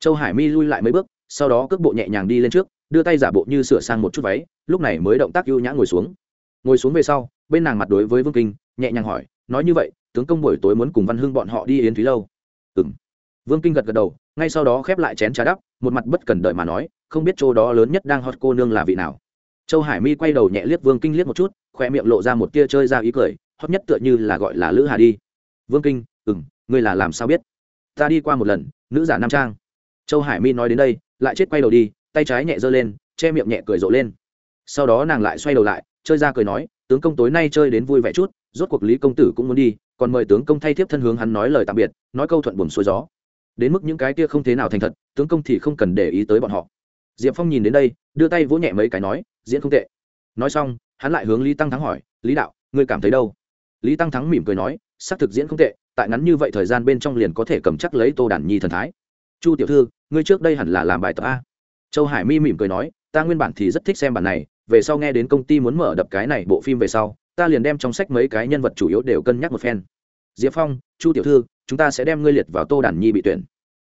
châu hải mi lui lại mấy bước, sau đó cước bộ nhẹ nhàng đi lên trước, đưa tay giả bộ như sửa sang một chút váy, lúc này mới động tác ưu nhã ngồi xuống. Ngồi xuống về sau, bên nàng mặt đối với vương kinh, nhẹ nhàng hỏi, nói như vậy, tướng công buổi tối muốn cùng văn hưng bọn họ đi yến thúy lâu? Ừ m vương kinh gật gật đầu, ngay sau đó khép lại chén trà đắp, một mặt bất cần đợi mà nói, không biết chỗ đó lớn nhất đang hot cô nương là vị nào? Châu hải mi quay đầu nhẹ liếc vương kinh liếc một chút, khoe miệng lộ ra một tia chơi ra ý cười, hot nhất tựa như là gọi là lữ hà đi. Vương kinh ừ m ngươi là làm sao biết? Ta đi qua một lần, nữ giả nam trang châu hải mi nói đến đây, lại chết quay đầu đi, tay trái nhẹ giơ lên, che miệng nhẹ cười rộ lên. Sau đó nàng lại xoay đầu lại, chơi ra cười nói, tướng công tối nay chơi đến vui vẻ chút, rốt cuộc lý công tử cũng muốn đi, còn mời tướng công thay thiếp thân hướng hắn nói lời tạm biệt, nói câu thuận buồm xuôi gió. Đến mức những cái kia không thế nào thành thật, tướng công thì không cần để ý tới bọn họ. Diệp phong nhìn đến đây, đưa tay vỗ nhẹ mấy cái nói, diễn không tệ. Nói xong, hắn lại hướng lý tăng thắng hỏi, lý đạo, ngươi cảm thấy đâu? Lý tăng thắng mỉm cười nói, xác thực diễn không tệ, tại ngắn như vậy thời gian bên trong liền có thể cầm chắc lấy tô đản nhi thần thái chu tiểu thư, ngươi trước đây hẳn là làm bài tập a. Châu hải mi mỉm cười nói, ta nguyên bản thì rất thích xem bản này, về sau nghe đến công ty muốn mở đập cái này bộ phim về sau, ta liền đem trong sách mấy cái nhân vật chủ yếu đều cân nhắc một phen. Diệp phong, chu tiểu thư, chúng ta sẽ đem ngươi liệt vào tô đản nhi bị tuyển.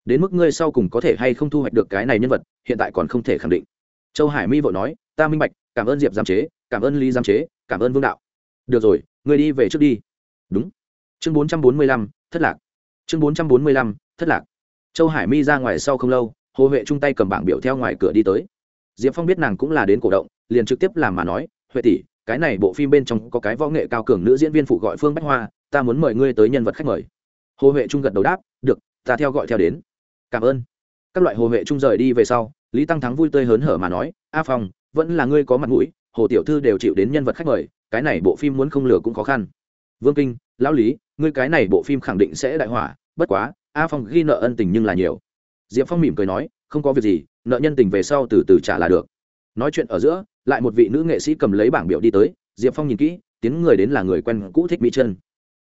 Đến mức ngươi sau cùng có thể hay không thu hoạch được cái này nhân vật, hiện tại còn không thể khẳng định. Châu hải mi vội nói, ta minh bạch, cảm ơn diệp giám chế, cảm ơn lý giám chế, cảm ơn vương đạo. Được rồi, ngươi đi về trước đi. Đúng. Chương bốn trăm bốn mươi lăm, thất lạc. Chương bốn trăm bốn mươi lăm, thất lạc châu hải mi ra ngoài sau không lâu, hồ huệ chung tay cầm bảng biểu theo ngoài cửa đi tới. Diệp phong biết nàng cũng là đến cổ động, liền trực tiếp làm mà nói, huệ tỷ, cái này bộ phim bên trong có cái võ nghệ cao cường nữ diễn viên phụ gọi phương bách hoa, ta muốn mời ngươi tới nhân vật khách mời. Hồ huệ trung gật đầu đáp, được, ta theo gọi theo đến. Cảm ơn. Các loại hồ huệ trung rời đi về sau, lý tăng thắng vui tươi hớn hở mà nói, a phong, vẫn là ngươi có mặt mũi, hồ tiểu thư đều chịu đến nhân vật khách mời, cái này bộ phim muốn không lừa cũng khó khăn. Vương kinh, lão lý, ngươi cái này bộ phim khẳng định sẽ đại hỏa, bất quá a phong ghi nợ ân tình nhưng là nhiều. Diệp phong mỉm cười nói, không có việc gì, nợ nhân tình về sau từ từ trả là được. Nói chuyện ở giữa, lại một vị nữ nghệ sĩ cầm lấy bảng biểu đi tới, diệp phong nhìn kỹ, tiếng người đến là người quen cũ thích mỹ chân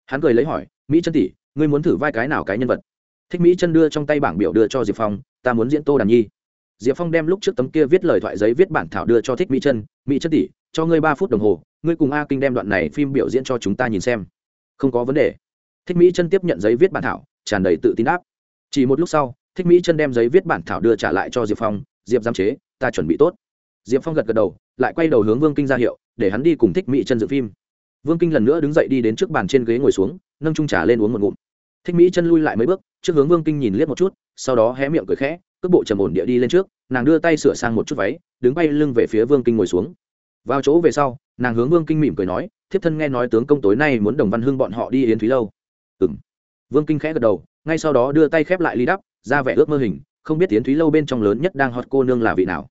hắn cười lấy hỏi, mỹ chân tỷ, ngươi muốn thử vai cái nào cái nhân vật? Thích mỹ chân đưa trong tay bảng biểu đưa cho diệp phong, ta muốn diễn tô đàn nhi. Diệp phong đem lúc trước tấm kia viết lời thoại giấy viết bản thảo đưa cho thích mỹ chân mỹ chân tỷ, cho ngươi ba phút đồng hồ, ngươi cùng a kinh đem đoạn này phim biểu diễn cho chúng ta nhìn xem. Không có vấn đề. Thích mỹ chân tiếp nhận giấy viết bản thảo tràn đầy tự tin áp chỉ một lúc sau, thích mỹ chân đem giấy viết bản thảo đưa trả lại cho diệp phong, diệp giam chế, ta chuẩn bị tốt. Diệp phong gật gật đầu, lại quay đầu hướng vương kinh ra hiệu, để hắn đi cùng thích mỹ chân dự phim. Vương kinh lần nữa đứng dậy đi đến trước bàn trên ghế ngồi xuống, nâng trung trà lên uống một ngụm. Thích mỹ chân lui lại mấy bước, trước hướng vương kinh nhìn liếc một chút, sau đó hé miệng cười khẽ, cước bộ trầm ổn địa đi lên trước, nàng đưa tay sửa sang một chút váy, đứng bay lưng về phía vương kinh ngồi xuống. Vào chỗ về sau, nàng hướng vương kinh mỉm cười nói, thiếp thân nghe nói tướng công tối nay muốn đồng văn hưng bọn họ đi yến thúy lâu. Ừ m vương kinh khẽ gật đầu, ngay sau đó đưa tay khép lại ly đắp, ra vẻ ước mơ hình, không biết tiến thúy lâu bên trong lớn nhất đang hot cô nương là vị nào.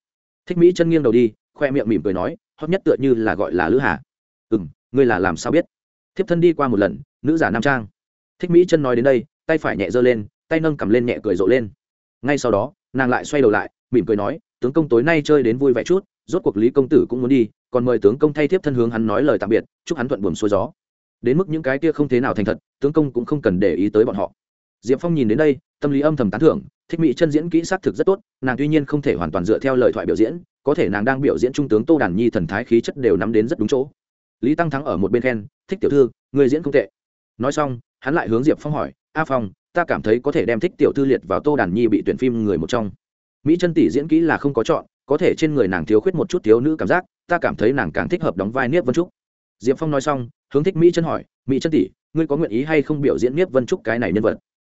Thích mỹ chân nghiêng đầu đi, khoe miệng mỉm cười nói, hot nhất tựa như là gọi là lữ hà. Ừ m ngươi là làm sao biết? Thiếp thân đi qua một lần, nữ giả nam trang. Thích mỹ chân nói đến đây, tay phải nhẹ giơ lên, tay nâng cầm lên nhẹ cười rộ lên. Ngay sau đó, nàng lại xoay đầu lại, mỉm cười nói, tướng công tối nay chơi đến vui vẻ chút, rốt cuộc lý công tử cũng muốn đi, còn mời tướng công thay thiếp thân hướng hắn nói lời tạm biệt, chúc hắn thuận buồm xuôi gió đến mức những cái kia không thế nào thành thật, tướng công cũng không cần để ý tới bọn họ. Diệp phong nhìn đến đây, tâm lý âm thầm tán thưởng, thích mỹ chân diễn kỹ s á c thực rất tốt, nàng tuy nhiên không thể hoàn toàn dựa theo lời thoại biểu diễn, có thể nàng đang biểu diễn trung tướng tô đàn nhi thần thái khí chất đều nắm đến rất đúng chỗ. Lý tăng thắng ở một bên khen, thích tiểu thư, người diễn không tệ. Nói xong, hắn lại hướng diệp phong hỏi, a phong, ta cảm thấy có thể đem thích tiểu thư liệt vào tô đàn nhi bị tuyển phim người một trong. Mỹ chân tỷ diễn kỹ là không có chọn, có thể trên người nàng thiếu khuyết một chút thiếu nữ cảm giác, ta cảm thấy nàng càng thích hợp đóng vai niết vân trúc diệp phong nói xong, hướng thích mỹ chân hỏi, mỹ chân tỷ, ngươi có nguyện ý hay không biểu diễn Niếp vân trúc cái này nhân vật?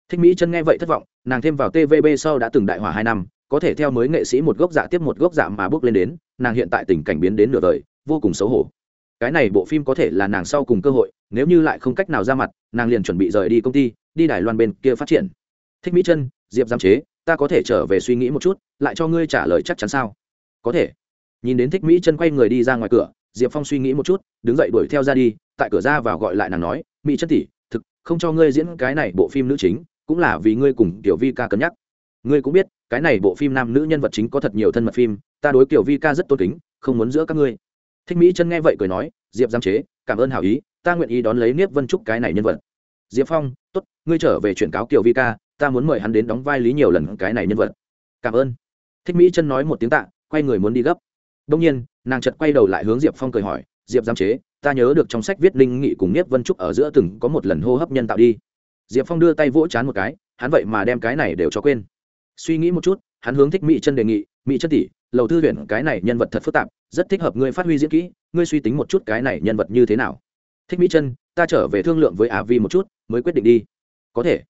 Thích mỹ chân nghe vậy thất vọng, nàng thêm vào tvb sau đã từng đại hỏa hai năm, có thể theo mới nghệ sĩ một gốc dạ tiếp một gốc dạ mà bước lên đến, nàng hiện tại tình cảnh biến đến nửa đời vô cùng xấu hổ. Cái này bộ phim có thể là nàng sau cùng cơ hội, nếu như lại không cách nào ra mặt, nàng liền chuẩn bị rời đi công ty, đi đài loan bên kia phát triển. Thích mỹ chân, diệp giam chế, ta có thể trở về suy nghĩ một chút, lại cho ngươi trả lời chắc chắn sao? Có thể. Nhìn đến thích mỹ chân quay người đi ra ngoài cửa diệp phong suy nghĩ một chút, đứng dậy đuổi theo ra đi, tại cửa ra vào gọi lại nàng nói, mỹ chân tỷ, thực, không cho ngươi diễn cái này bộ phim nữ chính, cũng là vì ngươi cùng tiểu vi ca cân nhắc. Ngươi cũng biết, cái này bộ phim nam nữ nhân vật chính có thật nhiều thân mật phim, ta đối kiểu vi ca rất tôn kính, không muốn giữa các ngươi. Thích mỹ chân nghe vậy cười nói, diệp giam chế, cảm ơn hảo ý, ta nguyện ý đón lấy niếp vân trúc cái này nhân vật. Diệp phong t ố t ngươi trở về chuyển cáo kiểu vi ca, ta muốn mời hắn đến đóng vai lý nhiều lần cái này nhân vật. Cảm ơn. Thích mỹ chân nói một tiếng tạ, quay người muốn đi gấp đông nhiên, nàng chợt quay đầu lại hướng diệp phong cười hỏi, diệp giám chế, ta nhớ được trong sách viết linh nghị cùng niếp vân trúc ở giữa từng có một lần hô hấp nhân tạo đi. Diệp phong đưa tay vỗ chán một cái, hắn vậy mà đem cái này đều cho quên. Suy nghĩ một chút, hắn hướng thích mỹ chân đề nghị, mỹ chân tỷ, lầu thư viện cái này nhân vật thật phức tạp, rất thích hợp ngươi phát huy diễn kỹ, ngươi suy tính một chút cái này nhân vật như thế nào. Thích mỹ chân, ta trở về thương lượng với á vi một chút, mới quyết định đi. Có thể.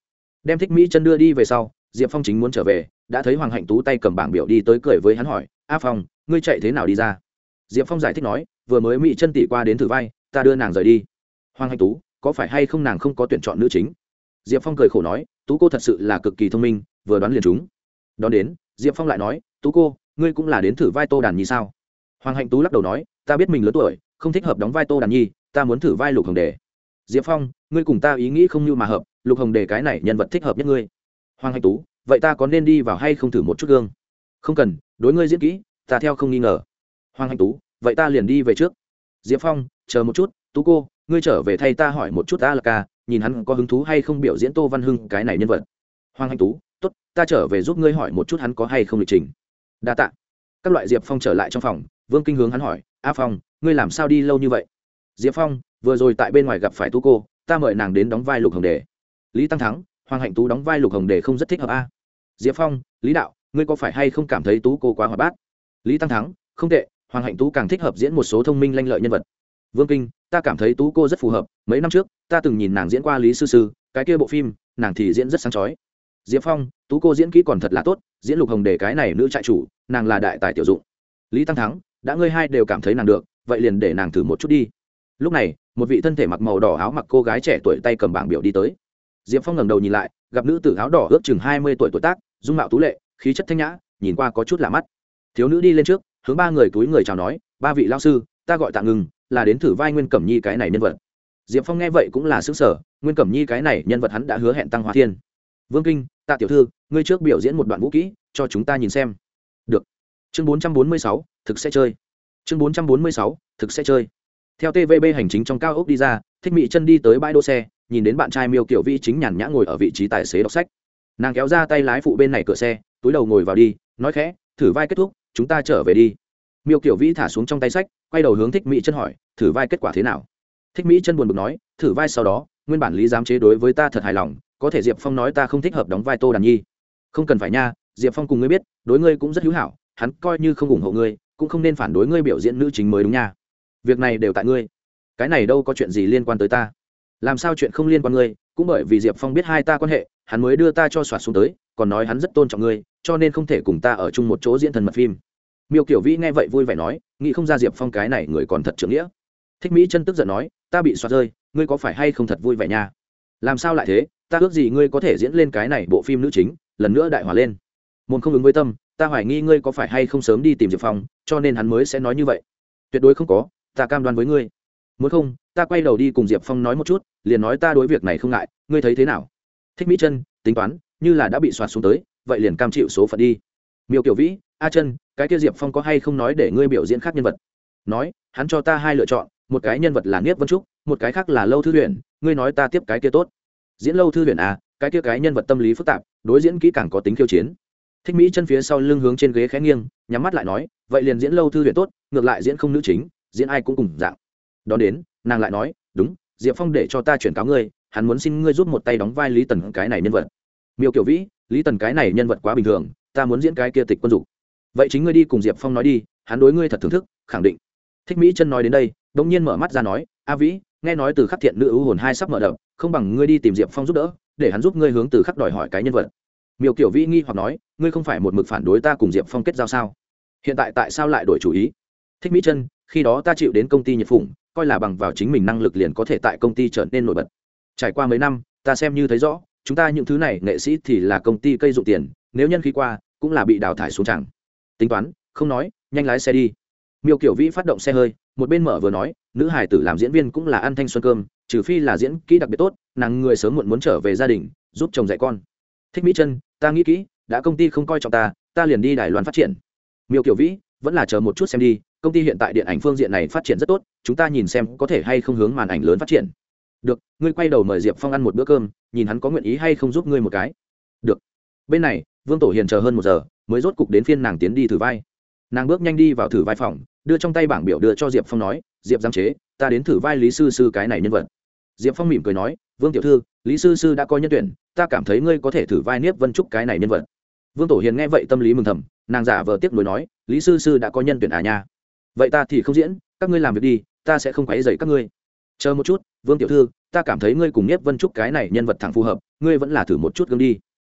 Đem thích mỹ chân đưa đi về sau, diệp phong chính muốn trở về, đã thấy hoàng hạnh tú tay cầm bảng biểu đi tới cười với hắn hỏi, a phong ngươi chạy thế nào đi ra? Diệp phong giải thích nói, vừa mới mỹ chân tỷ qua đến thử vai, ta đưa nàng rời đi. Hoàng hạnh tú, có phải hay không nàng không có tuyển chọn nữ chính? Diệp phong cười khổ nói, tú cô thật sự là cực kỳ thông minh, vừa đoán liền chúng đón đến, diệp phong lại nói, tú cô, ngươi cũng là đến thử vai tô đàn nhi sao? Hoàng hạnh tú lắc đầu nói, ta biết mình lớn tuổi, không thích hợp đóng vai tô đàn nhi, ta muốn thử vai lục hồng đề. Diệp phong, ngươi cùng ta ý nghĩ không như mà hợp, lục hồng đề cái này nhân vật thích hợp nhất ngươi. Hoàng hạnh tú, vậy ta có nên đi vào hay không thử một chút gương? Không cần, đối ngươi diễn kỹ ta theo không nghi ngờ. Hoàng hạnh tú, vậy ta liền đi về trước. Diệp phong, chờ một chút, tú cô, ngươi trở về thay ta hỏi một chút ta là ca, nhìn hắn có hứng thú hay không biểu diễn tô văn hưng, cái này nhân vật. Hoàng hạnh tú, tốt, ta trở về giúp ngươi hỏi một chút hắn có hay không lịch trình. Đa t ạ các loại diệp phong trở lại trong phòng, vương kinh hướng hắn hỏi, a phong, ngươi làm sao đi lâu như vậy? Diệp phong, vừa rồi tại bên ngoài gặp phải tú cô, ta mời nàng đến đóng vai lục hồng đề. Lý tăng thắng hoàng hạnh tú đóng vai lục hồng đề không rất thích hợp a. Diệp phong, lý đạo, ngươi có phải hay không cảm thấy tú cô quá hoạt bát? Lý tăng thắng, không tệ, hoàng hạnh tú càng thích hợp diễn một số thông minh lanh lợi nhân vật. Vương kinh, ta cảm thấy tú cô rất phù hợp, mấy năm trước, ta từng nhìn nàng diễn qua lý sư sư, cái kia bộ phim, nàng thì diễn rất sáng chói. Diệp phong, tú cô diễn kỹ còn thật là tốt, diễn lục hồng đề cái này nữ trại chủ, nàng là đại tài tiểu dụng. Lý tăng thắng, đã ngươi hai đều cảm thấy nàng được, vậy liền để nàng thử một chút đi. Lúc này, một vị thân thể mặc màu đỏ áo mặc cô gái trẻ tuổi tay cầm bảng biểu đi tới. Diệp phong ngẩng đầu nhìn lại, gặp nữ tử áo đỏ ước chừng hai mươi tuổi tuổi tác, dung mạo tú lệ, khí chất thanh nhã, nhìn qua có chút lạ mắt thiếu nữ đi lên trước, hướng ba người túi người chào nói, ba vị lao sư, ta gọi tạ ngừng, là đến thử vai nguyên cẩm nhi cái này nhân vật. Diệp phong nghe vậy cũng là xứng sở nguyên cẩm nhi cái này nhân vật hắn đã hứa hẹn tăng hóa thiên. Vương kinh, tạ tiểu thư, ngươi trước biểu diễn một đoạn vũ kỹ, cho chúng ta nhìn xem. Được. Chương bốn trăm bốn mươi sáu, thực sẽ chơi. Chương bốn trăm bốn mươi sáu, thực sẽ chơi. Theo tvb hành chính trong cao ốc đi ra, thích mỹ chân đi tới bãi đỗ xe, nhìn đến bạn trai miêu kiểu vi chính nhàn nhã ngồi ở vị trí tài xế đọc sách. Nàng kéo ra tay lái phụ bên này cửa xe, túi đầu ngồi vào đi, nói khẽ, thử vai kết thúc chúng ta trở về đi. Miêu kiểu vĩ thả xuống trong tay sách, quay đầu hướng thích mỹ chân hỏi, thử vai kết quả thế nào? Thích mỹ chân buồn bực nói, thử vai sau đó, nguyên bản lý giám chế đối với ta thật hài lòng, có thể diệp phong nói ta không thích hợp đóng vai tô đàn nhi. Không cần phải nha, diệp phong cùng ngươi biết, đối ngươi cũng rất hữu hảo, hắn coi như không ủng hộ ngươi, cũng không nên phản đối ngươi biểu diễn nữ chính mới đúng nha. Việc này đều tại ngươi. Cái này đâu có chuyện gì liên quan tới ta. Làm sao chuyện không liên quan ngươi, cũng bởi vì diệp phong biết hai ta quan hệ, hắn mới đưa ta cho soạt xuống tới, còn nói hắn rất tôn trọng ngươi, cho nên không thể cùng ta ở chung một chỗ diễn thần mật phim miêu kiểu vĩ nghe vậy vui vẻ nói, nghĩ không ra diệp phong cái này người còn thật trưởng nghĩa. Thích mỹ chân tức giận nói, ta bị soạt rơi, ngươi có phải hay không thật vui vẻ nha? Làm sao lại thế, ta ước gì ngươi có thể diễn lên cái này bộ phim nữ chính, lần nữa đại hòa lên. Môn không ứng với tâm, ta hoài nghi ngươi có phải hay không sớm đi tìm diệp phong, cho nên hắn mới sẽ nói như vậy. Tuyệt đối không có, ta cam đoan với ngươi. Muốn không, ta quay đầu đi cùng diệp phong nói một chút, liền nói ta đối việc này không ngại, ngươi thấy thế nào? Thích mỹ chân, tính toán, như là đã bị soạt xuống tới, vậy liền cam chịu số phận đi. Miêu kiểu vĩ a chân cái kia diệp phong có hay không nói để ngươi biểu diễn khác nhân vật? Nói, hắn cho ta hai lựa chọn, một cái nhân vật là niết vân trúc, một cái khác là lâu thư luyện ngươi nói ta tiếp cái kia tốt. Diễn lâu thư luyện à cái kia cái nhân vật tâm lý phức tạp, đối diễn kỹ càng có tính khiêu chiến. Thích mỹ chân phía sau lưng hướng trên ghế khẽ nghiêng, nhắm mắt lại nói, vậy liền diễn lâu thư luyện tốt, ngược lại diễn không nữ chính, diễn ai cũng cùng dạng. Đón đến, nàng lại nói, đúng, diệp phong để cho ta chuyển cáo ngươi, hắn muốn xin ngươi giúp một tay đóng vai lý tần cái này nhân vật. Miêu kiểu vĩ, lý tần cái này nhân vật quá bình thường, ta muốn diễn cái kia tịch quân dục vậy chính ngươi đi cùng diệp phong nói đi, hắn đối ngươi thật thưởng thức, khẳng định. Thích mỹ chân nói đến đây, đ ỗ n g nhiên mở mắt ra nói, a vĩ, nghe nói từ khắc thiện nữ ưu hồn hai sắp mở đ không bằng ngươi đi tìm diệp phong giúp đỡ, để hắn giúp ngươi hướng từ khắc đòi hỏi cái nhân vật. Miêu kiểu vĩ nghi hoặc nói, ngươi không phải một mực phản đối ta cùng diệp phong kết giao sao? Hiện tại tại sao lại đổi chủ ý? Thích mỹ chân khi đó ta chịu đến công ty nhật phụng, coi là bằng vào chính mình năng lực liền có thể tại công ty trở nên nổi bật. Trải qua mấy năm, ta xem như thấy rõ, chúng ta những thứ này nghệ sĩ thì là công ty cây dụng tiền, nếu nhân khí qua, cũng là bị đào thải xuống chẳng tính toán, không nói, nhanh lái xe đi. Miêu kiểu vĩ phát động xe hơi, một bên mở vừa nói, nữ hải tử làm diễn viên cũng là ăn thanh xuân cơm, trừ phi là diễn kỹ đặc biệt tốt, nàng người sớm muộn muốn trở về gia đình, giúp chồng dạy con. Thích mỹ chân ta nghĩ kỹ, đã công ty không coi trọng ta ta liền đi đài loan phát triển. Miêu kiểu vĩ, vẫn là chờ một chút xem đi, công ty hiện tại điện ảnh phương diện này phát triển rất tốt, chúng ta nhìn xem có thể hay không hướng màn ảnh lớn phát triển. Được, ngươi quay đầu mời diệp phong ăn một bữa cơm, nhìn hắn có nguyện ý hay không giúp ngươi một cái. Được. Bên này vương tổ hiền chờ hơn một giờ, mới rốt cục đến phiên nàng tiến đi thử vai. Nàng bước nhanh đi vào thử vai phòng, đưa trong tay bảng biểu đưa cho diệp phong nói, diệp giám chế, ta đến thử vai lý sư sư cái này nhân vật. Diệp phong mỉm cười nói, vương tiểu thư, lý sư sư đã có nhân tuyển, ta cảm thấy ngươi có thể thử vai niếp vân trúc cái này nhân vật. Vương tổ hiền nghe vậy tâm lý mừng thầm, nàng giả vờ tiếp nối nói, lý sư sư đã có nhân tuyển à nha? Vậy ta thì không diễn, các ngươi làm việc đi, ta sẽ không quấy dậy các ngươi. Chờ một chút, vương tiểu thư, ta cảm thấy ngươi cùng Niếp vân trúc cái này nhân vật thẳng phù hợp, ngươi vẫn là thử một chút gương đi.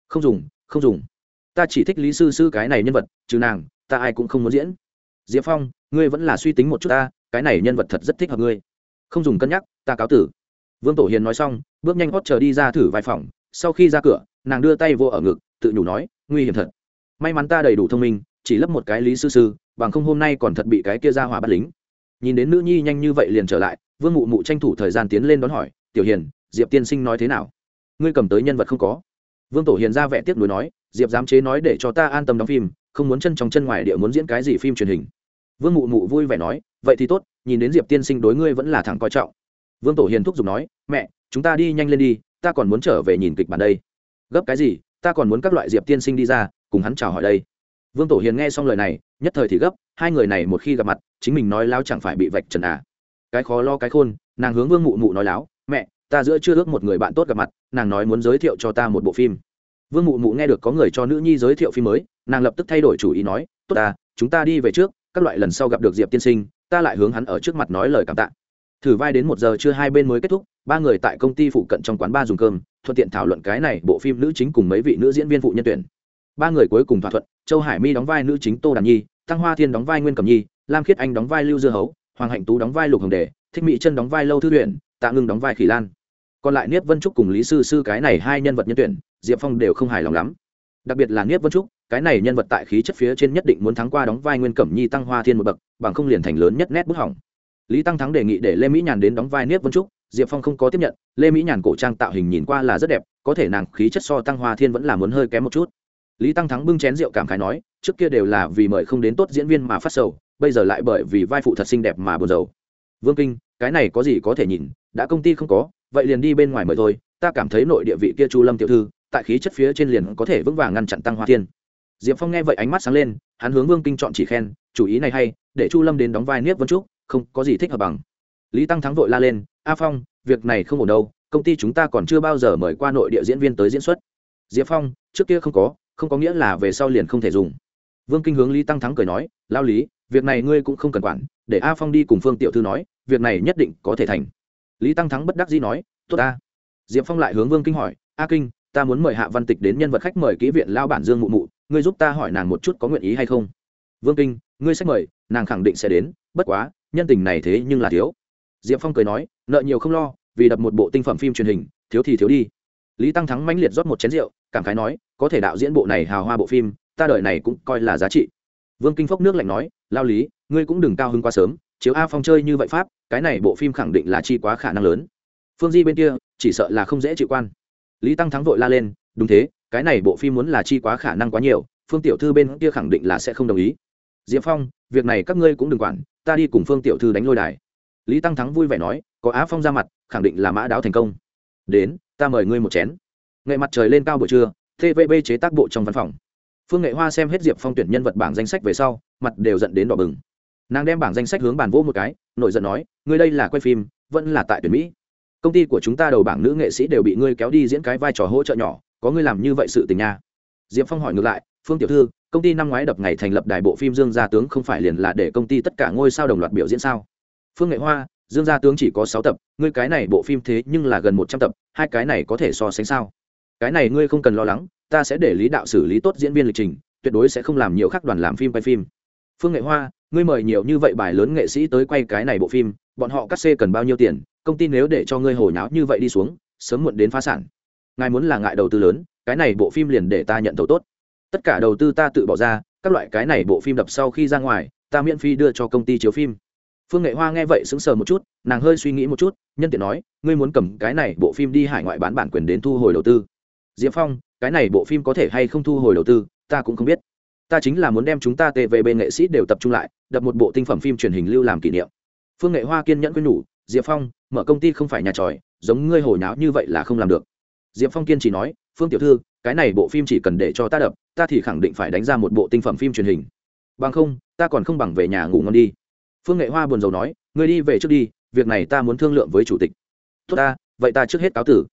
Không dùng không dùng ta chỉ thích lý sư sư cái này nhân vật, trừ nàng, ta ai cũng không muốn diễn. Diệp phong, ngươi vẫn là suy tính một chút ta, cái này nhân vật thật rất thích hợp ngươi. Không dùng cân nhắc, ta cáo tử. Vương tổ hiền nói xong, bước nhanh hót chờ đi ra thử vài phòng, sau khi ra cửa, nàng đưa tay vô ở ngực, tự nhủ nói, nguy hiểm thật. May mắn ta đầy đủ thông minh, chỉ lấp một cái lý sư sư, bằng không hôm nay còn thật bị cái kia ra hỏa bắt lính. Nhìn đến nữ nhi nhanh như vậy liền trở lại, vương mụ mụ tranh thủ thời gian tiến lên đón hỏi, tiểu hiền, diệp tiên sinh nói thế nào? Ngươi cầm tới nhân vật không có? Vương tổ hiền ra vẻ tiếc nuối nói diệp giám chế nói để cho ta an tâm đóng phim, không muốn chân trong chân ngoài địa muốn diễn cái gì phim truyền hình. Vương mụ mụ vui vẻ nói, vậy thì tốt, nhìn đến diệp tiên sinh đối ngươi vẫn là thẳng coi trọng. Vương tổ hiền thúc giục nói, mẹ, chúng ta đi nhanh lên đi, ta còn muốn trở về nhìn kịch bản đây. Gấp cái gì, ta còn muốn các loại diệp tiên sinh đi ra, cùng hắn chào hỏi đây. Vương tổ hiền nghe xong lời này, nhất thời thì gấp, hai người này một khi gặp mặt, chính mình nói láo chẳng phải bị vạch trần à. Cái khó lo cái khôn, nàng hướng vương mụ mụ nói láo, mẹ, ta giữa chưa ước một người bạn tốt gặp mặt, nàng nói muốn giới thiệu cho ta một bộ phim vương mụ mụ nghe được có người cho nữ nhi giới thiệu phim mới, nàng lập tức thay đổi chủ ý nói, tốt ta, chúng ta đi về trước, các loại lần sau gặp được diệp tiên sinh, ta lại hướng hắn ở trước mặt nói lời cảm tạ. Thử vai đến một giờ chưa hai bên mới kết thúc, ba người tại công ty phụ cận trong quán ba dùng cơm, thuận tiện thảo luận cái này bộ phim nữ chính cùng mấy vị nữ diễn viên phụ nhân tuyển. Ba người cuối cùng thỏa thuận, châu hải mi đóng vai nữ chính tô đàn nhi, tăng hoa thiên đóng vai nguyên cẩm nhi, lam khiết anh đóng vai lưu Dưa hấu, hoàng hạnh tú đóng vai lục hồng đề, thích mỹ chân đóng vai lâu thư luyện tạ ngưng đóng vai khỉ lan. Còn lại niếp vân trúc cùng lý sư sư cái này hai nhân vật nhân tuyển diệp phong đều không hài lòng lắm. Đặc biệt là niếp vân trúc, cái này nhân vật tại khí chất phía trên nhất định muốn thắng qua đóng vai nguyên cẩm nhi tăng hoa thiên một bậc, bằng không liền thành lớn nhất nét bức hỏng. Lý tăng thắng đề nghị để lê mỹ nhàn đến đóng vai niếp vân trúc, diệp phong không có tiếp nhận, lê mỹ nhàn cổ trang tạo hình nhìn qua là rất đẹp, có thể nàng khí chất so tăng hoa thiên vẫn là muốn hơi kém một chút. Lý tăng thắng bưng chén rượu cảm khái nói, trước kia đều là vì mời không đến tốt diễn viên mà phát sầu, bây giờ lại bởi vì vai phụ thật xinh đẹp mà buồn rầu. Vương kinh, cái này có gì có thể nhìn, đã công ty không có, vậy liền đi bên ngoài mời thôi, ta cảm thấy nội địa vị kia chu lâm tiểu thư tại khí chất phía trên liền có thể vững vàng ngăn chặn tăng hoa thiên. Diệp phong nghe vậy ánh mắt sáng lên, hắn hướng vương kinh chọn chỉ khen, chủ ý này hay, để chu lâm đến đóng vai niếp vân trúc, không có gì thích hợp bằng. Lý tăng thắng vội la lên, a phong, việc này không ổn đâu, công ty chúng ta còn chưa bao giờ mời qua nội địa diễn viên tới diễn xuất. Diệp phong, trước kia không có không có nghĩa là về sau liền không thể dùng. Vương kinh hướng lý tăng thắng cười nói, lao lý, việc này ngươi cũng không cần quản, để a phong đi cùng phương tiểu thư nói, việc này nhất định có thể thành. Lý tăng thắng bất đắc dĩ nói, tốt ta. Diệp phong lại hướng vương kinh hỏi, a kinh ta muốn mời hạ văn tịch đến nhân vật khách mời kỹ viện lao bản dương mụ mụ, ngươi giúp ta hỏi nàng một chút có nguyện ý hay không? Vương kinh, ngươi sách mời, nàng khẳng định sẽ đến, bất quá, nhân tình này thế nhưng là thiếu. Diệp phong cười nói, nợ nhiều không lo, vì đập một bộ tinh phẩm phim truyền hình, thiếu thì thiếu đi. Lý tăng thắng mãnh liệt rót một chén rượu, cảm khái nói, có thể đạo diễn bộ này hào hoa bộ phim, ta đợi này cũng coi là giá trị. Vương kinh phốc nước lạnh nói, lao lý, ngươi cũng đừng cao hứng quá sớm, chiếu a phong chơi như vậy pháp, cái này bộ phim khẳng định là chi quá khả năng lớn. Phương di bên kia, chỉ sợ là không dễ chịu quan lý tăng thắng vội la lên, đúng thế, cái này bộ phim muốn là chi quá khả năng quá nhiều, phương tiểu thư bên kia khẳng định là sẽ không đồng ý. Diệp phong, việc này các ngươi cũng đừng quản, ta đi cùng phương tiểu thư đánh lôi đài. Lý tăng thắng vui vẻ nói, có á phong ra mặt, khẳng định là mã đáo thành công. Đến, ta mời ngươi một chén. Nghệ mặt trời lên cao buổi trưa tvb chế tác bộ trong văn phòng. Phương nghệ hoa xem hết diệp phong tuyển nhân vật bảng danh sách về sau, mặt đều dẫn đến đỏ bừng. Nàng đem bảng danh sách hướng bàn vỗ một cái nội giận nói, ngươi đây là quay phim, vẫn là tại tuyển mỹ công ty của chúng ta đầu bảng nữ nghệ sĩ đều bị ngươi kéo đi diễn cái vai trò hỗ trợ nhỏ, có ngươi làm như vậy sự tình nha. Diệp phong hỏi ngược lại, phương tiểu thư, công ty năm ngoái đập ngày thành lập đài bộ phim dương gia tướng không phải liền là để công ty tất cả ngôi sao đồng loạt biểu diễn sao? Phương nghệ hoa, dương gia tướng chỉ có sáu tập, ngươi cái này bộ phim thế nhưng là gần một trăm tập, hai cái này có thể so sánh sao? Cái này ngươi không cần lo lắng, ta sẽ để lý đạo xử lý tốt diễn viên lịch trình, tuyệt đối sẽ không làm nhiều khác đoàn làm phim quay phim. Phương nghệ hoa, ngươi mời nhiều như vậy bài lớn nghệ sĩ tới quay cái này bộ phim, bọn họ cắt xê cần bao nhiêu tiền công ty nếu để cho ngươi hồi nháo như vậy đi xuống, sớm muộn đến phá sản. Ngài muốn là ngại đầu tư lớn, cái này bộ phim liền để ta nhận thầu tốt. Tất cả đầu tư ta tự bỏ ra, các loại cái này bộ phim đập sau khi ra ngoài, ta miễn phí đưa cho công ty chiếu phim. Phương nghệ hoa nghe vậy sững sờ một chút, nàng hơi suy nghĩ một chút, nhân tiện nói, ngươi muốn cầm cái này bộ phim đi hải ngoại bán bản quyền đến thu hồi đầu tư. Diệp phong, cái này bộ phim có thể hay không thu hồi đầu tư, ta cũng không biết. Ta chính là muốn đem chúng ta tvb nghệ sĩ đều tập trung lại, đập một bộ tinh phẩm phim truyền hình lưu làm kỷ niệm. Phương nghệ hoa kiên nhẫn quyên nhủ, diệp phong mở công ty không phải nhà tròi, giống ngươi hồi nháo như vậy là không làm được. Diệp phong kiên chỉ nói, phương tiểu thư, cái này bộ phim chỉ cần để cho ta đập, ta thì khẳng định phải đánh ra một bộ tinh phẩm phim truyền hình. Bằng không, ta còn không bằng về nhà ngủ ngon đi. Phương nghệ hoa buồn rầu nói, ngươi đi về trước đi, việc này ta muốn thương lượng với chủ tịch. Tốt ta, vậy ta trước hết cáo tử.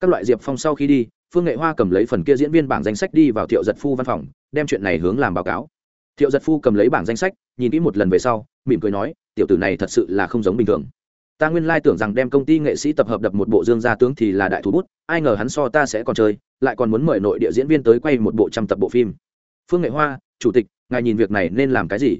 Các loại diệp phong sau khi đi, phương nghệ hoa cầm lấy phần kia diễn viên bảng danh sách đi vào thiệu giật phu văn phòng, đem chuyện này hướng làm báo cáo. Thiệu giật phu cầm lấy bảng danh sách, nhìn kỹ một lần về sau, mỉm cười nói, tiểu tử này thật sự là không giống bình thường ta nguyên lai tưởng rằng đem công ty nghệ sĩ tập hợp đập một bộ dương gia tướng thì là đại thủ bút, ai ngờ hắn so ta sẽ còn chơi, lại còn muốn mời nội địa diễn viên tới quay một bộ trăm tập bộ phim. Phương nghệ hoa, chủ tịch, ngài nhìn việc này nên làm cái gì?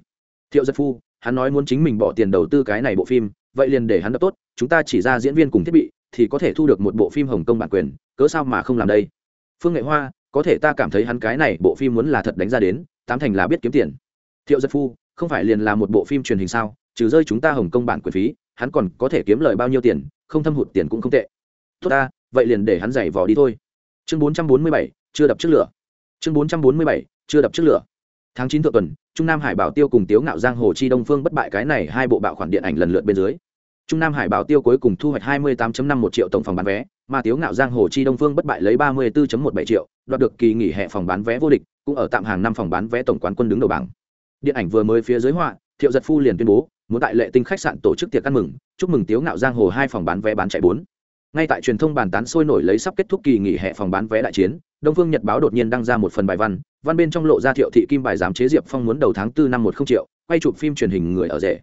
Thiệu giật phu, hắn nói muốn chính mình bỏ tiền đầu tư cái này bộ phim, vậy liền để hắn đập tốt, chúng ta chỉ ra diễn viên cùng thiết bị, thì có thể thu được một bộ phim hồng kông bản quyền, cớ sao mà không làm đây? Phương nghệ hoa, có thể ta cảm thấy hắn cái này bộ phim muốn là thật đánh ra đến, tám thành là biết kiếm tiền. Thiệu giật phu, không phải liền là một bộ phim truyền hình sao, trừ rơi chúng ta hồng kông bản quyền phí hắn còn có thể kiếm lời bao nhiêu tiền, không thâm hụt tiền cũng không tệ. Tốt ta, vậy liền để hắn giày vò đi thôi. Chương bốn trăm bốn mươi bảy, chưa đập trước lửa. Chương bốn trăm bốn mươi bảy, chưa đập trước lửa. Tháng chín thượng tuần, trung nam hải bảo tiêu cùng tiếu ngạo giang hồ chi đông phương bất bại cái này hai bộ bạo khoản điện ảnh lần lượt bên dưới. Trung nam hải bảo tiêu cuối cùng thu hoạch hai mươi tám năm một triệu tổng phòng bán vé, mà tiếu ngạo giang hồ chi đông phương bất bại lấy ba mươi bốn một bảy triệu, đoạt được kỳ nghỉ hè phòng bán vé vô địch, cũng ở tạm hàng năm phòng bán vé tổng quán quân đứng đầu bảng. Điện ảnh vừa mới phía dưới họa, thiệu giật phu liền tuyên bố muốn tại lệ tinh khách sạn tổ chức tiệc ăn mừng, chúc mừng tiếu ngạo giang hồ hai phòng bán vé bán chạy bốn. Ngay tại truyền thông bàn tán sôi nổi lấy sắp kết thúc kỳ nghỉ hè phòng bán vé đại chiến, đông phương nhật báo đột nhiên đăng ra một phần bài văn văn bên trong lộ ra thiệu thị kim bài giám chế diệp phong muốn đầu tháng tư năm một không triệu, quay chụp phim truyền hình người ở rể.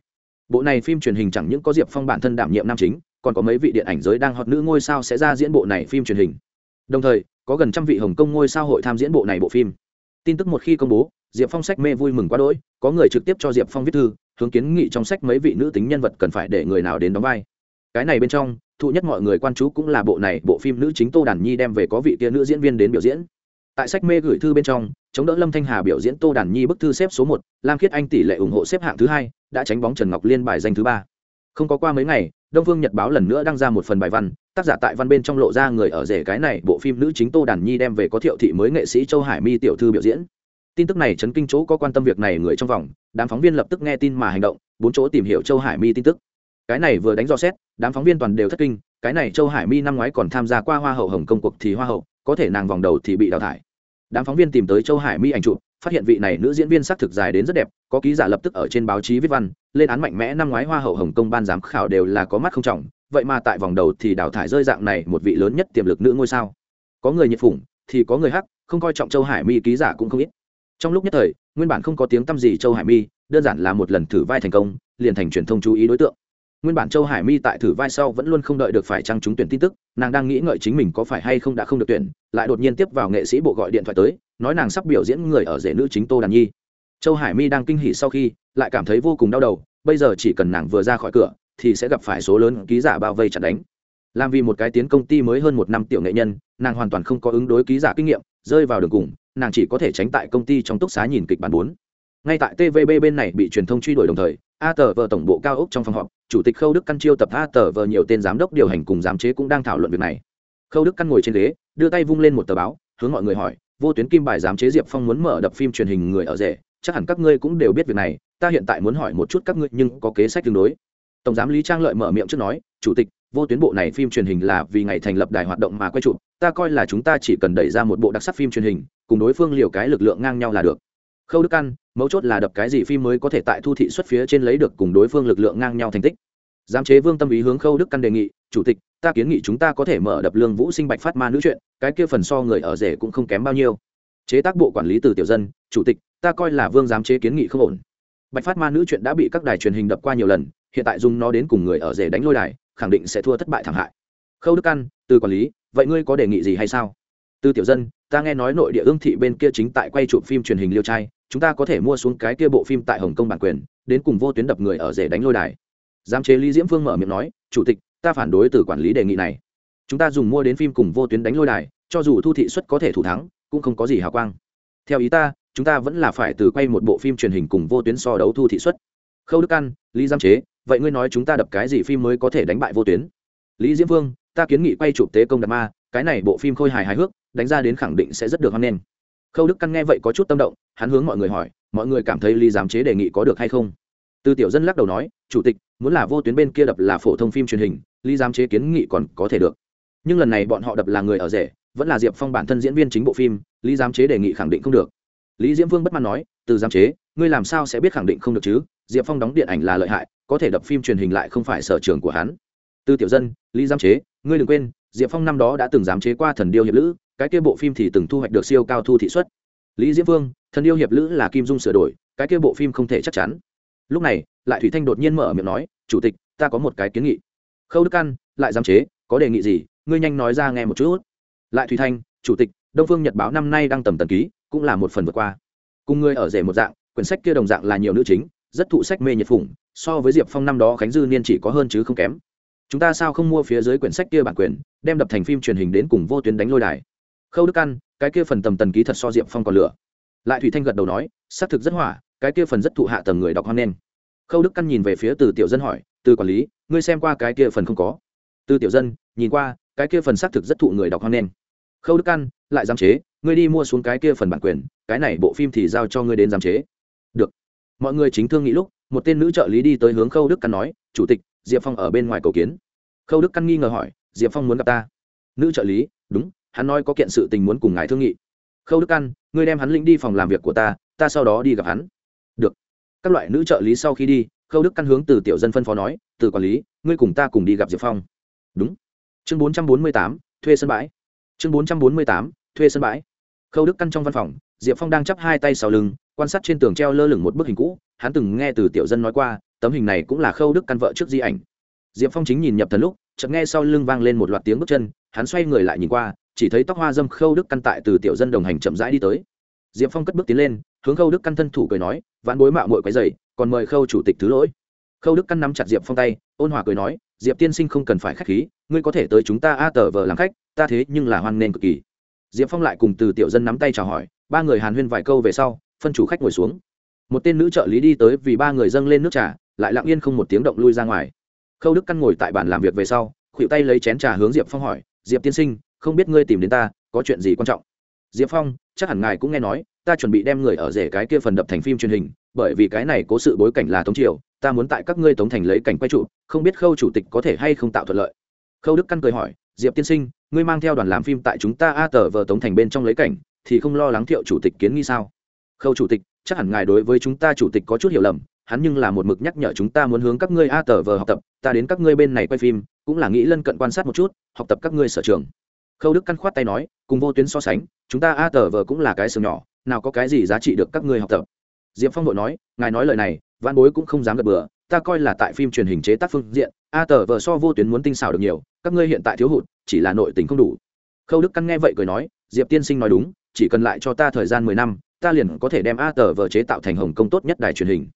Bộ này phim truyền hình chẳng những có diệp phong bản thân đảm nhiệm nam chính, còn có mấy vị điện ảnh giới đang hot nữ ngôi sao sẽ ra diễn bộ này phim truyền hình. Đồng thời, có gần trăm vị hồng kông ngôi sao hội tham diễn bộ này bộ phim. Tin tức một khi công bố, diệp phong sách mê vui mừng quá đỗi, có người trực tiếp cho diệp phong viết thư hướng kiến nghị trong sách mấy vị nữ tính nhân vật cần phải để người nào đến đóng vai. Cái này bên trong, thụ nhất mọi người quan chú cũng là bộ này, bộ phim nữ chính tô đàn nhi đem về có vị kia nữ diễn viên đến biểu diễn. Tại sách mê gửi thư bên trong, chống đỡ lâm thanh hà biểu diễn tô đàn nhi bức thư xếp số một, lam khiết anh tỷ lệ ủng hộ xếp hạng thứ hai, đã tránh bóng trần ngọc liên bài danh thứ ba. Không có qua mấy ngày, đông phương nhật báo lần nữa đăng ra một phần bài văn, tác giả tại văn bên trong lộ ra người ở rể cái này, bộ phim nữ chính tô đàn nhi đem về có thiệu thị mới nghệ sĩ châu hải mi tiểu thư biểu diễn tin tức này chấn kinh chỗ có quan tâm việc này người trong vòng, đám phóng viên lập tức nghe tin mà hành động, bốn chỗ tìm hiểu châu hải mi tin tức. Cái này vừa đánh dò xét, đám phóng viên toàn đều thất kinh, cái này châu hải mi năm ngoái còn tham gia qua hoa hậu hồng công cuộc thì hoa hậu, có thể nàng vòng đầu thì bị đào thải. Đám phóng viên tìm tới châu hải mi ảnh chụp, phát hiện vị này nữ diễn viên sắc thực dài đến rất đẹp, có ký giả lập tức ở trên báo chí viết văn, lên án mạnh mẽ năm ngoái hoa hậu hồng kông ban giám khảo đều là có mắt không trọng, vậy mà tại vòng đầu thì đào thải rơi dạng này một vị lớn nhất tiềm lực nữ ngôi sao. Có người nhiệt phủng thì có người hắc, không coi trọng châu hải mi ký giả cũng không ít trong lúc nhất thời, nguyên bản không có tiếng tăm gì châu hải mi, đơn giản là một lần thử vai thành công, liền thành truyền thông chú ý đối tượng. Nguyên bản châu hải mi tại thử vai sau vẫn luôn không đợi được phải trăng trúng tuyển tin tức, nàng đang nghĩ ngợi chính mình có phải hay không đã không được tuyển, lại đột nhiên tiếp vào nghệ sĩ bộ gọi điện thoại tới, nói nàng sắp biểu diễn người ở rể nữ chính tô đàn nhi. Châu hải mi đang kinh hỉ sau khi, lại cảm thấy vô cùng đau đầu, bây giờ chỉ cần nàng vừa ra khỏi cửa, thì sẽ gặp phải số lớn ký giả bao vây chặt đánh. Làm vì một cái tiến công ty mới hơn một năm tiểu nghệ nhân, nàng hoàn toàn không có ứng đối ký giả kinh nghiệm, rơi vào đường cùng nàng chỉ có thể tránh tại công ty trong túc xá nhìn kịch bản bốn. Ngay tại tvb bên này bị truyền thông truy đuổi đồng thời, a tờ vờ tổng bộ cao ốc trong phòng họp, chủ tịch khâu đức căn chiêu tập a tờ vờ nhiều tên giám đốc điều hành cùng giám chế cũng đang thảo luận việc này. Khâu đức căn ngồi trên ghế, đưa tay vung lên một tờ báo, hướng mọi người hỏi, vô tuyến kim bài giám chế diệp phong muốn mở đập phim truyền hình người ở rể, chắc hẳn các ngươi cũng đều biết việc này, ta hiện tại muốn hỏi một chút các ngươi nhưng có kế sách tương đối. Tổng giám lý trang lợi mở miệng trước nói, chủ tịch, vô tuyến bộ này phim truyền hình là vì ngày thành lập đài hoạt động mà quay chụp, ta coi là chúng ta chỉ cần đẩy ra một bộ đặc sắc phim truyền hình cùng đối phương liều cái lực lượng ngang nhau là được. Khâu đức căn, mấu chốt là đập cái gì phim mới có thể tại thu thị xuất phía trên lấy được cùng đối phương lực lượng ngang nhau thành tích. Giám chế vương tâm ý hướng khâu đức căn đề nghị, chủ tịch, ta kiến nghị chúng ta có thể mở đập lương vũ sinh bạch phát ma nữ chuyện, cái kia phần so người ở rể cũng không kém bao nhiêu. Chế tác bộ quản lý từ tiểu dân, chủ tịch, ta coi là vương giám chế kiến nghị không ổn. Bạch phát ma nữ chuyện đã bị các đài truyền hình đập qua nhiều lần, hiện tại dùng nó đến cùng người ở rể đánh lôi đài, khẳng định sẽ thua thất bại thảm hại. Khâu đức căn, từ quản lý, vậy ngươi có đề nghị gì hay sao? Từ tiểu dân ta nghe nói nội địa ương thị bên kia chính tại quay chụp phim truyền hình liêu trai chúng ta có thể mua xuống cái kia bộ phim tại hồng kông bản quyền đến cùng vô tuyến đập người ở rể đánh lôi đài. Giám chế lý diễm phương mở miệng nói chủ tịch ta phản đối từ quản lý đề nghị này. Chúng ta dùng mua đến phim cùng vô tuyến đánh lôi đài cho dù thu thị suất có thể thủ thắng cũng không có gì hào quang. Theo ý ta chúng ta vẫn là phải từ quay một bộ phim truyền hình cùng vô tuyến so đấu thu thị suất. Khâu đức An, lý giám chế vậy ngươi nói chúng ta đập cái gì phim mới có thể đánh bại vô tuyến? Lý diễm vương ta kiến nghị quay chụp tế công đạt ma cái này bộ phim khôi hài hài hước đánh ra đến khẳng định sẽ rất được hoan nghênh. Khâu đức căn nghe vậy có chút tâm động, hắn hướng mọi người hỏi, mọi người cảm thấy lý giám chế đề nghị có được hay không? Từ tiểu dân lắc đầu nói, chủ tịch, muốn là vô tuyến bên kia đập là phổ thông phim truyền hình, lý giám chế kiến nghị còn có thể được. Nhưng lần này bọn họ đập là người ở rể, vẫn là diệp phong bản thân diễn viên chính bộ phim, lý giám chế đề nghị khẳng định không được. Lý diễm vương bất mãn nói, từ giám chế, ngươi làm sao sẽ biết khẳng định không được chứ? Diệp phong đóng điện ảnh là lợi hại, có thể đập phim truyền hình lại không phải sở trường của hắn. Từ tiểu dân, lý giám chế, ngươi đừng quên, diệp phong năm đó đã từng giám chế qua thần điêu hiệp lữ cái kia bộ phim thì từng thu hoạch được siêu cao thu thị suất. Lý diễm vương, thần yêu hiệp lữ là kim dung sửa đổi, cái kia bộ phim không thể chắc chắn. Lúc này, lại thủy thanh đột nhiên mở miệng nói, chủ tịch, ta có một cái kiến nghị. Khâu đức căn, lại giám chế, có đề nghị gì, ngươi nhanh nói ra nghe một chút. Lại thủy thanh, chủ tịch, đông phương nhật báo năm nay đang tầm tần ký, cũng là một phần vượt qua. Cùng ngươi ở rể một dạng, quyển sách kia đồng dạng là nhiều nữ chính, rất thụ sách mê nhiệt phủng so với diệp phong năm đó khánh dư niên chỉ có hơn chứ không kém. Chúng ta sao không mua phía dưới quyển sách kia bản quyền, đem đập thành phim truyền hình đến cùng vô tuyến đánh lôi đài khâu đức căn, cái kia phần tầm tần ký thật so diệp phong còn lửa. Lại thủy thanh gật đầu nói, xác thực rất hỏa, cái kia phần rất thụ hạ tầng người đọc hoan nghênh khâu đức căn nhìn về phía từ tiểu dân hỏi, từ quản lý, ngươi xem qua cái kia phần không có? Từ tiểu dân, nhìn qua, cái kia phần xác thực rất thụ người đọc hoan nghênh khâu đức căn, lại giám chế, ngươi đi mua xuống cái kia phần bản quyền, cái này bộ phim thì giao cho ngươi đến giám chế. Được. Mọi người chính thương nghĩ lúc, một tên nữ trợ lý đi tới hướng khâu đức căn nói, chủ tịch, diệp phong ở bên ngoài cầu kiến. Khâu đức căn nghi ngờ hỏi, diệp phong muốn gặp ta? Nữ trợ lý, đúng hắn nói có kiện sự tình muốn cùng ngài thương nghị. Khâu đức căn ngươi đem hắn lĩnh đi phòng làm việc của ta ta sau đó đi gặp hắn. Được. Các loại nữ trợ lý sau khi đi, khâu đức căn hướng từ tiểu dân phân phó nói, từ quản lý, ngươi cùng ta cùng đi gặp diệp phong. Đúng. Chương bốn trăm bốn mươi tám, thuê sân bãi. Chương bốn trăm bốn mươi tám, thuê sân bãi. Khâu đức căn trong văn phòng, diệp phong đang chắp hai tay sau lưng, quan sát trên tường treo lơ lửng một bức hình cũ. Hắn từng nghe từ tiểu dân nói qua, tấm hình này cũng là khâu đức căn vợ trước di ảnh. Diệp phong chính nhìn nhập thần lúc, chợt nghe sau lưng vang lên một loạt tiếng bước chân. Hắn xoay người lại nhìn qua chỉ thấy tóc hoa dâm khâu đức căn tại từ tiểu dân đồng hành chậm rãi đi tới. Diệp phong cất bước tiến lên, hướng khâu đức căn thân thủ cười nói, vãn bối mạo mội quấy dày còn mời khâu chủ tịch thứ lỗi. Khâu đức căn nắm chặt diệp phong tay, ôn hòa cười nói, diệp tiên sinh không cần phải k h á c h khí, ngươi có thể tới chúng ta a tờ vờ làm khách, ta thế nhưng là hoan nghênh cực kỳ. Diệp phong lại cùng từ tiểu dân nắm tay chào hỏi, ba người hàn huyên vài câu về sau, phân chủ khách ngồi xuống. Một tên nữ trợ lý đi tới vì ba người dâng lên nước trà, lại lặng yên không một tiếng động lui ra ngoài. Khâu đức căn ngồi tại bàn làm việc về sau, khuỵu tay lấy chén trà hướng diệp phong hỏi, diệp tiên sinh không biết ngươi tìm đến ta, có chuyện gì quan trọng? Diệp phong, chắc hẳn ngài cũng nghe nói, ta chuẩn bị đem người ở rể cái kia phần đập thành phim truyền hình, bởi vì cái này có sự bối cảnh là tống triều, ta muốn tại các ngươi tống thành lấy cảnh quay trụ, không biết khâu chủ tịch có thể hay không tạo thuận lợi. Khâu đức căn cười hỏi, diệp tiên sinh, ngươi mang theo đoàn làm phim tại chúng ta a tờ vờ tống thành bên trong lấy cảnh, thì không lo lắng thiệu chủ tịch kiến nghi sao? Khâu chủ tịch, chắc hẳn ngài đối với chúng ta chủ tịch có chút hiểu lầm, hắn nhưng là một mực nhắc nhở chúng ta muốn hướng các ngươi a tờ vờ học tập, ta đến các ngươi bên này quay phim, cũng là nghĩ lân cận quan sát một chút, học tập các ngươi sở trường khâu đức căn khoát tay nói, cùng vô tuyến so sánh, chúng ta a tờ vờ cũng là cái sừng nhỏ, nào có cái gì giá trị được các ngươi học tập? Diệp phong nội nói, ngài nói lời này văn bối cũng không dám gật bừa, ta coi là tại phim truyền hình chế tác phương diện, a tờ vờ so vô tuyến muốn tinh xảo được nhiều, các ngươi hiện tại thiếu hụt, chỉ là nội tình không đủ. Khâu đức căn nghe vậy cười nói, diệp tiên sinh nói đúng, chỉ cần lại cho ta thời gian mười năm, ta liền có thể đem a tờ vờ chế tạo thành hồng công tốt nhất đài truyền hình.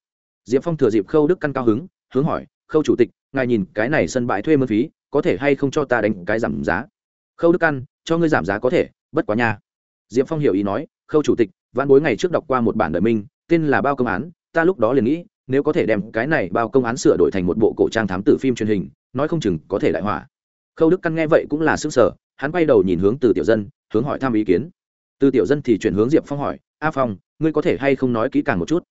Diệp phong thừa dịp khâu đức căn cao hứng, hướng hỏi, khâu chủ tịch, ngài nhìn cái này sân bãi thuê mơ phí, có thể hay không cho ta đánh cái giảm giá? Khâu đức căn cho ngươi giảm giá có thể, bất quá nha. Diệp phong hiểu ý nói, khâu chủ tịch văn bối ngày trước đọc qua một bản đời minh tên là bao công án, ta lúc đó liền nghĩ, nếu có thể đem cái này bao công án sửa đổi thành một bộ cổ trang thám tử phim truyền hình, nói không chừng có thể đại hỏa khâu đức căn nghe vậy cũng là xứng sở hắn quay đầu nhìn hướng từ tiểu dân, hướng hỏi thăm ý kiến. Từ tiểu dân thì chuyển hướng diệp phong hỏi, a phong, ngươi có thể hay không nói kỹ càng một chút?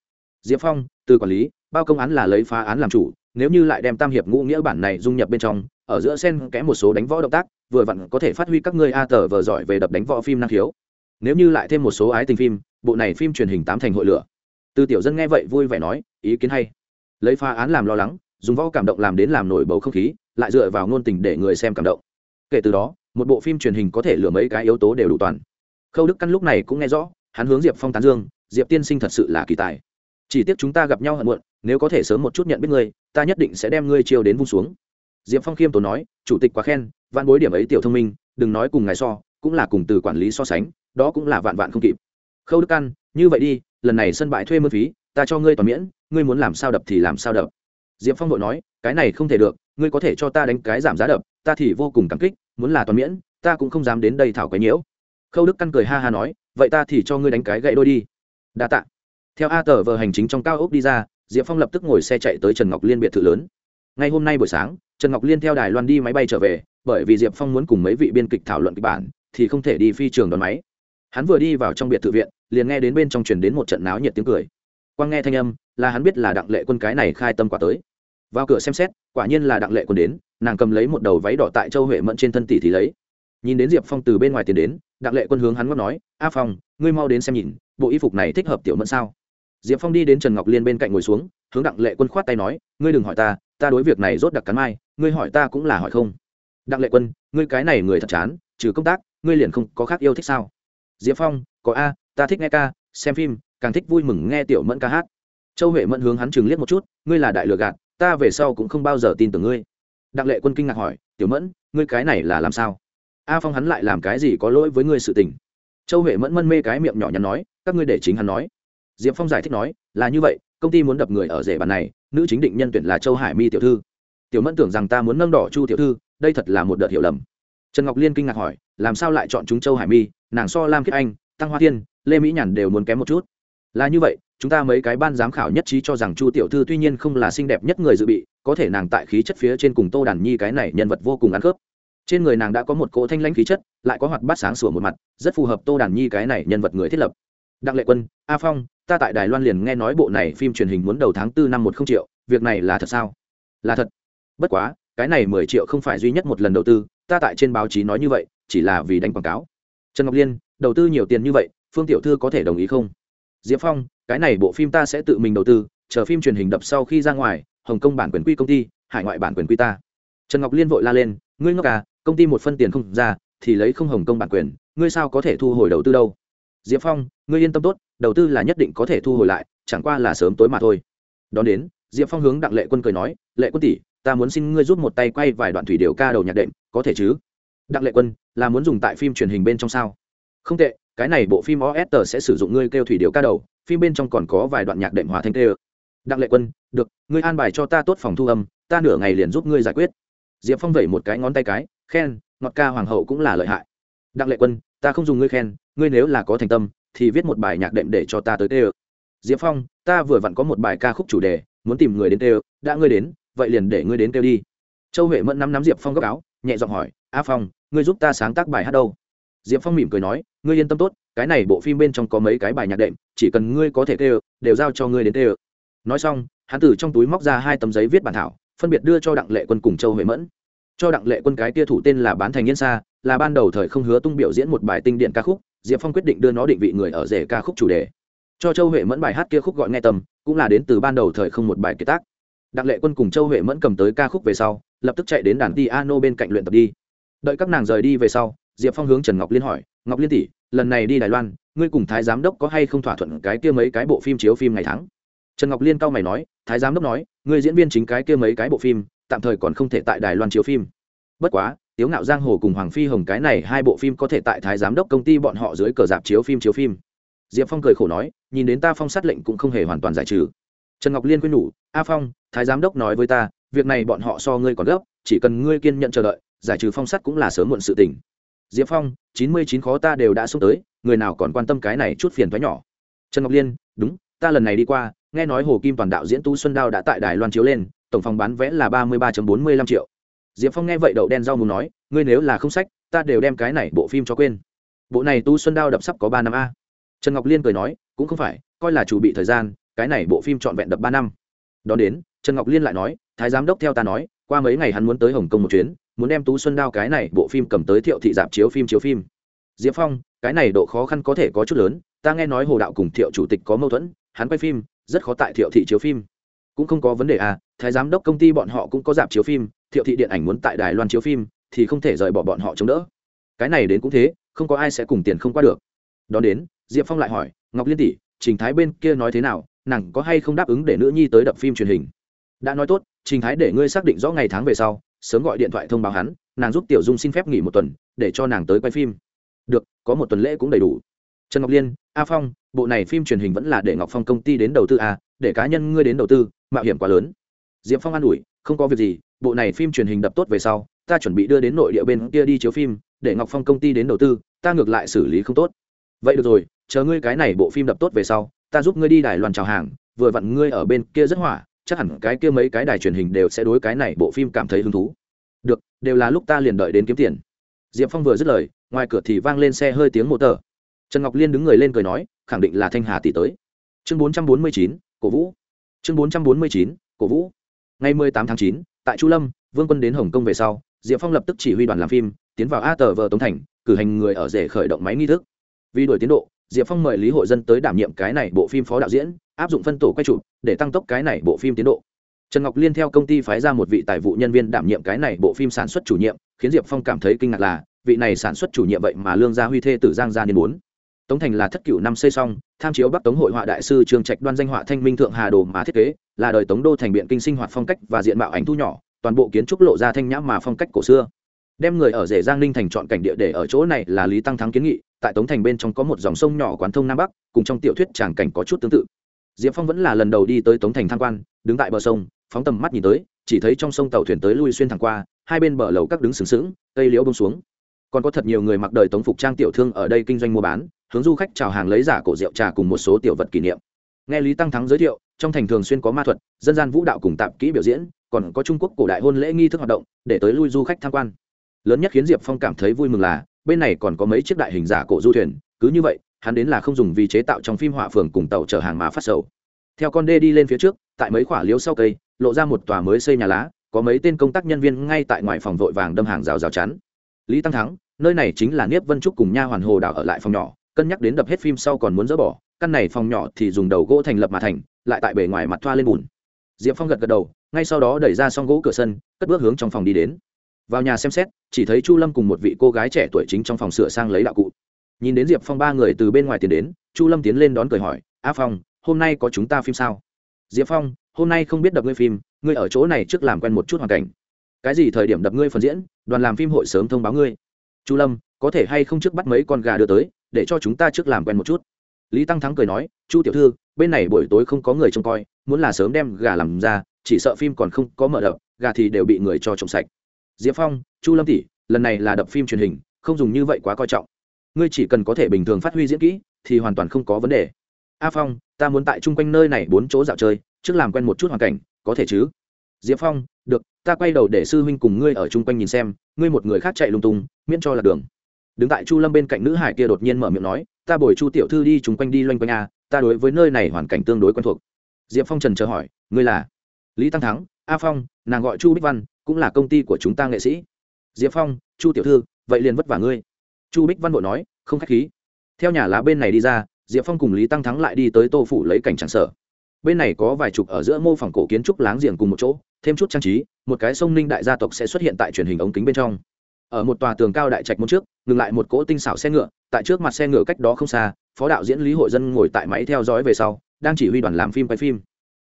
Diệp phong, từ quản lý, bao công án là lấy phá án làm chủ, nếu như lại đem tam hiệp ngũ nghĩa bản này dung nhập bên trong ở giữa sen kẽ một số đánh võ động tác, vừa vặn có thể phát huy các ngươi a tờ vờ giỏi về đập đánh võ phim năng khiếu. Nếu như lại thêm một số ái tình phim, bộ này phim truyền hình tám thành hội lửa. Từ tiểu dân nghe vậy vui vẻ nói, ý kiến hay. Lấy phá án làm lo lắng, dùng võ cảm động làm đến làm nổi bầu không khí, lại dựa vào ngôn tình để người xem cảm động. Kể từ đó, một bộ phim truyền hình có thể lừa mấy cái yếu tố đều đủ toàn. Khâu đức căn lúc này cũng nghe rõ, hắn hướng diệp phong tán dương, diệp tiên sinh thật sự là kỳ tài. Chỉ tiếc chúng ta gặp nhau hận muộn, nếu có thể sớm một chút nhận biết ngươi, ta nhất định sẽ đem ngươi chiêu đến vung xuống diệp phong khiêm tốn nói, chủ tịch quá khen, vạn bối điểm ấy tiểu thông minh, đừng nói cùng ngài so, cũng là cùng từ quản lý so sánh, đó cũng là vạn vạn không kịp. Khâu đức căn, như vậy đi, lần này sân bãi thuê mượn phí, ta cho ngươi toàn miễn, ngươi muốn làm sao đập thì làm sao đập. Diệp phong vội nói, cái này không thể được, ngươi có thể cho ta đánh cái giảm giá đập, ta thì vô cùng cảm kích, muốn là toàn miễn, ta cũng không dám đến đây thảo cái nhiễu. Khâu đức căn cười ha ha nói, vậy ta thì cho ngươi đánh cái gậy đôi đi. Đa t ạ theo a tờ vờ hành chính trong cao ốc đi ra, diệp phong lập tức ngồi xe chạy tới trần ngọc liên biệt thự lớn. Ngay hôm nay buổi sáng trần ngọc liên theo đài loan đi máy bay trở về, bởi vì diệp phong muốn cùng mấy vị biên kịch thảo luận kịch bản, thì không thể đi phi trường đón máy. Hắn vừa đi vào trong biệt thự viện, liền nghe đến bên trong truyền đến một trận náo nhiệt tiếng cười. Quang nghe thanh âm, là hắn biết là đặng lệ quân cái này khai tâm quả tới. Vào cửa xem xét, quả nhiên là đặng lệ quân đến, nàng cầm lấy một đầu váy đỏ tại châu huệ mẫn trên thân tỷ thì lấy. Nhìn đến diệp phong từ bên ngoài tiến đến, đặng lệ quân hướng hắn ngót nói, a phong, ngươi mau đến xem nhìn, bộ y phục này thích hợp tiểu mẫn sao? Diệp phong đi đến trần ngọc liên bên cạnh ngồi xuống, hướng đặng lệ quân khoát tay nói, ngươi đừng hỏi ta ta đối việc này rốt đặc cắn mai ngươi hỏi ta cũng là hỏi không. Đặng lệ quân, ngươi cái này người thật chán, trừ công tác, ngươi liền không có khác yêu thích sao? Diệp phong, có a, ta thích nghe ca, xem phim, càng thích vui mừng nghe tiểu mẫn ca hát. Châu huệ mẫn hướng hắn chừng liếc một chút, ngươi là đại lừa gạt, ta về sau cũng không bao giờ tin tưởng ngươi. Đặng lệ quân kinh ngạc hỏi, tiểu mẫn, ngươi cái này là làm sao? A phong hắn lại làm cái gì có lỗi với ngươi sự tình? Châu huệ mẫn mân mê cái miệng nhỏ nhắn nói, các ngươi để chính hắn nói. Diệp phong giải thích nói, là như vậy, công ty muốn đập người ở rể bàn này, nữ chính định nhân tuyển là châu hải mi tiểu thư tiểu mẫn tưởng rằng ta muốn nâng đỏ chu tiểu thư, đây thật là một đợt hiểu lầm. Trần ngọc liên kinh ngạc hỏi, làm sao lại chọn chúng châu hải mi, nàng so lam kiết anh, tăng hoa thiên, lê mỹ nhàn đều muốn kém một chút. Là như vậy, chúng ta mấy cái ban giám khảo nhất trí cho rằng chu tiểu thư tuy nhiên không là xinh đẹp nhất người dự bị, có thể nàng tại khí chất phía trên cùng tô đàn nhi cái này nhân vật vô cùng ăn khớp. Trên người nàng đã có một cỗ thanh lãnh khí chất, lại có hoạt bát sáng sủa một mặt, rất phù hợp tô đàn nhi cái này nhân vật người thiết lập. Đặng lệ quân, a phong, ta tại đài loan liền nghe nói bộ này phim truyền hình muốn đầu tháng tư năm một không triệu, việc này là thật sao? Là thật bất quá, cái này mười triệu không phải duy nhất một lần đầu tư, ta tại trên báo chí nói như vậy, chỉ là vì đánh quảng cáo. Trần ngọc liên, đầu tư nhiều tiền như vậy, phương tiểu thư có thể đồng ý không? Diệp phong, cái này bộ phim ta sẽ tự mình đầu tư, chờ phim truyền hình đập sau khi ra ngoài, hồng kông bản quyền quy công ty, hải ngoại bản quyền quy ta. Trần ngọc liên vội la lên, ngươi ngốc à công ty một phân tiền không ra, thì lấy không hồng kông bản quyền, ngươi sao có thể thu hồi đầu tư đâu? Diệp phong, ngươi yên tâm tốt, đầu tư là nhất định có thể thu hồi lại, chẳng qua là sớm tối mà thôi. Đón đến, diệp phong hướng đặng lệ quân cười nói, lệ quân tỷ ta muốn xin ngươi giúp một tay quay vài đoạn thủy điều ca đầu nhạc đệm, có thể chứ? Đặng lệ quân, là muốn dùng tại phim truyền hình bên trong sao? Không tệ, cái này bộ phim OST sẽ sử dụng ngươi kêu thủy điều ca đầu, phim bên trong còn có vài đoạn nhạc đệm hòa thanh tê đặng lệ quân, được, ngươi an bài cho ta tốt phòng thu âm, ta nửa ngày liền giúp ngươi giải quyết. Diệp phong vẩy một cái ngón tay cái, khen, ngọt ca hoàng hậu cũng là lợi hại. Đặng lệ quân, ta không dùng ngươi khen, ngươi nếu là có thành tâm, thì viết một bài nhạc đệm để cho ta tới tê diệp phong, ta vừa vặn có một bài ca khúc chủ đề, muốn tìm người đến tê đã ngươi đến vậy liền để ngươi đến kêu đi. Châu huệ mẫn nắm nắm diệp phong gấp áo, nhẹ giọng hỏi, a phong, ngươi giúp ta sáng tác bài hát đâu? Diệp phong mỉm cười nói, ngươi yên tâm tốt, cái này bộ phim bên trong có mấy cái bài nhạc đệm, chỉ cần ngươi có thể kêu, đều giao cho ngươi đến kêu. Nói xong, hắn từ trong túi móc ra hai tấm giấy viết bản thảo, phân biệt đưa cho đặng lệ quân cùng châu huệ mẫn. Cho đặng lệ quân cái tia thủ tên là bán thành yên xa là ban đầu thời không hứa tung biểu diễn một bài tinh điện ca khúc, diệp phong quyết định đưa nó định vị người ở rể ca khúc chủ đề. Cho châu huệ mẫn bài hát kia khúc gọi nghe tầm, cũng là đến từ ban đầu thời không một bài kế tác đặng lệ quân cùng châu huệ mẫn cầm tới ca khúc về sau, lập tức chạy đến đàn piano bên cạnh luyện tập đi. Đợi các nàng rời đi về sau, diệp phong hướng trần ngọc liên hỏi, ngọc liên tỷ, lần này đi đài loan, ngươi cùng thái giám đốc có hay không thỏa thuận cái kia mấy cái bộ phim chiếu phim ngày tháng? Trần ngọc liên cao mày nói, thái giám đốc nói, ngươi diễn viên chính cái kia mấy cái bộ phim, tạm thời còn không thể tại đài loan chiếu phim. Bất quá, tiếu ngạo giang hồ cùng hoàng phi hồng cái này hai bộ phim có thể tại thái giám đốc công ty bọn họ dưới cờ dạp chiếu phim chiếu phim. Diệp phong cười khổ nói, nhìn đến ta phong sát lệnh cũng không hề hoàn toàn giải trừ trần ngọc liên quyên nhủ, a phong, thái giám đốc nói với ta, việc này bọn họ so ngươi còn gấp, chỉ cần ngươi kiên nhận chờ đợi, giải trừ phong sát cũng là sớm muộn sự tình. Diệp phong, chín mươi chín khó ta đều đã xuống tới, người nào còn quan tâm cái này chút phiền thoái nhỏ? Trần ngọc liên, đúng, ta lần này đi qua, nghe nói hồ kim toàn đạo diễn Tu xuân đao đã tại đài loan chiếu lên, tổng phòng bán vé là ba mươi ba bốn mươi lăm triệu. Diệp phong nghe vậy đậu đen rau muốn nói, ngươi nếu là không sách, ta đều đem cái này bộ phim cho quên. Bộ này tu xuân đao đập sắp có ba năm a. Trần ngọc liên cười nói, cũng không phải, coi là chủ bị thời gian cái này bộ phim trọn vẹn đập ba năm. Đón đến, trần ngọc liên lại nói, thái giám đốc theo ta nói, qua mấy ngày hắn muốn tới hồng kông một chuyến, muốn đem tú xuân đao cái này bộ phim cầm tới thiệu thị dạp chiếu phim chiếu phim. Diệp phong, cái này độ khó khăn có thể có chút lớn, ta nghe nói hồ đạo cùng thiệu chủ tịch có mâu thuẫn, hắn quay phim, rất khó tại thiệu thị chiếu phim. Cũng không có vấn đề à thái giám đốc công ty bọn họ cũng có dạp chiếu phim, thiệu thị điện ảnh muốn tại đài loan chiếu phim, thì không thể rời bỏ bọn họ chống đỡ. Cái này đến cũng thế, không có ai sẽ cùng tiền không qua được. Đón đến, diệp phong lại hỏi, ngọc liên tỷ, trình thái bên kia nói thế nào? Nàng có hay không đáp ứng để nữ nhi tới đập phim truyền hình? Đã nói tốt, trình thái để ngươi xác định rõ ngày tháng về sau, sớm gọi điện thoại thông báo hắn, nàng giúp tiểu dung xin phép nghỉ một tuần, để cho nàng tới quay phim. Được, có một tuần lễ cũng đầy đủ. Trần ngọc liên, a phong, bộ này phim truyền hình vẫn là để ngọc phong công ty đến đầu tư a, để cá nhân ngươi đến đầu tư, mạo hiểm quá lớn. Diệp phong an ủi, không có việc gì, bộ này phim truyền hình đập tốt về sau, ta chuẩn bị đưa đến nội địa bên kia đi chiếu phim, để ngọc phong công ty đến đầu tư, ta ngược lại xử lý không tốt vậy được rồi, chờ ngươi cái này bộ phim đập tốt về sau, ta giúp ngươi đi đài loan chào hàng, vừa vặn ngươi ở bên kia rất hỏa, chắc hẳn cái kia mấy cái đài truyền hình đều sẽ đối cái này bộ phim cảm thấy hứng thú. Được, đều là lúc ta liền đợi đến kiếm tiền. Diệp phong vừa dứt lời, ngoài cửa thì vang lên xe hơi tiếng mô tờ. Trần ngọc liên đứng người lên cười nói, khẳng định là thanh hà tỷ tới. Chương bốn trăm bốn mươi chín, cổ vũ. Chương bốn trăm bốn mươi chín, cổ vũ. Ngày mười tám tháng chín, tại chu lâm, vương quân đến hồng kông về sau, diệp phong lập tức chỉ huy đoàn làm phim, tiến vào a tờ vờ tống thành, cử hành người ở rể khởi động máy nghi thức vì đổi tiến độ, diệp phong mời lý hội dân tới đảm nhiệm cái này bộ phim phó đạo diễn, áp dụng phân tổ quay chụp để tăng tốc cái này bộ phim tiến độ. Trần ngọc liên theo công ty phái ra một vị tài vụ nhân viên đảm nhiệm cái này bộ phim sản xuất chủ nhiệm, khiến diệp phong cảm thấy kinh ngạc là, vị này sản xuất chủ nhiệm vậy mà lương gia huy thê tử giang gia niên bốn tống thành là thất cửu năm xây xong, tham chiếu bắc tống hội họa đại sư Trường trạch đoan danh họa thanh minh thượng hà đồ mà thiết kế, là đời tống đô thành biện kinh sinh hoạt phong cách và diện mạo ảnh thu nhỏ, toàn bộ kiến trúc lộ ra thanh nhã mà phong cách cổ xưa đem người ở rể giang ninh thành chọn cảnh địa để ở chỗ này là lý tăng thắng kiến nghị, tại tống thành bên trong có một dòng sông nhỏ quán thông nam bắc, cùng trong tiểu thuyết tràng cảnh có chút tương tự. Diệp phong vẫn là lần đầu đi tới tống thành tham quan, đứng tại bờ sông, phóng tầm mắt nhìn tới, chỉ thấy trong sông tàu thuyền tới lui xuyên thẳng qua, hai bên bờ lầu các đứng sừng sững, cây liễu bông xuống. Còn có thật nhiều người mặc đời tống phục trang tiểu thương ở đây kinh doanh mua bán, hướng du khách chào hàng lấy giả cổ rượu trà cùng một số tiểu vật kỷ niệm. Nghe lý tăng thắng giới thiệu, trong thành thường xuyên có ma thuật, dân gian vũ đạo cùng tạp kỹ biểu diễn, còn có trung quốc cổ đại hôn lễ nghi thức hoạt động, để tới lui du khách tham quan lớn nhất khiến diệp phong cảm thấy vui mừng là, bên này còn có mấy chiếc đại hình giả cổ du thuyền, cứ như vậy, hắn đến là không dùng vì chế tạo trong phim họa phường cùng tàu chở hàng mà phát sầu. Theo con đê đi lên phía trước, tại mấy khoả liếu sau cây, lộ ra một tòa mới xây nhà lá, có mấy tên công tác nhân viên ngay tại ngoài phòng vội vàng đâm hàng rào rào chắn. Lý tăng thắng, nơi này chính là niếp vân trúc cùng nha hoàn hồ đảo ở lại phòng nhỏ, cân nhắc đến đập hết phim sau còn muốn dỡ bỏ, căn này phòng nhỏ thì dùng đầu gỗ thành lập mà thành, lại tại bề ngoài mặt thoa lên bùn. Diệp phong gật gật đầu, ngay sau đó đẩy ra xong gỗ cửa sân, cất bước hướng trong phòng đi đến vào nhà xem xét, chỉ thấy chu lâm cùng một vị cô gái trẻ tuổi chính trong phòng sửa sang lấy đạo cụ. Nhìn đến diệp phong ba người từ bên ngoài tiến đến, chu lâm tiến lên đón cười hỏi, a phong, hôm nay có chúng ta phim sao? Diệp phong, hôm nay không biết đập ngươi phim, ngươi ở chỗ này trước làm quen một chút hoàn cảnh. Cái gì thời điểm đập ngươi phần diễn, đoàn làm phim hội sớm thông báo ngươi. Chu lâm, có thể hay không trước bắt mấy con gà đưa tới, để cho chúng ta trước làm quen một chút? Lý tăng thắng cười nói, chu tiểu thư, bên này buổi tối không có người trông coi, muốn là sớm đem gà làm ra, chỉ sợ phim còn không có mở đập, gà thì đều bị người cho trộm sạch diệp phong, chu lâm tỷ, lần này là đập phim truyền hình, không dùng như vậy quá coi trọng. Ngươi chỉ cần có thể bình thường phát huy diễn kỹ, thì hoàn toàn không có vấn đề. A phong, ta muốn tại chung quanh nơi này bốn chỗ dạo chơi, trước làm quen một chút hoàn cảnh, có thể chứ? Diệp phong, được, ta quay đầu để sư huynh cùng ngươi ở chung quanh nhìn xem, ngươi một người khác chạy lung tung, miễn cho là đường. Đứng tại chu lâm bên cạnh nữ hải kia đột nhiên mở miệng nói, ta bồi chu tiểu thư đi chung quanh đi loanh quanh a, ta đối với nơi này hoàn cảnh tương đối quen thuộc. Diệp phong trần chờ hỏi, ngươi là? Lý tăng thắng a phong, nàng gọi chu bích văn, cũng là công ty của chúng ta nghệ sĩ. Diệp phong, chu tiểu thư, vậy liền vất vả ngươi. Chu bích văn bộ nói, không k h á c h khí. Theo nhà lá bên này đi ra, diệp phong cùng lý tăng thắng lại đi tới tô phủ lấy cảnh tràng sở. Bên này có vài chục ở giữa mô phỏng cổ kiến trúc láng giềng cùng một chỗ, thêm chút trang trí, một cái sông ninh đại gia tộc sẽ xuất hiện tại truyền hình ống kính bên trong. Ở một tòa tường cao đại trạch môn trước, ngừng lại một cỗ tinh xảo xe ngựa, tại trước mặt xe ngựa cách đó không xa, phó đạo diễn lý hội dân ngồi tại máy theo dõi về sau, đang chỉ huy đoàn làm phim quay phim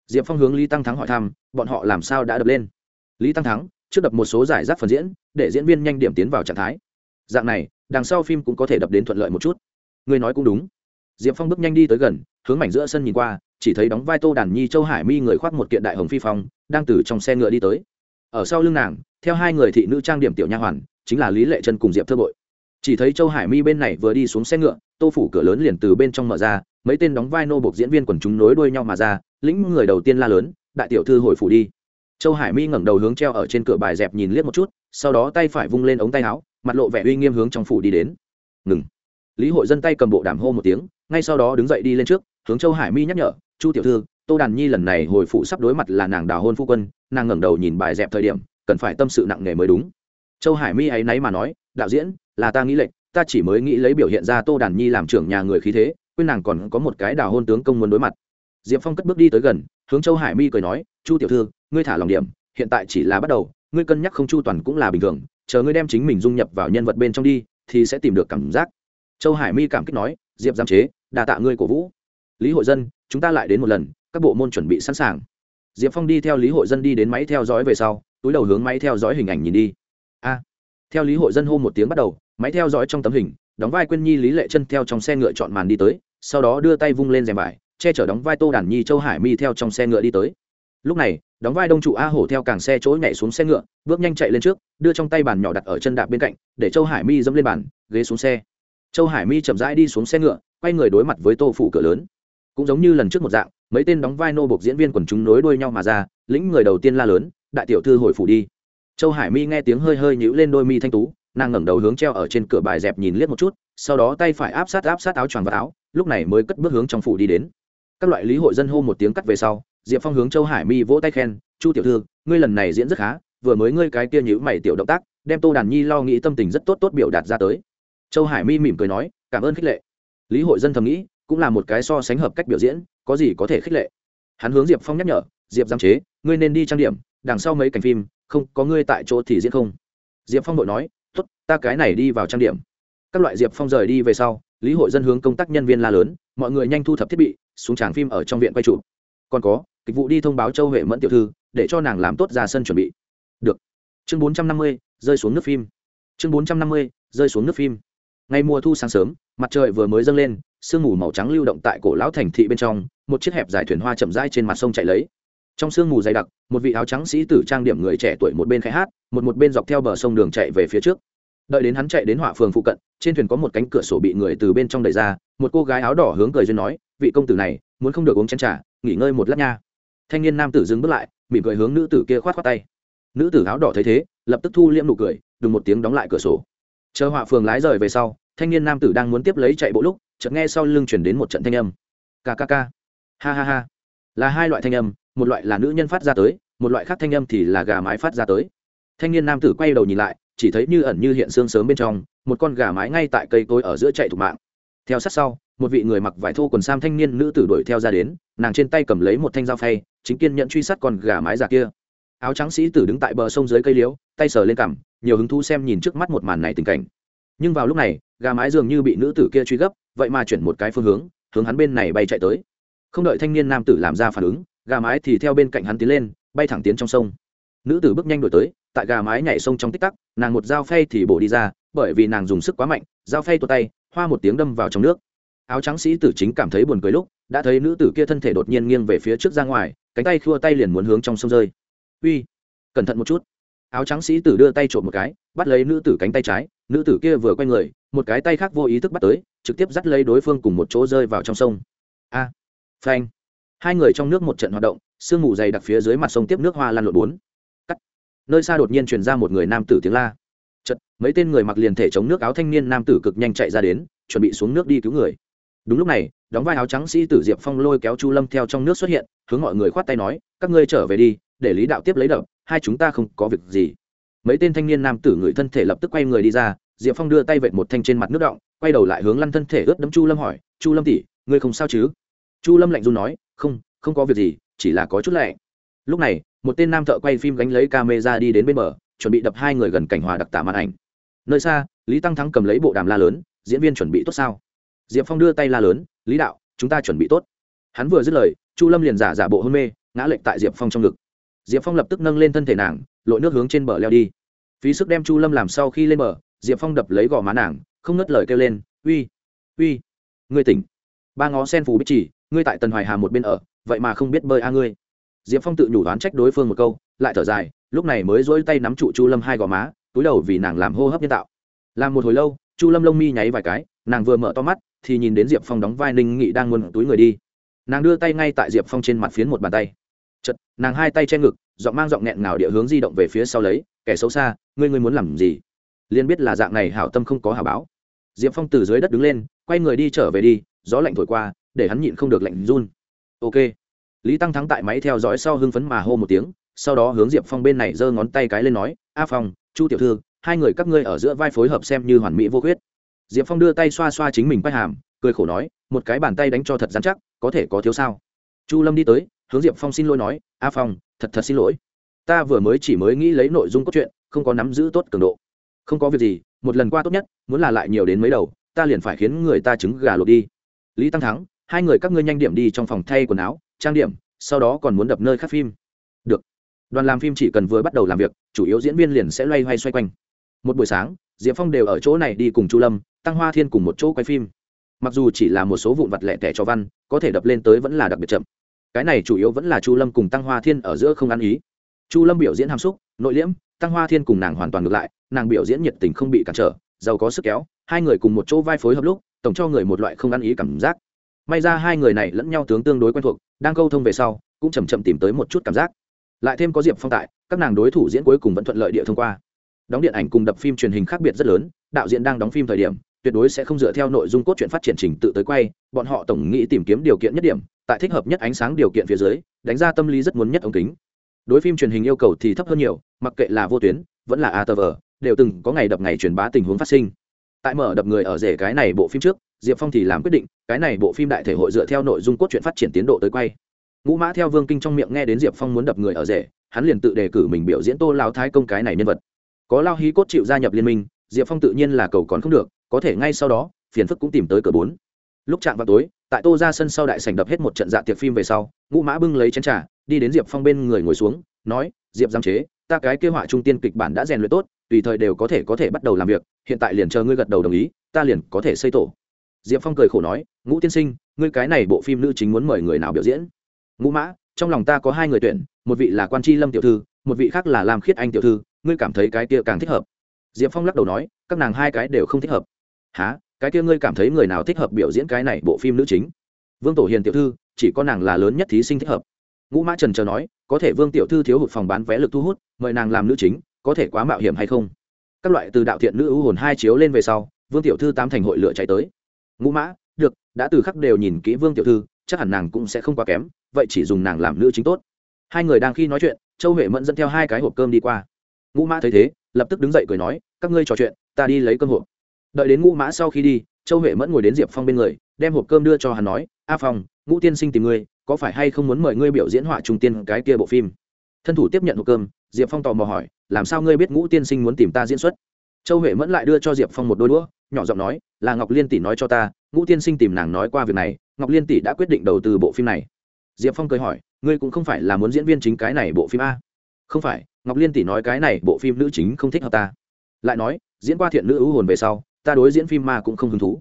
diệp phong hướng lý tăng thắng hỏi thăm, bọn họ làm sao đã đập lên? Lý tăng thắng, trước đập một số giải rác phần diễn, để diễn viên nhanh điểm tiến vào trạng thái. Dạng này, đằng sau phim cũng có thể đập đến thuận lợi một chút. Người nói cũng đúng. Diệp phong bước nhanh đi tới gần, hướng mảnh giữa sân nhìn qua, chỉ thấy đóng vai tô đàn nhi, châu hải mi người khoác một kiện đại hồng phi phong, đang từ trong xe ngựa đi tới. Ở sau lưng nàng, theo hai người thị nữ trang điểm tiểu nha hoàn, chính là lý lệ chân cùng diệp thơ bội. Chỉ thấy châu hải mi bên này vừa đi xuống xe ngựa, tô phủ cửa lớn liền từ bên trong mở ra mấy tên đóng vai nô bộc diễn viên quần chúng nối đuôi nhau mà ra, lĩnh người đầu tiên la lớn, đại tiểu thư hồi phủ đi. Châu hải mi ngẩng đầu hướng treo ở trên cửa bài dẹp nhìn liếc một chút, sau đó tay phải vung lên ống tay áo, mặt lộ vẻ uy nghiêm hướng trong phủ đi đến. Ngừng. Lý hội dân tay cầm bộ đàm hô một tiếng, ngay sau đó đứng dậy đi lên trước, hướng châu hải mi nhắc nhở, chu tiểu thư, tô đàn nhi lần này hồi phụ sắp đối mặt là nàng đào hôn phu quân, nàng ngẩng đầu nhìn bài dẹp thời điểm, cần phải tâm sự nặng nề mới đúng. Châu hải mi ấy náy mà nói, đạo diễn, là ta nghĩ lệnh ta chỉ mới nghĩ lấy biểu hiện ra tô đàn nhi làm trưởng nhà người khí thế quên nàng còn có một cái đào hôn tướng công muốn đối mặt. Diệp phong cất bước đi tới gần, hướng châu hải mi cười nói, chu tiểu thư, ngươi thả lòng điểm, hiện tại chỉ là bắt đầu, ngươi cân nhắc không chu toàn cũng là bình thường, chờ ngươi đem chính mình dung nhập vào nhân vật bên trong đi, thì sẽ tìm được cảm giác. Châu hải mi cảm kích nói, diệp giam chế, đà tạ ngươi cổ vũ. Lý hội dân, chúng ta lại đến một lần, các bộ môn chuẩn bị sẵn sàng. Diệp phong đi theo lý hội dân đi đến máy theo dõi về sau, túi đầu hướng máy theo dõi hình ảnh nhìn đi. A. Theo lý hội dân hô một tiếng bắt đầu, máy theo dõi trong tấm hình đóng vai quên nhi lý lệ chân theo trong xe ngựa chọn màn đi tới, sau đó đưa tay vung lên rèm bài che chở đóng vai tô đàn nhi, châu hải mi theo trong xe ngựa đi tới. Lúc này, đóng vai đông trụ a hổ theo càng xe chỗ nhảy xuống xe ngựa, bước nhanh chạy lên trước, đưa trong tay bàn nhỏ đặt ở chân đạp bên cạnh, để châu hải mi dẫm lên bàn, ghế xuống xe. Châu hải mi chậm rãi đi xuống xe ngựa, quay người đối mặt với tô phủ cửa lớn. Cũng giống như lần trước một dạng, mấy tên đóng vai nô bộc diễn viên quần chúng nối đuôi nhau mà ra, lĩnh người đầu tiên la lớn, đại tiểu thư hồi phủ đi. Châu hải mi nghe tiếng hơi hơi nhíu lên đôi mi thanh tú nàng ngẩng đầu hướng treo ở trên cửa bài dẹp nhìn liếc một chút, sau đó tay phải áp sát áp sát áo choàng vào áo, lúc này mới cất bước hướng trong phủ đi đến. Các loại lý hội dân hô một tiếng cắt về sau, diệp phong hướng châu hải mi vỗ tay khen, chu tiểu thư, ngươi lần này diễn rất khá, vừa mới ngươi cái kia nhữ mày tiểu động tác, đem tô đàn nhi lo nghĩ tâm tình rất tốt tốt biểu đạt ra tới. Châu hải mi mỉm cười nói, cảm ơn khích lệ. Lý hội dân thầm nghĩ, cũng là một cái so sánh hợp cách biểu diễn, có gì có thể khích lệ. Hắn hướng diệp phong nhắc nhở, diệp giam chế, ngươi nên đi trang điểm, đằng sau mấy cảnh phim, không có ngươi tại chỗ thì diễn không. Diệp phong đội nói ta cái này đi vào trang điểm. Các loại diệp phong rời đi về sau, lý hội dân hướng công tác nhân viên la lớn, mọi người nhanh thu thập thiết bị, xuống tràng phim ở trong viện quay trụ còn có, kịch vụ đi thông báo châu huệ mẫn tiểu thư, để cho nàng làm tốt ra sân chuẩn bị. Được. Chương bốn trăm năm mươi, rơi xuống nước phim. Chương bốn trăm năm mươi, rơi xuống nước phim. Ngày mùa thu sáng sớm, mặt trời vừa mới dâng lên, sương mù màu trắng lưu động tại cổ lão thành thị bên trong, một chiếc hẹp dài thuyền hoa chậm rãi trên mặt sông chạy lấy. Trong sương mù dày đặc, một vị áo trắng sĩ tử trang điểm người trẻ tuổi một bên khai hát, một một bên dọc theo bờ sông đường chạy về phía trước đợi đến hắn chạy đến họa phường phụ cận, trên thuyền có một cánh cửa sổ bị người từ bên trong đẩy ra, một cô gái áo đỏ hướng cười duyên nói, vị công tử này, muốn không được uống chén trà, nghỉ ngơi một lát nha. Thanh niên nam tử dừng bước lại, mỉm cười hướng nữ tử kia khoát khoát tay. Nữ tử áo đỏ thấy thế, lập tức thu liễm nụ cười, đùng một tiếng đóng lại cửa sổ. Chờ họa phường lái rời về sau, thanh niên nam tử đang muốn tiếp lấy chạy bộ lúc, chợt nghe sau lưng chuyển đến một trận thanh âm. Kkk ha ha ha. Là hai loại thanh âm, một loại là nữ nhân phát ra tới, một loại khác thanh âm thì là gà mái phát ra tới. Thanh niên nam tử quay đầu nhìn lại chỉ thấy như ẩn như hiện xương sớm bên trong, một con gà mái ngay tại cây cối ở giữa chạy thục mạng. Theo sát sau, một vị người mặc vải thô quần sam thanh niên nữ tử đuổi theo ra đến, nàng trên tay cầm lấy một thanh dao phay, chính kiên nhận truy sát con gà mái già kia. Áo trắng sĩ tử đứng tại bờ sông dưới cây liễu, tay sờ lên cằm, nhiều hứng thú xem nhìn trước mắt một màn này tình cảnh. Nhưng vào lúc này, gà mái dường như bị nữ tử kia truy gấp, vậy mà chuyển một cái phương hướng hướng hắn bên này bay chạy tới. Không đợi thanh niên nam tử làm ra phản ứng, gà mái thì theo bên cạnh hắn tiến lên, bay thẳng tiến trong sông nữ tử bước nhanh đổi tới, tại gà mái nhảy sông trong tích tắc, nàng một dao phay thì bổ đi ra, bởi vì nàng dùng sức quá mạnh, dao phay tuột tay, hoa một tiếng đâm vào trong nước. Áo trắng sĩ tử chính cảm thấy buồn cười lúc, đã thấy nữ tử kia thân thể đột nhiên nghiêng về phía trước ra ngoài, cánh tay khua tay liền muốn hướng trong sông rơi. Uy, cẩn thận một chút. Áo trắng sĩ tử đưa tay trộm một cái, bắt lấy nữ tử cánh tay trái, nữ tử kia vừa quay người, một cái tay khác vô ý thức bắt tới, trực tiếp dắt lấy đối phương cùng một chỗ rơi vào trong sông. A, phanh. Hai người trong nước một trận hoạt động, sương mù dày đặc phía dưới mặt sông tiếp nước hoa lan lộn bốn nơi xa đột nhiên truyền ra một người nam tử tiếng la. Chật mấy tên người mặc liền thể chống nước áo thanh niên nam tử cực nhanh chạy ra đến, chuẩn bị xuống nước đi cứu người. Đúng lúc này, đóng vai áo trắng sĩ tử diệp phong lôi kéo chu lâm theo trong nước xuất hiện, hướng mọi người khoát tay nói, các ngươi trở về đi, để lý đạo tiếp lấy đập, hai chúng ta không có việc gì. Mấy tên thanh niên nam tử người thân thể lập tức quay người đi ra, diệp phong đưa tay vệt một thanh trên mặt nước động quay đầu lại hướng lăn thân thể ướt đấm chu lâm hỏi, chu lâm tỉ ngươi không sao chứ? Chu lâm lạnh run nói, không không có việc gì, chỉ là có chút lạnh. lúc này một tên nam thợ quay phim gánh lấy camera đi đến bên bờ, chuẩn bị đập hai người gần cảnh hòa đặc tả màn ảnh. Nơi xa, lý tăng thắng cầm lấy bộ đàm la lớn, diễn viên chuẩn bị tốt sao? Diệp phong đưa tay la lớn, lý đạo, chúng ta chuẩn bị tốt. Hắn vừa dứt lời, chu lâm liền giả giả bộ hôn mê, ngã lệch tại diệp phong trong ngực. Diệp phong lập tức nâng lên thân thể nàng, lội nước hướng trên bờ leo đi. Phí sức đem chu lâm làm sau khi lên bờ, diệp phong đập lấy gò má nàng, không ngất lời kêu lên, uy uy, ngươi tỉnh. Ba ngó sen phù bích chỉ, ngươi tại tần hoài hà một bên ở, vậy mà không biết bơi a ngươi diệp phong tự nhủ đoán trách đối phương một câu, lại thở dài, lúc này mới dỗi tay nắm trụ chu lâm hai gò má, túi đầu vì nàng làm hô hấp nhân tạo. Làm một hồi lâu, chu lâm lông mi nháy vài cái, nàng vừa mở to mắt, thì nhìn đến diệp phong đóng vai ninh nghị đang nguồn túi người đi. Nàng đưa tay ngay tại diệp phong trên mặt phiến một bàn tay. Chật nàng hai tay che ngực, giọng mang giọng nghẹn ngào địa hướng di động về phía sau lấy, kẻ xấu xa, ngươi ngươi muốn làm gì? Liên biết là dạng này hảo tâm không có hảo báo. Diệp phong từ dưới đất đứng lên, quay người đi trở về đi, gió lạnh thổi qua, để hắn nhịn không được lạnh run. Ok lý tăng thắng tại máy theo dõi sau hưng phấn mà hô một tiếng, sau đó hướng diệp phong bên này giơ ngón tay cái lên nói, a phong, chu tiểu thư, hai người các ngươi ở giữa vai phối hợp xem như hoàn mỹ vô khuyết. Diệp phong đưa tay xoa xoa chính mình quay hàm, cười khổ nói, một cái bàn tay đánh cho thật dán chắc, có thể có thiếu sao? Chu lâm đi tới, hướng diệp phong xin lỗi nói, a phong, thật thật xin lỗi. Ta vừa mới chỉ mới nghĩ lấy nội dung cốt truyện, không có nắm giữ tốt cường độ. Không có việc gì, một lần qua tốt nhất, muốn là lại nhiều đến mấy đầu, ta liền phải khiến người ta trứng gà lột đi. Lý tăng thắng, hai người các ngươi nhanh điểm đi trong phòng thay quần áo trang điểm, sau đó còn muốn đập nơi khác phim. Được. Đoàn làm phim chỉ cần vừa bắt đầu làm việc, chủ yếu diễn viên liền sẽ loay hoay xoay quanh. Một buổi sáng, diệp phong đều ở chỗ này đi cùng chu lâm, tăng hoa thiên cùng một chỗ quay phim. Mặc dù chỉ là một số vụn vặt lẻ tẻ cho văn, có thể đập lên tới vẫn là đặc biệt chậm. Cái này chủ yếu vẫn là chu lâm cùng tăng hoa thiên ở giữa không ăn ý. Chu lâm biểu diễn hàm xúc, nội liễm, tăng hoa thiên cùng nàng hoàn toàn ngược lại, nàng biểu diễn nhiệt tình không bị cản trở, giàu có sức kéo, hai người cùng một chỗ vai phối hợp lúc, tổng cho người một loại không ăn ý cảm giác may ra hai người này lẫn nhau tướng tương đối quen thuộc, đang câu thông về sau, cũng chầm chậm tìm tới một chút cảm giác. Lại thêm có diệp phong tại, các nàng đối thủ diễn cuối cùng vẫn thuận lợi địa thông qua. Đóng điện ảnh cùng đập phim truyền hình khác biệt rất lớn, đạo diễn đang đóng phim thời điểm, tuyệt đối sẽ không dựa theo nội dung cốt truyện phát triển trình tự tới quay, bọn họ tổng nghĩ tìm kiếm điều kiện nhất điểm, tại thích hợp nhất ánh sáng điều kiện phía dưới, đánh ra tâm lý rất muốn nhất ống kính. Đối phim truyền hình yêu cầu thì thấp hơn nhiều, mặc kệ là vô tuyến, vẫn là atv đều từng có ngày đập ngày truyền bá tình huống phát sinh. Tại mở đập người ở rể cái này bộ phim trước diệp phong thì làm quyết định, cái này bộ phim đại thể hội dựa theo nội dung cốt truyện phát triển tiến độ tới quay. Ngũ mã theo vương kinh trong miệng nghe đến diệp phong muốn đập người ở rể, hắn liền tự đề cử mình biểu diễn tô lao thái công cái này nhân vật. Có lao hí cốt chịu gia nhập liên minh, diệp phong tự nhiên là cầu còn không được, có thể ngay sau đó, phiền phức cũng tìm tới cửa bốn. Lúc chạm vào tối, tại tô ra sân sau đại sảnh đập hết một trận dạ tiệc phim về sau, ngũ mã bưng lấy chén t r à đi đến diệp phong bên người ngồi xuống, nói, diệp giam chế, ta cái kế họa trung tiên kịch bản đã rèn luyện tốt, tùy thời đều có thể có thể bắt đầu làm việc, hiện tại liền chờ ngươi gật đầu đồng ý, ta liền có thể xây tổ diệp phong cười khổ nói, ngũ tiên sinh, ngươi cái này bộ phim nữ chính muốn mời người nào biểu diễn? Ngũ mã, trong lòng ta có hai người tuyển, một vị là quan tri lâm tiểu thư, một vị khác là lam khiết anh tiểu thư, ngươi cảm thấy cái kia càng thích hợp? Diệp phong lắc đầu nói, các nàng hai cái đều không thích hợp. Há cái kia ngươi cảm thấy người nào thích hợp biểu diễn cái này bộ phim nữ chính? Vương tổ hiền tiểu thư, chỉ có nàng là lớn nhất thí sinh thích hợp. Ngũ mã trần chờ nói, có thể vương tiểu thư thiếu hụt phòng bán vé lực thu hút, mời nàng làm nữ chính, có thể quá mạo hiểm hay không? Các loại từ đạo thiện nữ ưu hồn hai chiếu lên về sau, vương tiểu thư tám thành hội lựa chạy tới ngũ mã, được, đã từ khắc đều nhìn kỹ vương tiểu thư, chắc hẳn nàng cũng sẽ không quá kém, vậy chỉ dùng nàng làm nữ chính tốt. Hai người đang khi nói chuyện, châu huệ mẫn dẫn theo hai cái hộp cơm đi qua. Ngũ mã thấy thế, lập tức đứng dậy cười nói, các ngươi trò chuyện, ta đi lấy cơm hộp. Đợi đến ngũ mã sau khi đi, châu huệ mẫn ngồi đến diệp phong bên người, đem hộp cơm đưa cho hắn nói, a phong, ngũ tiên sinh tìm ngươi, có phải hay không muốn mời ngươi biểu diễn họa trung tiên cái kia bộ phim? Thân thủ tiếp nhận hộp cơm, diệp phong tò mò hỏi, làm sao ngươi biết ngũ tiên sinh muốn tìm ta diễn xuất? Châu huệ mẫn lại đưa cho diệp phong một đôi đũa nhỏ giọng nói, là ngọc liên tỷ nói cho ta, ngũ tiên sinh tìm nàng nói qua việc này, ngọc liên tỷ đã quyết định đầu tư bộ phim này. Diệp phong cười hỏi, ngươi cũng không phải là muốn diễn viên chính cái này bộ phim a? Không phải, ngọc liên tỷ nói cái này bộ phim nữ chính không thích hợp ta. Lại nói, diễn qua thiện nữ ưu hồn về sau, ta đối diễn phim ma cũng không hứng thú.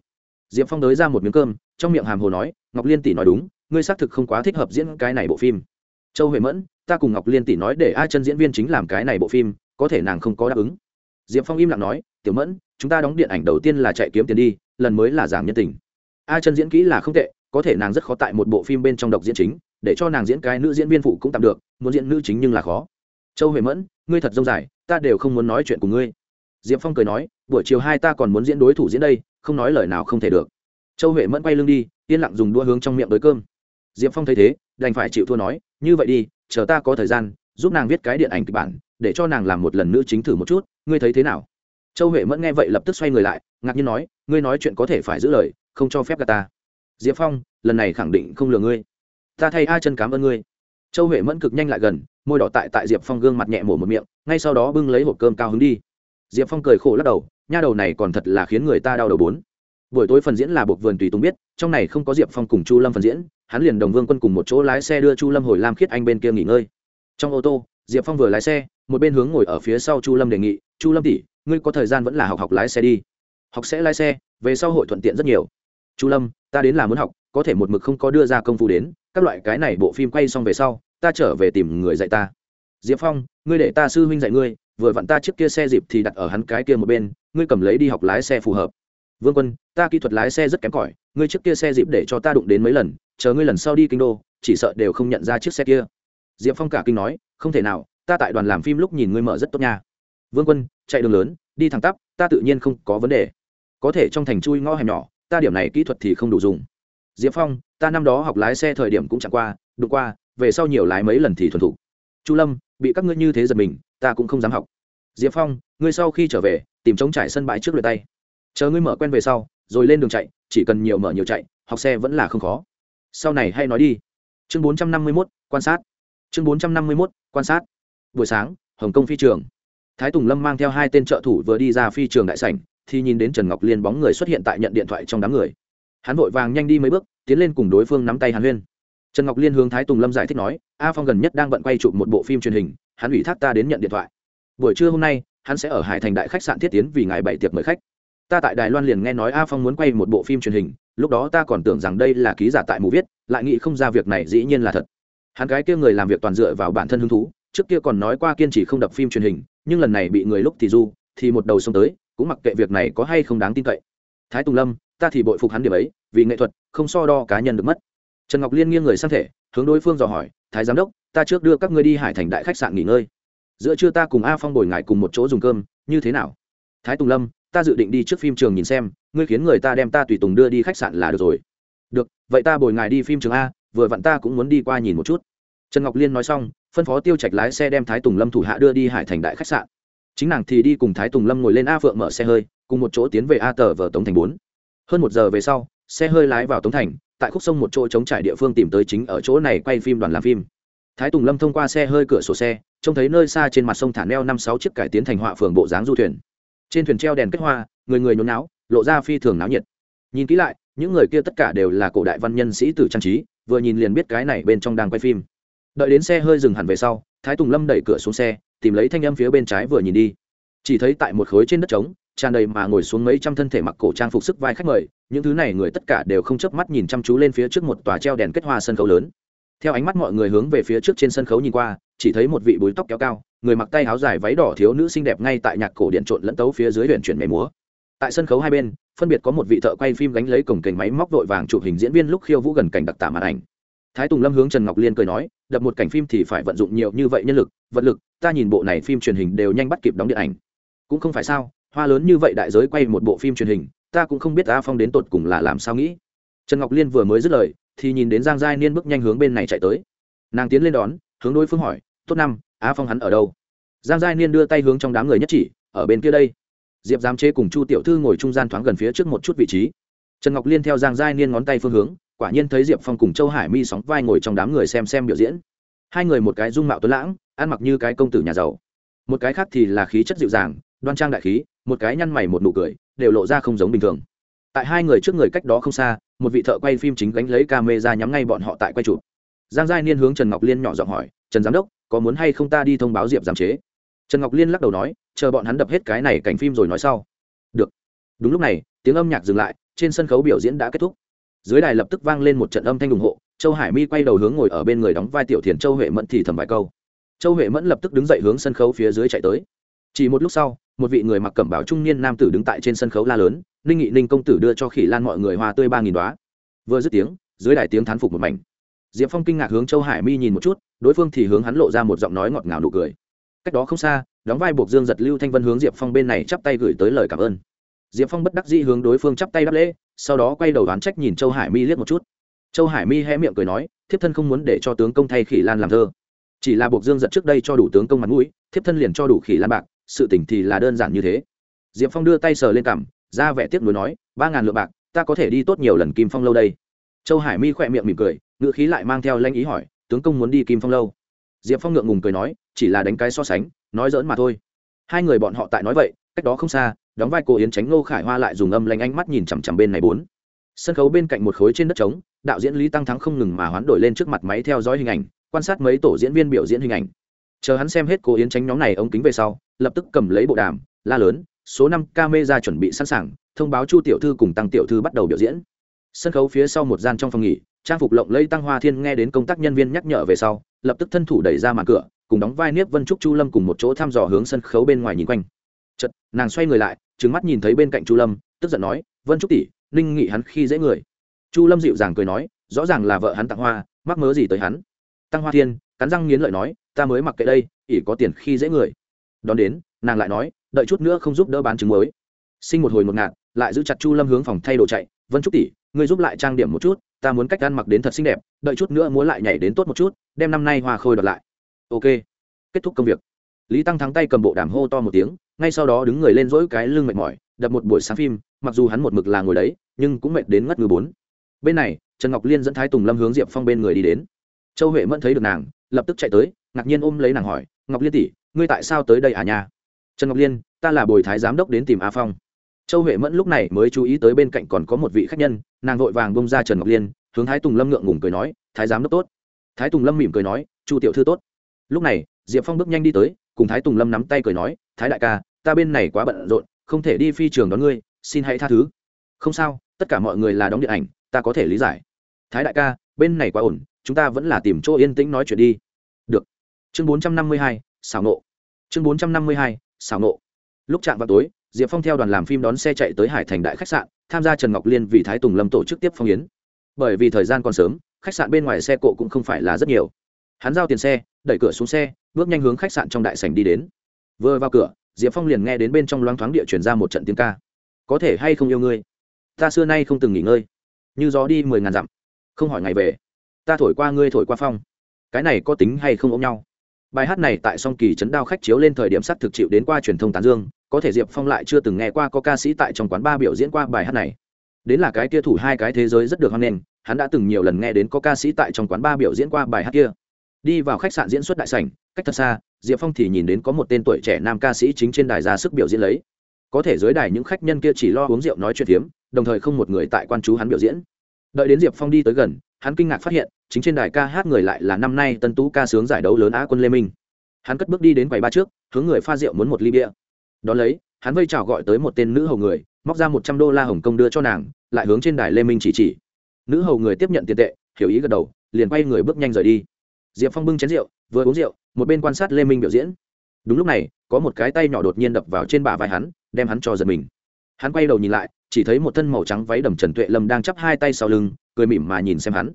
Diệp phong đới ra một miếng cơm, trong miệng hàm hồ nói, ngọc liên tỷ nói đúng, ngươi xác thực không quá thích hợp diễn cái này bộ phim. Châu huệ mẫn, ta cùng ngọc liên tỷ nói để ai chân diễn viên chính làm cái này bộ phim, có thể nàng không có đáp ứng. Diệp phong im lặng nói, tiểu mẫn chúng ta đóng điện ảnh đầu tiên là chạy kiếm tiền đi, lần mới là giảng nhân tình. A chân diễn kỹ là không tệ, có thể nàng rất khó tại một bộ phim bên trong độc diễn chính, để cho nàng diễn cái nữ diễn viên phụ cũng tạm được, muốn diễn nữ chính nhưng là khó. Châu huệ mẫn, ngươi thật dông dài, ta đều không muốn nói chuyện của ngươi. Diệp phong cười nói, buổi chiều hai ta còn muốn diễn đối thủ diễn đây, không nói lời nào không thể được. Châu huệ mẫn quay lưng đi, yên lặng dùng đua hướng trong miệng tới cơm. Diệp phong thấy thế, đành phải chịu thua nói, như vậy đi, chờ ta có thời gian, giúp nàng viết cái điện ảnh kịch bản, để cho nàng làm một lần nữ chính thử một chút, ngươi thấy thế nào? Châu huệ mẫn nghe vậy lập tức xoay người lại, ngạc nhiên nói, ngươi nói chuyện có thể phải giữ lời, không cho phép gà ta. Diệp phong, lần này khẳng định không lừa ngươi. Ta thay a chân cảm ơn ngươi. Châu huệ mẫn cực nhanh lại gần, môi đỏ tại tại diệp phong gương mặt nhẹ mổ một miệng, ngay sau đó bưng lấy hộp cơm cao hứng đi. Diệp phong cười khổ lắc đầu, nha đầu này còn thật là khiến người ta đau đầu bốn. Buổi tối phần diễn là buộc vườn tùy tùng biết, trong này không có diệp phong cùng chu lâm phần diễn, hắn liền đồng vương quân cùng một chỗ lái xe đưa chu lâm hồi lam khiết anh bên kia nghỉ ngơi. Trong ô tô, diệp phong vừa lái xe, một bên hướng ngồi ở phía sau chu lâm đề nghị chu lâm tỷ, ngươi có thời gian vẫn là học học lái xe đi. Học sẽ lái xe, về sau hội thuận tiện rất nhiều. Chu lâm, ta đến là muốn học, có thể một mực không có đưa ra công phu đến, các loại cái này bộ phim quay xong về sau, ta trở về tìm người dạy ta. Diệp phong, ngươi để ta sư huynh dạy ngươi, vừa vặn ta trước kia xe dịp thì đặt ở hắn cái kia một bên, ngươi cầm lấy đi học lái xe phù hợp. Vương quân, ta kỹ thuật lái xe rất kém cỏi, ngươi trước kia xe dịp để cho ta đụng đến mấy lần, chờ ngươi lần sau đi kinh đô, chỉ sợ đều không nhận ra chiếc xe kia. Diệp phong cả kinh nói, không thể nào, ta tại đoàn làm phim lúc nhìn ngươi mở rất tốt nha. Vương quân chạy đường lớn, đi thẳng tắp, ta tự nhiên không có vấn đề. Có thể trong thành chui ngõ hẻm nhỏ, ta điểm này kỹ thuật thì không đủ dùng. Diệp phong, ta năm đó học lái xe thời điểm cũng chẳng qua, đụng qua, về sau nhiều lái mấy lần thì thuần thủ. chu lâm, bị các ngươi như thế giật mình, ta cũng không dám học. Diệp phong, ngươi sau khi trở về, tìm trống trải sân bãi trước lượt tay. Chờ ngươi mở quen về sau, rồi lên đường chạy, chỉ cần nhiều mở nhiều chạy, học xe vẫn là không khó. Sau này hay nói đi. Chương bốn trăm năm mươi mốt, quan sát. Chương bốn trăm năm mươi mốt, quan sát. Buổi sáng, hồng kông phi trường thái tùng lâm mang theo hai tên trợ thủ vừa đi ra phi trường đại sảnh, thì nhìn đến trần ngọc liên bóng người xuất hiện tại nhận điện thoại trong đám người. Hắn vội vàng nhanh đi mấy bước, tiến lên cùng đối phương nắm tay hàn huyên. Trần ngọc liên hướng thái tùng lâm giải thích nói, a phong gần nhất đang bận quay chụp một bộ phim truyền hình, hắn ủy thác ta đến nhận điện thoại. Buổi trưa hôm nay, hắn sẽ ở hải thành đại khách sạn thiết tiến vì ngài bảy tiệc mời khách. Ta tại đài loan liền nghe nói a phong muốn quay một bộ phim truyền hình, lúc đó ta còn tưởng rằng đây là ký giả tại mù viết, lại nghĩ không ra việc này dĩ nhiên là thật. Hắn cái kia người làm việc toàn dựa vào bản thân hứng thú trước kia còn nói qua kiên trì không đập phim truyền hình, nhưng lần này bị người lúc thì du, thì một đầu xông tới, cũng mặc kệ việc này có hay không đáng tin cậy. Thái tùng lâm, ta thì bội phục hắn điểm ấy, vì nghệ thuật, không so đo cá nhân được mất. Trần ngọc liên nghiêng người sang thể, hướng đối phương dò hỏi, thái giám đốc, ta trước đưa các ngươi đi hải thành đại khách sạn nghỉ ngơi. Giữa trưa ta cùng a phong bồi ngại cùng một chỗ dùng cơm, như thế nào? Thái tùng lâm, ta dự định đi trước phim trường nhìn xem, ngươi khiến người ta đem ta tùy tùng đưa đi khách sạn là được rồi. Được, vậy ta bồi ngài đi phim trường a, vừa vặn ta cũng muốn đi qua nhìn một chút. Trần ngọc liên nói xong phân phó tiêu trạch lái xe đem thái tùng lâm thủ hạ đưa đi hải thành đại khách sạn chính nàng thì đi cùng thái tùng lâm ngồi lên a phượng mở xe hơi cùng một chỗ tiến về a tờ vờ tống thành bốn hơn một giờ về sau xe hơi lái vào tống thành tại khúc sông một chỗ chống trải địa phương tìm tới chính ở chỗ này quay phim đoàn làm phim thái tùng lâm thông qua xe hơi cửa sổ xe trông thấy nơi xa trên mặt sông thả neo năm sáu chiếc cải tiến thành họa phường bộ dáng du thuyền trên thuyền treo đèn kết hoa người người nhốn náo lộ ra phi thường náo nhiệt nhìn kỹ lại những người kia tất cả đều là cổ đại văn nhân sĩ tử trang trí vừa nhìn liền biết cái này bên trong đang quay phim đợi đến xe hơi dừng hẳn về sau, thái tùng lâm đẩy cửa xuống xe, tìm lấy thanh âm phía bên trái vừa nhìn đi. Chỉ thấy tại một khối trên đất trống, tràn đầy mà ngồi xuống mấy trăm thân thể mặc cổ trang phục sức vai khách mời, những thứ này người tất cả đều không chớp mắt nhìn chăm chú lên phía trước một tòa treo đèn kết hoa sân khấu lớn. Theo ánh mắt mọi người hướng về phía trước trên sân khấu nhìn qua, chỉ thấy một vị búi tóc kéo cao, người mặc tay áo dài váy đỏ thiếu nữ xinh đẹp ngay tại nhạc cổ điện trộn lẫn tấu phía dưới huyện chuyển mẻ múa. Tại sân khấu hai bên, phân biệt có một vị thợ quay phim gánh lấy cổng kềnh máy móc vội vàng chụp hình diễn viên lúc khiêu vũ gần cảnh đặc tả màn ảnh. Thái tùng lâm hướng trần ngọc liên cười nói đập một cảnh phim thì phải vận dụng nhiều như vậy nhân lực, vật lực, ta nhìn bộ này phim truyền hình đều nhanh bắt kịp đóng điện ảnh. Cũng không phải sao, hoa lớn như vậy đại giới quay một bộ phim truyền hình, ta cũng không biết a phong đến tột cùng là làm sao nghĩ. Trần ngọc liên vừa mới dứt lời, thì nhìn đến giang giai niên bước nhanh hướng bên này chạy tới. Nàng tiến lên đón, hướng đối phương hỏi, tốt năm, a phong hắn ở đâu? Giang giai niên đưa tay hướng trong đám người nhất chỉ, ở bên kia đây. Diệp giám chế cùng chu tiểu thư ngồi trung gian thoáng gần phía trước một chút vị trí. Trần ngọc liên theo giang giai niên ngón tay phương hướng quả nhiên thấy diệp phong cùng châu hải mi sóng vai ngồi trong đám người xem xem biểu diễn. Hai người một cái dung mạo tuấn lãng, ăn mặc như cái công tử nhà giàu. Một cái khác thì là khí chất dịu dàng, đoan trang đại khí, một cái nhăn mày một nụ cười, đều lộ ra không giống bình thường. Tại hai người trước người cách đó không xa, một vị thợ quay phim chính gánh lấy camera nhắm ngay bọn họ tại quay chụp. Giang giai niên hướng trần ngọc liên nhỏ giọng hỏi, trần giám đốc, có muốn hay không ta đi thông báo diệp giám chế? Trần ngọc liên lắc đầu nói, chờ bọn hắn đập hết cái này cảnh phim rồi nói sau. Được. Đúng lúc này, tiếng âm nhạc dừng lại, trên sân khấu biểu diễn đã kết thúc dưới đài lập tức vang lên một trận âm thanh ủng hộ, châu hải mi quay đầu hướng ngồi ở bên người đóng vai tiểu thiền, châu huệ mẫn thì thầm vài câu. Châu huệ mẫn lập tức đứng dậy hướng sân khấu phía dưới chạy tới. Chỉ một lúc sau, một vị người mặc cẩm báo trung niên nam tử đứng tại trên sân khấu la lớn, ninh nghị, ninh công tử đưa cho khỉ lan mọi người hoa tươi ba nghìn đoá vừa dứt tiếng, dưới đài tiếng thán phục một mảnh. Diệp phong kinh ngạc hướng châu hải mi nhìn một chút, đối phương thì hướng hắn lộ ra một giọng nói ngọt ngào nụ cười. Cách đó không xa, đóng vai buộc dương giật lưu thanh vân hướng diệp phong bên này chắp tay gửi tới lời cảm ơn diệp phong bất đắc dĩ hướng đối phương chắp tay đáp lễ, sau đó quay đầu đoán trách nhìn châu hải mi liếc một chút. Châu hải mi hé miệng cười nói, thiếp thân không muốn để cho tướng công thay khỉ lan làm thơ. Chỉ là buộc dương giật trước đây cho đủ tướng công mặt mũi, thiếp thân liền cho đủ khỉ lan bạc, sự tỉnh thì là đơn giản như thế. Diệp phong đưa tay sờ lên cằm, ra vẻ tiếc nuối nói, ba ngàn lượng bạc, ta có thể đi tốt nhiều lần kim phong lâu đây. Châu hải mi khỏe miệng mỉm cười, ngữ khí lại mang theo lanh ý hỏi, tướng công muốn đi kim phong lâu? Diệp phong ngượng ngùng cười nói, chỉ là đánh cái so sánh, nói dỡn mà thôi. Hai người bọn họ tại nói vậy, cách đó không xa đóng vai cô yến tránh ngô khải hoa lại dùng âm lanh ánh mắt nhìn chằm chằm bên này bốn. Sân khấu bên cạnh một khối trên đất trống, đạo diễn lý tăng thắng không ngừng mà hoán đổi lên trước mặt máy theo dõi hình ảnh, quan sát mấy tổ diễn viên biểu diễn hình ảnh. Chờ hắn xem hết cô yến tránh nhóm này ống kính về sau, lập tức cầm lấy bộ đàm, la lớn, số năm ca mê ra chuẩn bị sẵn sàng, thông báo chu tiểu thư cùng tăng tiểu thư bắt đầu biểu diễn. Sân khấu phía sau một gian trong phòng nghỉ, trang phục lộng lây tăng hoa thiên nghe đến công tác nhân viên nhắc nhở về sau, lập tức thân thủ đẩy ra màn cửa, cùng đóng vai niếp vân trúc chu lâm cùng một chỗ thăm dò hướng sân khấu bên ngoài nhìn quanh chật nàng xoay người lại trứng mắt nhìn thấy bên cạnh chu lâm, tức giận nói, vân trúc tỷ, ninh nghị hắn khi dễ người. Chu lâm dịu dàng cười nói, rõ ràng là vợ hắn tặng hoa, mắc mớ gì tới hắn? Tăng hoa thiên, cắn răng nghiến lợi nói, ta mới mặc kệ đây ỉ có tiền khi dễ người. Đón đến, nàng lại nói, đợi chút nữa không giúp đỡ bán trứng mới sinh một hồi một ngạt, lại giữ chặt chu lâm hướng phòng thay đồ chạy, vân trúc tỷ, ngươi giúp lại trang điểm một chút, ta muốn cách ăn mặc đến thật xinh đẹp, đợi chút nữa muốn lại nhảy đến tốt một chút, đem năm nay hoa khôi đợt lại. Ok, kết thúc công việc lý tăng thắng tay cầm bộ đàm hô to một tiếng, ngay sau đó đứng người lên dỗi cái lưng mệt mỏi, đập một buổi sáng phim, mặc dù hắn một mực là ngồi đấy, nhưng cũng mệt đến ngất ngư bốn. Bên này, trần ngọc liên dẫn thái tùng lâm hướng diệp phong bên người đi đến. Châu huệ mẫn thấy được nàng, lập tức chạy tới, ngạc nhiên ôm lấy nàng hỏi, ngọc liên tỷ, ngươi tại sao tới đây à nhà trần ngọc liên, ta là bồi thái giám đốc đến tìm a phong. Châu huệ mẫn lúc này mới chú ý tới bên cạnh còn có một vị khách nhân, nàng vội vàng bông ra trần ngọc liên, hướng thái tùng lâm ngượng ngùng cười nói, thái giám đốc tốt. Thái tùng lâm mỉm cười nói, chu tiểu thư tốt. Lúc này, diệp phong bước nhanh đi tới cùng thái tùng lâm nắm tay cười nói, thái đại ca, ta bên này quá bận rộn, không thể đi phi trường đón ngươi, xin hãy tha thứ. Không sao, tất cả mọi người là đóng điện ảnh, ta có thể lý giải. Thái đại ca, bên này quá ổn, chúng ta vẫn là tìm chỗ yên tĩnh nói chuyện đi. Được. Chương bốn trăm năm mươi hai, xảo nộ. Chương bốn trăm năm mươi hai, xảo nộ. Lúc chạm vào tối, diệp phong theo đoàn làm phim đón xe chạy tới hải thành đại khách sạn, tham gia trần ngọc liên vì thái tùng lâm tổ chức tiếp phong yến. Bởi vì thời gian còn sớm, khách sạn bên ngoài xe cộ cũng không phải là rất nhiều. Hắn giao tiền xe, đẩy cửa xuống xe bước nhanh hướng khách sạn trong đại sảnh đi đến. Vừa vào cửa, diệp phong liền nghe đến bên trong loáng thoáng địa chuyển ra một trận tiếng ca. Có thể hay không yêu ngươi? Ta xưa nay không từng nghỉ ngơi. Như gió đi mười ngàn dặm. Không hỏi ngày về. Ta thổi qua ngươi thổi qua phong. Cái này có tính hay không ôm nhau? Bài hát này tại song kỳ chấn đao khách chiếu lên thời điểm sắt thực chịu đến qua truyền thông tán dương, có thể diệp phong lại chưa từng nghe qua có ca sĩ tại trong quán ba biểu diễn qua bài hát này. Đến là cái kia thủ hai cái thế giới rất được hoan nghênh, hắn đã từng nhiều lần nghe đến có ca sĩ tại trong quán ba biểu diễn qua bài hát kia đi vào khách sạn diễn xuất đại sảnh, cách thật xa, diệp phong thì nhìn đến có một tên tuổi trẻ nam ca sĩ chính trên đài ra sức biểu diễn lấy. Có thể dưới đài những khách nhân kia chỉ lo uống rượu nói chuyện phiếm, đồng thời không một người tại quan chú hắn biểu diễn. Đợi đến diệp phong đi tới gần, hắn kinh ngạc phát hiện, chính trên đài ca hát người lại là năm nay tân tú ca sướng giải đấu lớn á quân lê minh. Hắn cất bước đi đến quầy ba trước, hướng người pha rượu muốn một ly bia. Đón lấy, hắn vây chào gọi tới một tên nữ hầu người, móc ra một trăm đô la hồng kông đưa cho nàng, lại hướng trên đài lê minh chỉ chỉ. Nữ hầu người tiếp nhận tiền tệ, hiểu ý gật đầu, liền quay người bước nhanh rời đi diệp phong bưng chén rượu, vừa uống rượu, một bên quan sát lê minh biểu diễn. Đúng lúc này, có một cái tay nhỏ đột nhiên đập vào trên bả vai hắn, đem hắn cho giật mình. Hắn quay đầu nhìn lại, chỉ thấy một thân màu trắng váy đầm trần tuệ lâm đang chắp hai tay sau lưng, cười mỉm mà nhìn xem hắn.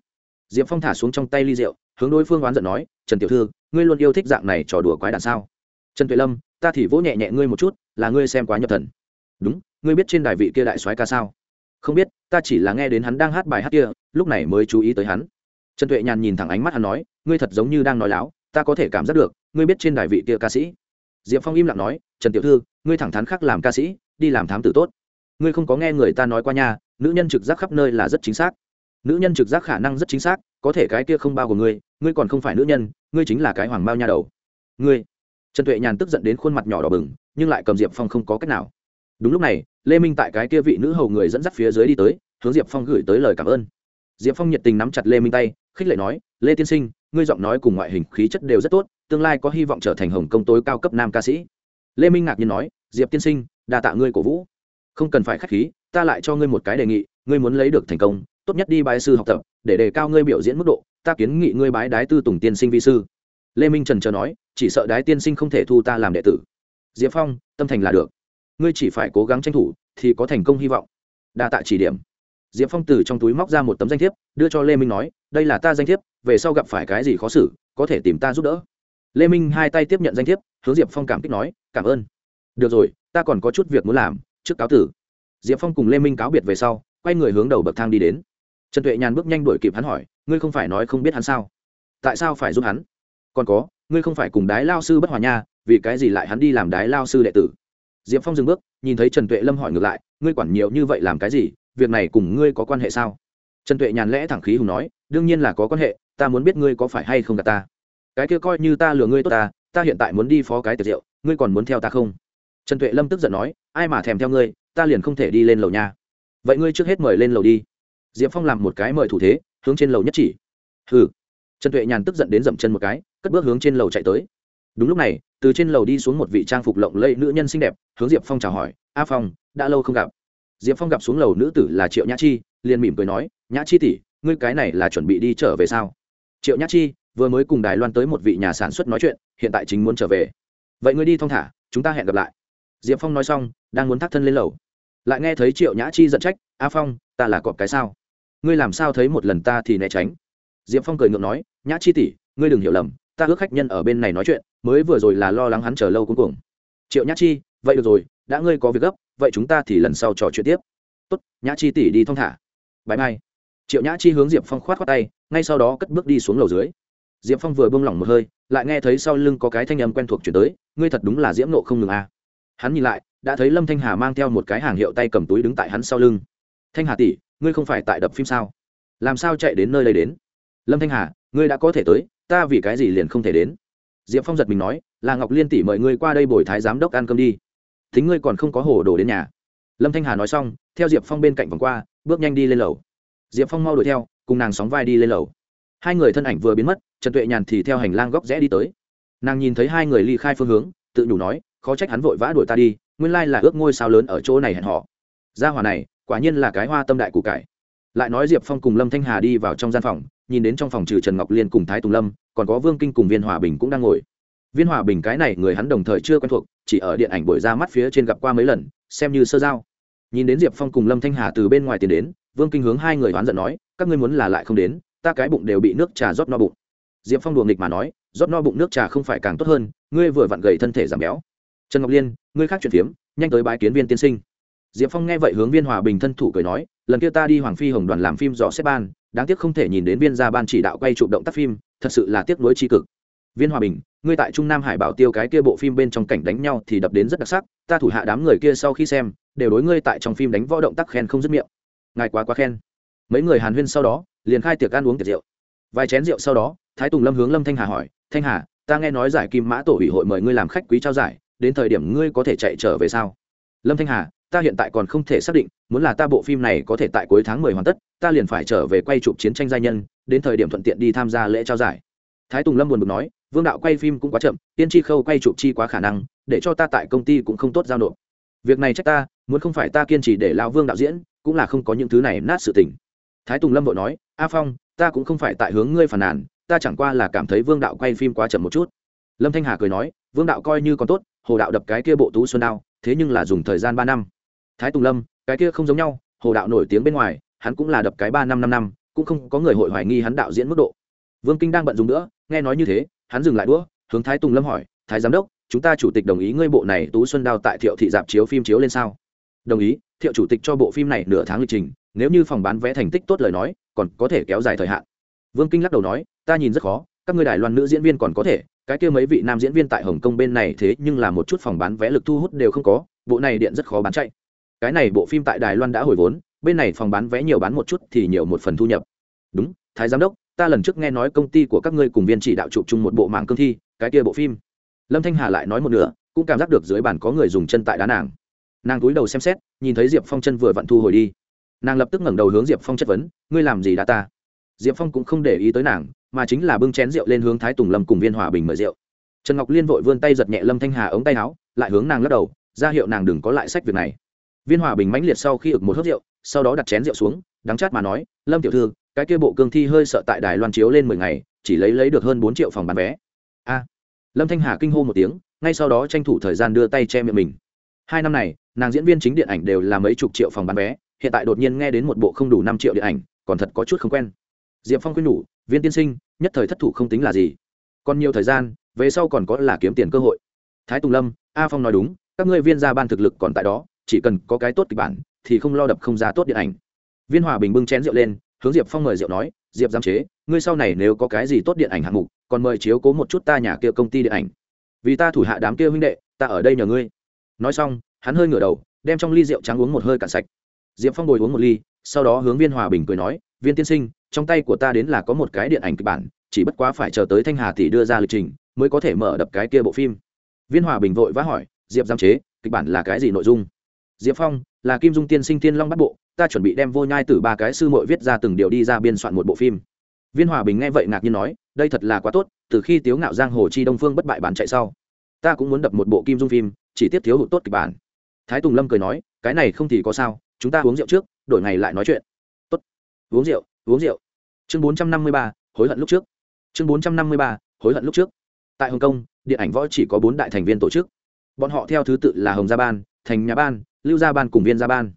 Diệp phong thả xuống trong tay ly rượu, hướng đối phương oán giận nói, trần tiểu thư, ngươi luôn yêu thích dạng này trò đùa quái đạn sao? Trần tuệ lâm, ta thì vỗ nhẹ nhẹ ngươi một chút, là ngươi xem quá nhập thần. Đúng, ngươi biết trên đài vị kia đại soái ca sao? Không biết, ta chỉ là nghe đến hắn đang hát bài hát kia, lúc này mới chú ý tới hắn trần tuệ nhàn nhìn thẳng ánh mắt hắn nói, ngươi thật giống như đang nói láo, ta có thể cảm giác được, ngươi biết trên đài vị kia ca sĩ. Diệp phong im lặng nói, trần tiểu thư, ngươi thẳng thắn khác làm ca sĩ, đi làm thám tử tốt. Ngươi không có nghe người ta nói qua nhà nữ nhân trực giác khắp nơi là rất chính xác. Nữ nhân trực giác khả năng rất chính xác, có thể cái kia không bao gồm ngươi ngươi còn không phải nữ nhân, ngươi chính là cái hoàng bao nha đầu. Ngươi? Trần tuệ nhàn tức giận đến khuôn mặt nhỏ đỏ bừng, nhưng lại cầm diệp phong không có cách nào. Đúng lúc này, lê minh tại cái kia vị nữ hầu người dẫn dắt phía dưới đi tới, hướng diệp phong gửi tới lời cảm ơn. Diệp phong nhiệt tình nắm chặt lê minh tay khích lệ nói, lê tiên sinh, ngươi giọng nói cùng ngoại hình khí chất đều rất tốt, tương lai có hy vọng trở thành hồng công tối cao cấp nam ca sĩ. Lê minh ngạc nhiên nói, diệp tiên sinh, đa tạ ngươi cổ vũ. Không cần phải k h á c h khí, ta lại cho ngươi một cái đề nghị, ngươi muốn lấy được thành công, tốt nhất đi bái sư học tập, để đề cao ngươi biểu diễn mức độ, ta kiến nghị ngươi bái đái tư tùng tiên sinh vi sư. Lê minh trần chờ nói, chỉ sợ đái tiên sinh không thể thu ta làm đệ tử. Diệp phong, tâm thành là được. Ngươi chỉ phải cố gắng tranh thủ, thì có thành công hy vọng. Đa tạ chỉ điểm. Diệp phong từ trong túi móc ra một tấm danh thiếp, đưa cho lê minh nói đây là ta danh thiếp, về sau gặp phải cái gì khó xử, có thể tìm ta giúp đỡ. Lê minh hai tay tiếp nhận danh thiếp, hướng diệp phong cảm kích nói, cảm ơn. Được rồi, ta còn có chút việc muốn làm, trước cáo tử. Diệp phong cùng lê minh cáo biệt về sau, quay người hướng đầu bậc thang đi đến. Trần tuệ nhàn bước nhanh đuổi kịp hắn hỏi, ngươi không phải nói không biết hắn sao? Tại sao phải giúp hắn? Còn có, ngươi không phải cùng đái lao sư bất hòa nha, vì cái gì lại hắn đi làm đái lao sư đệ tử? Diệp phong dừng bước, nhìn thấy trần tuệ lâm hỏi ngược lại, ngươi quản nhiều như vậy làm cái gì? Việc này cùng ngươi có quan hệ sao? Trần tuệ nhàn lẽ thẳng khí hùng nói, đương nhiên là có quan hệ, ta muốn biết ngươi có phải hay không gặp ta. Cái kia coi như ta lừa ngươi tốt ta ta hiện tại muốn đi phó cái tiệc rượu, ngươi còn muốn theo ta không? Trần tuệ lâm tức giận nói, ai mà thèm theo ngươi, ta liền không thể đi lên lầu nha. Vậy ngươi trước hết mời lên lầu đi. Diệp phong làm một cái mời thủ thế, hướng trên lầu nhất chỉ. Hừ. Trần tuệ nhàn tức giận đến dậm chân một cái, cất bước hướng trên lầu chạy tới. Đúng lúc này, từ trên lầu đi xuống một vị trang phục lộng lẫy nữ nhân xinh đẹp, hướng diệp phong chào hỏi, a phong, đã lâu không gặp. Diệp phong gặp xuống lầu nữ tử là triệu nhã chi, liền mỉm cười nói nhã chi tỷ, ngươi cái này là chuẩn bị đi trở về sao? Triệu nhã chi, vừa mới cùng đài loan tới một vị nhà sản xuất nói chuyện, hiện tại chính muốn trở về. Vậy ngươi đi thong thả, chúng ta hẹn gặp lại. Diệp phong nói xong, đang muốn thắt thân lên lầu. Lại nghe thấy triệu nhã chi giận trách, a phong, ta là cọp cái sao? Ngươi làm sao thấy một lần ta thì né tránh? Diệp phong cười ngượng nói, nhã chi tỷ, ngươi đừng hiểu lầm, ta ước khách nhân ở bên này nói chuyện, mới vừa rồi là lo lắng hắn chờ lâu cuối cùng. Triệu nhã chi, vậy được rồi, đã ngươi có việc gấp, vậy chúng ta thì lần sau trò chuyện tiếp. Tốt, nhã chi tỷ đi thong thả. Bãi mai triệu nhã chi hướng diệp phong khoát khoát tay, ngay sau đó cất bước đi xuống lầu dưới. Diệp phong vừa bông lỏng một hơi, lại nghe thấy sau lưng có cái thanh âm quen thuộc chuyển tới, ngươi thật đúng là diễm nộ không ngừng à. hắn nhìn lại, đã thấy lâm thanh hà mang theo một cái hàng hiệu tay cầm túi đứng tại hắn sau lưng. Thanh hà tỷ, ngươi không phải tại đập phim sao? Làm sao chạy đến nơi đây đến? Lâm thanh hà, ngươi đã có thể tới, ta vì cái gì liền không thể đến? Diệp phong giật mình nói, là ngọc liên tỷ mời ngươi qua đây bồi thái giám đốc ăn cơm đi. Thính ngươi còn không có hồ đồ đến nhà. Lâm thanh hà nói xong, theo diệp phong bên cạnh vòng qua, bước nhanh đi lên lầu diệp phong mau đuổi theo, cùng nàng sóng vai đi lên lầu. Hai người thân ảnh vừa biến mất, trần tuệ nhàn thì theo hành lang góc rẽ đi tới. Nàng nhìn thấy hai người ly khai phương hướng, tự nhủ nói, khó trách hắn vội vã đuổi ta đi, nguyên lai là ước ngôi sao lớn ở chỗ này hẹn họ gia hòa này, quả nhiên là cái hoa tâm đại cụ cải. Lại nói diệp phong cùng lâm thanh hà đi vào trong gian phòng, nhìn đến trong phòng trừ trần ngọc liên cùng thái tùng lâm, còn có vương kinh cùng viên hòa bình cũng đang ngồi. Viên hòa bình cái này người hắn đồng thời chưa quen thuộc, chỉ ở điện ảnh buổi ra mắt phía trên gặp qua mấy lần, xem như sơ giao nhìn đến diệp phong cùng lâm thanh hà từ bên ngoài tiến đến, vương kinh hướng hai người oán giận nói, các ngươi muốn là lại không đến, ta cái bụng đều bị nước trà rót no bụng. Diệp phong đùa nghịch mà nói, rót no bụng nước trà không phải càng tốt hơn, ngươi vừa vặn gầy thân thể giảm béo. Trần ngọc liên, ngươi khác chuyển phiếm, nhanh tới bái kiến viên tiên sinh. Diệp phong nghe vậy hướng viên hòa bình thân thủ cười nói, lần kia ta đi hoàng phi hồng đoàn làm phim dò xếp ban, đáng tiếc không thể nhìn đến viên gia ban chỉ đạo quay chụp động tác phim, thật sự là tiếc nuối tri cực. Viên hòa bình ngươi tại trung nam hải bảo tiêu cái kia bộ phim bên trong cảnh đánh nhau thì đập đến rất đặc sắc, ta thủ hạ đám người kia sau khi xem, đều đối ngươi tại trong phim đánh võ động tác khen không dứt miệng. Ngài quá quá khen. Mấy người hàn huyên sau đó, liền khai tiệc ăn uống tiệc rượu. Vài chén rượu sau đó, thái tùng lâm hướng lâm thanh hà hỏi, thanh hà, ta nghe nói giải kim mã tổ ủy hội mời ngươi làm khách quý trao giải, đến thời điểm ngươi có thể chạy trở về sao? Lâm thanh hà, ta hiện tại còn không thể xác định, muốn là ta bộ phim này có thể tại cuối tháng mười hoàn tất, ta liền phải trở về quay chụp chiến tranh gia nhân, đến thời điểm thuận tiện đi tham gia lễ trao giải. Thái tùng lâm buồn bực nói vương đạo quay phim cũng quá chậm, tiên tri khâu quay chụp chi quá khả năng, để cho ta tại công ty cũng không tốt giao nộp. Việc này trách ta, muốn không phải ta kiên trì để lão vương đạo diễn, cũng là không có những thứ này nát sự tình. Thái tùng lâm vội nói, a phong, ta cũng không phải tại hướng ngươi phản nàn, ta chẳng qua là cảm thấy vương đạo quay phim quá chậm một chút. Lâm thanh hà cười nói, vương đạo coi như còn tốt, hồ đạo đập cái kia bộ tú xuân đao, thế nhưng là dùng thời gian ba năm. Thái tùng lâm, cái kia không giống nhau, hồ đạo nổi tiếng bên ngoài, hắn cũng là đập cái ba năm năm năm, cũng không có người hội hoài nghi hắn đạo diễn mức độ. Vương kinh đang bận dùng nữa, nghe nói như thế hắn dừng lại đũa, hướng thái tùng lâm hỏi, thái giám đốc, chúng ta chủ tịch đồng ý ngươi bộ này tú xuân đao tại thiệu thị dạp chiếu phim chiếu lên sao? Đồng ý, thiệu chủ tịch cho bộ phim này nửa tháng lịch trình, nếu như phòng bán vé thành tích tốt lời nói, còn có thể kéo dài thời hạn. Vương kinh lắc đầu nói, ta nhìn rất khó, các ngươi đài loan nữ diễn viên còn có thể, cái kia mấy vị nam diễn viên tại hồng kông bên này thế nhưng là một chút phòng bán vé lực thu hút đều không có, bộ này điện rất khó bán chạy. Cái này bộ phim tại đài loan đã hồi vốn, bên này phòng bán vé nhiều bán một chút thì nhiều một phần thu nhập. Đúng, thái giám đốc ta lần trước nghe nói công ty của các ngươi cùng viên chỉ đạo chụp chung một bộ mạng cương thi, cái kia bộ phim. Lâm thanh hà lại nói một nửa, cũng cảm giác được dưới bàn có người dùng chân tại đá nàng. Nàng cúi đầu xem xét, nhìn thấy diệp phong chân vừa vặn thu hồi đi. Nàng lập tức ngẩng đầu hướng diệp phong chất vấn, ngươi làm gì đã ta? Diệp phong cũng không để ý tới nàng, mà chính là bưng chén rượu lên hướng thái tùng lâm cùng viên hòa bình mời rượu. Trần ngọc liên vội vươn tay giật nhẹ lâm thanh hà ống tay áo, lại hướng nàng lắc đầu, ra hiệu nàng đừng có lại sách việc này. Viên hòa bình mãnh liệt sau khi ực một hớt rượu, sau đó đặt chén rượu xuống, đắng chát mà nói, lâm tiểu thư cái kia bộ cương thi hơi sợ tại đài loan chiếu lên mười ngày, chỉ lấy lấy được hơn bốn triệu phòng bán vé. A. Lâm thanh hà kinh hô một tiếng, ngay sau đó tranh thủ thời gian đưa tay che miệng mình. Hai năm này, nàng diễn viên chính điện ảnh đều là mấy chục triệu phòng bán vé, hiện tại đột nhiên nghe đến một bộ không đủ năm triệu điện ảnh, còn thật có chút không quen. Diệp phong quyên nhủ, viên tiên sinh, nhất thời thất thủ không tính là gì. Còn nhiều thời gian, về sau còn có là kiếm tiền cơ hội. Thái tùng lâm, a phong nói đúng, các ngươi viên gia ban thực lực còn tại đó, chỉ cần có cái tốt kịch bản, thì không lo đập không ra tốt điện ảnh. Viên hòa bình bưng chén rượu lên hướng diệp phong mời rượu nói, diệp giam chế, ngươi sau này nếu có cái gì tốt điện ảnh hạng mục, còn mời chiếu cố một chút ta nhà kia công ty điện ảnh. Vì ta thủ hạ đám kia huynh đệ, ta ở đây nhờ ngươi. Nói xong, hắn hơi ngửa đầu, đem trong ly rượu trắng uống một hơi cạn sạch. Diệp phong bồi uống một ly, sau đó hướng viên hòa bình cười nói, viên tiên sinh, trong tay của ta đến là có một cái điện ảnh kịch bản, chỉ bất quá phải chờ tới thanh hà thì đưa ra lịch trình, mới có thể mở đập cái kia bộ phim. Viên hòa bình vội vã hỏi, diệp giam chế, kịch bản là cái gì nội dung? Diệp phong, là kim dung tiên sinh tiên long bắt bộ ta chuẩn bị đem vô nhai từ ba cái sư mội viết ra từng điều đi ra biên soạn một bộ phim. Viên hòa bình nghe vậy ngạc nhiên nói, đây thật là quá tốt, từ khi tiếu ngạo giang hồ chi đông phương bất bại bán chạy sau, ta cũng muốn đập một bộ kim dung phim, chỉ tiếp thiếu hụt tốt kịch bản. Thái tùng lâm cười nói, cái này không thì có sao, chúng ta uống rượu trước, đổi ngày lại nói chuyện. Tốt. Uống rượu uống rượu. Chương bốn trăm năm mươi ba, hối hận lúc trước. Chương bốn trăm năm mươi ba, hối hận lúc trước. Tại hồng kông, điện ảnh võ chỉ có bốn đại thành viên tổ chức. Bọn họ theo thứ tự là hồng gia ban, thành nhà ban, lưu gia ban cùng viên gia ban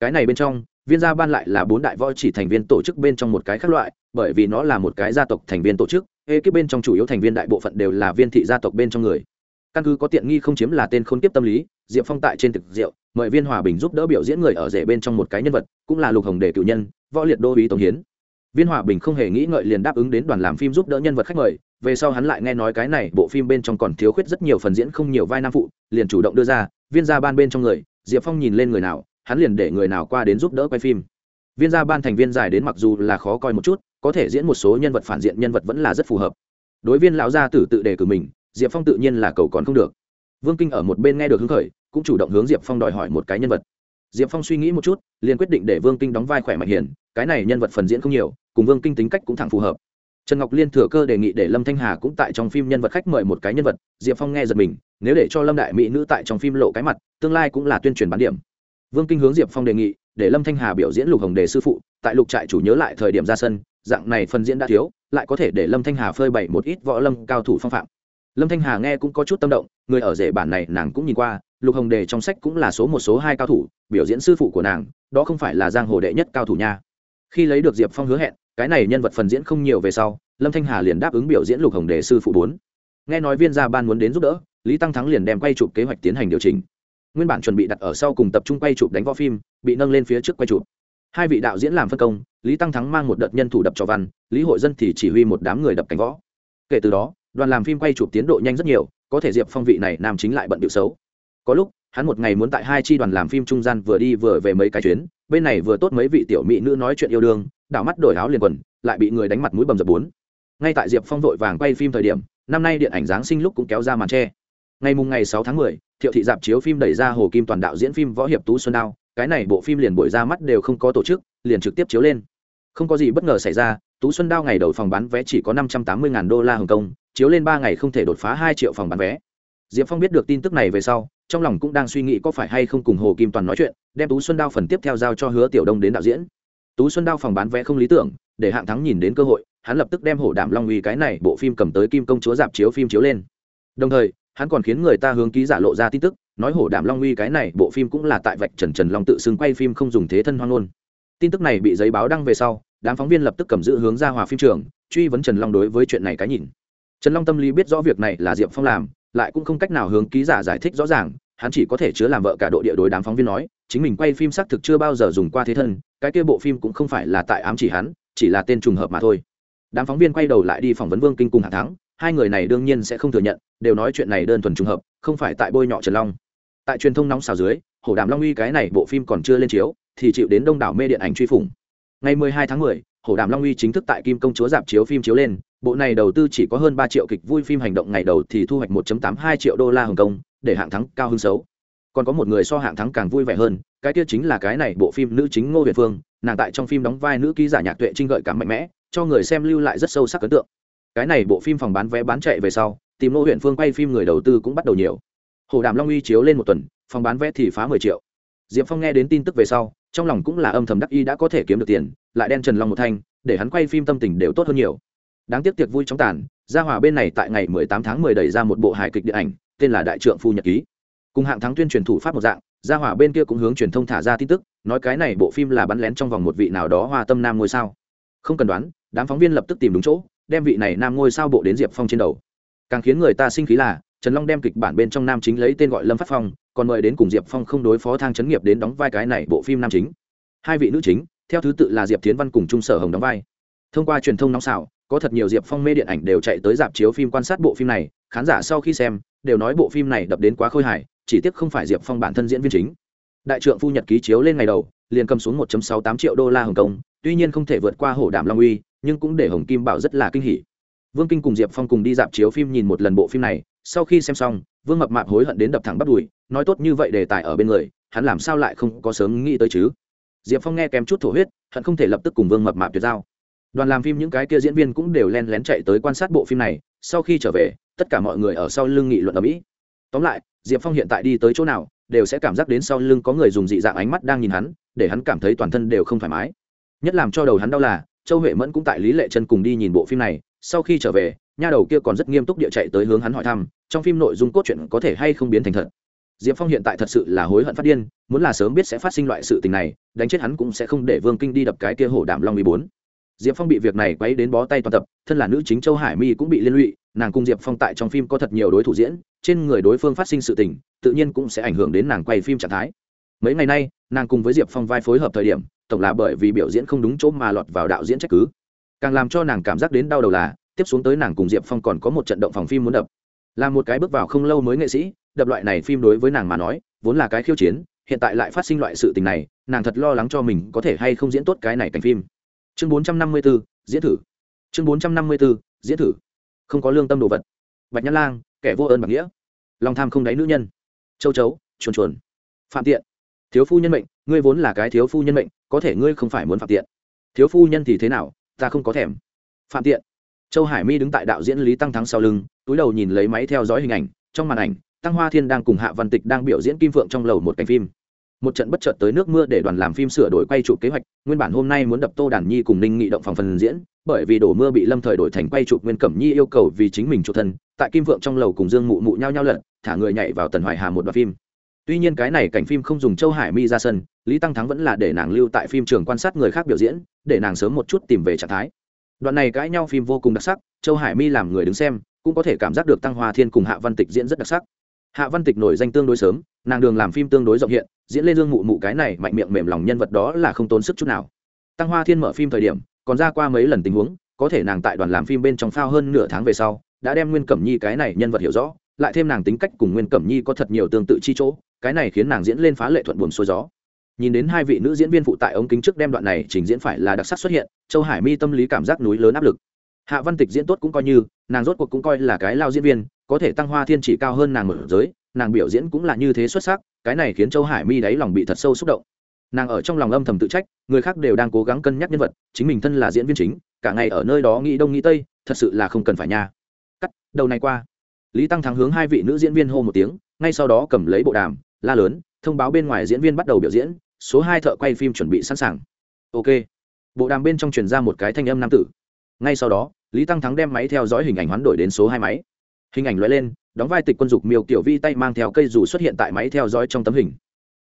cái này bên trong, viên gia ban lại là bốn đại võ chỉ thành viên tổ chức bên trong một cái khác loại, bởi vì nó là một cái gia tộc thành viên tổ chức, ekip bên trong chủ yếu thành viên đại bộ phận đều là viên thị gia tộc bên trong người. Căn cứ có tiện nghi không chiếm là tên khôn kiếp tâm lý, diệp phong tại trên thực diệu mời viên hòa bình giúp đỡ biểu diễn người ở rể bên trong một cái nhân vật, cũng là lục hồng đề cựu nhân, võ liệt đô ý tổng hiến. Viên hòa bình không hề nghĩ ngợi liền đáp ứng đến đoàn làm phim giúp đỡ nhân vật khách mời, về sau hắn lại nghe nói cái này bộ phim bên trong còn thiếu khuyết rất nhiều phần diễn không nhiều vai nam phụ, liền chủ động đưa ra, viên gia ban bên trong người, diệp phong nhìn lên người nào hắn liền để người nào qua đến giúp đỡ quay phim. Viên gia ban thành viên dài đến mặc dù là khó coi một chút, có thể diễn một số nhân vật phản diện nhân vật vẫn là rất phù hợp. Đối viên lão gia tử tự đề cử mình, diệp phong tự nhiên là cầu còn không được. Vương kinh ở một bên nghe được hứng khởi, cũng chủ động hướng diệp phong đòi hỏi một cái nhân vật. Diệp phong suy nghĩ một chút, liền quyết định để vương kinh đóng vai khỏe mạnh hiền, cái này nhân vật phần diễn không nhiều, cùng vương kinh tính cách cũng thẳng phù hợp. Trần ngọc liên thừa cơ đề nghị để lâm thanh hà cũng tại trong phim nhân vật khách mời một cái nhân vật, diệp phong nghe giật mình, nếu để cho lâm đại mỹ nữ tại trong phim lộ cái mặt, tương lai cũng là tuyên truyền bán điểm vương kinh hướng diệp phong đề nghị, để lâm thanh hà biểu diễn lục hồng đề sư phụ, tại lục trại chủ nhớ lại thời điểm ra sân, dạng này phần diễn đã thiếu, lại có thể để lâm thanh hà phơi bày một ít võ lâm cao thủ phong phạm. Lâm thanh hà nghe cũng có chút tâm động, người ở rể bản này nàng cũng nhìn qua, lục hồng đề trong sách cũng là số một, số hai cao thủ, biểu diễn sư phụ của nàng, đó không phải là giang hồ đệ nhất cao thủ nha. Khi lấy được diệp phong hứa hẹn, cái này nhân vật phần diễn không nhiều về sau, lâm thanh hà liền đáp ứng biểu diễn lục hồng đề sư phụ bốn. Nghe nói viên gia ban muốn đến giúp đỡ, lý tăng thắng liền đem quay chụp kế hoạch tiến hành điều chỉnh nguyên bản chuẩn bị đặt ở sau cùng tập trung quay chụp đánh võ phim, bị nâng lên phía trước quay chụp. Hai vị đạo diễn làm phân công, lý tăng thắng mang một đợt nhân thủ đập cho văn, lý hội dân thì chỉ huy một đám người đập cảnh võ. Kể từ đó, đoàn làm phim quay chụp tiến độ nhanh rất nhiều, có thể diệp phong vị này nam chính lại bận điệu xấu. Có lúc, hắn một ngày muốn tại hai chi đoàn làm phim trung gian vừa đi vừa về mấy cái chuyến, bên này vừa tốt mấy vị tiểu mỹ nữ nói chuyện yêu đương, đảo mắt đổi áo liền quần, lại bị người đánh mặt mũi bầm dập bốn. Ngay tại diệp phong vội vàng quay phim thời điểm, năm nay điện ảnh giáng sinh lúc cũng kéo ra màn tre. Ngày mùng ngày sáu tháng mười thiệu thị dạp chiếu phim đẩy ra hồ kim toàn đạo diễn phim võ hiệp tú xuân đao, cái này bộ phim liền buổi ra mắt đều không có tổ chức, liền trực tiếp chiếu lên. Không có gì bất ngờ xảy ra, tú xuân đao ngày đầu phòng bán vé chỉ có năm trăm tám mươi đô la hồng kông, chiếu lên ba ngày không thể đột phá hai triệu phòng bán vé. Diệp phong biết được tin tức này về sau, trong lòng cũng đang suy nghĩ có phải hay không cùng hồ kim toàn nói chuyện, đem tú xuân đao phần tiếp theo giao cho hứa tiểu đông đến đạo diễn. Tú xuân đao phòng bán vé không lý tưởng, để hạng thắng nhìn đến cơ hội, hắn lập tức đem hổ đảm long uy cái này bộ phim cầm tới kim công chúa dạp chiếu phim chiếu lên. Đồng thời hắn còn khiến người ta hướng ký giả lộ ra tin tức, nói hổ đảm long uy cái này bộ phim cũng là tại vạch trần trần long tự xưng quay phim không dùng thế thân hoang ngôn. Tin tức này bị giấy báo đăng về sau, đám phóng viên lập tức cầm giữ hướng ra hòa phim trường, truy vấn trần long đối với chuyện này cái nhìn. Trần long tâm lý biết rõ việc này là diệp phong làm, lại cũng không cách nào hướng ký giả giải thích rõ ràng, hắn chỉ có thể chứa làm vợ cả độ địa đối đám phóng viên nói, chính mình quay phim xác thực chưa bao giờ dùng qua thế thân, cái kia bộ phim cũng không phải là tại ám chỉ hắn, chỉ là tên trùng hợp mà thôi. Đám phóng viên quay đầu lại đi phỏng vấn vương kinh cùng hạ thắng hai người này đương nhiên sẽ không thừa nhận đều nói chuyện này đơn thuần trùng hợp không phải tại bôi nhọ trần long. Tại truyền thông nóng xào dưới hổ đàm long uy cái này bộ phim còn chưa lên chiếu thì chịu đến đông đảo mê điện ảnh truy phủng. Ngày 12 tháng 10, hổ đàm long uy chính thức tại kim công chúa dạp chiếu phim chiếu lên bộ này đầu tư chỉ có hơn ba triệu kịch vui phim hành động ngày đầu thì thu hoạch 1.82 triệu đô la hồng kông để hạng thắng cao hơn xấu. Còn có một người so hạng thắng càng vui vẻ hơn cái kia chính là cái này bộ phim nữ chính ngô huyền phương nàng tại trong phim đóng vai nữ ký giả nhạc tuệ trinh gợi cảm mạnh mẽ cho người xem lưu lại rất sâu sắc ấn tượng cái này bộ phim phòng bán vé bán chạy về sau, tìm lô huyện phương quay phim người đầu tư cũng bắt đầu nhiều. Hồ đàm long uy chiếu lên một tuần, phòng bán vé thì phá mười triệu. Diệp phong nghe đến tin tức về sau, trong lòng cũng là âm thầm đắc y đã có thể kiếm được tiền, lại đen trần long một thanh, để hắn quay phim tâm tình đều tốt hơn nhiều. Đáng tiếc tiệc vui chóng tàn, gia hòa bên này tại ngày 18 tháng 10 đẩy ra một bộ hài kịch điện ảnh, tên là đại trượng phu nhật ký. Cùng hạng thắng tuyên truyền thủ pháp một dạng, gia hỏa bên kia cũng hướng truyền thông thả ra tin tức, nói cái này bộ phim là bắn lén trong vòng một vị nào đó hoa tâm nam ngôi sao. Không cần đoán, đám phóng viên lập tức tìm đúng chỗ đem vị này nam ngôi sao bộ đến diệp phong trên đầu càng khiến người ta sinh khí là trần long đem kịch bản bên trong nam chính lấy tên gọi lâm phát phong còn mời đến cùng diệp phong không đối phó thang chấn nghiệp đến đóng vai cái này bộ phim nam chính hai vị nữ chính theo thứ tự là diệp tiến văn cùng trung sở hồng đóng vai thông qua truyền thông nóng xảo có thật nhiều diệp phong mê điện ảnh đều chạy tới dạp chiếu phim quan sát bộ phim này khán giả sau khi xem đều nói bộ phim này đập đến quá khôi hài chỉ tiếc không phải diệp phong bản thân diễn viên chính đại trượng phu nhật ký chiếu lên ngày đầu liền cầm xuống 1.68 triệu đô la hồng kông tuy nhiên không thể vượt qua hổ đảm long uy nhưng cũng để hồng kim bảo rất là kinh hỉ. Vương kinh cùng diệp phong cùng đi dạp chiếu phim nhìn một lần bộ phim này, sau khi xem xong, vương mập mạp hối hận đến đập thẳng bắt đùi, nói tốt như vậy đề tài ở bên người, hắn làm sao lại không có sớm nghĩ tới chứ? Diệp phong nghe kém chút thổ huyết, hận không thể lập tức cùng vương mập mạp tuyệt giao. Đoàn làm phim những cái kia diễn viên cũng đều len lén chạy tới quan sát bộ phim này, sau khi trở về, tất cả mọi người ở sau lưng nghị luận ở mỹ. Tóm lại, diệp phong hiện tại đi tới chỗ nào, đều sẽ cảm giác đến sau lưng có người dùng dị dạng ánh mắt đang nhìn hắn, để hắn cảm thấy toàn thân đều không thoải mái. Nhất làm cho đầu hắn đau là châu huệ mẫn cũng tại lý lệ chân cùng đi nhìn bộ phim này. Sau khi trở về, nha đầu kia còn rất nghiêm túc địa chạy tới hướng hắn hỏi thăm, trong phim nội dung cốt truyện có thể hay không biến thành thật. Diệp phong hiện tại thật sự là hối hận phát điên, muốn là sớm biết sẽ phát sinh loại sự tình này, đánh chết hắn cũng sẽ không để vương kinh đi đập cái kia hổ đảm long mười bốn. Diệp phong bị việc này quấy đến bó tay toàn tập, thân là nữ chính châu hải mi cũng bị liên lụy, nàng cùng diệp phong tại trong phim có thật nhiều đối thủ diễn, trên người đối phương phát sinh sự tình, tự nhiên cũng sẽ ảnh hưởng đến nàng quay phim trạng thái mấy ngày nay, nàng cùng với diệp phong vai phối hợp thời điểm, tổng là bởi vì biểu diễn không đúng chỗ mà lọt vào đạo diễn trách cứ. Càng làm cho nàng cảm giác đến đau đầu là, tiếp xuống tới nàng cùng diệp phong còn có một trận động phòng phim muốn đập. Là một cái bước vào không lâu mới nghệ sĩ, đập loại này phim đối với nàng mà nói, vốn là cái khiêu chiến, hiện tại lại phát sinh loại sự tình này, nàng thật lo lắng cho mình có thể hay không diễn tốt cái này cảnh phim. Chương bốn trăm năm mươi b ố diễn thử. Chương bốn trăm năm mươi b ố diễn thử. Không có lương tâm đồ vật. Bạch nhã lang, kẻ vô ơn bạc nghĩa. Lòng tham không đáy nữ nhân. Châu chấu, chuồn chuồn. Phạm tiện thiếu phu nhân mệnh, ngươi vốn là cái thiếu phu nhân mệnh, có thể ngươi không phải muốn phạm tiện. Thiếu phu nhân thì thế nào, ta không có thèm. Phạm tiện. Châu hải mi đứng tại đạo diễn lý tăng thắng sau lưng, túi đầu nhìn lấy máy theo dõi hình ảnh, trong màn ảnh, tăng hoa thiên đang cùng hạ văn tịch đang biểu diễn kim phượng trong lầu một cảnh phim. Một trận bất chợt tới nước mưa để đoàn làm phim sửa đổi quay chụp kế hoạch, nguyên bản hôm nay muốn đập tô đàn nhi cùng ninh nghị động phòng phần diễn, bởi vì đổ mưa bị lâm thời đổi thành quay chụp nguyên cẩm nhi yêu cầu vì chính mình chủ thân, tại kim vượng trong lầu cùng dương mụ mụ nhau nhau lận thả người nhảy vào tần hoài hà một đoạn phim tuy nhiên cái này cảnh phim không dùng châu hải mi ra sân, lý tăng thắng vẫn là để nàng lưu tại phim trường quan sát người khác biểu diễn, để nàng sớm một chút tìm về trạng thái. Đoạn này cãi nhau phim vô cùng đặc sắc, châu hải mi làm người đứng xem, cũng có thể cảm giác được tăng hoa thiên cùng hạ văn tịch diễn rất đặc sắc. Hạ văn tịch nổi danh tương đối sớm, nàng đường làm phim tương đối rộng hiện, diễn lên dương mụ mụ cái này mạnh miệng mềm lòng nhân vật đó là không tốn sức chút nào. Tăng hoa thiên mở phim thời điểm, còn ra qua mấy lần tình huống, có thể nàng tại đoàn làm phim bên trong phao hơn nửa tháng về sau, đã đem nguyên cẩm nhi cái này nhân vật hiểu rõ lại thêm nàng tính cách cùng nguyên cẩm nhi có thật nhiều tương tự chi chỗ, cái này khiến nàng diễn lên phá lệ thuận buồn xuôi gió. Nhìn đến hai vị nữ diễn viên phụ tại ống kính trước đem đoạn này trình diễn phải là đặc sắc xuất hiện, châu hải mi tâm lý cảm giác núi lớn áp lực. Hạ văn tịch diễn tốt cũng coi như, nàng rốt cuộc cũng coi là cái lao diễn viên, có thể tăng hoa thiên chỉ cao hơn nàng mở giới, nàng biểu diễn cũng là như thế xuất sắc, cái này khiến châu hải mi đáy lòng bị thật sâu xúc động. Nàng ở trong lòng âm thầm tự trách, người khác đều đang cố gắng cân nhắc nhân vật, chính mình thân là diễn viên chính, cả ngày ở nơi đó nghĩ đông nghĩ tây, thật sự là không cần phải nha. Cắt, đầu này qua lý tăng thắng hướng hai vị nữ diễn viên hô một tiếng, ngay sau đó cầm lấy bộ đàm, la lớn, thông báo bên ngoài diễn viên bắt đầu biểu diễn, số hai thợ quay phim chuẩn bị sẵn sàng. Ok. Bộ đàm bên trong truyền ra một cái thanh âm nam tử. Ngay sau đó, lý tăng thắng đem máy theo dõi hình ảnh hoán đổi đến số hai máy. Hình ảnh loại lên, đóng vai tịch quân dục miêu kiểu vi tay mang theo cây dù xuất hiện tại máy theo dõi trong tấm hình.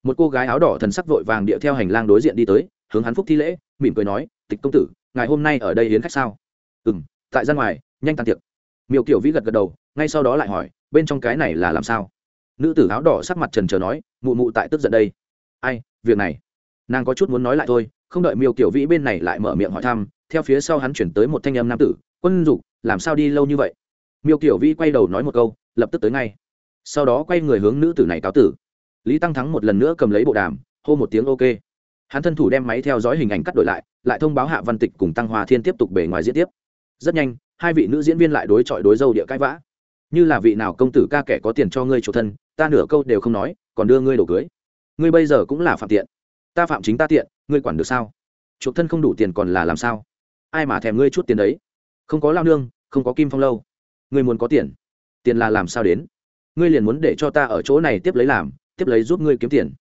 Một cô gái áo đỏ thần sắc vội vàng điệu theo hành lang đối diện đi tới, hướng hắn phúc thi lễ, mỉm cười nói, tịch công tử ngày hôm nay ở đây hiến khách sao? Ừ m tại ra ngoài, nhanh tan tiệc miêu kiểu vĩ gật gật đầu, ngay sau đó lại hỏi, bên trong cái này là làm sao? Nữ tử áo đỏ sắc mặt trần trờ nói, mụ mụ tại tức giận đây. Ai, việc này? Nàng có chút muốn nói lại thôi, không đợi miêu kiểu vĩ bên này lại mở miệng hỏi thăm, theo phía sau hắn chuyển tới một thanh âm nam tử, quân dục, làm sao đi lâu như vậy? Miêu kiểu vĩ quay đầu nói một câu, lập tức tới ngay. Sau đó quay người hướng nữ tử này cáo tử. Lý tăng thắng một lần nữa cầm lấy bộ đàm, hô một tiếng ok. Hắn thân thủ đem máy theo dõi hình ảnh cắt đổi lại lại thông báo hạ văn tịch cùng tăng hoa thiên tiếp tục bề ngoài diễn tiếp. Rất nhanh hai vị nữ diễn viên lại đối chọi đối dâu địa cãi vã. Như là vị nào công tử ca kẻ có tiền cho ngươi chủ thân, ta nửa câu đều không nói, còn đưa ngươi đồ cưới. Ngươi bây giờ cũng là phạm tiện. Ta phạm chính ta tiện, ngươi quản được sao? Chuộc thân không đủ tiền còn là làm sao? Ai mà thèm ngươi chút tiền đấy? Không có lao nương, không có kim phong lâu. Ngươi muốn có tiền. Tiền là làm sao đến? Ngươi liền muốn để cho ta ở chỗ này tiếp lấy làm, tiếp lấy giúp ngươi kiếm tiền.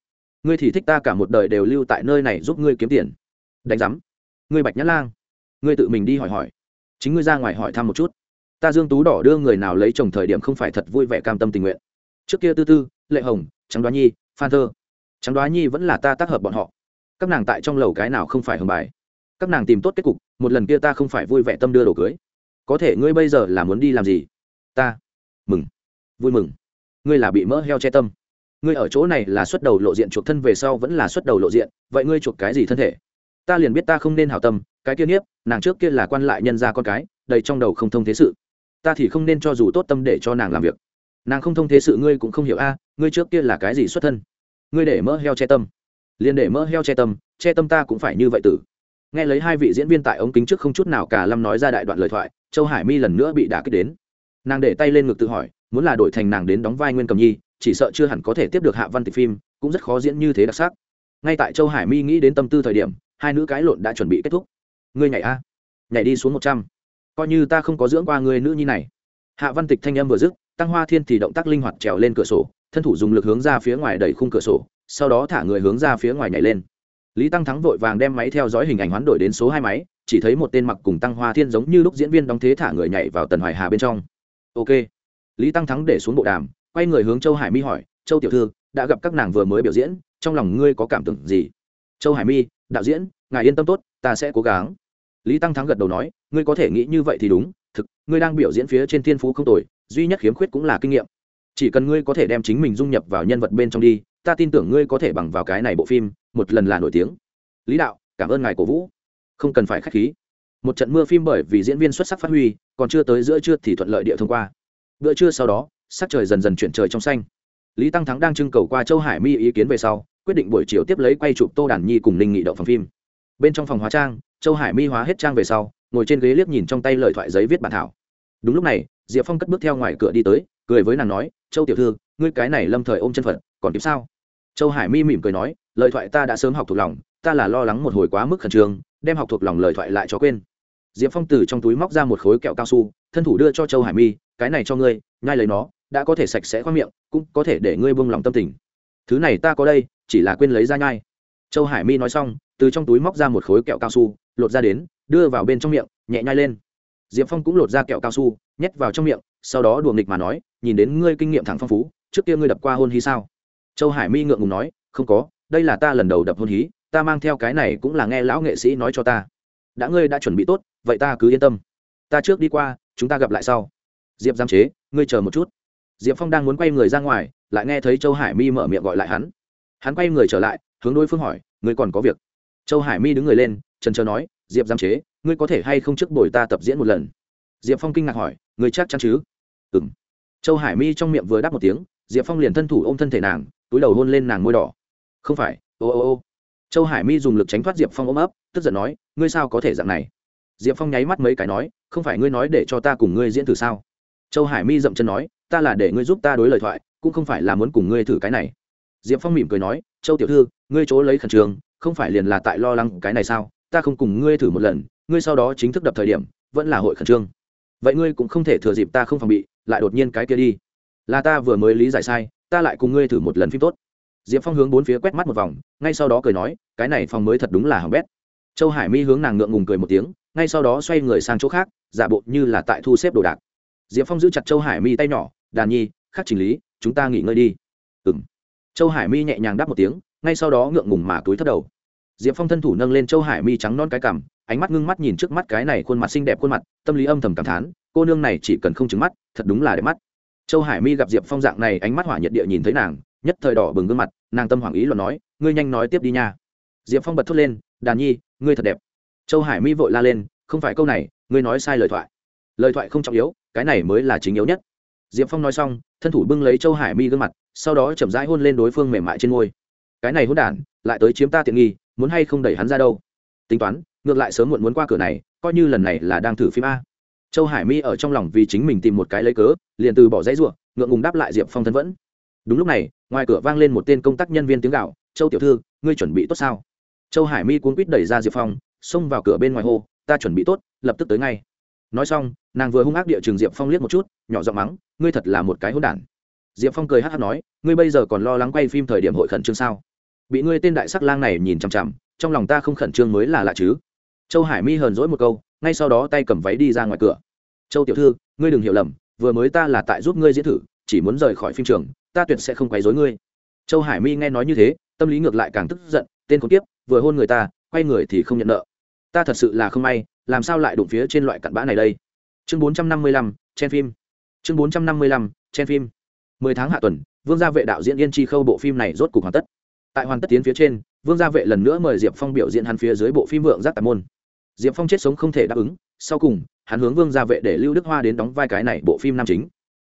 Ngươi thì thích ta cả một đời đều lưu tại nơi này giúp ngươi kiếm tiền. Đánh giám. Ngươi bạch nhã lang. Ngươi tự mình đi hỏi hỏi chính ngươi ra ngoài hỏi thăm một chút. Ta dương tú đỏ đưa người nào lấy chồng thời điểm không phải thật vui vẻ cam tâm tình nguyện. Trước kia tư tư, lệ hồng, trắng đoá nhi, phan thơ. Trắng đoá nhi vẫn là ta tác hợp bọn họ. Các nàng tại trong lầu cái nào không phải hưởng bài. Các nàng tìm tốt kết cục, một lần kia ta không phải vui vẻ tâm đưa đồ cưới. Có thể ngươi bây giờ là muốn đi làm gì? Ta. Mừng. Vui mừng. Ngươi là bị mỡ heo che tâm. Ngươi ở chỗ này là xuất đầu lộ diện chuộc thân về sau vẫn là xuất đầu lộ diện, vậy ngươi chuộc cái gì thân thể? Ta liền biết ta không nên hảo tâm, cái kia nhiếp, nàng trước kia là quan lại nhân ra con cái, đầy trong đầu không thông thế sự. Ta thì không nên cho dù tốt tâm để cho nàng làm việc. Nàng không thông thế sự ngươi cũng không hiểu a, ngươi trước kia là cái gì xuất thân? Ngươi để mỡ heo che tâm. Liền để mỡ heo che tâm che tâm ta cũng phải như vậy tử. Nghe lấy hai vị diễn viên tại ống kính trước không chút nào cả lâm nói ra đại đoạn lời thoại, châu hải mi lần nữa bị đả kích đến. Nàng để tay lên ngực tự hỏi, muốn là đổi thành nàng đến đóng vai nguyên cầm nhi, chỉ sợ chưa hẳn có thể tiếp được hạ văn tịch phim, cũng rất khó diễn như thế đặc sắc. Ngay tại châu hải mi nghĩ đến tâm tư thời điểm hai nữ cái lộn đã chuẩn bị kết thúc. Ngươi nhảy a. Nhảy đi xuống một trăm. Coi như ta không có dưỡng qua người nữ nhi này. Hạ văn tịch thanh âm vừa dứt, tăng hoa thiên thì động tác linh hoạt trèo lên cửa sổ, thân thủ dùng lực hướng ra phía ngoài đẩy khung cửa sổ, sau đó thả người hướng ra phía ngoài nhảy lên. Lý tăng thắng vội vàng đem máy theo dõi hình ảnh hoán đổi đến số hai máy, chỉ thấy một tên mặc cùng tăng hoa thiên giống như lúc diễn viên đóng thế thả người nhảy vào tần hoài hà bên trong. Ok. Lý tăng thắng để xuống bộ đàm, quay người hướng châu hải mi hỏi, châu tiểu thư, đã gặp các nàng vừa mới biểu diễn, trong lòng ngươi có cảm tưởng gì? Châu hải mi đạo diễn, ngài yên tâm tốt, ta sẽ cố gắng. Lý tăng thắng gật đầu nói, ngươi có thể nghĩ như vậy thì đúng, thực, ngươi đang biểu diễn phía trên thiên phú không tồi, duy nhất khiếm khuyết cũng là kinh nghiệm. Chỉ cần ngươi có thể đem chính mình dung nhập vào nhân vật bên trong đi, ta tin tưởng ngươi có thể bằng vào cái này bộ phim, một lần là nổi tiếng. Lý đạo, cảm ơn ngài cổ vũ. Không cần phải k h á c h khí. Một trận mưa phim bởi vì diễn viên xuất sắc phát huy, còn chưa tới giữa trưa thì thuận lợi địa thông qua. Bữa trưa sau đó, sắc trời dần dần chuyển trời trong xanh lý tăng thắng đang trưng cầu qua châu hải mi ý kiến về sau, quyết định buổi chiều tiếp lấy quay chụp tô đàn nhi cùng ninh nghị động phòng phim. Bên trong phòng hóa trang, châu hải mi hóa hết trang về sau, ngồi trên ghế liếc nhìn trong tay lời thoại giấy viết bản thảo. Đúng lúc này, diệp phong cất bước theo ngoài cửa đi tới, cười với nàng nói, châu tiểu thư, ngươi cái này lâm thời ôm chân phật, còn kịp sao? Châu hải mi mỉm cười nói, lời thoại ta đã sớm học thuộc lòng, ta là lo lắng một hồi quá mức khẩn trương, đem học thuộc lòng lời thoại lại cho quên. Diệp phong từ trong túi móc ra một khối kẹo cao su, thân thủ đưa cho châu hải mi, cái này cho ngươi, nhai lấy nó đã có thể sạch sẽ khoang miệng, cũng có thể để ngươi buông lòng tâm tình. Thứ này ta có đây, chỉ là quên lấy ra nhai. Châu hải mi nói xong, từ trong túi móc ra một khối kẹo cao su, lột ra đến, đưa vào bên trong miệng, nhẹ nhai lên. Diệp phong cũng lột ra kẹo cao su, nhét vào trong miệng, sau đó đùa nghịch mà nói, nhìn đến ngươi kinh nghiệm thẳng phong phú, trước kia ngươi đập qua hôn hí sao? Châu hải mi ngượng ngùng nói, không có, đây là ta lần đầu đập hôn hí, ta mang theo cái này cũng là nghe lão nghệ sĩ nói cho ta. Đã ngươi đã chuẩn bị tốt, vậy ta cứ yên tâm. Ta trước đi qua, chúng ta gặp lại sau. Diệp giam chế, ngươi chờ một chút diệp phong đang muốn quay người ra ngoài, lại nghe thấy châu hải mi mở miệng gọi lại hắn. Hắn quay người trở lại, hướng đối phương hỏi, ngươi còn có việc? Châu hải mi đứng người lên, trần trờ nói, diệp giam chế, ngươi có thể hay không trước bồi ta tập diễn một lần? Diệp phong kinh ngạc hỏi, ngươi chắc chắn chứ? Ừ m châu hải mi trong miệng vừa đáp một tiếng, diệp phong liền thân thủ ôm thân thể nàng, túi đầu hôn lên nàng môi đỏ. Không phải, ô ô ô. Châu hải mi dùng lực tránh thoát diệp phong ôm ấp, tức giận nói, ngươi sao có thể dạng này? Diệp phong nháy mắt mấy cái nói, không phải ngươi nói để cho ta cùng ngươi diễn thử sao? Châu hải mi dậm chân nói, ta là để ngươi giúp ta đối lời thoại, cũng không phải là muốn cùng ngươi thử cái này. Diệp phong mỉm cười nói, châu tiểu thư, ngươi chỗ lấy khẩn trương, không phải liền là tại lo lắng cái này sao? Ta không cùng ngươi thử một lần, ngươi sau đó chính thức đập thời điểm, vẫn là hội khẩn trương. Vậy ngươi cũng không thể thừa dịp ta không phòng bị, lại đột nhiên cái kia đi. Là ta vừa mới lý giải sai, ta lại cùng ngươi thử một lần phim tốt. Diệp phong hướng bốn phía quét mắt một vòng, ngay sau đó cười nói, cái này phòng mới thật đúng là hỏng bét. Châu hải mi hướng nàng ngượng ngùng cười một tiếng, ngay sau đó xoay người sang chỗ khác, giả bộ như là tại thu xếp đồ đạc diệp phong giữ chặt châu hải mi tay nhỏ, đàn nhi, khắc chỉnh lý, chúng ta nghỉ ngơi đi. Ừ m châu hải mi nhẹ nhàng đáp một tiếng, ngay sau đó ngượng ngùng mà túi thấp đầu. Diệp phong thân thủ nâng lên châu hải mi trắng non cái cằm, ánh mắt ngưng mắt nhìn trước mắt cái này khuôn mặt xinh đẹp khuôn mặt, tâm lý âm thầm cảm thán, cô nương này chỉ cần không trứng mắt, thật đúng là đẹp mắt. Châu hải mi gặp diệp phong dạng này, ánh mắt hỏa nhiệt địa nhìn thấy nàng, nhất thời đỏ bừng gương mặt, nàng tâm hoàng ý luận nói, ngươi nhanh nói tiếp đi nha. Diệp phong bật thốt lên, đàn nhi, ngươi thật đẹp. Châu hải mi vội la lên, không phải câu này, ngươi nói sai lời thoại. Lời thoại không trọng yếu cái này mới là chính yếu nhất. Diệp phong nói xong, thân thủ bưng lấy châu hải mi gương mặt, sau đó chậm rãi hôn lên đối phương mềm mại trên ngôi cái này hôn đản, lại tới chiếm ta tiện nghi, muốn hay không đẩy hắn ra đâu? Tính toán, ngược lại sớm muộn muốn qua cửa này, coi như lần này là đang thử phim a. Châu hải mi ở trong lòng vì chính mình tìm một cái lấy cớ, liền từ bỏ dãy ruộng ngượng ngùng đáp lại diệp phong thân vẫn. Đúng lúc này, ngoài cửa vang lên một tên công tác nhân viên tiếng gạo, châu tiểu thư, ngươi chuẩn bị tốt sao? Châu hải mi cuốn quýt đẩy ra diệp phong, xông vào cửa bên ngoài hô, ta chuẩn bị tốt, lập tức tới ngay nói xong, nàng vừa hung ác địa trường diệp phong liếc một chút, nhỏ giọng mắng, ngươi thật là một cái hôn đản. Diệp phong cười hát hát nói, ngươi bây giờ còn lo lắng quay phim thời điểm hội khẩn trương sao? Bị ngươi tên đại sắc lang này nhìn chằm chằm, trong lòng ta không khẩn trương mới là lạ chứ. Châu hải mi hờn dỗi một câu, ngay sau đó tay cầm váy đi ra ngoài cửa. Châu tiểu thư, ngươi đừng hiểu lầm, vừa mới ta là tại giúp ngươi diễn thử, chỉ muốn rời khỏi phim trường, ta tuyệt sẽ không quấy dối ngươi. Châu hải mi nghe nói như thế, tâm lý ngược lại càng tức giận, tên con tiếp vừa hôn người ta, quay người thì không nhận nợ. Ta thật sự là không may làm sao lại đụng phía trên loại cặn bã này đây? Chương bốn trăm năm mươi lăm trên phim. Chương bốn trăm năm mươi lăm trên phim. Mười tháng hạ tuần, vương gia vệ đạo diễn yên chi khâu bộ phim này rốt cục hoàn tất. Tại hoàn tất tiến phía trên, vương gia vệ lần nữa mời diệp phong biểu diễn hắn phía dưới bộ phim vượng giác tạp môn. Diệp phong chết sống không thể đáp ứng, sau cùng, hắn hướng vương gia vệ để lưu đức hoa đến đóng vai cái này bộ phim nam chính.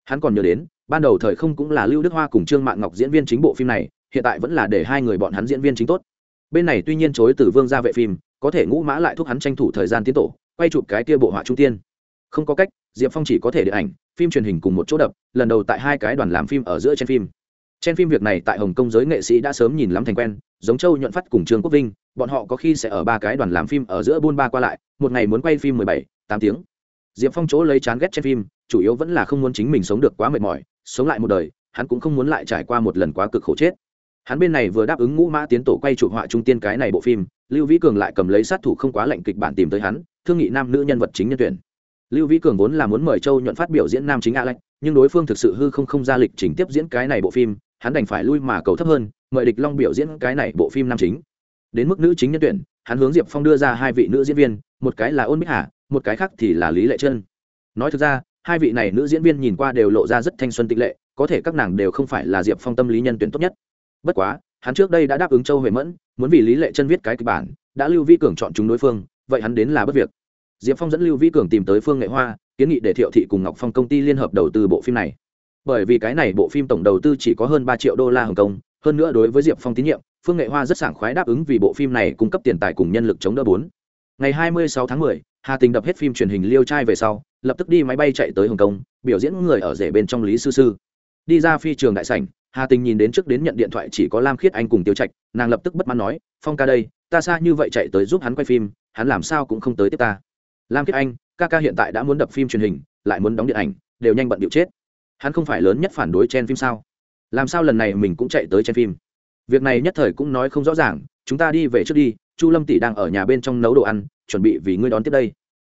Hắn còn nhớ đến, ban đầu thời không cũng là lưu đức hoa cùng trương mạng ngọc diễn viên chính bộ phim này, hiện tại vẫn là để hai người bọn hắn diễn viên chính tốt. Bên này tuy nhiên chối từ vương gia vệ phim có thể ngũ mã lại thúc hắn tranh thủ thời gian tiến tổ, quay chụp cái kia bộ họa trung tiên. Không có cách, diệp phong chỉ có thể điện ảnh, phim truyền hình cùng một chỗ đập, lần đầu tại hai cái đoàn làm phim ở giữa trên phim. Trên phim việc này tại hồng kông giới nghệ sĩ đã sớm nhìn lắm thành quen, giống châu nhuận phát cùng trương quốc vinh, bọn họ có khi sẽ ở ba cái đoàn làm phim ở giữa buôn ba qua lại, một ngày muốn quay phim mười bảy, tám tiếng. Diệp phong chỗ lấy chán ghét trên phim, chủ yếu vẫn là không muốn chính mình sống được quá mệt mỏi, sống lại một đời, hắn cũng không muốn lại trải qua một lần quá cực khổ chết hắn bên này vừa đáp ứng ngũ mã tiến tổ quay chụp họa trung tiên cái này bộ phim lưu vĩ cường lại cầm lấy sát thủ không quá lệnh kịch bản tìm tới hắn thương nghị nam nữ nhân vật chính nhân tuyển. Lưu vĩ cường vốn là muốn mời châu nhuận phát biểu diễn nam chính a lệnh, nhưng đối phương thực sự hư không không ra lịch trình tiếp diễn cái này bộ phim hắn đành phải lui mà cầu thấp hơn mời địch long biểu diễn cái này bộ phim nam chính. Đến mức nữ chính nhân tuyển hắn hướng diệp phong đưa ra hai vị nữ diễn viên một cái là ôn bích hà một cái khác thì là lý lệ trân. Nói thực ra hai vị này nữ diễn viên nhìn qua đều lộ ra rất thanh xuân tịch lệ có thể các nàng đều không phải là diệp phong tâm lý nhân tuyển tốt nhất bất quá hắn trước đây đã đáp ứng châu huệ mẫn muốn vì lý lệ chân viết cái kịch bản đã lưu vi cường chọn chúng đối phương vậy hắn đến là bất việc. Diệp phong dẫn lưu vi cường tìm tới phương nghệ hoa kiến nghị để thiệu thị cùng ngọc phong công ty liên hợp đầu tư bộ phim này. Bởi vì cái này bộ phim tổng đầu tư chỉ có hơn ba triệu đô la hồng kông hơn nữa đối với diệp phong tín nhiệm phương nghệ hoa rất sảng khoái đáp ứng vì bộ phim này cung cấp tiền tài cùng nhân lực chống đỡ bốn. Ngày hai mươi sáu tháng 10, hà tình đập hết phim truyền hình liêu trai về sau lập tức đi máy bay chạy tới hồng kông biểu diễn người ở rể bên trong lý sư sư đi ra phi trường đại sảnh, hà tình nhìn đến trước đến nhận điện thoại chỉ có lam khiết anh cùng tiêu trạch, nàng lập tức bất mãn nói, phong ca đây, ta xa như vậy chạy tới giúp hắn quay phim, hắn làm sao cũng không tới tiếp ta. Lam khiết anh, ca ca hiện tại đã muốn đập phim truyền hình, lại muốn đóng điện ảnh, đều nhanh bận điệu chết. Hắn không phải lớn nhất phản đối chen phim sao? Làm sao lần này mình cũng chạy tới chen phim? Việc này nhất thời cũng nói không rõ ràng, chúng ta đi về trước đi, chu lâm tỷ đang ở nhà bên trong nấu đồ ăn, chuẩn bị vì ngươi đón tiếp đây.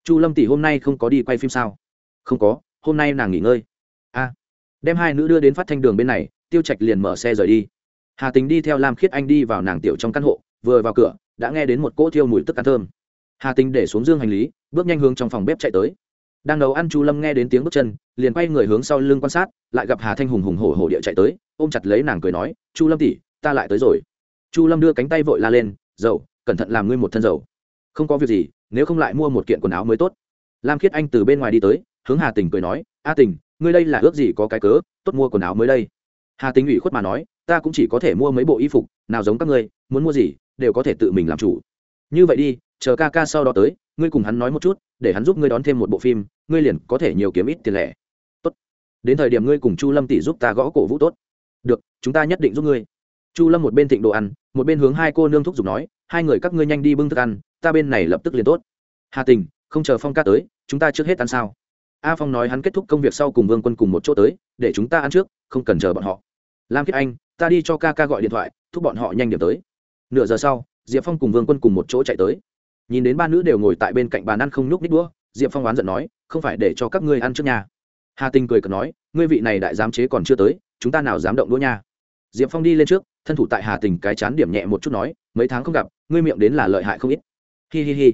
Chu lâm tỷ hôm nay không có đi quay phim sao? Không có, hôm nay nàng nghỉ ngơi. A đem hai nữ đưa đến phát thanh đường bên này, tiêu trạch liền mở xe rời đi. Hà tính đi theo lam khiết anh đi vào nàng tiểu trong căn hộ, vừa vào cửa, đã nghe đến một cỗ thiêu mùi tức ăn thơm. Hà tính để xuống dương hành lý, bước nhanh hướng trong phòng bếp chạy tới. Đang nấu ăn chu lâm nghe đến tiếng bước chân, liền quay người hướng sau lưng quan sát, lại gặp hà thanh hùng hùng hổ hổ địa chạy tới, ôm chặt lấy nàng cười nói, chu lâm tỉ ta lại tới rồi. Chu lâm đưa cánh tay vội la lên dầu cẩn thận làm ngươi một thân dầu không có việc gì, nếu không lại mua một kiện quần áo mới tốt. Lam khiết anh từ bên ngoài đi tới, hướng hà tình cười nói, a tình ngươi đây là ước gì có cái cớ, tốt mua quần áo mới đây. Hà Tĩnh ủy khuất mà nói, ta cũng chỉ có thể mua mấy bộ y phục, nào giống các ngươi, muốn mua gì, đều có thể tự mình làm chủ. Như vậy đi, chờ ca ca sau đó tới, ngươi cùng hắn nói một chút, để hắn giúp ngươi đón thêm một bộ phim, ngươi liền có thể nhiều kiếm ít tiền lẻ. Tốt. đến thời điểm ngươi cùng chu lâm tỷ giúp ta gõ cổ vũ tốt. Được, chúng ta nhất định giúp ngươi. Chu lâm một bên thịnh đồ ăn, một bên hướng hai cô nương thúc giục nói, hai người các ngươi nhanh đi bưng thức ăn, ta bên này lập tức liền tốt. Hà tình không chờ phong ca tới, chúng ta trước hết ăn sao? A phong nói hắn kết thúc công việc sau cùng vương quân cùng một chỗ tới, để chúng ta ăn trước, không cần chờ bọn họ. Lam kiết anh, ta đi cho ca ca gọi điện thoại, thúc bọn họ nhanh điểm tới. Nửa giờ sau, diệp phong cùng vương quân cùng một chỗ chạy tới. Nhìn đến ba nữ đều ngồi tại bên cạnh bàn ăn không nhúc nít đũa, diệp phong oán giận nói, không phải để cho các ngươi ăn trước nhà hà tinh cười cợt nói, ngươi vị này đại giám chế còn chưa tới, chúng ta nào dám động đũa nha? Diệp phong đi lên trước, thân thủ tại hà tình cái chán điểm nhẹ một chút nói, mấy tháng không gặp, ngươi miệng đến là lợi hại không ít. Hi hi hi.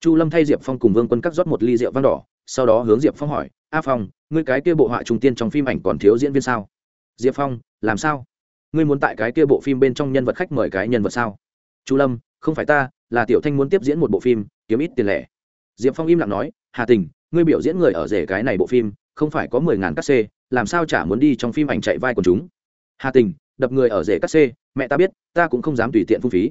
Chu lâm thay diệp phong cùng vương quân cắt rót một ly rượu vang đỏ sau đó hướng diệp phong hỏi, a phong, ngươi cái kia bộ họa trung tiên trong phim ảnh còn thiếu diễn viên sao? Diệp phong, làm sao? Ngươi muốn tại cái kia bộ phim bên trong nhân vật khách mời cái nhân vật sao? Chu lâm, không phải ta, là tiểu thanh muốn tiếp diễn một bộ phim, kiếm ít tiền lẻ. Diệp phong im lặng nói, hà tình, ngươi biểu diễn người ở rể cái này bộ phim, không phải có mười ngàn cắt xê, làm sao chả muốn đi trong phim ảnh chạy vai của chúng? Hà tình, đập người ở rể cắt xê, mẹ ta biết, ta cũng không dám tùy tiện phung phí.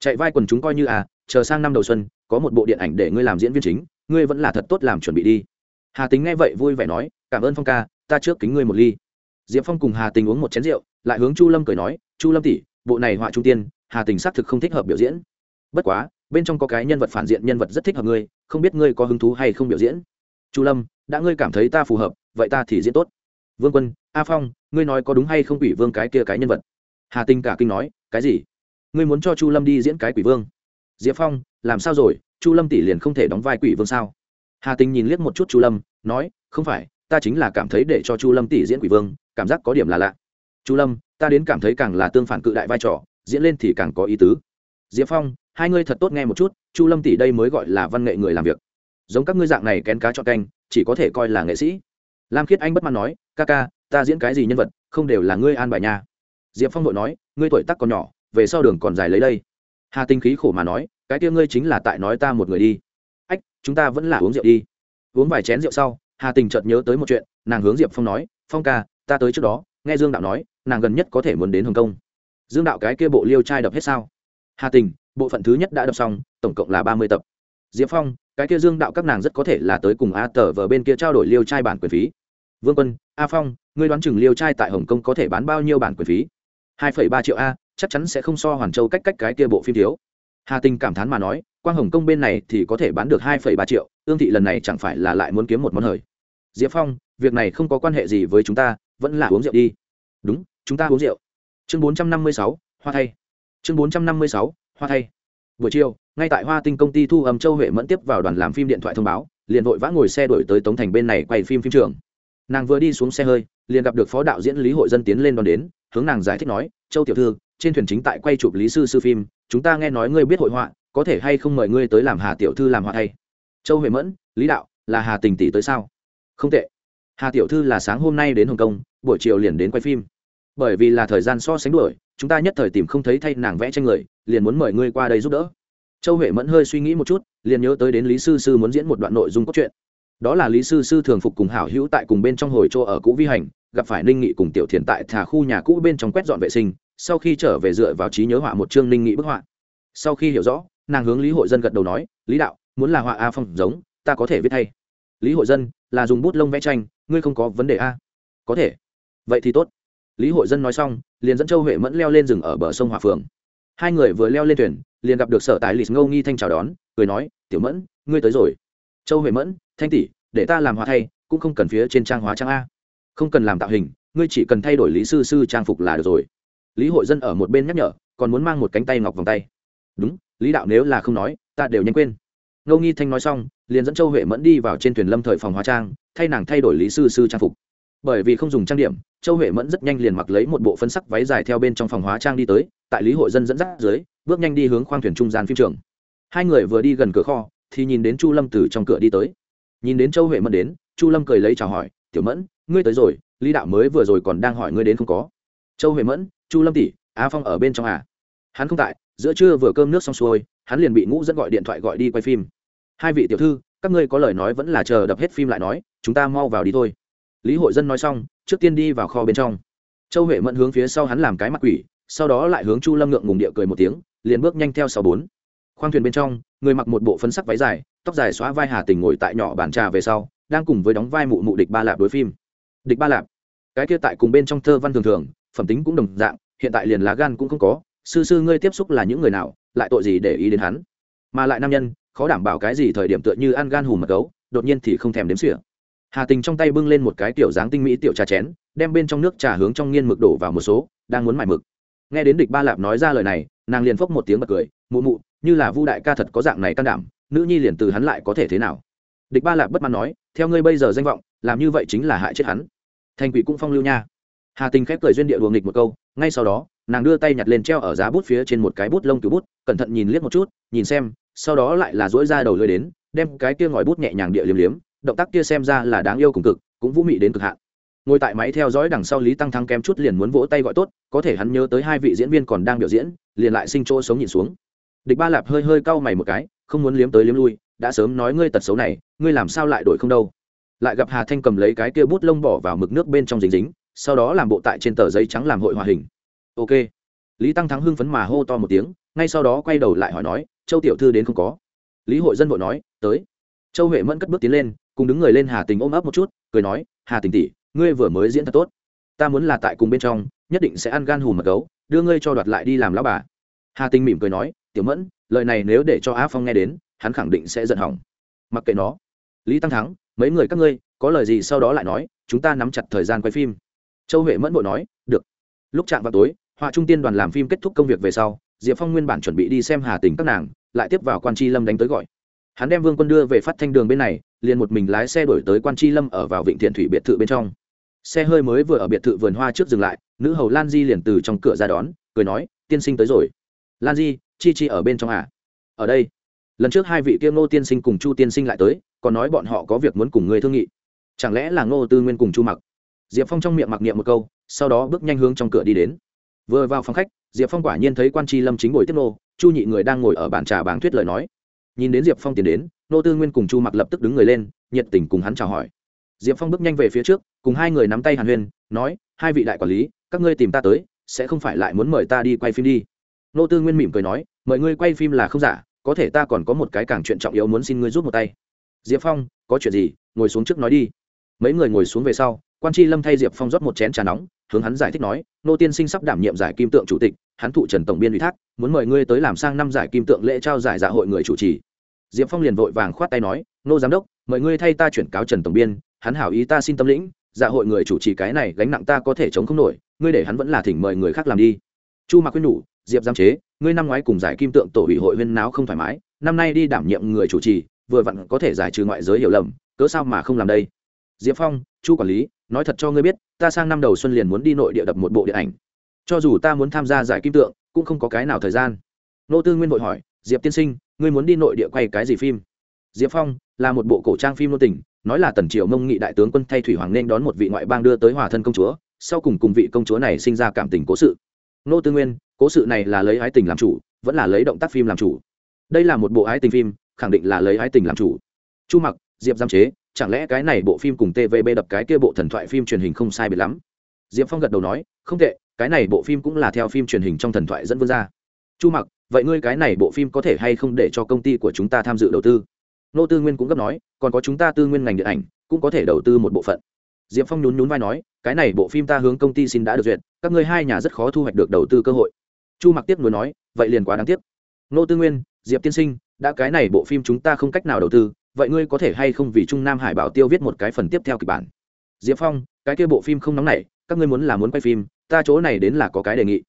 Chạy vai quần chúng coi như à chờ sang năm đầu xuân, có một bộ điện ảnh để ngươi làm diễn viên chính ngươi vẫn là thật tốt làm chuẩn bị đi. Hà tính nghe vậy vui vẻ nói, cảm ơn phong ca, ta trước kính ngươi một ly. Diệp phong cùng hà tình uống một chén rượu, lại hướng chu lâm cười nói, chu lâm tỷ, bộ này họa trung tiên, hà tình xác thực không thích hợp biểu diễn. Bất quá, bên trong có cái nhân vật phản diện nhân vật rất thích hợp ngươi, không biết ngươi có hứng thú hay không biểu diễn. Chu lâm, đã ngươi cảm thấy ta phù hợp, vậy ta thì diễn tốt. Vương quân, a phong, ngươi nói có đúng hay không quỷ vương cái kia cái nhân vật? Hà tinh cả kinh nói, cái gì? Ngươi muốn cho chu lâm đi diễn cái quỷ vương? Diệp phong, làm sao rồi? Chu lâm tỷ liền không thể đóng vai quỷ vương sao? Hà tinh nhìn liếc một chút chu lâm, nói, không phải, ta chính là cảm thấy để cho chu lâm tỷ diễn quỷ vương, cảm giác có điểm là lạ. Chu lâm, ta đến cảm thấy càng là tương phản cự đại vai trò, diễn lên thì càng có ý tứ. Diệp phong, hai ngươi thật tốt nghe một chút, chu lâm tỷ đây mới gọi là văn nghệ người làm việc. Giống các ngươi dạng này kén cá cho canh, chỉ có thể coi là nghệ sĩ. Lam khiết anh bất mãn nói, ca ca, ta diễn cái gì nhân vật, không đều là ngươi an bài nha. Diệp phong vội nói, ngươi tuổi tắc còn nhỏ, về sau đường còn dài lấy đây. Hà tinh khí khổ mà nói cái kia ngươi chính là tại nói ta một người đi. Ách, chúng ta vẫn là uống rượu đi. Uống vài chén rượu sau, hà tình chợt nhớ tới một chuyện, nàng hướng diệp phong nói, phong ca, ta tới trước đó, nghe dương đạo nói, nàng gần nhất có thể muốn đến hồng kông. Dương đạo cái kia bộ liêu trai đập hết sao? Hà tình, bộ phận thứ nhất đã đọc xong, tổng cộng là ba mươi tập. Diệp phong, cái kia dương đạo các nàng rất có thể là tới cùng a tờ vờ bên kia trao đổi liêu trai bản quyền phí. Vương quân, a phong, ngươi đoán chừng liêu trai tại hồng kông có thể bán bao nhiêu bản quyền phí? hai phẩy ba triệu a, chắc chắn sẽ không so hoàn châu cách cách cái kia bộ phim thiếu hà tình cảm thán mà nói, quang hồng công bên này thì có thể bán được hai phẩy ba triệu, ương thị lần này chẳng phải là lại muốn kiếm một món hời. Diệp phong, việc này không có quan hệ gì với chúng ta, vẫn là uống rượu đi. Đúng, chúng ta uống rượu. Chương bốn trăm năm mươi sáu, hoa thay. Chương bốn trăm năm mươi sáu, hoa thay. Buổi chiều, ngay tại hoa tinh công ty thu âm châu huệ mẫn tiếp vào đoàn làm phim điện thoại thông báo, liền vội vã ngồi xe đổi tới tống thành bên này quay phim phim trường. Nàng vừa đi xuống xe hơi, liền gặp được phó đạo diễn lý hội dân tiến lên đón đến, hướng nàng giải thích nói, châu tiểu thư trên thuyền chính tại quay chụp lý sư sư phim, chúng ta nghe nói ngươi biết hội họa, có thể hay không mời ngươi tới làm hà tiểu thư làm họa thay? Châu huệ mẫn, lý đạo, là hà tình tỷ tới sao? Không tệ. Hà tiểu thư là sáng hôm nay đến hồng kông, buổi chiều liền đến quay phim. Bởi vì là thời gian so sánh đuổi, chúng ta nhất thời tìm không thấy thay nàng vẽ tranh người, liền muốn mời ngươi qua đây giúp đỡ. Châu huệ mẫn hơi suy nghĩ một chút, liền nhớ tới đến lý sư sư muốn diễn một đoạn nội dung cốt truyện. Đó là lý sư sư thường phục cùng hảo hữu tại cùng bên trong hồi chỗ ở cũ vi hành, gặp phải ninh nghị cùng tiểu thiền tại thả khu nhà cũ bên trong quét dọn vệ sinh sau khi trở về dựa vào trí nhớ họa một chương ninh nghị bức họa. Sau khi hiểu rõ, nàng hướng lý hội dân gật đầu nói, lý đạo, muốn là họa a phong giống, ta có thể viết thay. Lý hội dân, là dùng bút lông vẽ tranh, ngươi không có vấn đề a? Có thể. Vậy thì tốt. Lý hội dân nói xong, liền dẫn châu huệ mẫn leo lên rừng ở bờ sông hòa phường hai người vừa leo lên thuyền, liền gặp được sở tài lịch ngâu nghi thanh chào đón, cười nói, tiểu mẫn, ngươi tới rồi. Châu huệ mẫn, thanh tỷ, để ta làm hóa thay, cũng không cần phía trên trang hóa trang a. Không cần làm tạo hình, ngươi chỉ cần thay đổi lý sư sư trang phục là được rồi lý hội dân ở một bên nhắc nhở, còn muốn mang một cánh tay ngọc vòng tay. Đúng, lý đạo nếu là không nói, ta đều nhanh quên. Ngô nghi thanh nói xong, liền dẫn châu huệ mẫn đi vào trên thuyền lâm thời phòng hóa trang, thay nàng thay đổi lý sư sư trang phục. Bởi vì không dùng trang điểm, châu huệ mẫn rất nhanh liền mặc lấy một bộ phân sắc váy dài theo bên trong phòng hóa trang đi tới, tại lý hội dân dẫn dắt dưới, bước nhanh đi hướng khoang thuyền trung gian phim trường. Hai người vừa đi gần cửa kho, thì nhìn đến chu lâm từ trong cửa đi tới. Nhìn đến châu huệ mẫn đến, chu lâm cười lấy chào hỏi, tiểu mẫn, ngươi tới rồi, lý đạo mới vừa rồi còn đang hỏi ngươi đến không có. Châu huệ mẫn chu lâm tỷ a phong ở bên trong à? Hắn không tại, giữa trưa vừa cơm nước xong xuôi, hắn liền bị ngũ dẫn gọi điện thoại gọi đi quay phim. Hai vị tiểu thư, các ngươi có lời nói vẫn là chờ đập hết phim lại nói, chúng ta mau vào đi thôi. Lý hội dân nói xong, trước tiên đi vào kho bên trong. Châu huệ mẫn hướng phía sau hắn làm cái mặt quỷ, sau đó lại hướng chu lâm ngượng ngùng địa cười một tiếng, liền bước nhanh theo sau bốn. Khoang thuyền bên trong, người mặc một bộ phấn sắc váy dài, tóc dài xóa vai hà tình ngồi tại nhỏ bàn trà về sau, đang cùng với đóng vai mụ mụ địch ba lạp đối phim. Địch ba lạp, cái kia tại cùng bên trong thơ văn thường thường, phẩm tính cũng đồng dạng hiện tại liền lá gan cũng không có, sư sư ngươi tiếp xúc là những người nào, lại tội gì để ý đến hắn? Mà lại nam nhân, khó đảm bảo cái gì thời điểm tựa như ăn gan hùm mật gấu, đột nhiên thì không thèm đếm xỉa. Hà tình trong tay bưng lên một cái tiểu dáng tinh mỹ tiểu trà chén, đem bên trong nước trà hướng trong nghiên mực đổ vào một số, đang muốn mải mực. Nghe đến địch ba lạp nói ra lời này, nàng liền phốc một tiếng bật cười, mụ mụ, như là vu đại ca thật có dạng này can đảm, nữ nhi liền từ hắn lại có thể thế nào? Địch ba lạp bất mãn nói, theo ngươi bây giờ danh vọng, làm như vậy chính là hại chết hắn. Thành quỷ cũng phong lưu nha hà tình khép cười duyên địa đùa nghịch một câu, ngay sau đó, nàng đưa tay nhặt lên treo ở giá bút phía trên một cái bút lông cứu bút, cẩn thận nhìn liếc một chút, nhìn xem, sau đó lại là dỗi ra đầu lưới đến, đem cái kia ngòi bút nhẹ nhàng địa liếm liếm, động tác kia xem ra là đáng yêu cùng cực, cũng vũ mị đến cực hạn. Ngồi tại máy theo dõi đằng sau lý tăng thăng kém chút liền muốn vỗ tay gọi tốt, có thể hắn nhớ tới hai vị diễn viên còn đang biểu diễn, liền lại sinh chỗ sống nhìn xuống. Địch ba lạp hơi hơi cau mày một cái, không muốn liếm tới liếm lui, đã sớm nói ngươi tật xấu này, ngươi làm sao lại đổi không đâu. Lại gặp hà thanh cầm lấy cái kia bút lông bỏ vào mực nước bên trong dính dính sau đó làm bộ tại trên tờ giấy trắng làm hội hòa hình. Ok. Lý tăng thắng hưng phấn mà hô to một tiếng, ngay sau đó quay đầu lại hỏi nói, châu tiểu thư đến không có? Lý hội dân vội nói, tới. Châu huệ mẫn cất bước tiến lên, cùng đứng người lên hà tình ôm ấp một chút, cười nói, hà tình tỷ, ngươi vừa mới diễn thật tốt. Ta muốn là tại cùng bên trong, nhất định sẽ ăn gan hùm mật gấu, đưa ngươi cho đoạt lại đi làm lão bà. Hà tình mỉm cười nói, tiểu mẫn, lời này nếu để cho á phong nghe đến, hắn khẳng định sẽ giận hỏng. Mặc kệ nó. Lý tăng thắng, mấy người các ngươi, có lời gì sau đó lại nói, chúng ta nắm chặt thời gian quay phim châu huệ mẫn bội nói, được. Lúc chạm vào tối, họa trung tiên đoàn làm phim kết thúc công việc về sau, diệp phong nguyên bản chuẩn bị đi xem hà tình các nàng, lại tiếp vào quan tri lâm đánh tới gọi. Hắn đem vương quân đưa về phát thanh đường bên này, liền một mình lái xe đổi tới quan tri lâm ở vào vịnh thiện thủy biệt thự bên trong. Xe hơi mới vừa ở biệt thự vườn hoa trước dừng lại, nữ hầu lan di liền từ trong cửa ra đón, cười nói, tiên sinh tới rồi. Lan di, chi chi ở bên trong à? Ở đây. Lần trước hai vị Tiêu ngô tiên sinh cùng chu tiên sinh lại tới, còn nói bọn họ có việc muốn cùng người thương nghị. Chẳng lẽ là ngô tư nguyên cùng chu mặc? Diệp phong trong miệng mặc niệm một câu, sau đó bước nhanh hướng trong cửa đi đến. Vừa vào phòng khách, diệp phong quả nhiên thấy quan tri lâm chính ngồi tiếp nô, chu nhị người đang ngồi ở bàn trà bảng thuyết lời nói. Nhìn đến diệp phong tiến đến, nô tư nguyên cùng chu mặc lập tức đứng người lên, nhiệt tình cùng hắn chào hỏi. Diệp phong bước nhanh về phía trước, cùng hai người nắm tay hàn huyên, nói, hai vị đại quản lý, các ngươi tìm ta tới, sẽ không phải lại muốn mời ta đi quay phim đi. Nô tư nguyên mỉm cười nói, mời ngươi quay phim là không giả, có thể ta còn có một cái càng chuyện trọng yếu muốn xin ngươi giúp một tay. Diệp phong, có chuyện gì, ngồi xuống trước nói đi. Mấy người ngồi xuống về sau quan tri lâm thay diệp phong rót một chén trà nóng, hướng hắn giải thích nói, nô tiên sinh sắp đảm nhiệm giải kim tượng chủ tịch, hắn thụ trần tổng biên ủy thác, muốn mời ngươi tới làm sang năm giải kim tượng lễ trao giải dạ hội người chủ trì. Diệp phong liền vội vàng khoát tay nói, nô giám đốc, mời ngươi thay ta chuyển cáo trần tổng biên, hắn hảo ý ta xin tâm lĩnh dạ hội người chủ trì cái này gánh nặng ta có thể chống không nổi, ngươi để hắn vẫn là thỉnh mời người khác làm đi. Chu mạc khuyên nhủ, diệp giam chế, ngươi năm ngoái cùng giải kim tượng tổ ủy hội huyên náo không thoải mái, năm nay đi đảm nhiệm người chủ trì, vừa vặn có thể giải trừ ngoại giới hiểu lầm, cớ sao mà không làm đây? Diệp phong, chu quản lý nói thật cho ngươi biết, ta sang năm đầu xuân liền muốn đi nội địa đập một bộ điện ảnh. Cho dù ta muốn tham gia giải kim tượng, cũng không có cái nào thời gian. Nô tư nguyên vội hỏi, diệp tiên sinh, ngươi muốn đi nội địa quay cái gì phim? Diệp phong là một bộ cổ trang phim nô tình, nói là tần triều mông nghị đại tướng quân thay thủy hoàng nên đón một vị ngoại bang đưa tới hòa thân công chúa, sau cùng cùng vị công chúa này sinh ra cảm tình cố sự. Nô tư nguyên, cố sự này là lấy ái tình làm chủ, vẫn là lấy động tác phim làm chủ. Đây là một bộ ái tình phim, khẳng định là lấy ái tình làm chủ. Chu mặc, diệp giam chế chẳng lẽ cái này bộ phim cùng tvb đập cái kia bộ thần thoại phim truyền hình không sai biệt lắm? Diệp phong gật đầu nói, không tệ, cái này bộ phim cũng là theo phim truyền hình trong thần thoại dẫn vương ra. Chu mặc, vậy ngươi cái này bộ phim có thể hay không để cho công ty của chúng ta tham dự đầu tư? Nô tư nguyên cũng gấp nói, còn có chúng ta tư nguyên ngành điện ảnh, cũng có thể đầu tư một bộ phận. Diệp phong nhún nhún vai nói, cái này bộ phim ta hướng công ty xin đã được duyệt, các ngươi hai nhà rất khó thu hoạch được đầu tư cơ hội. Chu mặc tiếp nối nói, vậy liền quá đáng tiếc. Nô tư nguyên, diệp tiên sinh, đã cái này bộ phim chúng ta không cách nào đầu tư vậy ngươi có thể hay không vì trung nam hải bảo tiêu viết một cái phần tiếp theo kịch bản? Diệp phong, cái kia bộ phim không nóng nảy các ngươi muốn là muốn quay phim, ta chỗ này đến là có cái đề nghị.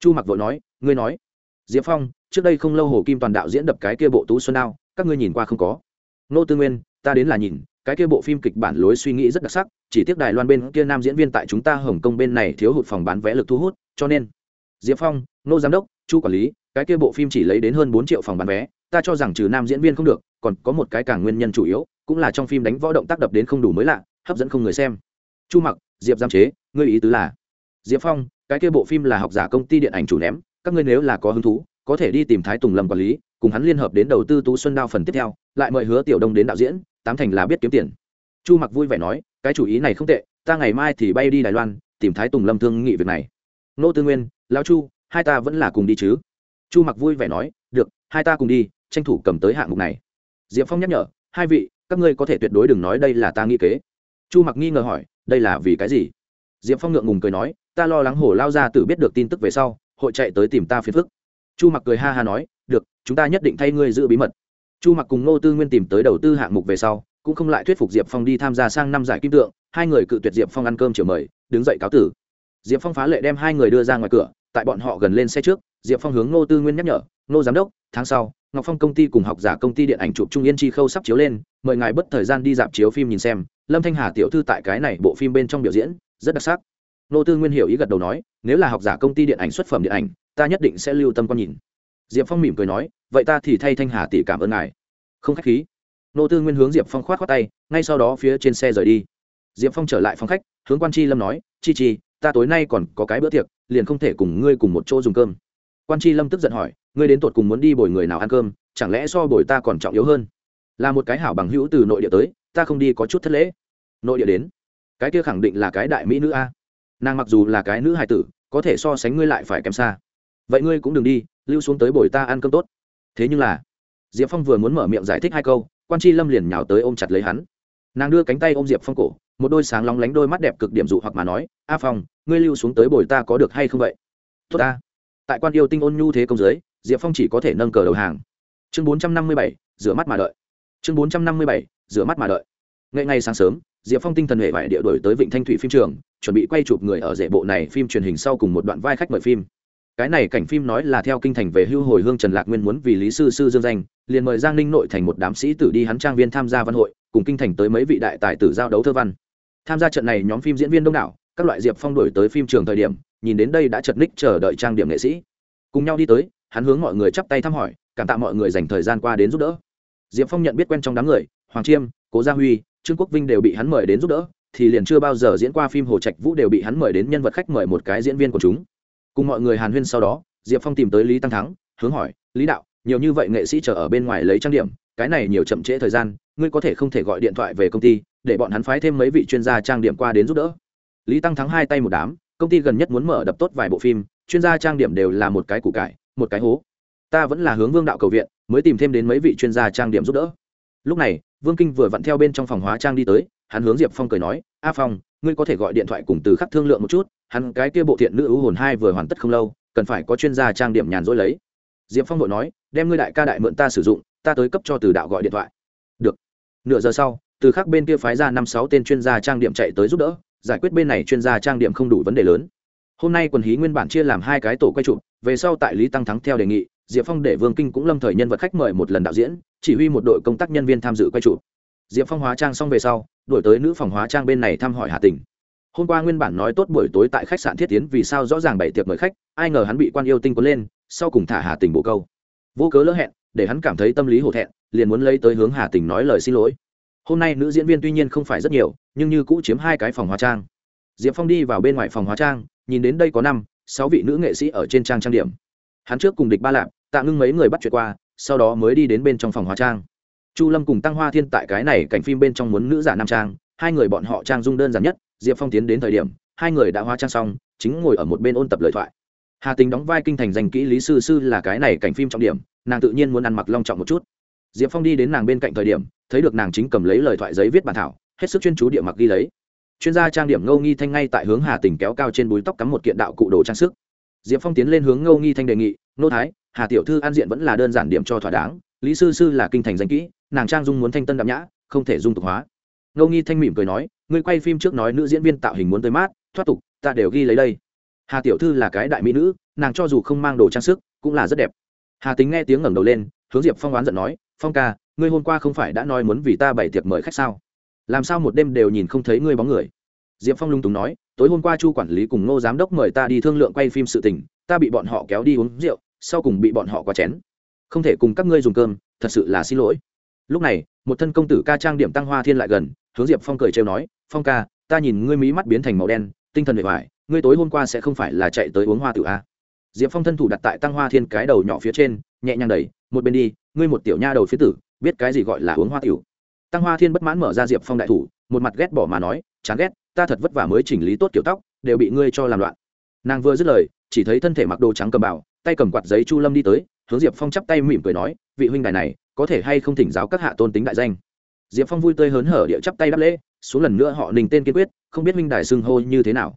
Chu mặc vội nói, ngươi nói. Diệp phong, trước đây không lâu hồ kim toàn đạo diễn đập cái kia bộ tú xuân đao các ngươi nhìn qua không có? Nô tư nguyên, ta đến là nhìn, cái kia bộ phim kịch bản lối suy nghĩ rất đặc sắc, chỉ tiếc đài loan bên kia nam diễn viên tại chúng ta hồng kông bên này thiếu hụt phòng bán vé lực thu hút, cho nên. Diệp phong, nô giám đốc, chu quản lý, cái kia bộ phim chỉ lấy đến hơn bốn triệu phòng bán vé ta cho rằng trừ nam diễn viên không được, còn có một cái càng nguyên nhân chủ yếu, cũng là trong phim đánh võ động tác đập đến không đủ mới lạ, hấp dẫn không người xem. Chu mặc, diệp giam chế, ngươi ý tứ là? Diệp phong, cái kia bộ phim là học giả công ty điện ảnh chủ ném, các ngươi nếu là có hứng thú, có thể đi tìm thái tùng lâm quản lý, cùng hắn liên hợp đến đầu tư tú xuân đao phần tiếp theo, lại mời hứa tiểu đông đến đạo diễn, tám thành là biết kiếm tiền. Chu mặc vui vẻ nói, cái chủ ý này không tệ, ta ngày mai thì bay đi đài loan, tìm thái tùng lâm thương nghị việc này. Nô tư nguyên, lão chu, hai ta vẫn là cùng đi chứ? Chu mặc vui vẻ nói, được, hai ta cùng đi tranh thủ cầm tới hạng mục này. Diệp phong nhắc nhở, hai vị, các ngươi có thể tuyệt đối đừng nói đây là ta nghĩ kế. Chu mặc nghi ngờ hỏi, đây là vì cái gì? Diệp phong ngượng ngùng cười nói, ta lo lắng hồ lao ra tự biết được tin tức về sau, hội chạy tới tìm ta phiền phức. Chu mặc cười ha ha nói, được, chúng ta nhất định thay ngươi giữ bí mật. Chu mặc cùng ngô tư nguyên tìm tới đầu tư hạng mục về sau, cũng không lại thuyết phục diệp phong đi tham gia sang năm giải kim tượng, hai người cự tuyệt diệp phong ăn cơm chiều mời, đứng dậy cáo tử. Diệp phong phá lệ đem hai người đưa ra ngoài cửa, tại bọn họ gần lên xe trước, diệp phong hướng ngô tư nguyên nhắc nhở, ngô giám đốc, tháng sau ngọc phong công ty cùng học giả công ty điện ảnh chụp trung yên chi khâu sắp chiếu lên, mời ngài bất thời gian đi dạp chiếu phim nhìn xem. Lâm thanh hà tiểu thư tại cái này bộ phim bên trong biểu diễn, rất đặc sắc. Nô tư nguyên hiểu ý gật đầu nói, nếu là học giả công ty điện ảnh xuất phẩm điện ảnh, ta nhất định sẽ lưu tâm con nhìn. Diệp phong mỉm cười nói, vậy ta thì thay thanh hà tỷ cảm ơn ngài. Không khách khí. Nô tư nguyên hướng diệp phong k h o á t khoác tay, ngay sau đó phía trên xe rời đi. Diệp phong trở lại phòng khách, hướng quan tri lâm nói, chi chi, ta tối nay còn có cái bữa tiệc, liền không thể cùng ngươi cùng một chỗ dùng cơm. Quan tri lâm tức giận hỏi ngươi đến tột cùng muốn đi bồi người nào ăn cơm, chẳng lẽ so bồi ta còn trọng yếu hơn? Là một cái hảo bằng hữu từ nội địa tới, ta không đi có chút thất lễ. Nội địa đến. Cái kia khẳng định là cái đại mỹ nữ a. Nàng mặc dù là cái nữ hài tử, có thể so sánh ngươi lại phải kém xa. Vậy ngươi cũng đừng đi, lưu xuống tới bồi ta ăn cơm tốt. Thế nhưng là, diệp phong vừa muốn mở miệng giải thích hai câu, quan tri lâm liền nhào tới ôm chặt lấy hắn. Nàng đưa cánh tay ôm diệp phong cổ, một đôi sáng lóng lánh đôi mắt đẹp cực điểm dụ hoặc mà nói, a phong, ngươi lưu xuống tới bồi ta có được hay không vậy? Tốt ta. Tại quan yêu tinh ôn nhu thế công giới diệp phong chỉ có thể nâng cờ đầu hàng. Chương bốn trăm năm mươi bảy, rửa mắt mà đợi. Chương bốn trăm năm mươi bảy, rửa mắt mà đợi. Ngay ngay sáng sớm, diệp phong tinh thần hệ vải địa đổi tới vịnh thanh thủy phim trường, chuẩn bị quay chụp người ở rễ bộ này phim truyền hình sau cùng một đoạn vai khách mời phim. Cái này cảnh phim nói là theo kinh thành về hưu hồi hương trần lạc nguyên muốn vì lý sư sư dương danh, liền mời giang ninh nội thành một đám sĩ tử đi hắn trang viên tham gia văn hội, cùng kinh thành tới mấy vị đại tài tử giao đấu thơ văn. Tham gia trận này nhóm phim diễn viên đông đảo, các loại diệp phong đổi tới phim trường thời điểm, nhìn đến đây đã chật ních chờ đợi trang điểm nghệ sĩ. Cùng nhau đi tới hắn hướng mọi người chắp tay thăm hỏi, cảm tạ mọi người dành thời gian qua đến giúp đỡ. Diệp phong nhận biết quen trong đám người, hoàng chiêm, cố gia huy, trương quốc vinh đều bị hắn mời đến giúp đỡ, thì liền chưa bao giờ diễn qua phim hồ trạch vũ đều bị hắn mời đến nhân vật khách mời một cái diễn viên của chúng. Cùng mọi người hàn huyên sau đó, diệp phong tìm tới lý tăng thắng, hướng hỏi, lý đạo, nhiều như vậy nghệ sĩ chờ ở bên ngoài lấy trang điểm, cái này nhiều chậm trễ thời gian, ngươi có thể không thể gọi điện thoại về công ty, để bọn hắn phái thêm mấy vị chuyên gia trang điểm qua đến giúp đỡ. Lý tăng thắng hai tay một đám, công ty gần nhất muốn mở đập tốt vài bộ phim, chuyên gia trang điểm đều là một cái củ cải một cái hố. Ta vẫn là hướng vương đạo cầu viện, mới tìm thêm đến mấy vị chuyên gia trang điểm giúp đỡ. Lúc này, vương kinh vừa vặn theo bên trong phòng hóa trang đi tới, hắn hướng diệp phong cười nói, a phong, ngươi có thể gọi điện thoại cùng từ khắc thương lượng một chút, hắn cái kia bộ thiện nữ ưu hồn hai vừa hoàn tất không lâu, cần phải có chuyên gia trang điểm nhàn rỗi lấy. Diệp phong đội nói, đem ngươi đại ca đại mượn ta sử dụng, ta tới cấp cho từ đạo gọi điện thoại. Được. Nửa giờ sau, từ khắc bên kia phái ra năm sáu tên chuyên gia trang điểm chạy tới giúp đỡ, giải quyết bên này chuyên gia trang điểm không đủ vấn đề lớn. Hôm nay quần hí nguyên bản chia làm hai cái tổ quay chụp về sau tại lý tăng thắng theo đề nghị, diệp phong để vương kinh cũng lâm thời nhân vật khách mời một lần đạo diễn, chỉ huy một đội công tác nhân viên tham dự quay chụp. Diệp phong hóa trang xong về sau, đổi tới nữ phòng hóa trang bên này thăm hỏi hà tình hôm qua nguyên bản nói tốt buổi tối tại khách sạn thiết tiến vì sao rõ ràng bảy tiệc mời khách, ai ngờ hắn bị quan yêu tinh cuốn lên, sau cùng thả hà tình bổ câu. Vô cớ lỡ hẹn, để hắn cảm thấy tâm lý hổ thẹn, liền muốn lấy tới hướng hà tình nói lời xin lỗi. Hôm nay nữ diễn viên tuy nhiên không phải rất nhiều, nhưng như cũ chiếm hai cái phòng hóa trang. Diệp phong đi vào bên ngoài phòng hóa trang, nhìn đến đây có năm sáu vị nữ nghệ sĩ ở trên trang trang điểm. Hắn trước cùng địch ba lạp, tạ ngưng mấy người bắt chuyện qua, sau đó mới đi đến bên trong phòng hóa trang. Chu lâm cùng tăng hoa thiên tại cái này cảnh phim bên trong muốn nữ giả nam trang, hai người bọn họ trang dung đơn giản nhất, diệp phong tiến đến thời điểm, hai người đã hóa trang xong, chính ngồi ở một bên ôn tập lời thoại. Hà tính đóng vai kinh thành danh kỹ lý sư sư là cái này cảnh phim trọng điểm, nàng tự nhiên muốn ăn mặc long trọng một chút. Diệp phong đi đến nàng bên cạnh thời điểm, thấy được nàng chính cầm lấy lời thoại giấy viết bản thảo, hết sức chuyên chú địa mặc ghi lấy chuyên gia trang điểm ngô nghi thanh ngay tại hướng hà tình kéo cao trên búi tóc cắm một kiện đạo cụ đồ trang sức. Diệp phong tiến lên hướng ngô nghi thanh đề nghị, nô thái, hà tiểu thư an diện vẫn là đơn giản điểm cho thỏa đáng, lý sư sư là kinh thành danh kỹ, nàng trang dung muốn thanh tân đạm nhã, không thể dung tục hóa. Ngô nghi thanh mỉm cười nói, ngươi quay phim trước nói nữ diễn viên tạo hình muốn tới mát, thoát tục, ta đều ghi lấy đây. Hà tiểu thư là cái đại mỹ nữ, nàng cho dù không mang đồ trang sức, cũng là rất đẹp. Hà tính nghe tiếng ngẩng đầu lên, hướng diệp phong oán giận nói, phong ca, ngươi hôm qua không phải đã nói muốn vì ta bày tiệc mời khách sao? Làm sao một đêm đều nhìn không thấy ngươi bóng người? Diệp phong lung túng nói, tối hôm qua chu quản lý cùng ngô giám đốc mời ta đi thương lượng quay phim sự tình, ta bị bọn họ kéo đi uống rượu, sau cùng bị bọn họ quá chén. Không thể cùng các ngươi dùng cơm, thật sự là xin lỗi. Lúc này, một thân công tử ca trang điểm tăng hoa thiên lại gần, hướng diệp phong cười trêu nói, phong ca, ta nhìn ngươi mí mắt biến thành màu đen, tinh thần bề ngoài ngươi tối hôm qua sẽ không phải là chạy tới uống hoa tự a à? diệp phong thân thủ đặt tại tăng hoa thiên cái đầu nhỏ phía trên, nhẹ nhàng đẩy, một bên đi, ngươi một tiểu nha đầu phía tử, biết cái gì gọi là uống hoa tiểu? Tăng hoa thiên bất mãn mở ra diệp phong đại thủ, một mặt ghét bỏ mà nói, chán ghét, ta thật vất vả mới chỉnh lý tốt kiểu tóc, đều bị ngươi cho làm loạn. Nàng vừa dứt lời, chỉ thấy thân thể mặc đồ trắng cầm bảo tay cầm quạt giấy chu lâm đi tới, hướng diệp phong chắp tay mỉm cười nói, vị huynh đài này, có thể hay không thỉnh giáo các hạ tôn tính đại danh? Diệp phong vui tươi hớn hở địa chắp tay đáp lễ, xuống lần nữa họ nình tên kiên quyết, không biết huynh đài xưng hô như thế nào.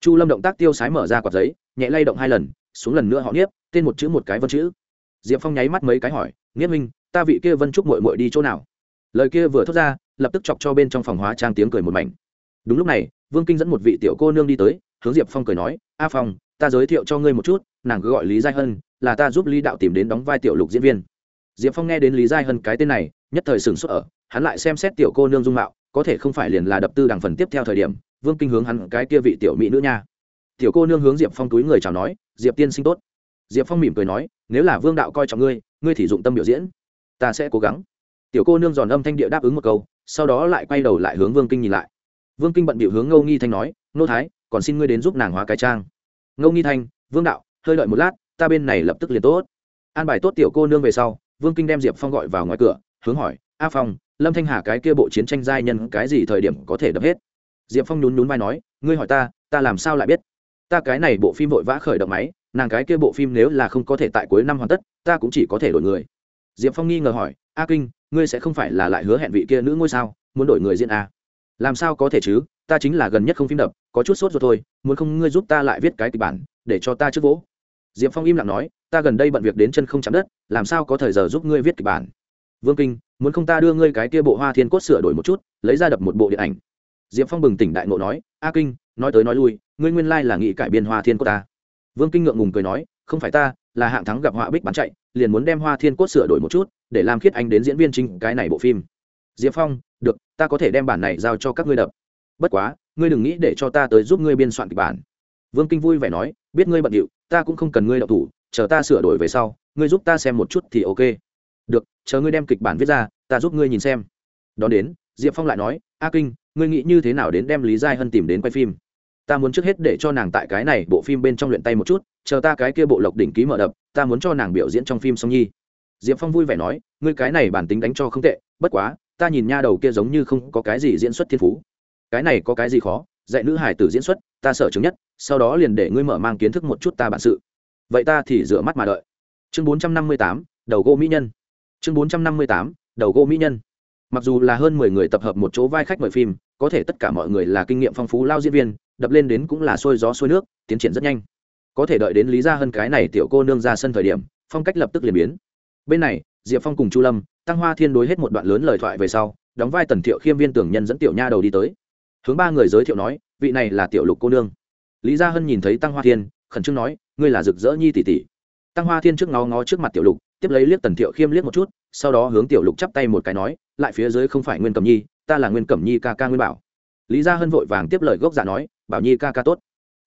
Chu lâm động tác tiêu sái mở ra quạt giấy, nhẹ lay động hai lần, xuống lần nữa họ niếp, tên một chữ một cái vân chữ. Diệp phong nháy mắt mấy cái hỏi nghiếp huynh, ta vị kia vân trúc mội mội đi chỗ nào? Lời kia vừa thốt ra, lập tức chọc cho bên trong phòng hóa trang tiếng cười một mảnh. Đúng lúc này, vương kinh dẫn một vị tiểu cô nương đi tới, hướng diệp phong cười nói, a phong, ta giới thiệu cho ngươi một chút, nàng cứ gọi lý giai hân, là ta giúp lý đạo tìm đến đóng vai tiểu lục diễn viên. Diệp phong nghe đến lý giai hân cái tên này, nhất thời sửng sốt ở, hắn lại xem xét tiểu cô nương dung mạo, có thể không phải liền là đập tư đằng phần tiếp theo thời điểm, vương kinh hướng hắn cái kia vị tiểu mỹ nữ nha. Tiểu cô nương hướng diệp phong túi người chào nói, diệp tiên sinh tốt. Diệp phong mỉm cười nói, nếu là vương đạo coi trọng ngươi ngươi thì dụng tâm biểu diễn, ta sẽ cố gắng tiểu cô nương giòn âm thanh địa đáp ứng một câu, sau đó lại quay đầu lại hướng vương kinh nhìn lại. Vương kinh bận bịu hướng ngô nghi thanh nói, nô thái, còn xin ngươi đến giúp nàng hóa cái trang. Ngô nghi thanh, vương đạo, hơi đợi một lát, ta bên này lập tức liền tốt. An bài tốt tiểu cô nương về sau, vương kinh đem diệp phong gọi vào ngoài cửa, hướng hỏi, a phong, lâm thanh hà cái kia bộ chiến tranh giai nhân cái gì thời điểm có thể đập hết? Diệp phong nhún nhún vai nói, ngươi hỏi ta ta làm sao lại biết? Ta cái này bộ phim vội vã khởi động máy, nàng cái kia bộ phim nếu là không có thể tại cuối năm hoàn tất, ta cũng chỉ có thể đổi người. Diệp phong nghi ngờ hỏi, a kinh ngươi sẽ không phải là lại hứa hẹn vị kia nữ ngôi sao, muốn đổi người diễn à? làm sao có thể chứ? Ta chính là gần nhất không phim đập, có chút sốt rồi thôi, muốn không ngươi giúp ta lại viết cái kịch bản, để cho ta trước vỗ. Diệp phong im lặng nói, ta gần đây bận việc đến chân không chạm đất, làm sao có thời giờ giúp ngươi viết kịch bản? Vương kinh, muốn không ta đưa ngươi cái kia bộ hoa thiên cốt sửa đổi một chút, lấy ra đập một bộ điện ảnh. Diệp phong bừng tỉnh đại ngộ nói, a kinh, nói tới nói lui, ngươi nguyên lai là nghị cải biên hoa thiên cốt ta. Vương kinh ngượng ngùng cười nói, không phải ta, là hạng thắng gặp họa bích bán chạy, liền muốn đem hoa thiên cốt sửa đổi một chút để làm khiết anh đến diễn viên chính cái này bộ phim. Diệp phong, được, ta có thể đem bản này giao cho các ngươi đập. Bất quá, ngươi đừng nghĩ để cho ta tới giúp ngươi biên soạn kịch bản. Vương kinh vui vẻ nói, biết ngươi bận điệu, ta cũng không cần ngươi đậu thủ, chờ ta sửa đổi về sau, ngươi giúp ta xem một chút thì ok. Được, chờ ngươi đem kịch bản viết ra, ta giúp ngươi nhìn xem. Đón đến, diệp phong lại nói, a kinh, ngươi nghĩ như thế nào đến đem lý giai hân tìm đến quay phim? Ta muốn trước hết để cho nàng tại cái này bộ phim bên trong luyện tay một chút, chờ ta cái kia bộ lộc đỉnh ký mở đập, ta muốn cho nàng biểu diễn trong phim song nhi diệp phong vui vẻ nói, ngươi cái này bản tính đánh cho không tệ, bất quá, ta nhìn nha đầu kia giống như không có cái gì diễn xuất thiên phú. Cái này có cái gì khó? Dạy nữ hải tử diễn xuất, ta sợ chứng nhất, sau đó liền để ngươi mở mang kiến thức một chút ta bản sự. Vậy ta thì rửa mắt mà đợi. Chương bốn trăm năm mươi tám, đầu gỗ mỹ nhân. Chương bốn trăm năm mươi tám, đầu gỗ mỹ nhân. Mặc dù là hơn mười người tập hợp một chỗ vai khách mời phim, có thể tất cả mọi người là kinh nghiệm phong phú lao diễn viên, đập lên đến cũng là sôi gió sôi nước, tiến triển rất nhanh. Có thể đợi đến lý ra hơn cái này tiểu cô nương ra sân thời điểm, phong cách lập tức liền biến bên này, diệp phong cùng chu lâm, tăng hoa thiên đối hết một đoạn lớn lời thoại về sau, đóng vai tần thiệu khiêm viên tưởng nhân dẫn tiểu nha đầu đi tới. Hướng ba người giới thiệu nói, vị này là tiểu lục cô nương. Lý gia hân nhìn thấy tăng hoa thiên, khẩn trương nói, ngươi là rực rỡ nhi tỷ tỷ. Tăng hoa thiên trước ngó ngó trước mặt tiểu lục, tiếp lấy liếc tần thiệu khiêm liếc một chút, sau đó hướng tiểu lục chắp tay một cái nói, lại phía dưới không phải nguyên cẩm nhi, ta là nguyên cẩm nhi ca ca nguyên bảo. Lý gia hân vội vàng tiếp lời gốc giả nói, bảo nhi ca ca tốt.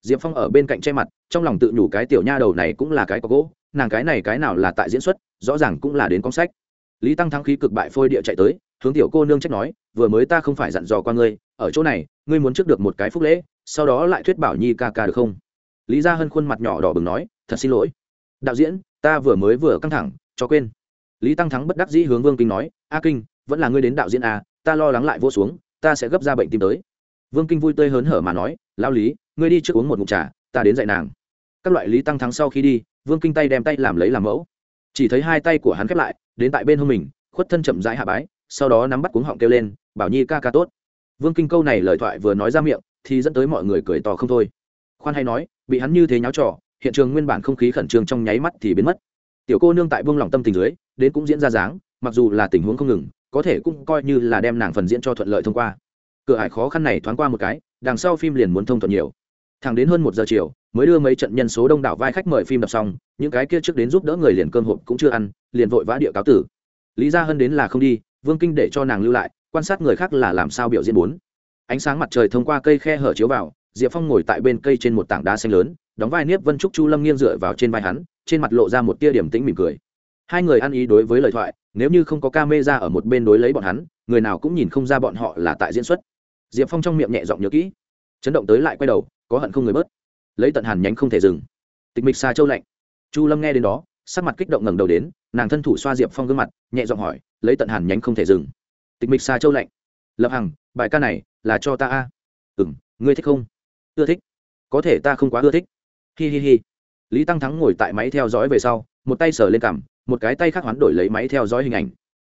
Diệp phong ở bên cạnh che mặt, trong lòng tự nhủ cái tiểu nha đầu này cũng là cái có gỗ nàng cái này cái nào là tại diễn xuất, rõ ràng cũng là đến con sách. Lý tăng thắng khí cực bại phôi địa chạy tới, hướng tiểu cô nương trách nói, vừa mới ta không phải dặn dò qua ngươi, ở chỗ này, ngươi muốn trước được một cái phúc lễ, sau đó lại thuyết bảo nhi ca ca được không? Lý gia hân khuôn mặt nhỏ đỏ bừng nói, thật xin lỗi. Đạo diễn, ta vừa mới vừa căng thẳng, cho quên. Lý tăng thắng bất đắc dĩ hướng vương kinh nói, a kinh, vẫn là ngươi đến đạo diễn à? ta lo lắng lại vô xuống, ta sẽ gấp ra bệnh tim tới. Vương kinh vui tươi hớn hở mà nói lao lý, ngươi đi trước uống một ngụm trà, ta đến dạy nàng. Các loại lý tăng thắng sau khi đi vương kinh tay đem tay làm lấy làm mẫu. Chỉ thấy hai tay của hắn khép lại, đến tại bên hông mình, khuất thân chậm rãi hạ bái, sau đó nắm bắt cuống họng kêu lên, bảo nhi ca ca tốt. Vương kinh câu này lời thoại vừa nói ra miệng, thì dẫn tới mọi người cười to không thôi. Khoan hay nói, bị hắn như thế nháo trò, hiện trường nguyên bản không khí khẩn trương trong nháy mắt thì biến mất. Tiểu cô nương tại vương lòng tâm tình dưới, đến cũng diễn ra dáng, mặc dù là tình huống không ngừng, có thể cũng coi như là đem nàng phần diễn cho thuận lợi thông qua. Cửa hải khó khăn này thoáng qua một cái, đằng sau phim liền muốn thông thuận nhiều thẳng đến hơn một giờ chiều, mới đưa mấy trận nhân số đông đảo vai khách mời phim đọc xong, những cái kia trước đến giúp đỡ người liền cơm hộp cũng chưa ăn, liền vội vã địa cáo tử. Lý gia hơn đến là không đi, vương kinh để cho nàng lưu lại, quan sát người khác là làm sao biểu diễn bốn. Ánh sáng mặt trời thông qua cây khe hở chiếu vào, diệp phong ngồi tại bên cây trên một tảng đá xanh lớn, đóng vai nếp vân trúc chu lâm nghiêng dựa vào trên vai hắn, trên mặt lộ ra một tia điểm tĩnh mỉm cười. Hai người ăn ý đối với lời thoại, nếu như không có ca mê ra ở một bên đối lấy bọn hắn, người nào cũng nhìn không ra bọn họ là tại diễn xuất. Diệp phong trong miệng nhẹ giọng nhớ kỹ. Chấn động tới lại quay đầu có hận không người bớt. Lấy tận hàn nhánh không thể dừng. Tịch mịch xa châu lạnh. Chu lâm nghe đến đó, sắc mặt kích động ngẩng đầu đến, nàng thân thủ xoa diệp phong gương mặt, nhẹ giọng hỏi, lấy tận hàn nhánh không thể dừng. Tịch mịch xa châu lạnh. Lập hằng, bài ca này là cho ta a. Ừ m ngươi thích không? Ưa thích. Có thể ta không quá ưa thích. Hi hi hi. Lý tăng thắng ngồi tại máy theo dõi về sau, một tay sờ lên cằm, một cái tay khác hoán đổi lấy máy theo dõi hình ảnh.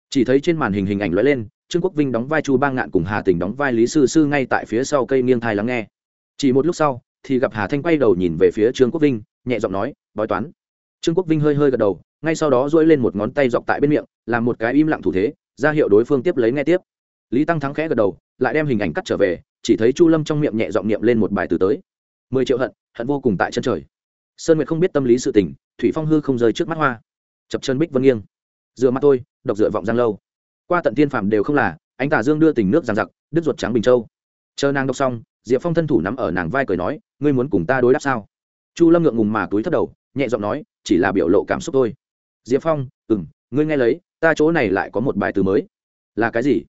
Chỉ thấy trên màn hình hình ảnh lóe lên, trương quốc vinh đóng vai chu ba ngạn cùng hà tình đóng vai lý sư sư ngay tại phía sau cây nghiêng thai lắng nghe chỉ một lúc sau, thì gặp hà thanh quay đầu nhìn về phía trương quốc vinh, nhẹ giọng nói, bói toán. Trương quốc vinh hơi hơi gật đầu, ngay sau đó dỗi lên một ngón tay dọc tại bên miệng, làm một cái im lặng thủ thế, ra hiệu đối phương tiếp lấy nghe tiếp. Lý tăng thắng khẽ gật đầu, lại đem hình ảnh cắt trở về, chỉ thấy chu lâm trong miệng nhẹ giọng niệm lên một bài từ tới. Mười triệu hận hận vô cùng tại chân trời. Sơn nguyệt không biết tâm lý sự tình, thủy phong hư không rơi trước mắt hoa. Chập chân bích vân nghiêng. Dựa mắt tôi, độc dựa vọng giang lâu. Qua tận tiên phàm đều không là anh tà dương đưa tình nước giàn giặc, đứt ruột trắng bình châu. Chờ nàng đọc xong diệp phong thân thủ nắm ở nàng vai cười nói, ngươi muốn cùng ta đối đáp sao? Chu lâm ngượng ngùng mà túi thất đầu, nhẹ giọng nói, chỉ là biểu lộ cảm xúc thôi. Diệp phong ừ m ngươi nghe lấy, ta chỗ này lại có một bài từ mới. Là cái gì?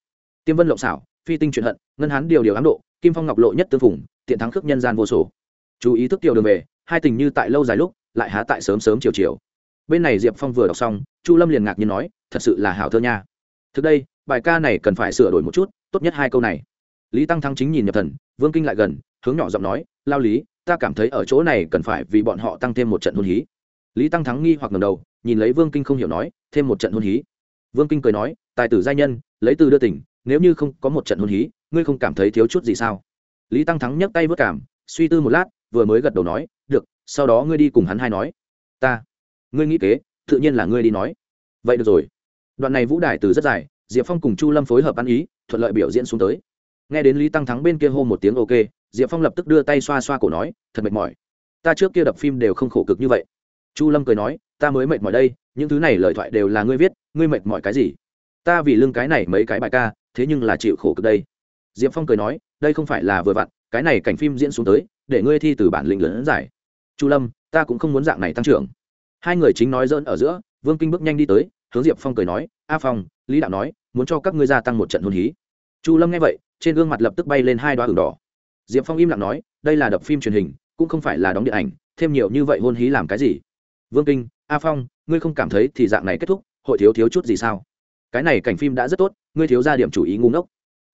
Tiêm vân lộng xảo, phi tinh truyền hận, ngân hán điều điều ám độ, kim phong ngọc lộ nhất tư phủng tiện thắng khước nhân gian vô sổ. Chú ý thức tiểu đường về, hai tình như tại lâu dài lúc, lại há tại sớm sớm chiều chiều. Bên này diệp phong vừa đọc xong, chu lâm liền ngạc nhiên nói, thật sự là hảo thơ nha. Thực đây, bài ca này cần phải sửa đổi một chút, tốt nhất hai câu này lý tăng thắng chính nhìn nhập thần, vương kinh lại gần, hướng nhỏ giọng nói, lao lý, ta cảm thấy ở chỗ này cần phải vì bọn họ tăng thêm một trận hôn hí. Lý tăng thắng nghi hoặc ngầm đầu, nhìn lấy vương kinh không hiểu nói, thêm một trận hôn hí? Vương kinh cười nói, tài tử giai nhân, lấy từ đưa tỉnh, nếu như không có một trận hôn hí, ngươi không cảm thấy thiếu chút gì sao? Lý tăng thắng nhấc tay vớt cảm, suy tư một lát, vừa mới gật đầu nói, được, sau đó ngươi đi cùng hắn hai nói. Ta, ngươi nghĩ kế, tự nhiên là ngươi đi nói. Vậy được rồi. Đoạn này vũ đài từ rất dài, diệp phong cùng chu lâm phối hợp ăn ý, thuận lợi biểu diễn xuống tới nghe đến lý tăng thắng bên kia hô một tiếng ok, diệp phong lập tức đưa tay xoa xoa cổ nói, thật mệt mỏi. Ta trước kia đập phim đều không khổ cực như vậy. Chu lâm cười nói, ta mới mệt mỏi đây, những thứ này lời thoại đều là ngươi viết, ngươi mệt mỏi cái gì? Ta vì lưng cái này mấy cái bài ca, thế nhưng là chịu khổ cực đây. Diệp phong cười nói, đây không phải là vừa vặn, cái này cảnh phim diễn xuống tới, để ngươi thi từ bản lĩnh lớn giải. Chu lâm, ta cũng không muốn dạng này tăng trưởng. Hai người chính nói dỡn ở giữa, vương kinh bước nhanh đi tới, hướng diệp phong cười nói, a phong, lý đạo nói, muốn cho các ngươi gia tăng một trận hôn hí. Chu lâm nghe vậy trên gương mặt lập tức bay lên hai đoá hừng đỏ. Diệp phong im lặng nói, đây là đập phim truyền hình, cũng không phải là đóng điện ảnh, thêm nhiều như vậy hôn hí làm cái gì? Vương kinh, a phong, ngươi không cảm thấy thì dạng này kết thúc, hội thiếu thiếu chút gì sao? Cái này cảnh phim đã rất tốt, ngươi thiếu ra điểm chủ ý ngu ngốc.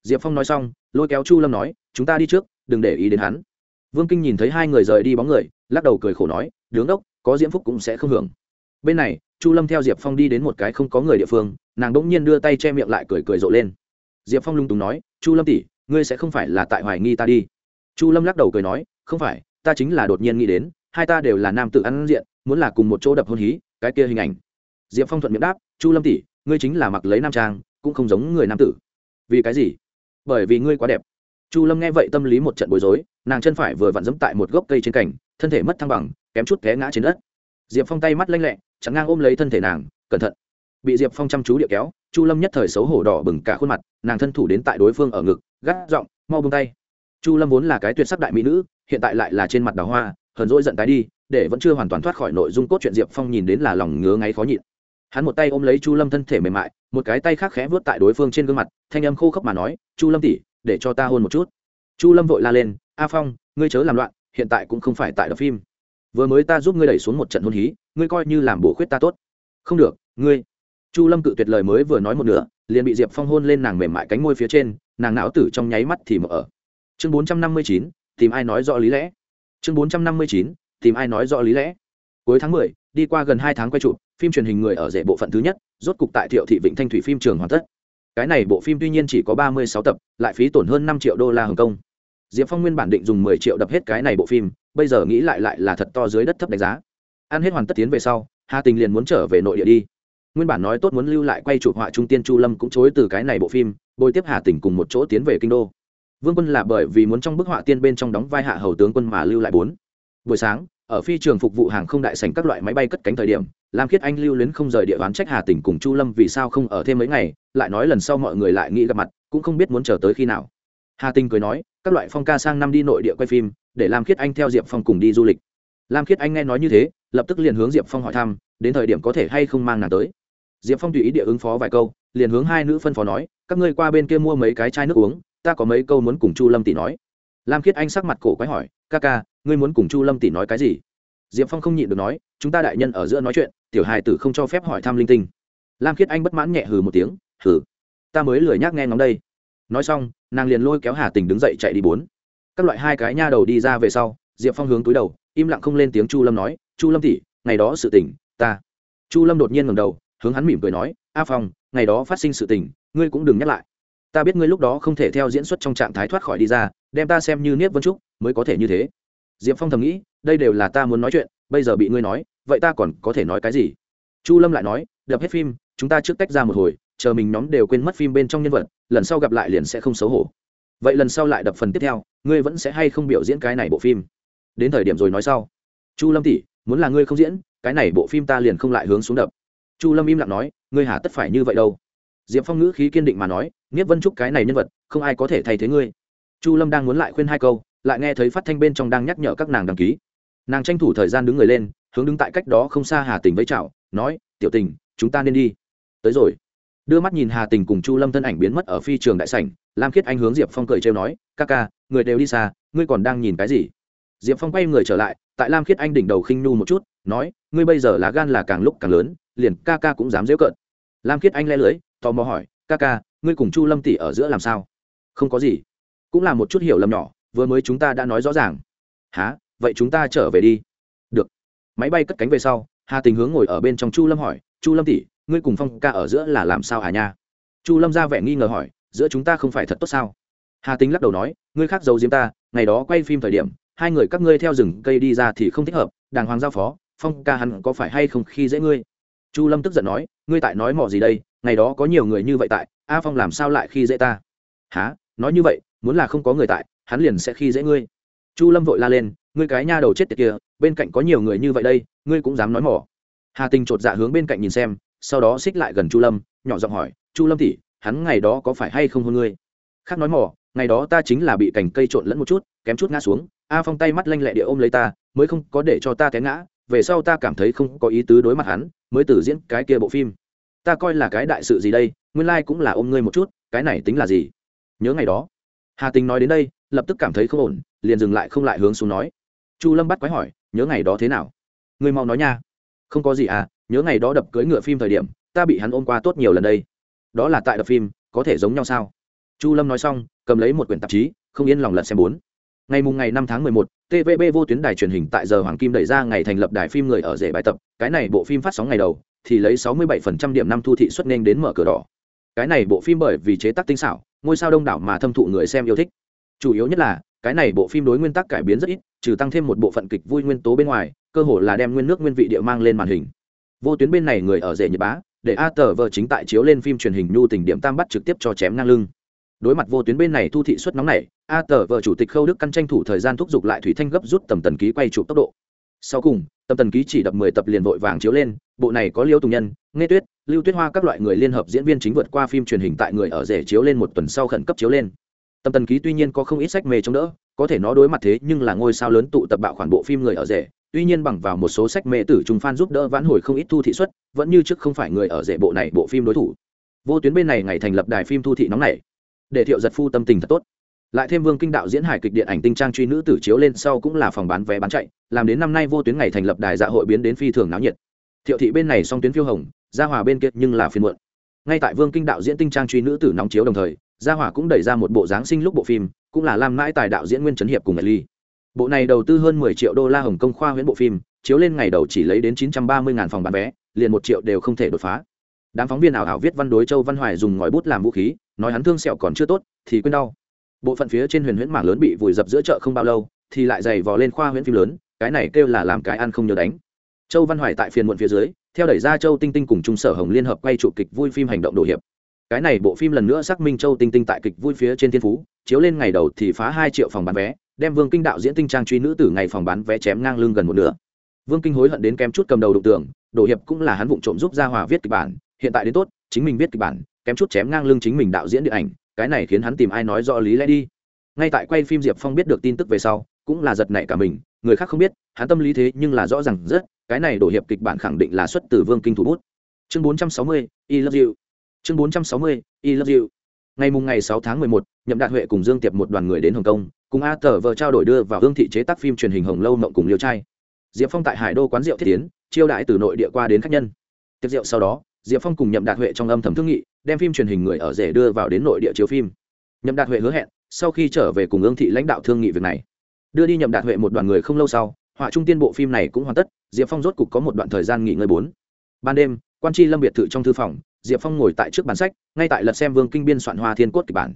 Diệp phong nói xong, lôi kéo chu lâm nói, chúng ta đi trước, đừng để ý đến hắn. Vương kinh nhìn thấy hai người rời đi bóng người, lắc đầu cười khổ nói, đứng đốc, có diễm phúc cũng sẽ không hưởng. Bên này, chu lâm theo diệp phong đi đến một cái không có người địa phương, nàng đ ỗ n g nhiên đưa tay che miệng lại cười cười rộ lên diệp phong lung túng nói, chu lâm tỷ, ngươi sẽ không phải là tại hoài nghi ta đi. Chu lâm lắc đầu cười nói, không phải, ta chính là đột nhiên nghĩ đến, hai ta đều là nam tự ăn diện, muốn là cùng một chỗ đập hôn hí, cái kia hình ảnh. Diệp phong thuận miệng đáp, chu lâm tỷ, ngươi chính là mặc lấy nam trang, cũng không giống người nam tử. Vì cái gì? Bởi vì ngươi quá đẹp. Chu lâm nghe vậy tâm lý một trận bối rối, nàng chân phải vừa vặn dẫm tại một gốc cây trên cành, thân thể mất thăng bằng, kém chút té ngã trên đất. Diệp phong tay mắt lanh lẹ, chẳng ngang ôm lấy thân thể nàng, cẩn thận bị diệp phong chăm chú địa kéo, chu lâm nhất thời xấu hổ đỏ bừng cả khuôn mặt, nàng thân thủ đến tại đối phương ở ngực, gắt giọng, mau bông tay. Chu lâm vốn là cái tuyệt sắc đại mỹ nữ, hiện tại lại là trên mặt đào hoa, hờn dỗi giận tái đi, để vẫn chưa hoàn toàn thoát khỏi nội dung cốt truyện diệp phong nhìn đến là lòng ngứa ngáy khó nhịn. Hắn một tay ôm lấy chu lâm thân thể mềm mại, một cái tay khác khẽ vớt tại đối phương trên gương mặt, thanh âm khô khốc mà nói, chu lâm tỉ để cho ta hôn một chút. Chu lâm vội la lên, a phong, ngươi chớ làm loạn, hiện tại cũng không phải tại đập phim. Vừa mới ta giúp ngươi đẩy xuống một trận hôn hí, ngươi coi như làm bổ khuyết ta tốt. Không được, ngươi chu lâm cự tuyệt lời mới vừa nói một nửa, liền bị diệp phong hôn lên nàng mềm mại cánh môi phía trên, nàng não tử trong nháy mắt thì mở ở. Chương bốn trăm năm mươi chín, tìm ai nói rõ lý lẽ? Chương bốn trăm năm mươi chín, tìm ai nói rõ lý lẽ? Cuối tháng mười, đi qua gần hai tháng quay trụ phim truyền hình người ở rể bộ phận thứ nhất, rốt cục tại thiệu thị vịnh thanh thủy phim trường hoàn tất. Cái này bộ phim tuy nhiên chỉ có ba mươi sáu tập, lại phí tổn hơn năm triệu đô la hồng kông. Diệp phong nguyên bản định dùng mười triệu đập hết cái này bộ phim, bây giờ nghĩ lại lại là thật to dưới đất thấp đánh giá. Ăn hết hoàn tất tiến về sau, hà tình liền muốn trở về nội địa đi nguyên bản nói tốt muốn lưu lại quay chụp họa trung tiên chu lâm cũng chối từ cái này bộ phim, bồi tiếp hà tỉnh cùng một chỗ tiến về kinh đô. Vương quân là bởi vì muốn trong bức họa tiên bên trong đóng vai hạ hầu tướng quân mà lưu lại bốn. Buổi sáng, ở phi trường phục vụ hàng không đại sành các loại máy bay cất cánh thời điểm, lam khiết anh lưu luyến không rời địa đoán trách hà tỉnh cùng chu lâm vì sao không ở thêm mấy ngày, lại nói lần sau mọi người lại nghĩ gặp mặt, cũng không biết muốn chờ tới khi nào. Hà tinh cười nói, các loại phong ca sang năm đi nội địa quay phim, để lam khiết anh theo diệp phong cùng đi du lịch. Lam khiết anh nghe nói như thế, lập tức liền hướng diệp phong hỏi thăm, đến thời điểm có thể hay không mang nàng tới diệp phong tùy ý địa ứng phó vài câu, liền hướng hai nữ phân phó nói, các ngươi qua bên kia mua mấy cái chai nước uống, ta có mấy câu muốn cùng chu lâm tỷ nói. Lam khiết anh sắc mặt cổ quái hỏi, ca ca, ngươi muốn cùng chu lâm tỷ nói cái gì? Diệp phong không nhịn được nói, chúng ta đại nhân ở giữa nói chuyện, tiểu hài tử không cho phép hỏi thăm linh tinh. Lam khiết anh bất mãn nhẹ hừ một tiếng, hừ, ta mới lười nhác nghe ngóng đây. Nói xong, nàng liền lôi kéo hà tình đứng dậy chạy đi bốn. Các loại hai cái nha đầu đi ra về sau, diệp phong hướng túi đầu, im lặng không lên tiếng chu lâm nói, chu lâm tỷ, ngày đó sự tình, ta. Chu lâm đột nhiên ngầm đầu hướng hắn mỉm cười nói, a phong, ngày đó phát sinh sự tình, ngươi cũng đừng nhắc lại. Ta biết ngươi lúc đó không thể theo diễn xuất trong trạng thái thoát khỏi đi ra, đem ta xem như niết vân trúc, mới có thể như thế. Diệp phong thầm nghĩ, đây đều là ta muốn nói chuyện, bây giờ bị ngươi nói, vậy ta còn có thể nói cái gì? Chu lâm lại nói, đập hết phim, chúng ta trước tách ra một hồi, chờ mình nhóm đều quên mất phim bên trong nhân vật, lần sau gặp lại liền sẽ không xấu hổ. Vậy lần sau lại đập phần tiếp theo, ngươi vẫn sẽ hay không biểu diễn cái này bộ phim? Đến thời điểm rồi nói sau. Chu lâm tỷ, muốn là ngươi không diễn, cái này bộ phim ta liền không lại hướng xuống đập chu lâm im lặng nói ngươi hà tất phải như vậy đâu. Diệp phong ngữ khí kiên định mà nói nghiếp vân trúc cái này nhân vật không ai có thể thay thế ngươi. Chu lâm đang muốn lại khuyên hai câu lại nghe thấy phát thanh bên trong đang nhắc nhở các nàng đăng ký. Nàng tranh thủ thời gian đứng người lên hướng đứng tại cách đó không xa hà tình với chảo, nói tiểu tình chúng ta nên đi. Tới rồi. Đưa mắt nhìn hà tình cùng chu lâm thân ảnh biến mất ở phi trường đại sảnh lam khiết anh hướng diệp phong cười trêu nói ca ca người đều đi xa ngươi còn đang nhìn cái gì? Diệp phong quay người trở lại tại lam khiết anh đỉnh đầu khinh nu một chút nói ngươi bây giờ là gan là càng lúc càng lớn liền ca ca cũng dám dễu cợt. Lam khiết anh le lưới, tò mò hỏi, ca ca, ngươi cùng chu lâm tỷ ở giữa làm sao? Không có gì. Cũng là một chút hiểu lầm nhỏ, vừa mới chúng ta đã nói rõ ràng. Há vậy chúng ta trở về đi. Được. Máy bay cất cánh về sau, hà tình hướng ngồi ở bên trong chu lâm hỏi, chu lâm tỷ, ngươi cùng phong ca ở giữa là làm sao hà nha? Chu lâm ra vẻ nghi ngờ hỏi, giữa chúng ta không phải thật tốt sao? Hà tính lắc đầu nói, ngươi khác giấu diếm ta, ngày đó quay phim thời điểm, hai người các ngươi theo rừng cây đi ra thì không thích hợp, đàng hoàng giao phó, phong ca hắn có phải hay không khi dễ ngươi? Chu lâm tức giận nói, ngươi tại nói mò gì đây? Ngày đó có nhiều người như vậy tại, a phong làm sao lại khi dễ ta? Há nói như vậy, muốn là không có người tại, hắn liền sẽ khi dễ ngươi. Chu lâm vội la lên, ngươi cái nha đầu chết tiệt kia, bên cạnh có nhiều người như vậy đây, ngươi cũng dám nói mỏ. Hà tình chột dạ hướng bên cạnh nhìn xem, sau đó xích lại gần chu lâm, nhỏ giọng hỏi, chu lâm tỉ hắn ngày đó có phải hay không hôn ngươi? Khác nói mỏ, ngày đó ta chính là bị cành cây trộn lẫn một chút, kém chút ngã xuống, a phong tay mắt lanh lẹ địa ôm lấy ta, mới không có để cho ta té ngã, về sau ta cảm thấy không có ý tứ đối mặt hắn mới từ diễn cái kia bộ phim. Ta coi là cái đại sự gì đây, nguyên lai、like、cũng là ôm ngươi một chút, cái này tính là gì? Nhớ ngày đó, hà tình nói đến đây, lập tức cảm thấy không ổn, liền dừng lại không lại hướng xuống nói. Chu lâm bắt quái hỏi, nhớ ngày đó thế nào? Ngươi mau nói nha. Không có gì à nhớ ngày đó đập cưới ngựa phim thời điểm, ta bị hắn ôm qua tốt nhiều lần đây. Đó là tại đập phim, có thể giống nhau sao? Chu lâm nói xong, cầm lấy một quyển tạp chí, không yên lòng lật xem bốn ngày mùng ngày năm tháng mười một tvb vô tuyến đài truyền hình tại giờ hoàng kim đẩy ra ngày thành lập đài phim người ở rể bài tập. Cái này bộ phim phát sóng ngày đầu, thì lấy sáu mươi bảy phần trăm điểm năm thu thị xuất nên đến mở cửa đỏ. Cái này bộ phim bởi vì chế tác tinh xảo, ngôi sao đông đảo mà thâm thụ người xem yêu thích. Chủ yếu nhất là, cái này bộ phim đối nguyên tắc cải biến rất ít, trừ tăng thêm một bộ phận kịch vui nguyên tố bên ngoài, cơ hồ là đem nguyên nước nguyên vị địa mang lên màn hình. Vô tuyến bên này người ở rể nhật bá, để a tờ vờ chính tại chiếu lên phim truyền hình nhu tình điểm tam bắt trực tiếp cho chém ngang lưng đối mặt vô tuyến bên này thu thị suất nóng này a tờ vợ chủ tịch khâu đức căn tranh thủ thời gian thúc giục lại thủy thanh gấp rút tầm tần ký quay chụp tốc độ. Sau cùng, tầm tần ký chỉ đập mười tập liền vội vàng chiếu lên, bộ này có liêu tùng nhân nghe tuyết, lưu tuyết hoa các loại người liên hợp diễn viên chính vượt qua phim truyền hình tại người ở rể chiếu lên một tuần sau khẩn cấp chiếu lên. Tầm tần ký tuy nhiên có không ít sách mê chống đỡ, có thể nó đối mặt thế nhưng là ngôi sao lớn tụ tập bạo khoản bộ phim người ở rể, tuy nhiên bằng vào một số sách mê tử trùng phan giúp đỡ vãn hồi không ít thu thị suất, vẫn như trước không phải người ở rể bộ này bộ phim đối thủ. Vô tuyến bên này ngày thành lập đài phim thu thị nóng này để thiệu giật phu tâm tình thật tốt. Lại thêm vương kinh đạo diễn hài kịch điện ảnh tinh trang truy nữ tử chiếu lên sau cũng là phòng bán vé bán chạy, làm đến năm nay vô tuyến ngày thành lập đài dạ hội biến đến phi thường náo nhiệt. Thiệu thị bên này song tuyến phiêu hồng, gia hòa bên kia nhưng là phiên muộn. Ngay tại vương kinh đạo diễn tinh trang truy nữ tử nóng chiếu đồng thời, gia hòa cũng đẩy ra một bộ giáng sinh lúc bộ phim, cũng là làm mãi tài đạo diễn nguyên trấn hiệp cùng ly. Bộ này đầu tư hơn mười triệu đô la hồng kông khoa huyễn bộ phim, chiếu lên ngày đầu chỉ lấy đến chín trăm ba mươi phòng bán vé, liền một triệu đều không thể đột phá đám phóng viên ảo ảo viết văn đối châu văn hoài dùng ngòi bút làm vũ khí, nói hắn thương sẹo còn chưa tốt, thì quên đau. Bộ phận phía trên huyền huyễn mảng lớn bị vùi dập giữa chợ không bao lâu, thì lại dày vò lên khoa huyễn phim lớn, cái này kêu là làm cái ăn không nhớ đánh. Châu văn hoài tại phiền muộn phía dưới, theo đẩy ra châu tinh tinh cùng trung sở hồng liên hợp quay trụ kịch vui phim hành động đồ hiệp. Cái này bộ phim lần nữa xác minh châu tinh tinh tại kịch vui phía trên thiên phú, chiếu lên ngày đầu thì phá hai triệu phòng bán vé, đem vương kinh đạo diễn tinh trang truy nữ từ ngày phòng bán vé chém ngang lưng gần một nửa. Vương kinh hối hận đến kém chút cầm đầu đụng tưởng, đồ hiệp cũng là hắn vụng trộm giúp gia hòa viết kịch bản hiện tại đến tốt, chính mình viết kịch bản, kém chút chém ngang lưng chính mình đạo diễn điện ảnh, cái này khiến hắn tìm ai nói rõ lý lẽ đi. Ngay tại quay phim diệp phong biết được tin tức về sau, cũng là giật nảy cả mình, người khác không biết, hắn tâm lý thế nhưng là rõ ràng rất, cái này đổ hiệp kịch bản khẳng định là xuất từ vương kinh thủ bút. Chương bốn trăm sáu mươi, i love you. Chương bốn trăm sáu mươi, i love you. Ngày mùng ngày 6 tháng mười một, nhậm đạt huệ cùng dương tiệp một đoàn người đến hồng kông, cùng a tờ vợ trao đổi đưa vào hương thị chế tác phim truyền hình hồng lâu mộng cùng liêu trai. Diệp phong tại hải đô quán rượu thiết tiến, chiêu đãi từ nội địa qua đến khách nhân. Tiệc rượu sau đó diệp phong cùng nhậm đạt huệ trong âm thầm thương nghị, đem phim truyền hình người ở rể đưa vào đến nội địa chiếu phim. Nhậm đạt huệ hứa hẹn, sau khi trở về cùng ương thị lãnh đạo thương nghị việc này, đưa đi nhậm đạt huệ một đoàn người không lâu sau, họa trung tiên bộ phim này cũng hoàn tất, diệp phong rốt cục có một đoạn thời gian nghỉ ngơi bốn. Ban đêm, quan tri lâm biệt thự trong thư phòng, diệp phong ngồi tại trước bản sách, ngay tại lật xem vương kinh biên soạn hoa thiên cốt kịch bản.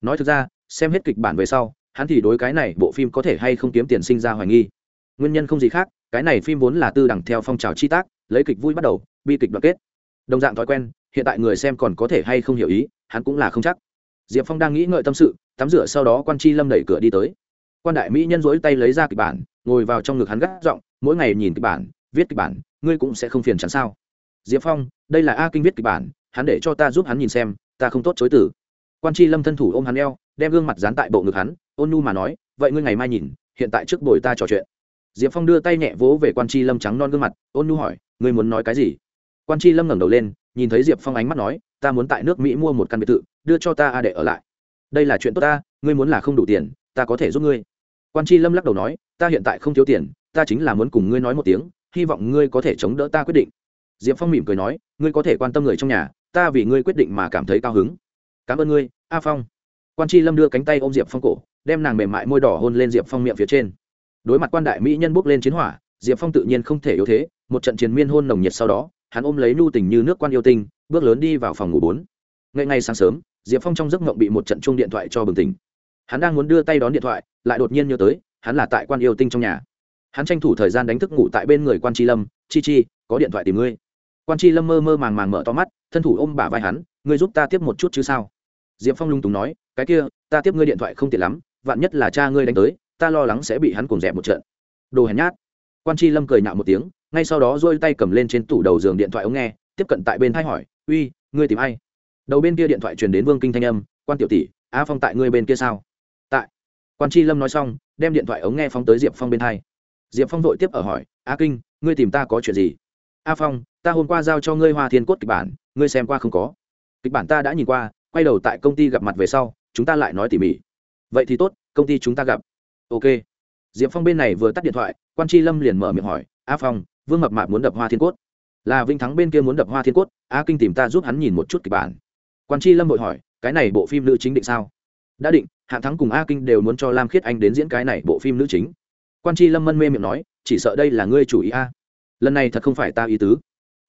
Nói thực ra, xem hết kịch bản về sau, hắn thì đối cái này bộ phim có thể hay không kiếm tiền sinh ra hoài nghi. Nguyên nhân không gì khác, cái này phim vốn là tư đẳng theo phong trào chi tác, lấy kịch vui bắt đầu, bi kịch đoạn kết đồng dạng thói quen, hiện tại người xem còn có thể hay không hiểu ý, hắn cũng là không chắc. Diệp phong đang nghĩ ngợi tâm sự, tắm rửa sau đó quan c h i lâm đẩy cửa đi tới. Quan đại mỹ nhân dỗi tay lấy ra kịch bản, ngồi vào trong ngực hắn gác giọng, mỗi ngày nhìn kịch bản, viết kịch bản, ngươi cũng sẽ không phiền chắn sao? Diệp phong, đây là a kinh viết kịch bản, hắn để cho ta giúp hắn nhìn xem, ta không tốt chối tử quan c h i lâm thân thủ ôm hắn eo, đem gương mặt dán tại bộ ngực hắn, ôn nu mà nói, vậy ngươi ngày mai nhìn, hiện tại trước bồi ta trò chuyện. Diệp phong đưa tay nhẹ vỗ về quan c h i lâm trắng non gương mặt, ôn nu hỏi, ngươi muốn nói cái gì? Quan tri lâm ngẩng đầu lên, nhìn thấy diệp phong ánh mắt nói, ta muốn tại nước mỹ mua một căn biệt thự, đưa cho ta a để ở lại. Đây là chuyện tốt ta, ngươi muốn là không đủ tiền, ta có thể giúp ngươi. Quan tri lâm lắc đầu nói, ta hiện tại không thiếu tiền, ta chính là muốn cùng ngươi nói một tiếng, hy vọng ngươi có thể chống đỡ ta quyết định. Diệp phong mỉm cười nói, ngươi có thể quan tâm người trong nhà, ta vì ngươi quyết định mà cảm thấy cao hứng. Cảm ơn ngươi, a phong. Quan tri lâm đưa cánh tay ôm diệp phong cổ, đem nàng mềm mại môi đỏ hôn lên diệp phong miệng phía trên. Đối mặt quan đại mỹ nhân bốc lên chiến hỏa, diệp phong tự nhiên không thể yếu thế, một trận chiến miên hôn nồng nhiệt sau đó hắn ôm lấy nhu tình như nước quan yêu tinh, bước lớn đi vào phòng ngủ bốn. Ngay ngay sáng sớm, diệp phong trong giấc mộng bị một trận chuông điện thoại cho bừng tỉnh. Hắn đang muốn đưa tay đón điện thoại, lại đột nhiên nhớ tới, hắn là tại quan yêu tinh trong nhà. Hắn tranh thủ thời gian đánh thức ngủ tại bên người quan tri lâm, chi chi, có điện thoại tìm ngươi. Quan tri lâm mơ mơ màng màng mở to mắt, thân thủ ôm bả vai hắn, ngươi giúp ta tiếp một chút chứ sao? Diệp phong lung túng nói, cái kia, ta tiếp ngươi điện thoại không tiện lắm, vạn nhất là cha ngươi đánh tới, ta lo lắng sẽ bị hắn cùng dẹp một trận. Đồ hèn nhát quan tri lâm cười nạo một tiếng, ngay sau đó dôi tay cầm lên trên tủ đầu giường điện thoại ống nghe, tiếp cận tại bên thay hỏi, uy, ngươi tìm ai? Đầu bên kia điện thoại truyền đến vương kinh thanh âm, quan tiểu tỷ, a phong tại ngươi bên kia sao? Tại. Quan tri lâm nói xong, đem điện thoại ống nghe phóng tới diệp phong bên thay diệp phong vội tiếp ở hỏi, a kinh, ngươi tìm ta có chuyện gì? A phong, ta hôm qua giao cho ngươi hoa thiên cốt kịch bản, ngươi xem qua không có. Kịch bản ta đã nhìn qua, quay đầu tại công ty gặp mặt về sau, chúng ta lại nói tỉ mỉ. Vậy thì tốt, công ty chúng ta gặp. Ok. Diệp phong bên này vừa tắt điện thoại quan tri lâm liền mở miệng hỏi, a phong, vương mập mạp muốn đập hoa thiên cốt. Là vinh thắng bên kia muốn đập hoa thiên cốt, a kinh tìm ta giúp hắn nhìn một chút kịch bản. Quan tri lâm vội hỏi, cái này bộ phim nữ chính định sao? Đã định, hạng thắng cùng a kinh đều muốn cho lam khiết anh đến diễn cái này bộ phim nữ chính. Quan tri lâm mân mê miệng nói, chỉ sợ đây là ngươi chủ ý a. Lần này thật không phải ta ý tứ.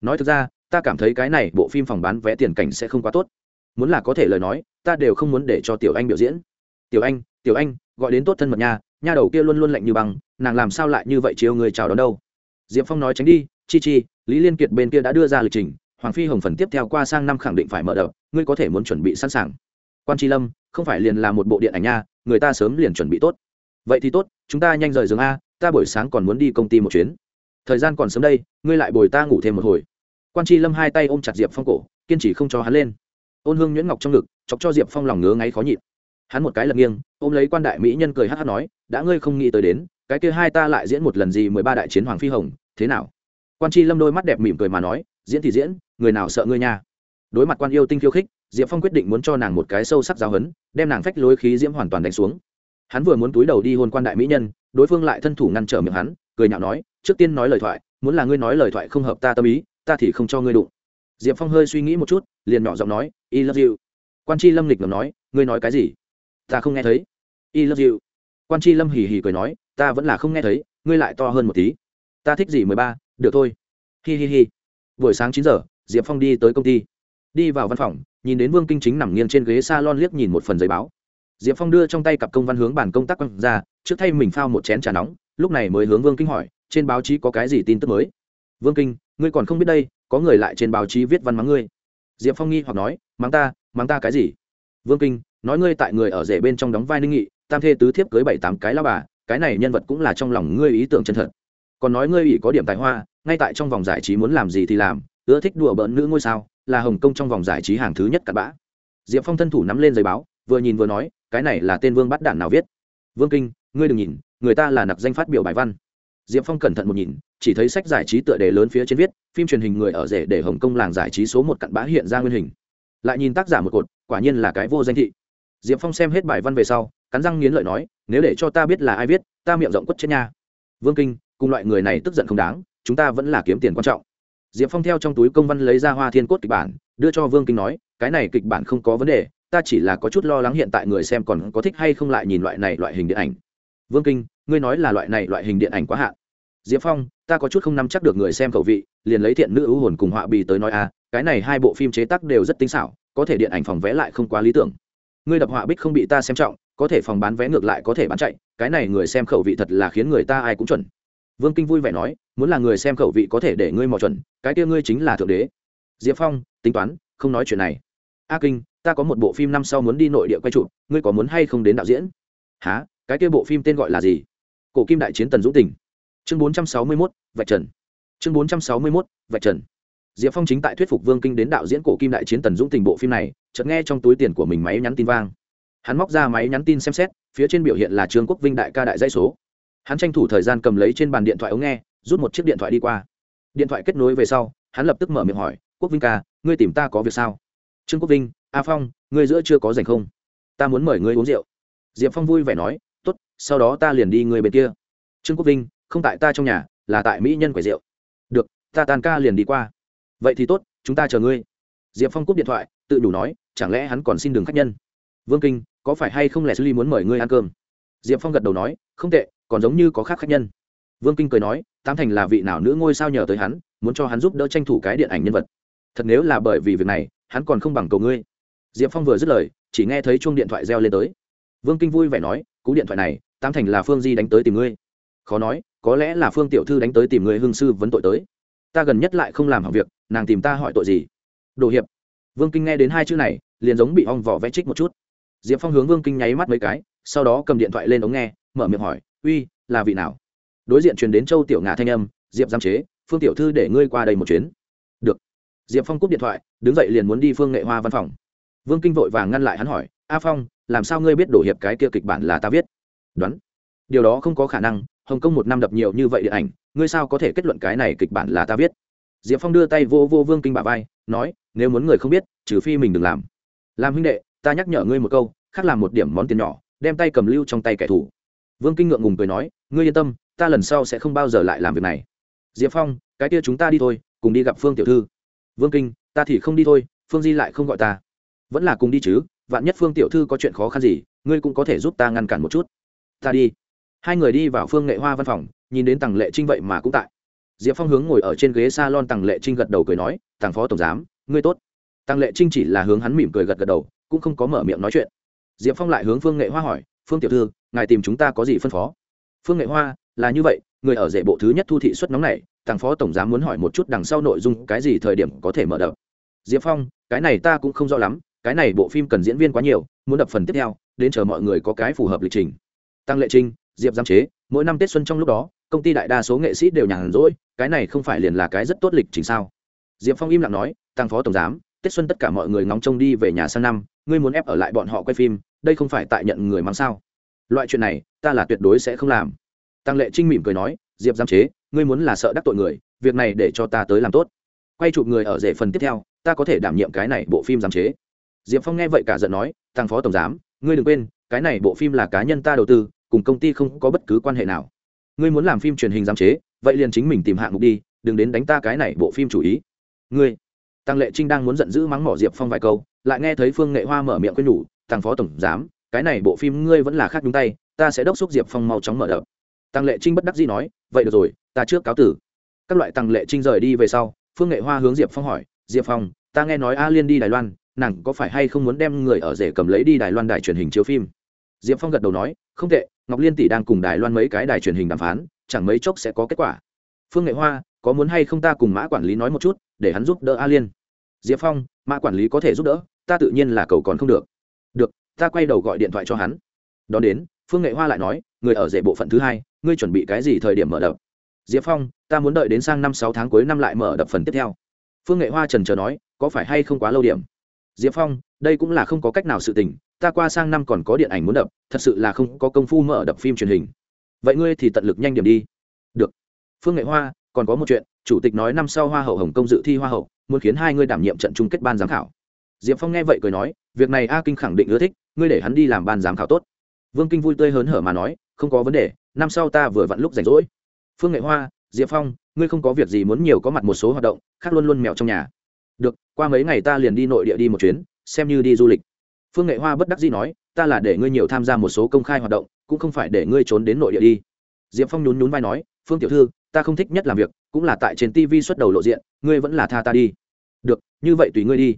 Nói thực ra, ta cảm thấy cái này bộ phim phòng bán vé tiền cảnh sẽ không quá tốt. Muốn là có thể lời nói, ta đều không muốn để cho tiểu anh biểu diễn. Tiểu anh tiểu anh, gọi đến tốt thân mật nha nha đầu kia luôn luôn lạnh như băng nàng làm sao lại như vậy chiều người chào đón đâu? Diệp phong nói tránh đi chi chi lý liên kiệt bên kia đã đưa ra lịch trình hoàng phi hồng phần tiếp theo qua sang năm khẳng định phải mở đầu, ngươi có thể muốn chuẩn bị sẵn sàng. Quan tri lâm không phải liền là một bộ điện ảnh nha người ta sớm liền chuẩn bị tốt. Vậy thì tốt chúng ta nhanh rời giường a ta buổi sáng còn muốn đi công ty một chuyến. Thời gian còn sớm đây ngươi lại bồi ta ngủ thêm một hồi. Quan tri lâm hai tay ôm chặt diệp phong cổ kiên trì không cho hắn lên. Ôn hương nhuyễn ngọc trong ngực chọc cho diệp phong lòng ngứa ngáy khó nhịn hắn một cái lật nghiêng, ôm lấy quan đại mỹ nhân cười hát hát nói, đã ngươi không nghĩ tới đến, cái kia hai ta lại diễn một lần gì mười ba đại chiến hoàng phi hồng, thế nào? Quan tri lâm đôi mắt đẹp mỉm cười mà nói, diễn thì diễn, người nào sợ ngươi nha? Đối mặt quan yêu tinh khiêu khích, diệp phong quyết định muốn cho nàng một cái sâu sắc giáo hấn đem nàng phách lối khí diễm hoàn toàn đánh xuống. Hắn vừa muốn túi đầu đi hôn quan đại mỹ nhân, đối phương lại thân thủ ngăn trở miệng hắn, cười nhạo nói, trước tiên nói lời thoại, muốn là ngươi nói lời thoại không hợp ta tâm ý, ta thì không cho ngươi đụng. Diệp phong hơi suy nghĩ một chút, liền nhỏ giọng nói, i love you. Quan tri lâm lịch ngầm nói, ngươi nói cái gì? Ta không nghe thấy. Y love you. Quan tri lâm hì hì cười nói, ta vẫn là không nghe thấy, ngươi lại to hơn một tí. Ta thích gì mười ba, được thôi. Hi hi hi. Buổi sáng chín giờ, diệp phong đi tới công ty. Đi vào văn phòng, nhìn đến vương kinh chính nằm nghiêng trên ghế s a lon liếc nhìn một phần giấy báo. Diệp phong đưa trong tay cặp công văn hướng bản công tác quăng ra, trước thay mình phao một chén trà nóng, lúc này mới hướng vương kinh hỏi, trên báo chí có cái gì tin tức mới? Vương kinh, ngươi còn không biết đây, có người lại trên báo chí viết văn mắng ngươi. Diệp phong nghi hoặc nói, mắng ta mắng ta cái gì? Vương kinh nói ngươi tại người ở rể bên trong đóng vai ninh nghị, tam thê tứ thiếp cưới bảy tám cái lao bà, cái này nhân vật cũng là trong lòng ngươi ý tưởng chân thật. Còn nói ngươi ủy có điểm tài hoa, ngay tại trong vòng giải trí muốn làm gì thì làm, ưa thích đùa bỡn nữ ngôi sao, là hồng kông trong vòng giải trí hàng thứ nhất cặn bã. Diệp phong thân thủ nắm lên giấy báo, vừa nhìn vừa nói, cái này là tên vương bắt đản nào viết? Vương kinh, ngươi đừng nhìn, người ta là nặc danh phát biểu bài văn. Diệp phong cẩn thận một nhìn, chỉ thấy sách giải trí tựa đề lớn phía trên viết, phim truyền hình người ở rể để hồng kông làng giải trí số một cặn bã hiện ra nguyên hình. Lại nhìn tác giả một cột, quả nhiên là cái vô danh thị diệp phong xem hết bài văn về sau, cắn răng nghiến lợi nói, nếu để cho ta biết là ai viết, ta miệng rộng quất chết nha. Vương kinh, cùng loại người này tức giận không đáng, chúng ta vẫn là kiếm tiền quan trọng. Diệp phong theo trong túi công văn lấy ra hoa thiên cốt kịch bản, đưa cho vương kinh nói, cái này kịch bản không có vấn đề, ta chỉ là có chút lo lắng hiện tại người xem còn có thích hay không lại nhìn loại này loại hình điện ảnh. Vương kinh, ngươi nói là loại này loại hình điện ảnh quá hạn. Diệp phong, ta có chút không nắm chắc được người xem khẩu vị, liền lấy thiện nữ ưu hồn cùng họa bì tới nói a cái này hai bộ phim chế tác đều rất tinh xảo, có thể điện ảnh phòng vẽ lại không quá lý tưởng ngươi đập họa bích không bị ta xem trọng, có thể phòng bán vé ngược lại có thể bán chạy, cái này người xem khẩu vị thật là khiến người ta ai cũng chuẩn. Vương kinh vui vẻ nói, muốn là người xem khẩu vị có thể để ngươi mò chuẩn, cái kia ngươi chính là thượng đế. Diệp phong, tính toán, không nói chuyện này. A kinh, ta có một bộ phim năm sau muốn đi nội địa quay chụp, ngươi có muốn hay không đến đạo diễn? Há cái kia bộ phim tên gọi là gì? Cổ kim đại chiến tần dũng tình. Chương bốn trăm sáu mươi mốt, vạch trần. Chương bốn trăm sáu mươi mốt, vạch trần diệp phong chính tại thuyết phục vương kinh đến đạo diễn cổ kim đại chiến tần dũng tình bộ phim này, chợt nghe trong túi tiền của mình máy nhắn tin vang. Hắn móc ra máy nhắn tin xem xét, phía trên biểu hiện là trương quốc vinh đại ca đại dãy số. Hắn tranh thủ thời gian cầm lấy trên bàn điện thoại ống nghe, rút một chiếc điện thoại đi qua. Điện thoại kết nối về sau, hắn lập tức mở miệng hỏi, quốc vinh ca, ngươi tìm ta có việc sao? Trương quốc vinh, a phong, ngươi giữa chưa có dành không? Ta muốn mời ngươi uống rượu. Diệp phong vui vẻ nói t ố t sau đó ta liền đi người bên kia. Trương quốc vinh, không tại ta trong nhà, là tại mỹ nhân quầy rượu. Được, ta tan ca liền đi qua vậy thì tốt, chúng ta chờ ngươi. Diệp phong cúp điện thoại, tự đủ nói, chẳng lẽ hắn còn xin đường khách nhân? Vương kinh, có phải hay không lẽ sư ly muốn mời ngươi ăn cơm? Diệp phong gật đầu nói, không tệ, còn giống như có khác khách nhân. Vương kinh cười nói tam thành là vị nào nữ ngôi sao nhờ tới hắn, muốn cho hắn giúp đỡ tranh thủ cái điện ảnh nhân vật. Thật nếu là bởi vì việc này, hắn còn không bằng cầu ngươi. Diệp phong vừa dứt lời, chỉ nghe thấy chuông điện thoại reo lên tới. Vương kinh vui vẻ nói, cú điện thoại này tam thành là phương di đánh tới tìm ngươi. Khó nói, có lẽ là phương tiểu thư đánh tới tìm ngươi hương sư vấn tội tới ta gần nhất lại không làm hỏng việc, nàng tìm ta hỏi tội gì? Đồ hiệp. Vương kinh nghe đến hai chữ này, liền giống bị ong vỏ vẽ trích một chút. Diệp phong hướng vương kinh nháy mắt mấy cái, sau đó cầm điện thoại lên ống nghe, mở miệng hỏi, uy, là vị nào? Đối diện truyền đến châu tiểu ngà thanh âm, diệp giam chế, phương tiểu thư để ngươi qua đây một chuyến. Được. Diệp phong cúp điện thoại, đứng dậy liền muốn đi phương nghệ hoa văn phòng. Vương kinh vội vàng ngăn lại hắn hỏi, a phong, làm sao ngươi biết đổ hiệp cái kia kịch bản là ta viết? Đoán. Điều đó không có khả năng hồng kông một năm đập nhiều như vậy điện ảnh, ngươi sao có thể kết luận cái này kịch bản là ta viết? Diệp phong đưa tay vô vô vương kinh bà vai, nói, nếu muốn người không biết, trừ phi mình đừng làm. Làm huynh đệ, ta nhắc nhở ngươi một câu, khác làm một điểm món tiền nhỏ, đem tay cầm lưu trong tay kẻ thù. Vương kinh ngượng ngùng cười nói, ngươi yên tâm, ta lần sau sẽ không bao giờ lại làm việc này. Diệp phong, cái kia chúng ta đi thôi, cùng đi gặp phương tiểu thư. Vương kinh, ta thì không đi thôi, phương di lại không gọi ta. Vẫn là cùng đi chứ, vạn nhất phương tiểu thư có chuyện khó khăn gì, ngươi cũng có thể giúp ta ngăn cản một chút. Ta đi hai người đi vào phương nghệ hoa văn phòng, nhìn đến tằng lệ trinh vậy mà cũng tại. Diệp phong hướng ngồi ở trên ghế s a lon tằng lệ trinh gật đầu cười nói tàng phó tổng giám, ngươi tốt. Tàng lệ trinh chỉ là hướng hắn mỉm cười gật gật đầu, cũng không có mở miệng nói chuyện. Diệp phong lại hướng phương nghệ hoa hỏi, phương tiểu thư, ngài tìm chúng ta có gì phân phó? Phương nghệ hoa, là như vậy, người ở rể bộ thứ nhất thu thị xuất nóng này tàng phó tổng giám muốn hỏi một chút đằng sau nội dung cái gì thời điểm có thể mở đập diệp phong, cái này ta cũng không rõ lắm, cái này bộ phim cần diễn viên quá nhiều, muốn đập phần tiếp theo, đến chờ mọi người có cái phù hợp lịch trình. Tăng lệ trinh diệp giám chế, mỗi năm tết xuân trong lúc đó, công ty đại đa số nghệ sĩ đều nhàn rỗi, cái này không phải liền là cái rất tốt lịch trình sao? Diệp phong im lặng nói tăng phó tổng giám, tết xuân tất cả mọi người ngóng trông đi về nhà sang năm, ngươi muốn ép ở lại bọn họ quay phim, đây không phải tại nhận người mang sao? Loại chuyện này, ta là tuyệt đối sẽ không làm. Tăng lệ trinh mỉm cười nói, diệp giám chế, ngươi muốn là sợ đắc tội người, việc này để cho ta tới làm tốt. Quay chụp người ở rể phần tiếp theo, ta có thể đảm nhiệm cái này bộ phim giám chế. Diệp phong nghe vậy cả giận nói tăng phó tổng giám, ngươi đừng quên, cái này bộ phim là cá nhân ta đầu tư cùng công ty không có bất cứ quan hệ nào. Ngươi muốn làm phim truyền hình giám chế, vậy liền chính mình tìm hạng mục đi, đừng đến đánh ta cái này bộ phim chủ ý. Ngươi, tăng lệ trinh đang muốn giận dữ mắng mỏ diệp phong vài câu, lại nghe thấy phương nghệ hoa mở miệng quên nhủ, tăng phó tổng giám, cái này bộ phim ngươi vẫn là khác nhúng tay, ta sẽ đốc xúc diệp phong mau chóng mở đập. Tăng lệ trinh bất đắc dĩ nói, vậy được rồi, ta trước cáo tử. Các loại tăng lệ trinh rời đi về sau, phương nghệ hoa hướng diệp phong hỏi, diệp phong, ta nghe nói a liên đi đài loan, nàng có phải hay không muốn đem người ở rể cầm lấy đi đài loan đài truyền hình chiếu phim? Diệp phong gật đầu nói, không tệ, ngọc liên tỷ đang cùng đài loan mấy cái đài truyền hình đàm phán, chẳng mấy chốc sẽ có kết quả. Phương nghệ hoa, có muốn hay không ta cùng mã quản lý nói một chút, để hắn giúp đỡ a liên? Diệp phong, mã quản lý có thể giúp đỡ, ta tự nhiên là cầu còn không được. Được, ta quay đầu gọi điện thoại cho hắn. Đón đến, phương nghệ hoa lại nói, người ở rể bộ phận thứ hai, ngươi chuẩn bị cái gì thời điểm mở đập? Diệp phong, ta muốn đợi đến sang năm sáu tháng cuối năm lại mở đập phần tiếp theo. Phương nghệ hoa trần trờ nói, có phải hay không quá lâu điểm? Diệp phong đây cũng là không có cách nào sự tình, ta qua sang năm còn có điện ảnh muốn đập, thật sự là không có công phu mở đập phim truyền hình. Vậy ngươi thì tận lực nhanh điểm đi. Được. Phương nghệ hoa, còn có một chuyện, chủ tịch nói năm sau hoa hậu hồng công dự thi hoa hậu, muốn khiến hai ngươi đảm nhiệm trận chung kết ban giám khảo. Diệp phong nghe vậy cười nói, việc này a kinh khẳng định ưa thích, ngươi để hắn đi làm ban giám khảo tốt. Vương kinh vui tươi hớn hở mà nói, không có vấn đề, năm sau ta vừa vặn lúc rảnh rỗi. Phương nghệ hoa, diệp phong, ngươi không có việc gì muốn nhiều có mặt một số hoạt động, khác luôn luôn mèo trong nhà. Được, qua mấy ngày ta liền đi nội địa đi một chuyến xem như đi du lịch. Phương nghệ hoa bất đắc dĩ nói, ta là để ngươi nhiều tham gia một số công khai hoạt động, cũng không phải để ngươi trốn đến nội địa đi. Diệp phong nhún nhún vai nói, phương tiểu thư, ta không thích nhất làm việc, cũng là tại trên tv xuất đầu lộ diện, ngươi vẫn là tha ta đi. Được, như vậy tùy ngươi đi.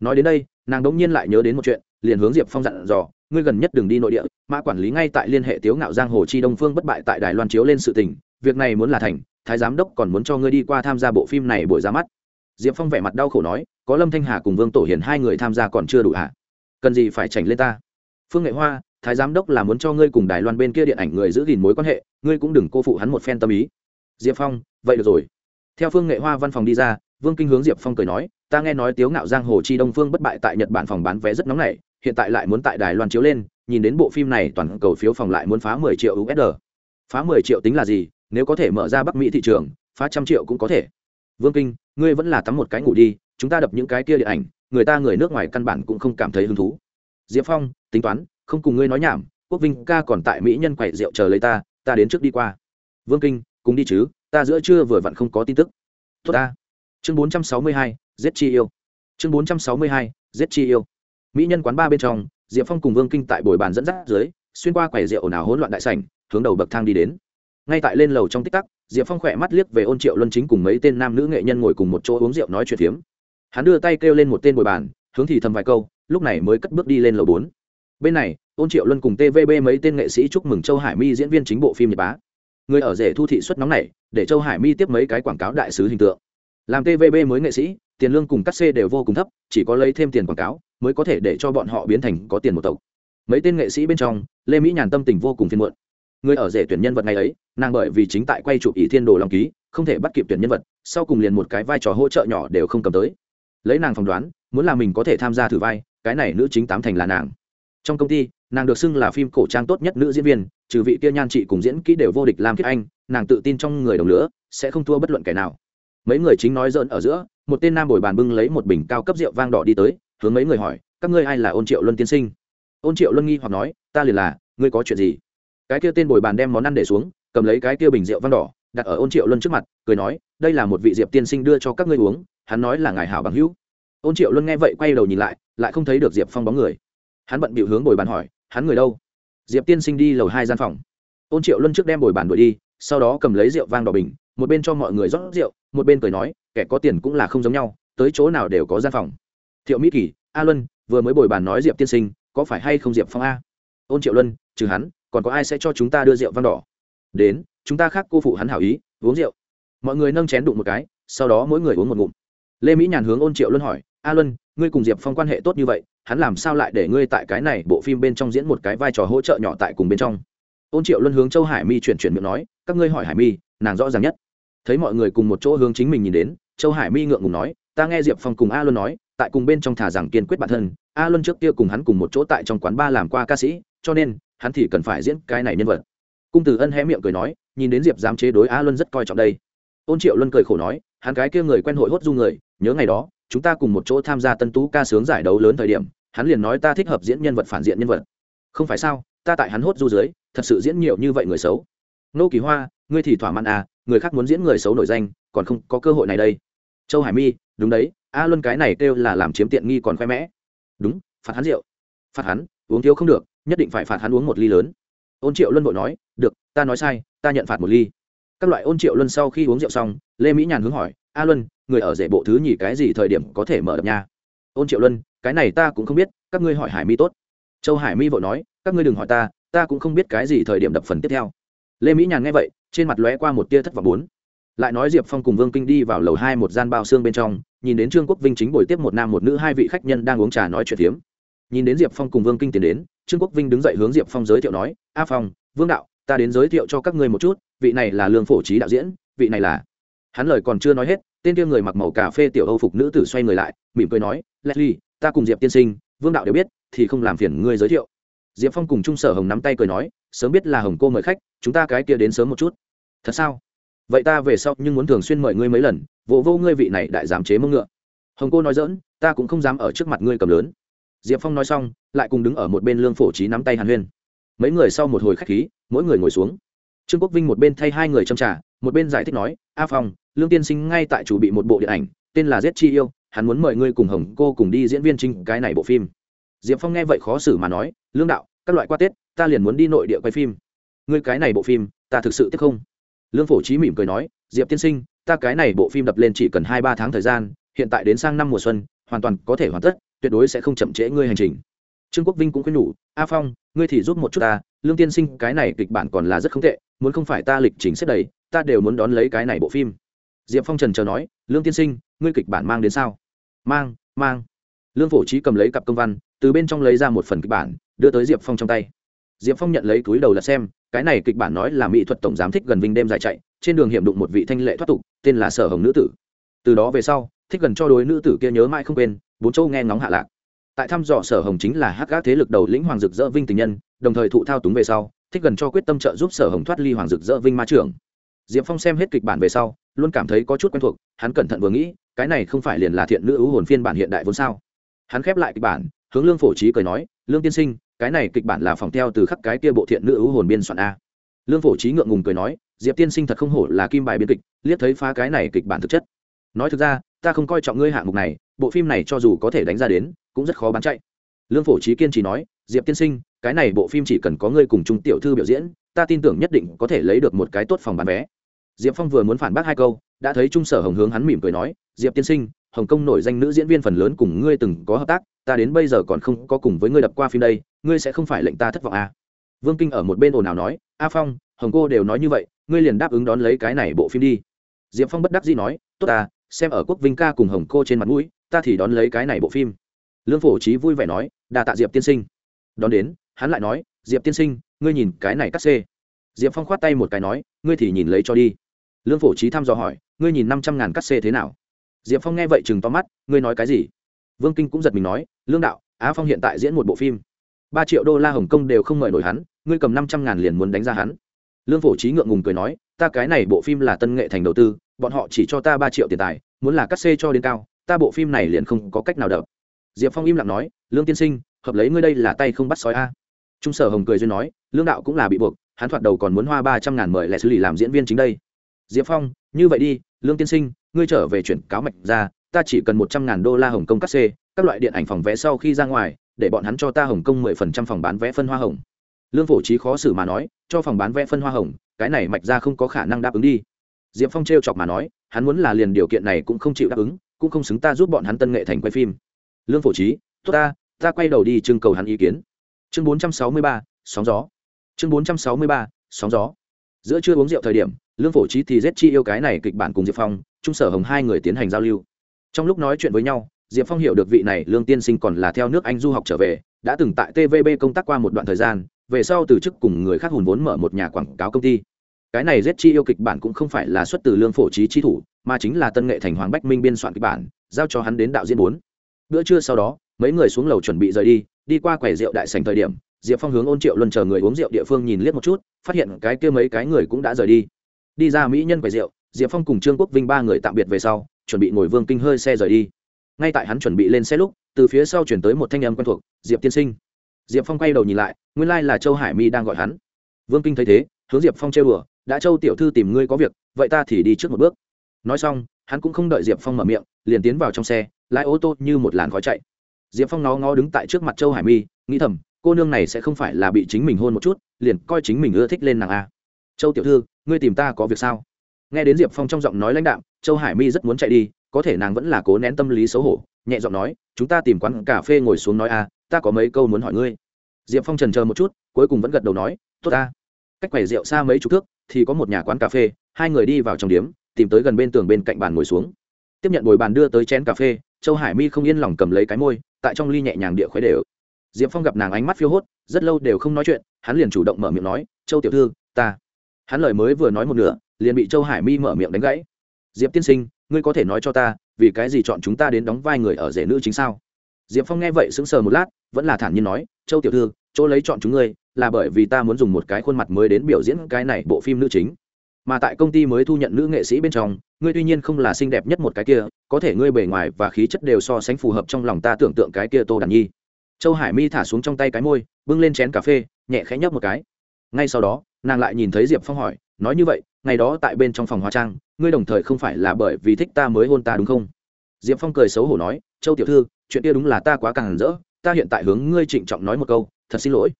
Nói đến đây, nàng đống nhiên lại nhớ đến một chuyện, liền hướng diệp phong dặn dò, ngươi gần nhất đừng đi nội địa, mã quản lý ngay tại liên hệ tiếu ngạo giang hồ chi đông phương bất bại tại đài loan chiếu lên sự tình, việc này muốn là thành, thái giám đốc còn muốn cho ngươi đi qua tham gia bộ phim này buổi ra mắt diệp phong vẻ mặt đau khổ nói, có lâm thanh hà cùng vương tổ hiền hai người tham gia còn chưa đủ à? cần gì phải chảnh lên ta? Phương nghệ hoa, thái giám đốc là muốn cho ngươi cùng đài loan bên kia điện ảnh người giữ gìn mối quan hệ, ngươi cũng đừng cô phụ hắn một phen tâm ý. Diệp phong, vậy được rồi. Theo phương nghệ hoa văn phòng đi ra, vương kinh hướng diệp phong cười nói, ta nghe nói tiếu ngạo giang hồ chi đông phương bất bại tại nhật bản phòng bán vé rất nóng nảy, hiện tại lại muốn tại đài loan chiếu lên, nhìn đến bộ phim này toàn cầu phiếu phòng lại muốn phá mười triệu usd phá mười triệu tính là gì? Nếu có thể mở ra bắc mỹ thị trường, phá trăm triệu cũng có thể. Vương kinh ngươi vẫn là tắm một cái ngủ đi, chúng ta đập những cái kia điện ảnh, người ta người nước ngoài căn bản cũng không cảm thấy hứng thú. Diệp phong, tính toán, không cùng ngươi nói nhảm, quốc vinh ca còn tại mỹ nhân quậy rượu chờ lấy ta ta đến trước đi qua. Vương kinh, cùng đi chứ, ta giữa trưa vừa vặn không có tin tức. Tốt ta. Chương bốn trăm sáu mươi hai, giết chi yêu. Chương bốn trăm sáu mươi hai, giết chi yêu. Mỹ nhân quán ba bên trong, diệp phong cùng vương kinh tại bồi bàn dẫn dắt dưới, xuyên qua quầy rượu nào hỗn loạn đại sảnh, hướng đầu bậc thang đi đến ngay tại lên lầu trong tích tắc, diệp phong khỏe mắt liếc về ôn triệu luân chính cùng mấy tên nam nữ nghệ nhân ngồi cùng một chỗ uống rượu nói chuyện phiếm. Hắn đưa tay kêu lên một tên bồi bàn, hướng thì thầm vài câu, lúc này mới cất bước đi lên lầu bốn. Bên này, ôn triệu luân cùng tvb mấy tên nghệ sĩ chúc mừng châu hải mi diễn viên chính bộ phim nhật bá. Người ở rể thu thị xuất nóng này, để châu hải mi tiếp mấy cái quảng cáo đại sứ hình tượng. Làm tvb mới nghệ sĩ, tiền lương cùng cắt xê đều vô cùng thấp, chỉ có lấy thêm tiền quảng cáo, mới có thể để cho bọn họ biến thành có tiền một tộc. Mấy tên nghệ sĩ bên trong, lê mỹ nhàn tâm tình vô cùng phiên muộn người ở rể tuyển nhân vật ngày ấy, nàng bởi vì chính tại quay chụp ý thiên đồ lòng ký, không thể bắt kịp tuyển nhân vật, sau cùng liền một cái vai trò hỗ trợ nhỏ đều không cầm tới. Lấy nàng phỏng đoán, muốn là mình có thể tham gia thử vai, cái này nữ chính tám thành là nàng. Trong công ty, nàng được xưng là phim cổ trang tốt nhất nữ diễn viên, trừ vị kia nhan chị cùng diễn kỹ đều vô địch làm kiếp anh, nàng tự tin trong người đồng lửa, sẽ không thua bất luận kẻ nào. Mấy người chính nói dỡn ở giữa, một tên nam bồi bàn bưng lấy một bình cao cấp rượu vang đỏ đi tới, hướng mấy người hỏi, các ngươi ai là ôn triệu luân tiên sinh? Ôn triệu luân nghi hoặc nói, ta liền là, ngươi có chuyện gì? Cái kia tên bồi bàn đem món ăn để xuống, cầm lấy cái kia bình rượu vang đỏ, đặt ở ôn triệu luân trước mặt, cười nói, đây là một vị diệp tiên sinh đưa cho các ngươi uống, hắn nói là ngài hảo bằng hữu. Ôn triệu luân nghe vậy quay đầu nhìn lại lại không thấy được diệp phong bóng người. Hắn bận bịu hướng bồi bàn hỏi, hắn người đâu? Diệp tiên sinh đi lầu hai gian phòng. Ôn triệu luân trước đem bồi bàn đuổi đi, sau đó cầm lấy rượu vang đỏ bình, một bên cho mọi người rót rượu, một bên cười nói, kẻ có tiền cũng là không giống nhau, tới chỗ nào đều có gian phòng. Thiệu mỹ kỳ, a luân, vừa mới bồi bàn nói diệp tiên sinh, có phải hay không diệp phong a? Ôn triệu luân, trừ hắn còn có ai sẽ cho chúng ta đưa rượu vang đỏ? Đến, chúng ta khác cô phụ hắn hảo ý, uống rượu. Mọi người nâng chén đụng một cái, sau đó mỗi người uống một ngụm. Lê mỹ nhàn hướng ôn triệu luân hỏi, a luân, ngươi cùng diệp phong quan hệ tốt như vậy, hắn làm sao lại để ngươi tại cái này bộ phim bên trong diễn một cái vai trò hỗ trợ nhỏ tại cùng bên trong? Ôn triệu luân hướng châu hải mi chuyển chuyển miệng nói, các ngươi hỏi hải mi, nàng rõ ràng nhất. Thấy mọi người cùng một chỗ hướng chính mình nhìn đến, châu hải mi ngượng ngùng nói, ta nghe diệp phong cùng a luân nói, tại cùng bên trong thả rằng kiên quyết bản thân, a luân trước kia cùng hắn cùng một chỗ tại trong quán ba làm qua ca sĩ, cho nên hắn thì cần phải diễn cái này nhân vật. Cung tử ân hé miệng cười nói, nhìn đến diệp giám chế đối a luân rất coi trọng đây. Ôn triệu luân cười khổ nói, hắn cái kia người quen hội hốt du người, nhớ ngày đó, chúng ta cùng một chỗ tham gia tân tú ca sướng giải đấu lớn thời điểm, hắn liền nói ta thích hợp diễn nhân vật phản diện nhân vật. Không phải sao, ta tại hắn hốt du dưới, thật sự diễn nhiều như vậy người xấu. Nô kỳ hoa, ngươi thì thỏa mãn à người khác muốn diễn người xấu nổi danh, còn không có cơ hội này đây. Châu hải mi, đúng đấy, a luân cái này kêu là làm chiếm tiện nghi còn khoe mẽ. Đúng, phạt hắn rượu. Phạt hắn, uống thiếu không được nhất định phải phạt hắn uống một ly lớn. Ôn triệu luân vội nói, được, ta nói sai, ta nhận phạt một ly. Các loại ôn triệu luân sau khi uống rượu xong, lê mỹ nhàn hướng hỏi, a luân, người ở rể bộ thứ nhì cái gì thời điểm có thể mở đập nha? Ôn triệu luân, cái này ta cũng không biết, các ngươi hỏi hải mi tốt. Châu hải mi vội nói, các ngươi đừng hỏi ta ta cũng không biết cái gì thời điểm đập phần tiếp theo. Lê mỹ nhàn nghe vậy, trên mặt lóe qua một tia thất vọng bốn. Lại nói diệp phong cùng vương kinh đi vào lầu hai một gian bao xương bên trong, nhìn đến trương quốc vinh chính buổi tiếp một nam một nữ hai vị khách nhân đang uống trà nói chuyện phiếm nhìn đến diệp phong cùng vương kinh tiến đến, trương quốc vinh đứng dậy hướng diệp phong giới thiệu nói, a phong, vương đạo, ta đến giới thiệu cho các ngươi một chút, vị này là lương phổ trí đạo diễn, vị này là hắn lời còn chưa nói hết, tên kia người mặc màu cà phê tiểu âu phục nữ tử xoay người lại, mỉm cười nói, leslie, ta cùng diệp tiên sinh, vương đạo đều biết, thì không làm phiền ngươi giới thiệu. Diệp phong cùng trung sở hồng nắm tay cười nói, sớm biết là hồng cô mời khách, chúng ta cái kia đến sớm một chút. Thật sao? Vậy ta về sau nhưng muốn thường xuyên mời ngươi mấy lần vô vô ngươi vị này đại dám chế mông ngựa. Hồng cô nói dỡn ta cũng không dám ở trước mặt ngươi cầm lớn diệp phong nói xong, lại cùng đứng ở một bên lương phổ trí nắm tay hàn huyên. Mấy người sau một hồi khách khí, mỗi người ngồi xuống. Trương quốc vinh một bên thay hai người châm trả một bên giải thích nói, a phong, lương tiên sinh ngay tại chủ bị một bộ điện ảnh, tên là z chi yêu, hắn muốn mời ngươi cùng hồng cô cùng đi diễn viên chính cái này bộ phim. Diệp phong nghe vậy khó xử mà nói, lương đạo, các loại qua tết, ta liền muốn đi nội địa quay phim. Ngươi cái này bộ phim, ta thực sự tiếc không? Lương phổ trí mỉm cười nói, diệp tiên sinh, ta cái này bộ phim đập lên chỉ cần hai ba tháng thời gian, hiện tại đến sang năm mùa xuân, hoàn toàn có thể hoàn tất tuyệt đối sẽ không chậm trễ ngươi hành trình. Trương quốc vinh cũng khuyên nhủ, a phong, ngươi thì giúp một chút ta, lương tiên sinh, cái này kịch bản còn là rất không tệ, muốn không phải ta lịch trình xếp đầy, ta đều muốn đón lấy cái này bộ phim. Diệp phong trần chờ nói, lương tiên sinh, ngươi kịch bản mang đến sao? Mang mang. Lương phổ trí cầm lấy cặp công văn, từ bên trong lấy ra một phần kịch bản, đưa tới diệp phong trong tay. Diệp phong nhận lấy túi đầu là xem, cái này kịch bản nói là mỹ thuật tổng giám thích gần vinh đêm dài chạy, trên đường hiểm đụng một vị thanh lệ thoát tục, tên là sở hồng nữ tử. Từ đó về sau, thích gần cho đối nữ tử kia nhớ mãi không quên bốn châu nghe ngóng hạ lạc. Tại thăm dò sở hồng chính là hắc gác thế lực đầu lĩnh hoàng dực dỡ vinh tình nhân, đồng thời thụ thao túng về sau, thích gần cho quyết tâm trợ giúp sở hồng thoát ly hoàng dực dỡ vinh ma trưởng. Diệp phong xem hết kịch bản về sau, luôn cảm thấy có chút quen thuộc, hắn cẩn thận vừa nghĩ, cái này không phải liền là thiện nữ ưu hồn phiên bản hiện đại vốn sao? Hắn khép lại kịch bản, hướng lương phổ trí cười nói, lương tiên sinh, cái này kịch bản là phòng theo từ khắc cái kia bộ thiện nữ ưu hồn biên soạn a. Lương phổ trí ngượng ngùng cười nói, diệp tiên sinh thật không hổ là kim bài biên kịch, liếc thấy phá cái này kịch bản thực chất. Nói thực ra, ta không coi trọng ngươi hạng mục này bộ phim này cho dù có thể đánh ra đến cũng rất khó bán chạy. Lương phổ trí kiên trì nói diệp tiên sinh cái này bộ phim chỉ cần có ngươi cùng trung tiểu thư biểu diễn ta tin tưởng nhất định có thể lấy được một cái tốt phòng bán vé. Diệp phong vừa muốn phản bác hai câu đã thấy trung sở hồng hướng hắn mỉm cười nói diệp tiên sinh hồng kông nổi danh nữ diễn viên phần lớn cùng ngươi từng có hợp tác ta đến bây giờ còn không có cùng với ngươi đập qua phim đây ngươi sẽ không phải lệnh ta thất vọng à. vương kinh ở một bên ồn ào nói a phong hồng cô đều nói như vậy ngươi liền đáp ứng đón lấy cái này bộ phim đi. Diệp phong bất đắc dĩ nói tốt à, xem ở quốc vinh ca cùng hồng cô trên mặt mũi ta thì đón lấy cái này bộ phim. Lương phổ trí vui vẻ nói đà tạ diệp tiên sinh. Đón đến, hắn lại nói, diệp tiên sinh, ngươi nhìn cái này cắt xê. Diệp phong khoát tay một cái nói, ngươi thì nhìn lấy cho đi. Lương phổ trí thăm dò hỏi, ngươi nhìn năm trăm ngàn cắt xê thế nào? Diệp phong nghe vậy chừng to mắt, ngươi nói cái gì? Vương kinh cũng giật mình nói, lương đạo, á phong hiện tại diễn một bộ phim. Ba triệu đô la hồng kông đều không mời nổi hắn, ngươi cầm năm trăm ngàn liền muốn đánh ra hắn. Lương phổ trí ngượng ngùng cười nói, ta cái này bộ phim là tân nghệ thành đầu tư, bọn họ chỉ cho ta ba triệu tiền tài, muốn là cắt xê cho đến cao ta bộ phim này liền không có cách nào đập. Diệp phong im lặng nói, lương tiên sinh, hợp lấy ngươi đây là tay không bắt sói a. Trung sở hồng cười duyên nói, lương đạo cũng là bị buộc, hắn thoạt đầu còn muốn hoa ba trăm ngàn mời lẻ xử lý làm diễn viên chính đây. Diệp phong, như vậy đi, lương tiên sinh, ngươi trở về chuyển cáo mạch ra, ta chỉ cần một trăm ngàn đô la hồng kông cắt xê, các loại điện ảnh phòng vé sau khi ra ngoài, để bọn hắn cho ta hồng kông mười phần trăm phòng bán vé phân hoa hồng. Lương phổ trí khó xử mà nói, cho phòng bán vé phân hoa hồng, cái này mạch ra không có khả năng đáp ứng đi. Diệp phong t chọc mà nói, hắn muốn là liền điều kiện này cũng không chịu đáp ứng cũng không xứng ta giúp bọn hắn tân nghệ thành quay phim. Lương phổ trí, tốt ta ta quay đầu đi trưng cầu hắn ý kiến. Chương bốn trăm sáu mươi ba, sóng gió. Chương bốn trăm sáu mươi ba, sóng gió. Giữa chưa uống rượu thời điểm, lương phổ trí thì giết chi yêu cái này kịch bản cùng diệp phong trung sở hồng hai người tiến hành giao lưu. Trong lúc nói chuyện với nhau, diệp phong hiểu được vị này lương tiên sinh còn là theo nước anh du học trở về, đã từng tại tvb công tác qua một đoạn thời gian, về sau từ chức cùng người khác hùn vốn mở một nhà quảng cáo công ty. Cái này giết chi yêu kịch bản cũng không phải là xuất từ lương phổ trí chi thủ mà chính là tân nghệ thành hoàng bách minh biên soạn kịch bản, giao cho hắn đến đạo diễn bốn. Bữa trưa sau đó, mấy người xuống lầu chuẩn bị rời đi đi qua quầy rượu đại sành thời điểm, diệp phong hướng ôn triệu luân chờ người uống rượu địa phương nhìn liếc một chút, phát hiện cái kia mấy cái người cũng đã rời đi. Đi ra mỹ nhân quầy rượu, diệp phong cùng trương quốc vinh ba người tạm biệt về sau, chuẩn bị ngồi vương kinh hơi xe rời đi. Ngay tại hắn chuẩn bị lên xe lúc, từ phía sau chuyển tới một thanh âm quen thuộc, diệp tiên sinh. Diệp phong quay đầu nhìn lại, nguyên lai là châu hải mi đang gọi hắn. Vương kinh thấy thế, hướng diệp phong chê bừa đã châu tiểu thư tìm ngươi có việc, vậy ta thì đi trước một bước nói xong, hắn cũng không đợi diệp phong mở miệng, liền tiến vào trong xe, lái ô tô như một làn khói chạy. Diệp phong nó ngó đứng tại trước mặt châu hải mi, nghĩ thầm, cô nương này sẽ không phải là bị chính mình hôn một chút, liền coi chính mình ưa thích lên nàng a. Châu tiểu thư, ngươi tìm ta có việc sao? Nghe đến diệp phong trong giọng nói lãnh đạm, châu hải mi rất muốn chạy đi, có thể nàng vẫn là cố nén tâm lý xấu hổ, nhẹ giọng nói, chúng ta tìm quán cà phê ngồi xuống nói a, ta có mấy câu muốn hỏi ngươi. Diệp phong trần chờ một chút, cuối cùng vẫn gật đầu nói, tốt ta cách quầy rượu xa mấy chục thước thì có một nhà quán cà phê, hai người đi vào trong điếm tìm tới gần bên tường bên cạnh bàn ngồi xuống. Tiếp nhận bồi bàn đưa tới chén cà phê, châu hải mi không yên lòng cầm lấy cái môi, tại trong ly nhẹ nhàng địa khuấy đều. Diệp phong gặp nàng ánh mắt phiêu hốt, rất lâu đều không nói chuyện, hắn liền chủ động mở miệng nói, châu tiểu thư, ta. Hắn lời mới vừa nói một nửa, liền bị châu hải mi mở miệng đánh gãy. Diệp tiên sinh, ngươi có thể nói cho ta, vì cái gì chọn chúng ta đến đóng vai người ở rể nữ chính sao? Diệp phong nghe vậy sững sờ một lát, vẫn là thản nhiên nói, châu tiểu thư, chỗ lấy chọn chúng ngươi là bởi vì ta muốn dùng một cái khuôn mặt mới đến biểu diễn cái này bộ phim nữ chính mà tại công ty mới thu nhận nữ nghệ sĩ bên trong, ngươi tuy nhiên không là xinh đẹp nhất một cái kia, có thể ngươi bề ngoài và khí chất đều so sánh phù hợp trong lòng ta tưởng tượng cái kia tô đàn nhi. Châu hải mi thả xuống trong tay cái môi, bưng lên chén cà phê, nhẹ khẽ nhấp một cái. Ngay sau đó, nàng lại nhìn thấy diệp phong hỏi, nói như vậy, ngày đó tại bên trong phòng hóa trang, ngươi đồng thời không phải là bởi vì thích ta mới hôn ta đúng không? Diệp phong cười xấu hổ nói, châu tiểu thư, chuyện kia đúng là ta quá càng rỡ, ta hiện tại hướng ngươi trịnh trọng nói một câu, thật xin lỗi.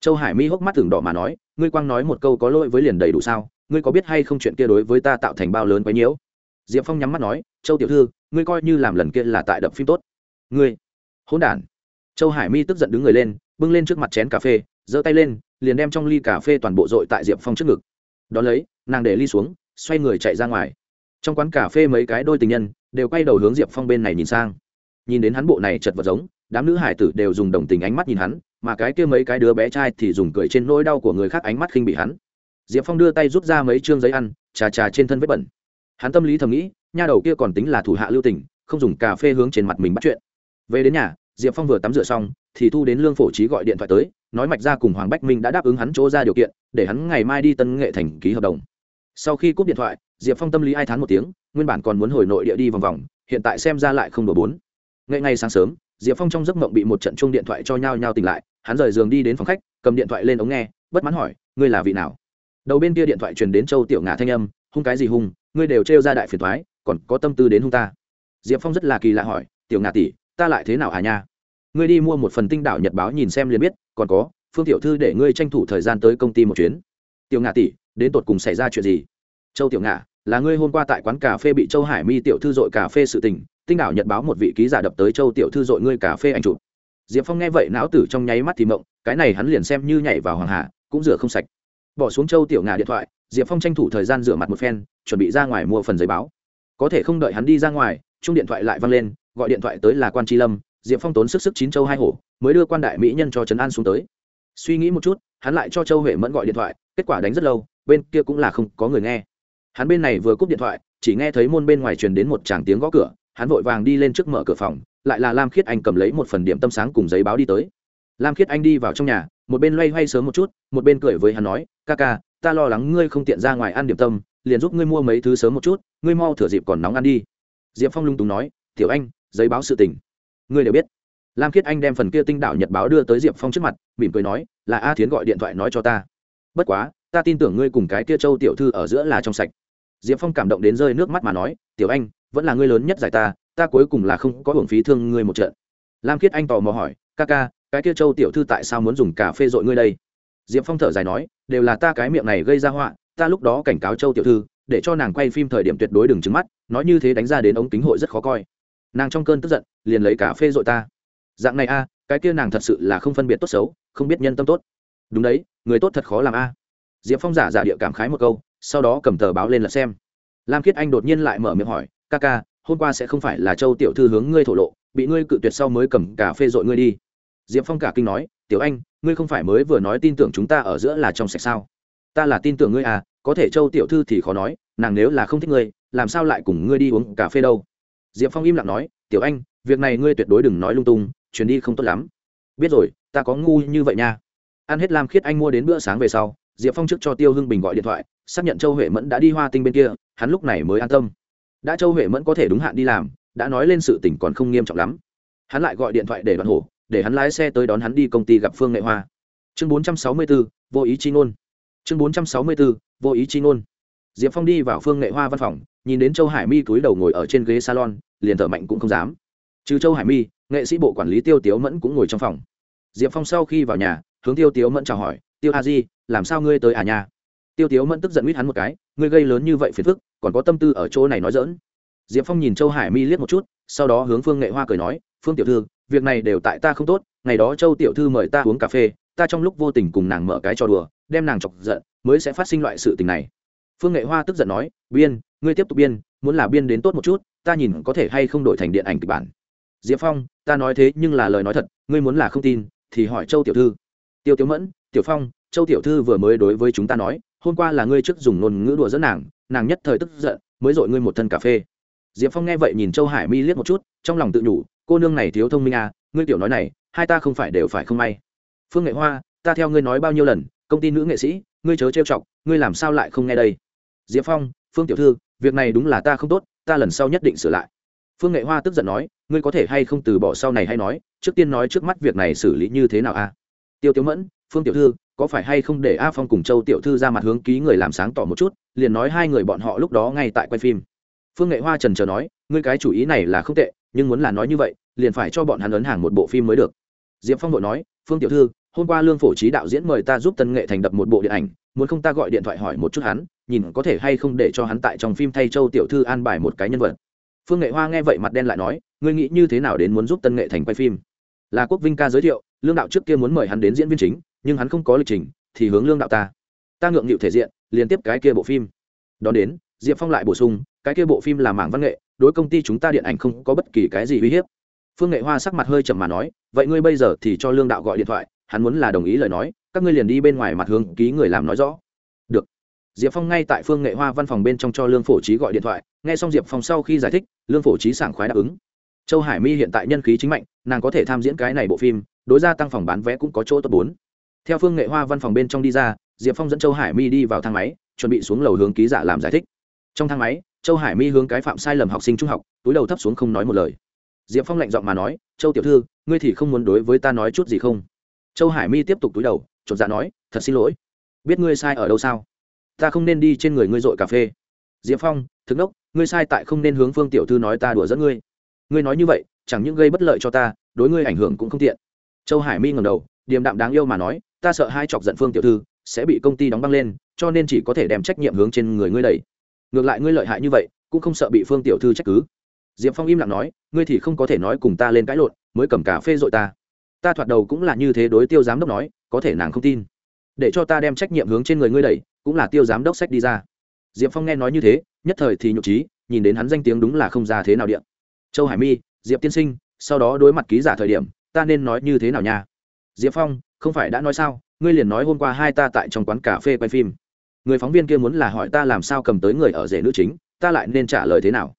Châu hải mi hốc mắt tưởng đỏ mà nói, ngươi quang nói một câu có lỗi với liền đầy đủ sao? Ngươi có biết hay không chuyện kia đối với ta tạo thành bao lớn quấy nhiễu? Diệp phong nhắm mắt nói, châu tiểu thư, ngươi coi như làm lần kia là tại đập phim tốt. Ngươi? Hỗn đản. Châu hải mi tức giận đứng người lên, bưng lên trước mặt chén cà phê, giơ tay lên, liền đem trong ly cà phê toàn bộ dội tại diệp phong trước ngực. Đón lấy, nàng để ly xuống, xoay người chạy ra ngoài. Trong quán cà phê mấy cái đôi tình nhân đều quay đầu hướng diệp phong bên này nhìn sang. Nhìn đến hắn bộ này chật vật giống, đám nữ hải tử đều dùng đồng tình ánh mắt nhìn hắn, mà cái kia mấy cái đứa bé trai thì dùng cười trên nỗi đau của người khác ánh mắt khinh bị hắn diệp phong đưa tay rút ra mấy chương giấy ăn, trà trà trên thân vết bẩn. Hắn tâm lý thầm nghĩ, nha đầu kia còn tính là thủ hạ lưu tình, không dùng cà phê hướng trên mặt mình bắt chuyện. Về đến nhà, diệp phong vừa tắm rửa xong, thì thu đến lương phổ trí gọi điện thoại tới, nói mạch ra cùng hoàng bách minh đã đáp ứng hắn chỗ ra điều kiện, để hắn ngày mai đi tân nghệ thành ký hợp đồng. Sau khi cúp điện thoại, diệp phong tâm lý ai thán một tiếng, nguyên bản còn muốn hồi nội địa đi vòng vòng, hiện tại xem ra lại không đổ bốn. Ngay ngay sáng sớm, diệp phong trong giấc mộng bị một trận chung điện thoại cho nhau nhau tỉnh lại, hắn rời giường đi đến phòng khách, cầm điện thoại lên ống nghe, bất mãn hỏi, ngươi là vị nào? Đầu bên kia điện thoại truyền đến châu tiểu ngà thanh âm, hung cái gì hung? Ngươi đều trêu ra đại phiền thoái còn có tâm tư đến hung ta. Diệp phong rất là kỳ lạ hỏi, tiểu ngà tỷ, ta lại thế nào hà nha? Ngươi đi mua một phần tinh đảo nhật báo nhìn xem liền biết, còn có, phương tiểu thư để ngươi tranh thủ thời gian tới công ty một chuyến. Tiểu ngà tỷ, đến tột cùng xảy ra chuyện gì? Châu tiểu ngà, là ngươi hôm qua tại quán cà phê bị châu hải mi tiểu thư dội cà phê sự tình, tinh đảo nhật báo một vị ký giả đập tới châu tiểu thư dội ngươi cà phê ảnh chụp. Diệp phong nghe vậy não tử trong nháy mắt thì mộng, cái này hắn liền xem như nhảy vào hoàng hà cũng rửa không sạch bỏ xuống châu tiểu ngà điện thoại, diệp phong tranh thủ thời gian rửa mặt một phen, chuẩn bị ra ngoài mua phần giấy báo. Có thể không đợi hắn đi ra ngoài chung điện thoại lại văng lên, gọi điện thoại tới là quan tri lâm, diệp phong tốn sức sức chín châu hai hổ, mới đưa quan đại mỹ nhân cho trấn an xuống tới. Suy nghĩ một chút, hắn lại cho châu huệ mẫn gọi điện thoại, kết quả đánh rất lâu, bên kia cũng là không có người nghe. Hắn bên này vừa cúp điện thoại, chỉ nghe thấy môn bên ngoài truyền đến một tràng tiếng gõ cửa, hắn vội vàng đi lên trước mở cửa phòng, lại là lam khiết anh cầm lấy một phần điểm tâm sáng cùng giấy báo đi tới. Lam khiết anh đi vào trong nhà, một bên loay hoay sớm một chút, một bên cười với hắn nói ca ca, ta lo lắng ngươi không tiện ra ngoài ăn điểm tâm, liền giúp ngươi mua mấy thứ sớm một chút, ngươi mau thửa dịp còn nóng ăn đi. Diệp phong lung túng nói, tiểu anh, giấy báo sự tình. Ngươi đều biết. Lam khiết anh đem phần kia tinh đạo nhật báo đưa tới diệp phong trước mặt, mỉm cười nói, là a thiến gọi điện thoại nói cho ta. Bất quá, ta tin tưởng ngươi cùng cái kia châu tiểu thư ở giữa là trong sạch. Diệp phong cảm động đến rơi nước mắt mà nói, tiểu anh, vẫn là ngươi lớn nhất giải ta ta cuối cùng là không có hưởng phí thương ngươi một trận. Lam khiết anh tò mò hỏi, ca ca, cái kia châu tiểu thư tại sao muốn dùng cà phê dội ngươi đây? Diệp phong thở dài nói, đều là ta cái miệng này gây ra họa, ta lúc đó cảnh cáo châu tiểu thư, để cho nàng quay phim thời điểm tuyệt đối đừng trứng mắt, nói như thế đánh ra đến ống kính hội rất khó coi. Nàng trong cơn tức giận, liền lấy cà phê dội ta. Dạng này a, cái kia nàng thật sự là không phân biệt tốt xấu, không biết nhân tâm tốt. Đúng đấy, người tốt thật khó làm a. Diệp phong giả giả địa cảm khái một câu, sau đó cầm tờ báo lên lật xem. Lam khiết anh đột nhiên lại mở miệng hỏi, ca ca, hôm qua sẽ không phải là châu tiểu thư hướng ngươi thổ lộ, bị ngươi cự tuyệt sau mới cầm cà phê dội ngươi đi diệp phong cả kinh nói, tiểu anh, ngươi không phải mới vừa nói tin tưởng chúng ta ở giữa là trong sạch sao? Ta là tin tưởng ngươi à có thể châu tiểu thư thì khó nói, nàng nếu là không thích ngươi, làm sao lại cùng ngươi đi uống cà phê đâu? Diệp phong im lặng nói, tiểu anh, việc này ngươi tuyệt đối đừng nói lung tung, chuyến đi không tốt lắm. Biết rồi, ta có ngu như vậy nha. Ăn hết lam khiết anh mua đến bữa sáng về sau, diệp phong trước cho tiêu hưng bình gọi điện thoại, xác nhận châu huệ mẫn đã đi hoa tinh bên kia, hắn lúc này mới an tâm. Đã châu huệ mẫn có thể đúng hạn đi làm, đã nói lên sự tình còn không nghiêm trọng lắm. Hắn lại gọi điện thoại để đoạn hổ để hắn lái xe tới đón hắn đi công ty gặp phương nghệ hoa. Chương 464, vô ý chi ngôn. Chương 464, vô ý chi ngôn. Diệp phong đi vào phương nghệ hoa văn phòng nhìn đến châu hải mi cúi đầu ngồi ở trên ghế salon liền thở mạnh cũng không dám. Trừ châu hải mi nghệ sĩ bộ quản lý tiêu tiếu mẫn cũng ngồi trong phòng. Diệp phong sau khi vào nhà hướng tiêu tiếu mẫn chào hỏi tiêu a di làm sao ngươi tới à nhà tiêu tiếu mẫn tức giận huýt hắn một cái ngươi gây lớn như vậy phiền phức còn có tâm tư ở chỗ này nói dỡn diệp phong nhìn châu hải mi liếc một chút sau đó hướng phương nghệ hoa cười nói phương tiểu thư việc này đều tại ta không tốt, ngày đó châu tiểu thư mời ta uống cà phê, ta trong lúc vô tình cùng nàng mở cái trò đùa, đem nàng chọc giận, mới sẽ phát sinh loại sự tình này. Phương nghệ hoa tức giận nói, biên, ngươi tiếp tục biên, muốn là biên đến tốt một chút, ta nhìn có thể hay không đổi thành điện ảnh kịch bản. Diệp phong, ta nói thế nhưng là lời nói thật, ngươi muốn là không tin, thì hỏi châu tiểu thư. Tiêu tiểu mẫn, tiểu phong, châu tiểu thư vừa mới đối với chúng ta nói, hôm qua là ngươi trước dùng ngôn ngữ đùa dẫn nàng nàng nhất thời tức giận, mới dội ngươi một thân cà phê. Diệp phong nghe vậy nhìn châu hải mi liếc một chút, trong lòng tự nhủ cô nương này thiếu thông minh à ngươi tiểu nói này, hai ta không phải đều phải không may. Phương nghệ hoa, ta theo ngươi nói bao nhiêu lần, công ty nữ nghệ sĩ, ngươi chớ trêu chọc, ngươi làm sao lại không nghe đây? Diệp phong, phương tiểu thư, việc này đúng là ta không tốt, ta lần sau nhất định sửa lại. Phương nghệ hoa tức giận nói, ngươi có thể hay không từ bỏ sau này hay nói, trước tiên nói trước mắt việc này xử lý như thế nào a tiêu tiểu mẫn, phương tiểu thư, có phải hay không để a phong cùng châu tiểu thư ra mặt hướng ký người làm sáng tỏ một chút, liền nói hai người bọn họ lúc đó ngay tại quay phim. Phương nghệ hoa trần trờ nói, ngươi cái chủ ý này là không tệ nhưng muốn là nói như vậy, liền phải cho bọn hắn ấn hàng một bộ phim mới được. Diệp phong đội nói, phương tiểu thư, hôm qua lương phổ trí đạo diễn mời ta giúp tân nghệ thành đập một bộ điện ảnh, muốn không ta gọi điện thoại hỏi một chút hắn, nhìn có thể hay không để cho hắn tại trong phim thay châu tiểu thư an bài một cái nhân vật. Phương nghệ hoa nghe vậy mặt đen lại nói, ngươi nghĩ như thế nào đến muốn giúp tân nghệ thành quay phim? Là quốc vinh ca giới thiệu, lương đạo trước kia muốn mời hắn đến diễn viên chính, nhưng hắn không có lịch trình, thì hướng lương đạo ta. Ta ngượng nghịu thể diện liên tiếp cái kia bộ phim. Đón đến, diệp phong lại bổ sung, cái kia bộ phim là mảng văn nghệ đối công ty chúng ta điện ảnh không có bất kỳ cái gì uy hiếp. Phương nghệ hoa sắc mặt hơi chậm mà nói, vậy ngươi bây giờ thì cho lương đạo gọi điện thoại, hắn muốn là đồng ý lời nói, các ngươi liền đi bên ngoài mặt hướng ký người làm nói rõ. Được. Diệp phong ngay tại phương nghệ hoa văn phòng bên trong cho lương phổ trí gọi điện thoại, nghe xong diệp phong sau khi giải thích, lương phổ trí sảng khoái đáp ứng. Châu hải mi hiện tại nhân khí chính mạnh, nàng có thể tham diễn cái này bộ phim, đối ra tăng phòng bán vé cũng có chỗ tốt bốn. Theo phương nghệ hoa văn phòng bên trong đi ra, diệp phong dẫn châu hải mi đi vào thang máy, chuẩn bị xuống lầu hướng ký giả làm giải thích. Trong thang máy châu hải mi hướng cái phạm sai lầm học sinh trung học, túi đầu thấp xuống không nói một lời. Diệp phong lạnh giọng mà nói, châu tiểu thư, ngươi thì không muốn đối với ta nói chút gì không? Châu hải mi tiếp tục túi đầu, chột dạ nói, thật xin lỗi. Biết ngươi sai ở đâu sao? Ta không nên đi trên người ngươi dội cà phê. Diệp phong thực đốc ngươi sai tại không nên hướng phương tiểu thư nói ta đùa dẫn ngươi. Ngươi nói như vậy, chẳng những gây bất lợi cho ta, đối ngươi ảnh hưởng cũng không tiện. Châu hải mi ngầm đầu, điềm đạm đáng yêu mà nói, ta sợ hai chọc giận phương tiểu thư, sẽ bị công ty đóng băng lên, cho nên chỉ có thể đem trách nhiệm hướng trên người ngươi đẩy ngược lại ngươi lợi hại như vậy, cũng không sợ bị phương tiểu thư trách cứ. Diệp phong im lặng nói, ngươi thì không có thể nói cùng ta lên cãi lộn, mới cầm cà phê dội ta. Ta thoạt đầu cũng là như thế đối tiêu giám đốc nói, có thể nàng không tin. Để cho ta đem trách nhiệm hướng trên người ngươi đẩy, cũng là tiêu giám đốc sách đi ra. Diệp phong nghe nói như thế, nhất thời thì nhục trí, nhìn đến hắn danh tiếng đúng là không ra thế nào điện. Châu hải mi, diệp tiên sinh, sau đó đối mặt ký giả thời điểm, ta nên nói như thế nào nha? Diệp phong, không phải đã nói sao, ngươi liền nói hôm qua hai ta tại trong quán cà phê quay phim người phóng viên kia muốn là hỏi ta làm sao cầm tới người ở rể nữ chính ta lại nên trả lời thế nào?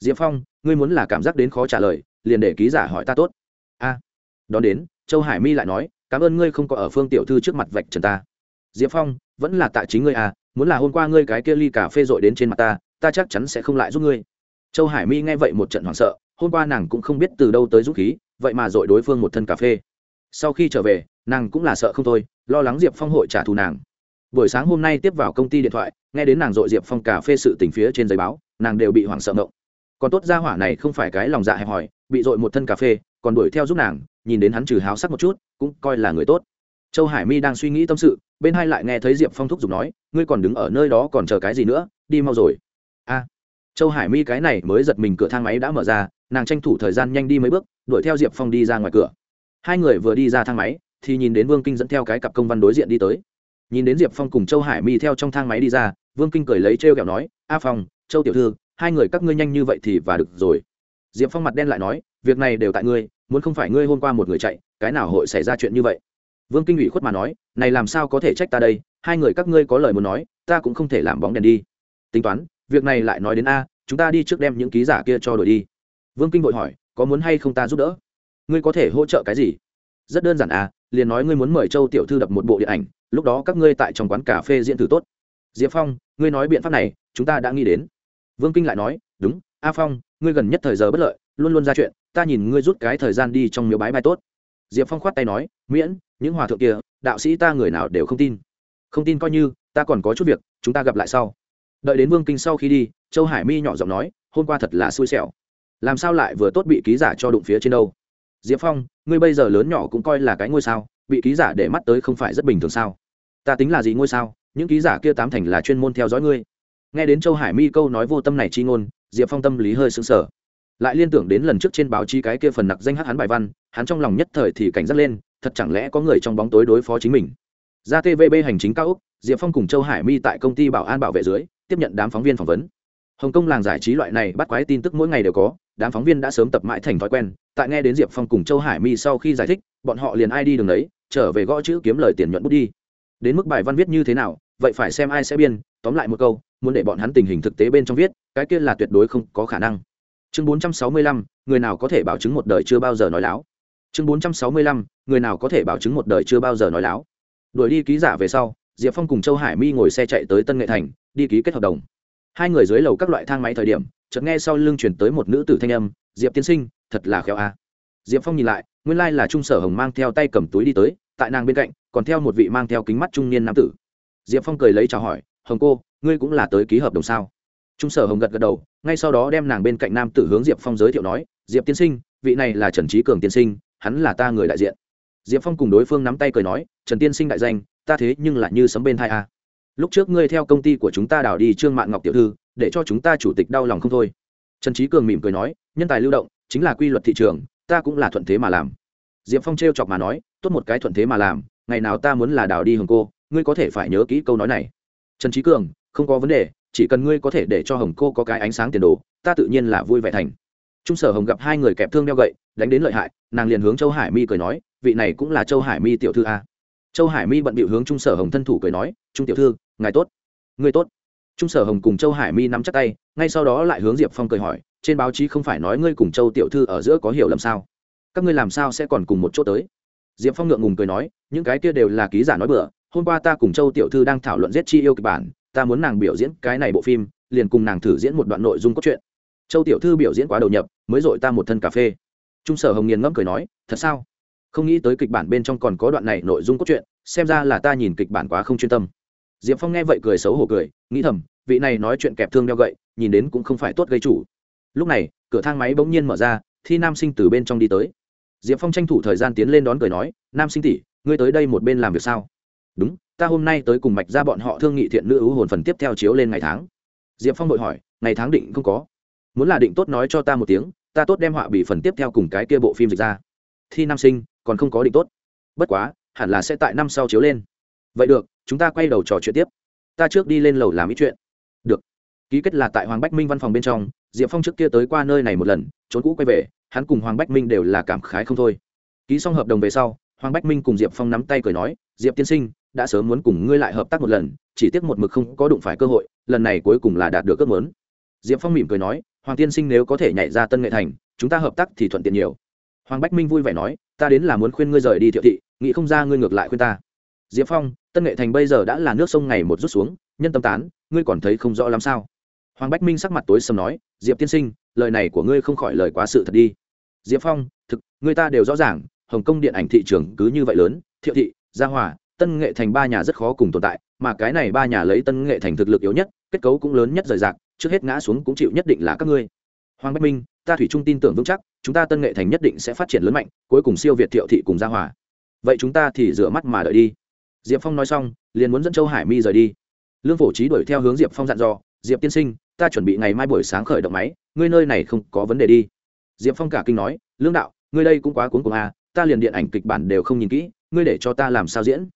Diệp phong ngươi muốn là cảm giác đến khó trả lời liền để ký giả hỏi ta tốt. A. À, đón đến châu hải mi lại nói cảm ơn ngươi không có ở phương tiểu thư trước mặt vạch trần ta. Diệp phong vẫn là tại chính ngươi à muốn là hôm qua ngươi cái kia ly cà phê dội đến trên mặt ta ta chắc chắn sẽ không lại giúp ngươi. Châu hải mi nghe vậy một trận hoảng sợ hôm qua nàng cũng không biết từ đâu tới dũng khí vậy mà dội đối phương một thân cà phê. Sau khi trở về nàng cũng là sợ không thôi lo lắng diệp phong hội trả thù nàng buổi sáng hôm nay tiếp vào công ty điện thoại, nghe đến nàng dội diệp phong cà phê sự tình phía trên giấy báo, nàng đều bị hoảng sợ ngộng. Còn tốt ra hỏa này không phải cái lòng dạ hẹp hòi, bị dội một thân cà phê, còn đuổi theo giúp nàng, nhìn đến hắn trừ háo sắc một chút, cũng coi là người tốt. Châu hải mi đang suy nghĩ tâm sự, bên hai lại nghe thấy diệp phong thúc giục nói, ngươi còn đứng ở nơi đó còn chờ cái gì nữa, đi mau rồi. A. Châu hải mi cái này mới giật mình, cửa thang máy đã mở ra, nàng tranh thủ thời gian nhanh đi mấy bước, đuổi theo diệp phong đi ra ngoài cửa. Hai người vừa đi ra thang máy, thì nhìn đến vương kinh dẫn theo cái cặp công văn đối diện đi tới nhìn đến diệp phong cùng châu hải mi theo trong thang máy đi ra, vương kinh cười lấy trêu kẹo nói, a phong, châu tiểu thư, hai người các ngươi nhanh như vậy thì và được rồi. Diệp phong mặt đen lại nói, việc này đều tại ngươi, muốn không phải ngươi hôm qua một người chạy, cái nào hội xảy ra chuyện như vậy? Vương kinh ủy khuất mà nói, này làm sao có thể trách ta đây? Hai người các ngươi có lời muốn nói, ta cũng không thể làm bóng đèn đi. Tính toán, việc này lại nói đến a, chúng ta đi trước đem những ký giả kia cho đổi đi. Vương kinh vội hỏi, có muốn hay không ta giúp đỡ? Ngươi có thể hỗ trợ cái gì? Rất đơn giản à liền nói ngươi muốn mời châu tiểu thư đập một bộ điện ảnh, lúc đó các ngươi tại trong quán cà phê diễn thử tốt. Diệp phong, ngươi nói biện pháp này, chúng ta đã nghĩ đến. Vương kinh lại nói, đúng, a phong, ngươi gần nhất thời giờ bất lợi, luôn luôn ra chuyện, ta nhìn ngươi rút cái thời gian đi trong miếu bái bài tốt. Diệp phong khoát tay nói, miễn, những hòa thượng kia, đạo sĩ ta người nào đều không tin. Không tin coi như, ta còn có chút việc, chúng ta gặp lại sau. Đợi đến vương kinh sau khi đi, châu hải mi nhỏ giọng nói, hôm qua thật là xui xẻo. Làm sao lại vừa tốt bị ký giả cho đụng phía trên đâu? Diệp phong, ngươi bây giờ lớn nhỏ cũng coi là cái ngôi sao bị ký giả để mắt tới không phải rất bình thường sao? Ta tính là gì ngôi sao? Những ký giả kia tám thành là chuyên môn theo dõi ngươi. Nghe đến châu hải mi câu nói vô tâm này chi ngôn, diệp phong tâm lý hơi sững sờ. Lại liên tưởng đến lần trước trên báo chí cái kia phần nặc danh hát hắn bài văn, hắn trong lòng nhất thời thì cảnh giác lên, thật chẳng lẽ có người trong bóng tối đối phó chính mình? Ra tvb hành chính cao úc diệp phong cùng châu hải mi tại công ty bảo an bảo vệ dưới, tiếp nhận đám phóng viên phỏng vấn. Hồng kông làng giải trí loại này bắt quái tin tức mỗi ngày đều có đám phóng viên đã sớm tập mãi thành thói quen. Tại nghe đến diệp phong cùng châu hải mi sau khi giải thích, bọn họ liền ai đi đường đấy, trở về gõ chữ kiếm lời tiền nhuận bút đi. Đến mức bài văn viết như thế nào, vậy phải xem ai sẽ biên. Tóm lại một câu, muốn để bọn hắn tình hình thực tế bên trong viết, cái kia là tuyệt đối không có khả năng. Chương bốn trăm sáu mươi lăm, người nào có thể bảo chứng một đời chưa bao giờ nói láo? Chương bốn trăm sáu mươi lăm, người nào có thể bảo chứng một đời chưa bao giờ nói láo? Đuổi đi ký giả về sau, diệp phong cùng châu hải mi ngồi xe chạy tới tân nghệ thành, đi ký kết hợp đồng hai người dưới lầu các loại thang máy thời điểm, chợt nghe sau lưng chuyển tới một nữ tử thanh âm, diệp tiên sinh, thật là khéo a. Diệp phong nhìn lại, nguyên lai là trung sở hồng mang theo tay cầm túi đi tới, tại nàng bên cạnh, còn theo một vị mang theo kính mắt trung niên nam tử. Diệp phong cười lấy chào hỏi, hồng cô, ngươi cũng là tới ký hợp đồng sao? Trung sở hồng gật gật đầu, ngay sau đó đem nàng bên cạnh nam tử hướng diệp phong giới thiệu nói, diệp tiên sinh, vị này là trần trí cường tiên sinh, hắn là ta người đại diện. Diệp phong cùng đối phương nắm tay cười nói, trần tiên sinh đại danh, ta thế nhưng lại như sấm bên thai a lúc trước ngươi theo công ty của chúng ta đào đi trương mạng ngọc tiểu thư, để cho chúng ta chủ tịch đau lòng không thôi. Trần trí cường mỉm cười nói, nhân tài lưu động, chính là quy luật thị trường, ta cũng là thuận thế mà làm. Diệp phong t r e o chọc mà nói, tốt một cái thuận thế mà làm, ngày nào ta muốn là đào đi hồng cô, ngươi có thể phải nhớ kỹ câu nói này. Trần trí cường, không có vấn đề, chỉ cần ngươi có thể để cho hồng cô có cái ánh sáng tiền đồ, ta tự nhiên là vui vẻ thành. Trung sở hồng gặp hai người kẹp thương đeo gậy, đánh đến lợi hại, nàng liền hướng châu hải mi cười nói, vị này cũng là châu hải mi tiểu thư a. Châu hải mi bận bịu hướng trung sở hồng thân thủ cười nói, trung tiểu thư ngài tốt. Người tốt. Trung sở hồng cùng châu hải mi nắm chắc tay, ngay sau đó lại hướng diệp phong cười hỏi, trên báo chí không phải nói ngươi cùng châu tiểu thư ở giữa có hiểu lầm sao? Các ngươi làm sao sẽ còn cùng một chỗ tới? Diệp phong ngượng ngùng cười nói, những cái kia đều là ký giả nói bừa, hôm qua ta cùng châu tiểu thư đang thảo luận giết chi yêu kịch bản, ta muốn nàng biểu diễn cái này bộ phim, liền cùng nàng thử diễn một đoạn nội dung cốt truyện. Châu tiểu thư biểu diễn quá đầu nhập, mới dội ta một thân cà phê. Trung sở hồng nghiền ngẫm cười nói, thật sao? Không nghĩ tới kịch bản bên trong còn có đoạn này nội dung cốt truyện, xem ra là ta nhìn kịch bản quá không chuyên tâm diệp phong nghe vậy cười xấu hổ cười, nghĩ thầm, vị này nói chuyện kẹp thương đeo gậy, nhìn đến cũng không phải tốt gây chủ. Lúc này, cửa thang máy bỗng nhiên mở ra, thi nam sinh từ bên trong đi tới. Diệp phong tranh thủ thời gian tiến lên đón cười nói, nam sinh tỷ, ngươi tới đây một bên làm việc sao? Đúng, ta hôm nay tới cùng mạch ra bọn họ thương nghị thiện nữ ưu hồn phần tiếp theo chiếu lên ngày tháng. Diệp phong vội hỏi, ngày tháng định không có? Muốn là định tốt nói cho ta một tiếng, ta tốt đem họa bị phần tiếp theo cùng cái kia bộ phim dịch ra. Thi nam sinh, còn không có định tốt. Bất quá, hẳn là sẽ tại năm sau chiếu lên. Vậy được chúng ta quay đầu trò chuyện tiếp. Ta trước đi lên lầu làm ý chuyện. Được. Ký kết là tại hoàng bách minh văn phòng bên trong, diệp phong trước kia tới qua nơi này một lần, trốn cũ quay về, hắn cùng hoàng bách minh đều là cảm khái không thôi. Ký xong hợp đồng về sau, hoàng bách minh cùng diệp phong nắm tay cười nói, diệp tiên sinh, đã sớm muốn cùng ngươi lại hợp tác một lần, chỉ tiếc một mực không có đụng phải cơ hội, lần này cuối cùng là đạt được ước muốn. Diệp phong mỉm cười nói, hoàng tiên sinh nếu có thể nhảy ra tân nghệ thành, chúng ta hợp tác thì thuận tiện nhiều. Hoàng bách minh vui vẻ nói, ta đến là muốn khuyên ngươi rời đi thiệu thị, nghĩ không ra ngươi ngược lại khuyên ta. Diệp phong tân nghệ thành bây giờ đã là nước sông ngày một rút xuống, nhân tâm tán, ngươi còn thấy không rõ làm sao? Hoàng bách minh sắc mặt tối sầm nói, diệp tiên sinh, lời này của ngươi không khỏi lời quá sự thật đi. Diệp phong, thực, người ta đều rõ ràng, hồng kông điện ảnh thị trường cứ như vậy lớn, thiệu thị, gia hòa, tân nghệ thành ba nhà rất khó cùng tồn tại, mà cái này ba nhà lấy tân nghệ thành thực lực yếu nhất, kết cấu cũng lớn nhất rời rạc, trước hết ngã xuống cũng chịu nhất định là các ngươi. Hoàng bách minh, ta thủy trung tin tưởng vững chắc, chúng ta tân nghệ thành nhất định sẽ phát triển lớn mạnh, cuối cùng siêu việt thiệu thị cùng gia hòa. Vậy chúng ta thì rửa mắt mà đợi đi diệp phong nói xong, liền muốn dẫn châu hải mi rời đi. Lương phổ trí đuổi theo hướng diệp phong dặn dò, diệp tiên sinh, ta chuẩn bị ngày mai buổi sáng khởi động máy, ngươi nơi này không có vấn đề đi. Diệp phong cả kinh nói, lương đạo, ngươi đây cũng quá cuốn cùng à ta liền điện ảnh kịch bản đều không nhìn kỹ, ngươi để cho ta làm sao diễn?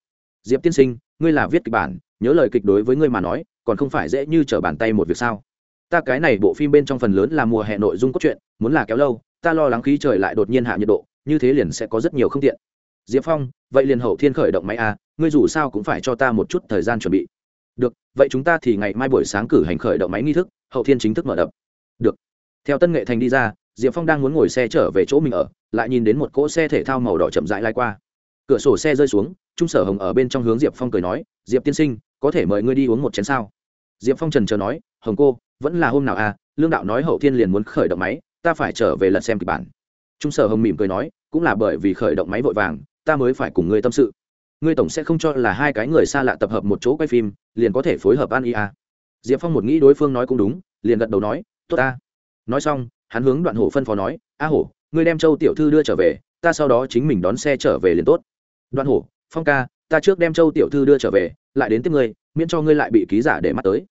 Diệp tiên sinh, ngươi là viết kịch bản, nhớ lời kịch đối với ngươi mà nói, còn không phải dễ như trở bàn tay một việc sao? Ta cái này bộ phim bên trong phần lớn là mùa hè nội dung cốt truyện, muốn là kéo lâu, ta lo lắng khí trời lại đột nhiên hạ nhiệt độ, như thế liền sẽ có rất nhiều không tiện diệp phong vậy liền hậu thiên khởi động máy a, ngươi dù sao cũng phải cho ta một chút thời gian chuẩn bị. Được vậy chúng ta thì ngày mai buổi sáng cử hành khởi động máy nghi thức hậu thiên chính thức mở đập. Được. Theo tân nghệ thành đi ra diệp phong đang muốn ngồi xe trở về chỗ mình ở lại nhìn đến một cỗ xe thể thao màu đỏ chậm rãi lai qua. Cửa sổ xe rơi xuống trung sở hồng ở bên trong hướng diệp phong cười nói diệp tiên sinh có thể mời ngươi đi uống một chén sao? Diệp phong trần chờ nói hồng cô vẫn là hôm nào à lương đạo nói hậu thiên liền muốn khởi động máy ta phải trở về lật xem kịch bản. Trung sở hồng mỉm cười nói cũng là bởi vì khởi động máy vội vàng ta mới phải cùng ngươi tâm sự. Ngươi tổng sẽ không cho là hai cái người xa lạ tập hợp một chỗ quay phim, liền có thể phối hợp an ia diệp phong một nghĩ đối phương nói cũng đúng, liền gật đầu nói, tốt ta. Nói xong, hắn hướng đoạn hổ phân phó nói, a hổ, ngươi đem châu tiểu thư đưa trở về, ta sau đó chính mình đón xe trở về liền tốt. Đoạn hổ, phong ca, ta trước đem châu tiểu thư đưa trở về, lại đến tiếp ngươi, miễn cho ngươi lại bị ký giả để mắt tới.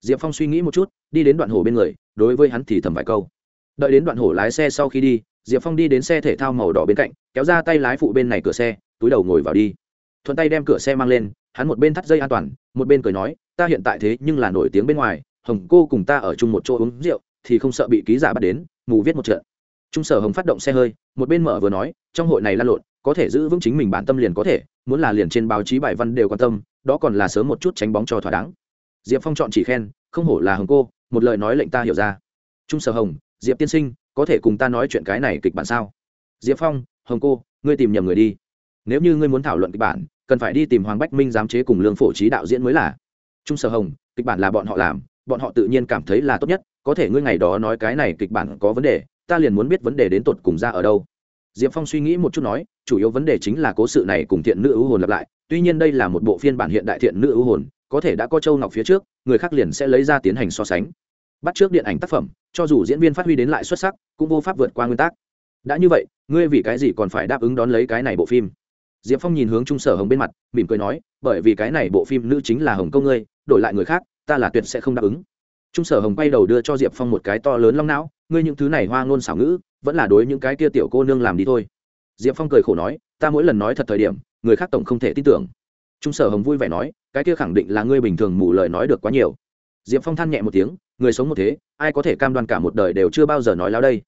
Diệp phong suy nghĩ một chút, đi đến đoạn hổ bên người, đối với hắn thì thầm vài câu. Đợi đến đoạn hổ lái xe sau khi đi, diệp phong đi đến xe thể thao màu đỏ bên cạnh kéo ra tay lái phụ bên này cửa xe, túi đầu ngồi vào đi. Thuận tay đem cửa xe mang lên, hắn một bên thắt dây an toàn, một bên cười nói, ta hiện tại thế nhưng là nổi tiếng bên ngoài, hồng cô cùng ta ở chung một chỗ uống rượu, thì không sợ bị ký giả bắt đến, mù viết một trận. Trung sở hồng phát động xe hơi, một bên mở vừa nói, trong hội này lan lộn, có thể giữ vững chính mình bản tâm liền có thể, muốn là liền trên báo chí bài văn đều quan tâm, đó còn là sớm một chút tránh bóng cho thỏa đáng. Diệp phong chọn chỉ khen, không hổ là hồng cô, một lời nói lệnh ta hiểu ra. Trung sở hồng, diệp tiên sinh, có thể cùng ta nói chuyện cái này kịch bản sao? Diệp phong, hồng cô, ngươi tìm nhầm người đi. Nếu như ngươi muốn thảo luận kịch bản, cần phải đi tìm hoàng bách minh giám chế cùng lương phổ trí đạo diễn mới là. Trung sở hồng, kịch bản là bọn họ làm, bọn họ tự nhiên cảm thấy là tốt nhất, có thể ngươi ngày đó nói cái này kịch bản có vấn đề, ta liền muốn biết vấn đề đến tột cùng ra ở đâu. Diệp phong suy nghĩ một chút nói, chủ yếu vấn đề chính là cố sự này cùng thiện nữ ưu hồn lặp lại, tuy nhiên đây là một bộ phiên bản hiện đại thiện nữ ưu hồn, có thể đã có châu ngọc phía trước, người khác liền sẽ lấy ra tiến hành so sánh. Bắt trước điện ảnh tác phẩm, cho dù diễn viên phát huy đến lại xuất sắc, cũng vô pháp vượt qua nguyên tắc đã như vậy, ngươi vì cái gì còn phải đáp ứng đón lấy cái này bộ phim? Diệp phong nhìn hướng trung sở hồng bên mặt, mỉm cười nói, bởi vì cái này bộ phim nữ chính là hồng công ngươi, đổi lại người khác, ta là tuyệt sẽ không đáp ứng. Trung sở hồng quay đầu đưa cho diệp phong một cái to lớn long não, ngươi những thứ này hoa ngôn xảo ngữ, vẫn là đối những cái kia tiểu cô nương làm đi thôi. Diệp phong cười khổ nói, ta mỗi lần nói thật thời điểm, người khác tổng không thể tin tưởng. Trung sở hồng vui vẻ nói, cái kia khẳng định là ngươi bình thường mù lời nói được quá nhiều. Diệp phong than nhẹ một tiếng, người sống một thế, ai có thể cam đoan cả một đời đều chưa bao giờ nói láo đây?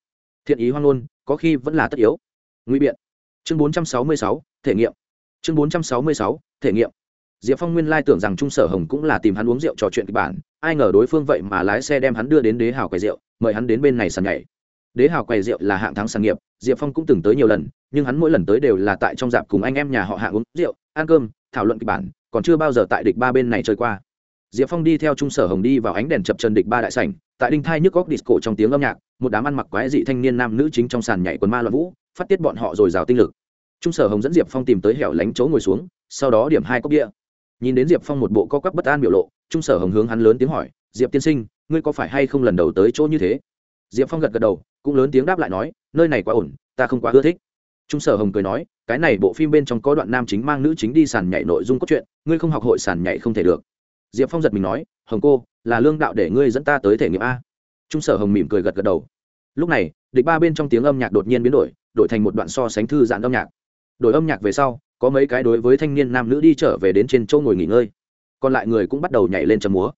Thiện ý hoang ngôn có khi vẫn là tất yếu. Nguy biện. Chương bốn trăm sáu mươi sáu, thể nghiệm. Chương bốn trăm sáu mươi sáu, thể nghiệm. Diệp phong nguyên lai tưởng rằng trung sở hồng cũng là tìm hắn uống rượu trò chuyện kịch bản, ai ngờ đối phương vậy mà lái xe đem hắn đưa đến đế hào quầy rượu, mời hắn đến bên này sàn nhảy. Đế hào quầy rượu là hạng thắng sàn nghiệp, diệp phong cũng từng tới nhiều lần, nhưng hắn mỗi lần tới đều là tại trong dạp cùng anh em nhà họ hạng uống rượu, ăn cơm, thảo luận kịch bản, còn chưa bao giờ tại địch ba bên này chơi qua diệp phong đi theo trung sở hồng đi vào ánh đèn chập trần địch ba đại sảnh, tại đinh thai nhức góc disco trong tiếng âm nhạc, một đám ăn mặc quái dị thanh niên nam nữ chính trong sàn nhảy quần ma loạn vũ, phát tiết bọn họ rồi rào tinh lực. Trung sở hồng dẫn diệp phong tìm tới hẻo lánh chỗ ngồi xuống, sau đó điểm hai cốc bia. nhìn đến diệp phong một bộ co quắp bất an biểu lộ, trung sở hồng hướng hắn lớn tiếng hỏi, diệp tiên sinh, ngươi có phải hay không lần đầu tới chỗ như thế? Diệp phong gật gật đầu, cũng lớn tiếng đáp lại nói, nơi này quá ổn, ta không quá ưa thích. Trung sở hồng cười nói, cái này bộ phim bên trong có đoạn nam chính mang nữ chính đi sàn nhảy nội dung cốt truyện, ngươi không học hội sàn nhảy không thể được diệp phong giật mình nói, hồng cô, là lương đạo để ngươi dẫn ta tới thể nghiệm a. Trung sở hồng mỉm cười gật gật đầu. Lúc này, địch ba bên trong tiếng âm nhạc đột nhiên biến đổi đổi thành một đoạn so sánh thư giãn âm nhạc. Đổi âm nhạc về sau, có mấy cái đối với thanh niên nam nữ đi trở về đến trên châu ngồi nghỉ ngơi. Còn lại người cũng bắt đầu nhảy lên trầm múa.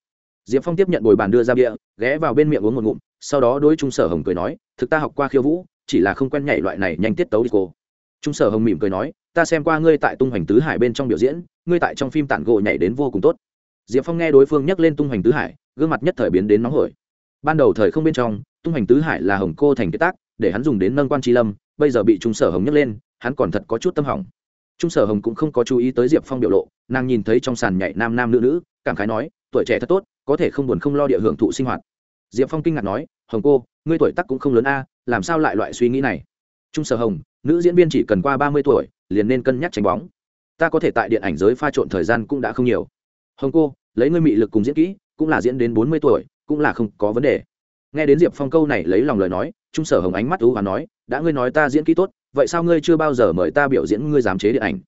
Diệp phong tiếp nhận bồi bàn đưa ra bia, ghé vào bên miệng uống một ngụm, sau đó đối trung sở hồng cười nói, thực ta học qua khiêu vũ, chỉ là không quen nhảy loại này nhanh tiết tấu đi cô trung sở hồng mỉm cười nói, ta xem qua ngươi tại tung hoành tứ hải bên trong biểu diễn, ngươi tại trong phim tản gộ nhảy đến vô cùng tốt diệp phong nghe đối phương nhắc lên tung hoành tứ hải, gương mặt nhất thời biến đến nóng hổi. Ban đầu thời không bên trong, tung hoành tứ hải là hồng cô thành kết tác, để hắn dùng đến nâng quan tri lâm, bây giờ bị trung sở hồng nhắc lên, hắn còn thật có chút tâm hỏng. Trung sở hồng cũng không có chú ý tới diệp phong biểu lộ, nàng nhìn thấy trong sàn nhảy nam nam nữ nữ, cảm khái nói, tuổi trẻ thật tốt, có thể không buồn không lo địa hưởng thụ sinh hoạt. Diệp phong kinh ngạc nói, hồng cô, ngươi tuổi tắc cũng không lớn a, làm sao lại loại suy nghĩ này? Trung sở hồng, nữ diễn viên chỉ cần qua ba mươi tuổi, liền nên cân nhắc tránh bóng. Ta có thể tại điện ảnh giới pha trộn thời gian cũng đã không nhiều. Hồng cô lấy ngươi mị lực cùng diễn kỹ, cũng là diễn đến bốn mươi tuổi, cũng là không có vấn đề. Nghe đến diệp phong câu này lấy lòng lời nói, trung sở hồng ánh mắt ú và nói, đã ngươi nói ta diễn kỹ tốt, vậy sao ngươi chưa bao giờ mời ta biểu diễn ngươi giám chế điện ảnh?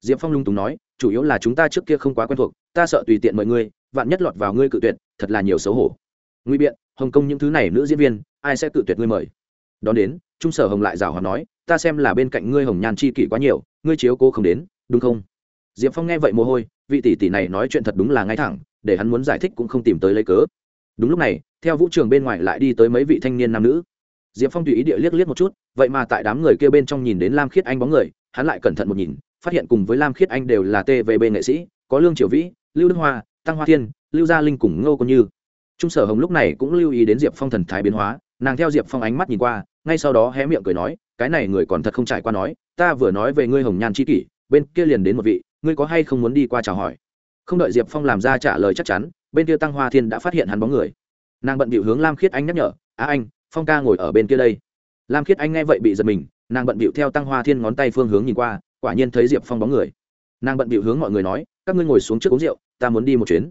Diệp phong lung túng nói, chủ yếu là chúng ta trước kia không quá quen thuộc, ta sợ tùy tiện mời ngươi, vạn nhất lọt vào ngươi cự tuyệt, thật là nhiều xấu hổ. Nguy biện, hồng kông những thứ này nữ diễn viên, ai sẽ cự tuyệt ngươi mời? Đón đến, trung sở hồng lại rào hòa nói, ta xem là bên cạnh ngươi hồng nhan chi kỷ quá nhiều, ngươi chiếu cố không đến, đúng không? Diệp phong nghe vậy mồ hôi, vị tỷ tỷ này nói chuyện thật đúng là ngay thẳng, để hắn muốn giải thích cũng không tìm tới lấy cớ. Đúng lúc này, theo vũ trường bên ngoài lại đi tới mấy vị thanh niên nam nữ. Diệp phong tùy ý địa liếc liếc một chút, vậy mà tại đám người kia bên trong nhìn đến lam khiết anh bóng người, hắn lại cẩn thận một nhìn, phát hiện cùng với lam khiết anh đều là tvb nghệ sĩ, có lương triều vĩ, lưu đức hoa, tăng hoa thiên, lưu gia linh cùng ngô cô như. Trung sở hồng lúc này cũng lưu ý đến diệp phong thần thái biến hóa, nàng theo diệp phong ánh mắt nhìn qua, ngay sau đó hé miệng cười nói, cái này người còn thật không trải qua nói, ta vừa nói về ngươi hồng nhan c h i kỷ, bên kia liền đến một vị ngươi có hay không muốn đi qua chào hỏi? Không đợi diệp phong làm ra trả lời chắc chắn, bên kia tăng hoa thiên đã phát hiện hắn bóng người. Nàng bận bịu hướng lam khiết anh nhắc nhở, á anh, phong ca ngồi ở bên kia đây. Lam khiết anh nghe vậy bị giật mình, nàng bận bịu theo tăng hoa thiên ngón tay phương hướng nhìn qua, quả nhiên thấy diệp phong bóng người. Nàng bận bịu hướng mọi người nói, các ngươi ngồi xuống trước uống rượu, ta muốn đi một chuyến.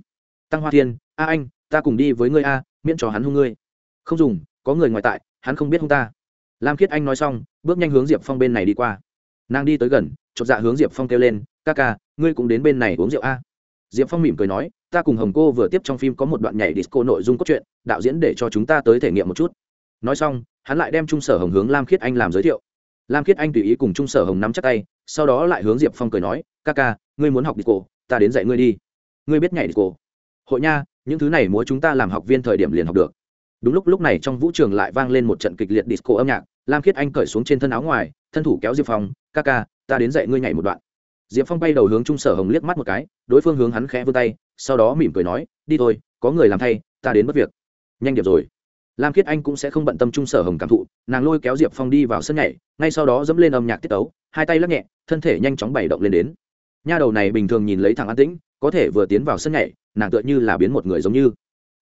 Tăng hoa thiên a anh, ta cùng đi với ngươi a, miễn cho hắn hung ngươi. Không dùng, có người ngoài tại, hắn không biết hung ta. Lam khiết anh nói xong, bước nhanh hướng diệp phong bên này đi qua. Nàng đi tới gần, chột dạ hướng diệp phong kêu lên, ca ca ngươi cũng đến bên này uống rượu a. Diệp phong mỉm cười nói, ta cùng hồng cô vừa tiếp trong phim có một đoạn nhảy disco nội dung cốt truyện, đạo diễn để cho chúng ta tới thể nghiệm một chút. Nói xong, hắn lại đem trung sở hồng hướng lam khiết anh làm giới thiệu. Lam khiết anh tùy ý cùng trung sở hồng nắm chắc tay, sau đó lại hướng diệp phong cười nói, ca ca, ngươi muốn học disco, ta đến dạy ngươi đi. Ngươi biết nhảy disco? Hội nha, những thứ này múa chúng ta làm học viên thời điểm liền học được. Đúng lúc lúc này trong vũ trường lại vang lên một trận kịch liệt disco âm nhạc, lam khiết anh cởi xuống trên thân áo ngoài, thân thủ kéo diệp phong, ca ca, ta đến dạy ngươi nhảy một đoạn diệp phong bay đầu hướng trung sở hồng liếc mắt một cái, đối phương hướng hắn khẽ vươn tay, sau đó mỉm cười nói, đi thôi, có người làm thay, ta đến mất việc. Nhanh điệp rồi. Lam khiết anh cũng sẽ không bận tâm trung sở hồng cảm thụ, nàng lôi kéo diệp phong đi vào sân nhảy, ngay sau đó dẫm lên âm nhạc tiết tấu, hai tay lắc nhẹ, thân thể nhanh chóng bày động lên đến. Nha đầu này bình thường nhìn lấy thằng an tĩnh, có thể vừa tiến vào sân nhảy, nàng tựa như là biến một người giống như.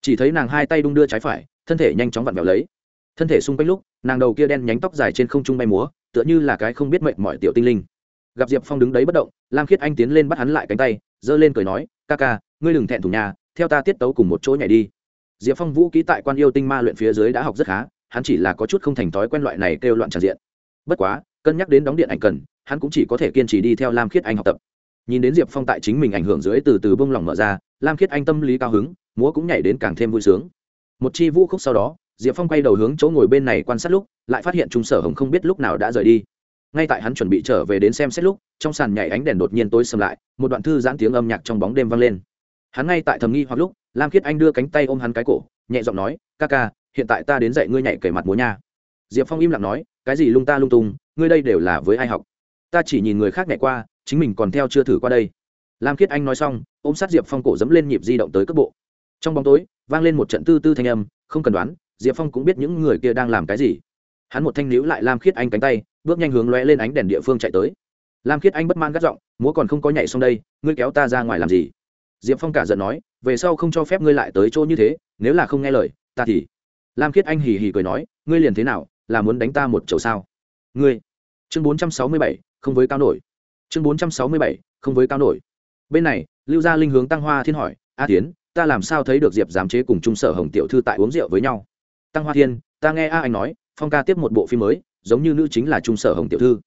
Chỉ thấy nàng hai tay đung đưa trái phải, thân thể nhanh chóng vặn vẹo lấy. Thân thể xung quanh lúc, nàng đầu kia đen nhánh tóc dài trên không trung bay múa, tựa như là cái không biết mệnh mọi tiểu tinh linh gặp diệp phong đứng đấy bất động, lam khiết anh tiến lên bắt hắn lại cánh tay, giơ lên cười nói, ca ca, ngươi đừng thẹn thùng nhà, theo ta tiết tấu cùng một chỗ nhảy đi. Diệp phong vũ ký tại quan yêu tinh ma luyện phía dưới đã học rất khá, hắn chỉ là có chút không thành thói quen loại này kêu loạn tràn diện. Bất quá, cân nhắc đến đóng điện ảnh cần, hắn cũng chỉ có thể kiên trì đi theo lam khiết anh học tập. Nhìn đến diệp phong tại chính mình ảnh hưởng dưới từ từ bông lỏng mở ra, lam khiết anh tâm lý cao hứng, múa cũng nhảy đến càng thêm vui sướng. Một chi vũ khúc sau đó, diệp phong quay đầu hướng chỗ ngồi bên này quan sát lúc, lại phát hiện trung sở hồng không biết lúc nào đã rời đi ngay tại hắn chuẩn bị trở về đến xem xét lúc, trong sàn nhảy ánh đèn đột nhiên tối sầm lại, một đoạn thư giãn tiếng âm nhạc trong bóng đêm vang lên. Hắn ngay tại thầm nghi hoặc lúc, lam khiết anh đưa cánh tay ôm hắn cái cổ, nhẹ giọng nói, ca ca, hiện tại ta đến dạy ngươi nhảy kể mặt múa nha. Diệp phong im lặng nói, cái gì lung ta lung tung, ngươi đây đều là với ai học? Ta chỉ nhìn người khác nhảy qua, chính mình còn theo chưa thử qua đây. Lam khiết anh nói xong, ôm sát diệp phong cổ dẫm lên nhịp di động tới cấp bộ. Trong bóng tối, vang lên một trận tư tư thanh âm, không cần đoán, diệp phong cũng biết những người kia đang làm cái gì hắn một thanh níu lại lam khiết anh cánh tay, bước nhanh hướng lóe lên ánh đèn địa phương chạy tới. Lam khiết anh bất man gắt giọng, múa còn không có nhảy xong đây, ngươi kéo ta ra ngoài làm gì? Diệp phong cả giận nói, về sau không cho phép ngươi lại tới chỗ như thế, nếu là không nghe lời, ta thì lam khiết anh hì hì cười nói, ngươi liền thế nào, là muốn đánh ta một chầu sao? Ngươi chương bốn trăm sáu mươi bảy, không với cao nổi. Chương bốn trăm sáu mươi bảy, không với cao nổi. Bên này, lưu gia linh hướng tăng hoa thiên hỏi, a tiến ta làm sao thấy được diệp giám chế cùng trung sở hồng tiểu thư tại uống rượu với nhau? Tăng hoa thiên, ta nghe a anh nói phong ca tiếp một bộ phim mới, giống như nữ chính là trung sở hồng tiểu thư.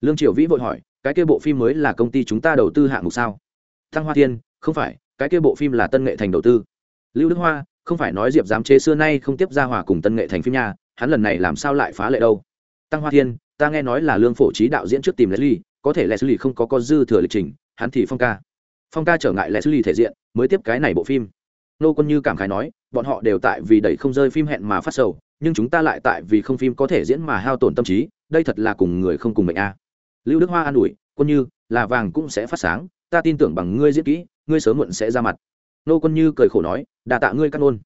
Lương triều vĩ vội hỏi, cái kia bộ phim mới là công ty chúng ta đầu tư hạng mục sao? Tăng hoa thiên, không phải, cái kia bộ phim là tân nghệ thành đầu tư. Lưu đức hoa, không phải nói diệp giám chế xưa nay không tiếp ra hòa cùng tân nghệ thành phim nha, hắn lần này làm sao lại phá lệ đâu? Tăng hoa thiên, ta nghe nói là lương phổ trí đạo diễn trước tìm leslie, có thể leslie không có con dư thừa lịch trình, hắn thì phong ca. Phong ca trở ngại leslie thể diện, mới tiếp cái này bộ phim. Nô quân như cảm khái nói, bọn họ đều tại vì đẩy không rơi phim hẹn mà phát sầu nhưng chúng ta lại tại vì không phim có thể diễn mà hao tổn tâm trí, đây thật là cùng người không cùng mệnh a. Lưu đức hoa an ủi, quân như, là vàng cũng sẽ phát sáng, ta tin tưởng bằng ngươi diễn kỹ, ngươi sớm muộn sẽ ra mặt. Nô quân như cười khổ nói đà tạ ngươi cắt ôn.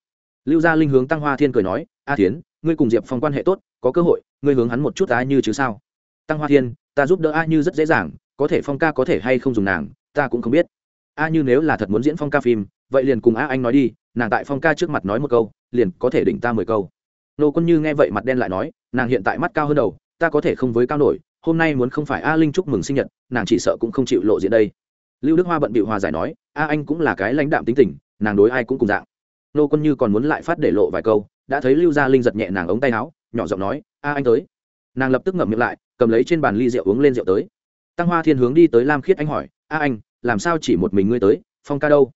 Lưu gia linh hướng tăng hoa thiên cười nói, a tiến ngươi cùng diệp phong quan hệ tốt, có cơ hội, ngươi hướng hắn một chút ai như chứ sao? Tăng hoa thiên, ta giúp đỡ a như rất dễ dàng, có thể phong ca có thể hay không dùng nàng, ta cũng không biết. A như nếu là thật muốn diễn phong ca phim, vậy liền cùng a anh nói đi, nàng tại phong ca trước mặt nói một câu, liền có thể đỉnh ta mười câu nô quân như nghe vậy mặt đen lại nói, nàng hiện tại mắt cao hơn đầu, ta có thể không với cao nổi, hôm nay muốn không phải a linh chúc mừng sinh nhật, nàng chỉ sợ cũng không chịu lộ diện đây. Lưu đức hoa bận bị hòa giải nói, a anh cũng là cái lãnh đạm tính tình, nàng đối ai cũng cùng dạng. Nô quân như còn muốn lại phát để lộ vài câu, đã thấy lưu gia linh giật nhẹ nàng ống tay áo, nhỏ giọng nói, a anh tới. Nàng lập tức ngậm miệng lại, cầm lấy trên bàn ly rượu uống lên rượu tới. Tăng hoa thiên hướng đi tới lam khiết anh hỏi, a anh, làm sao chỉ một mình ngươi tới, phong ca đâu?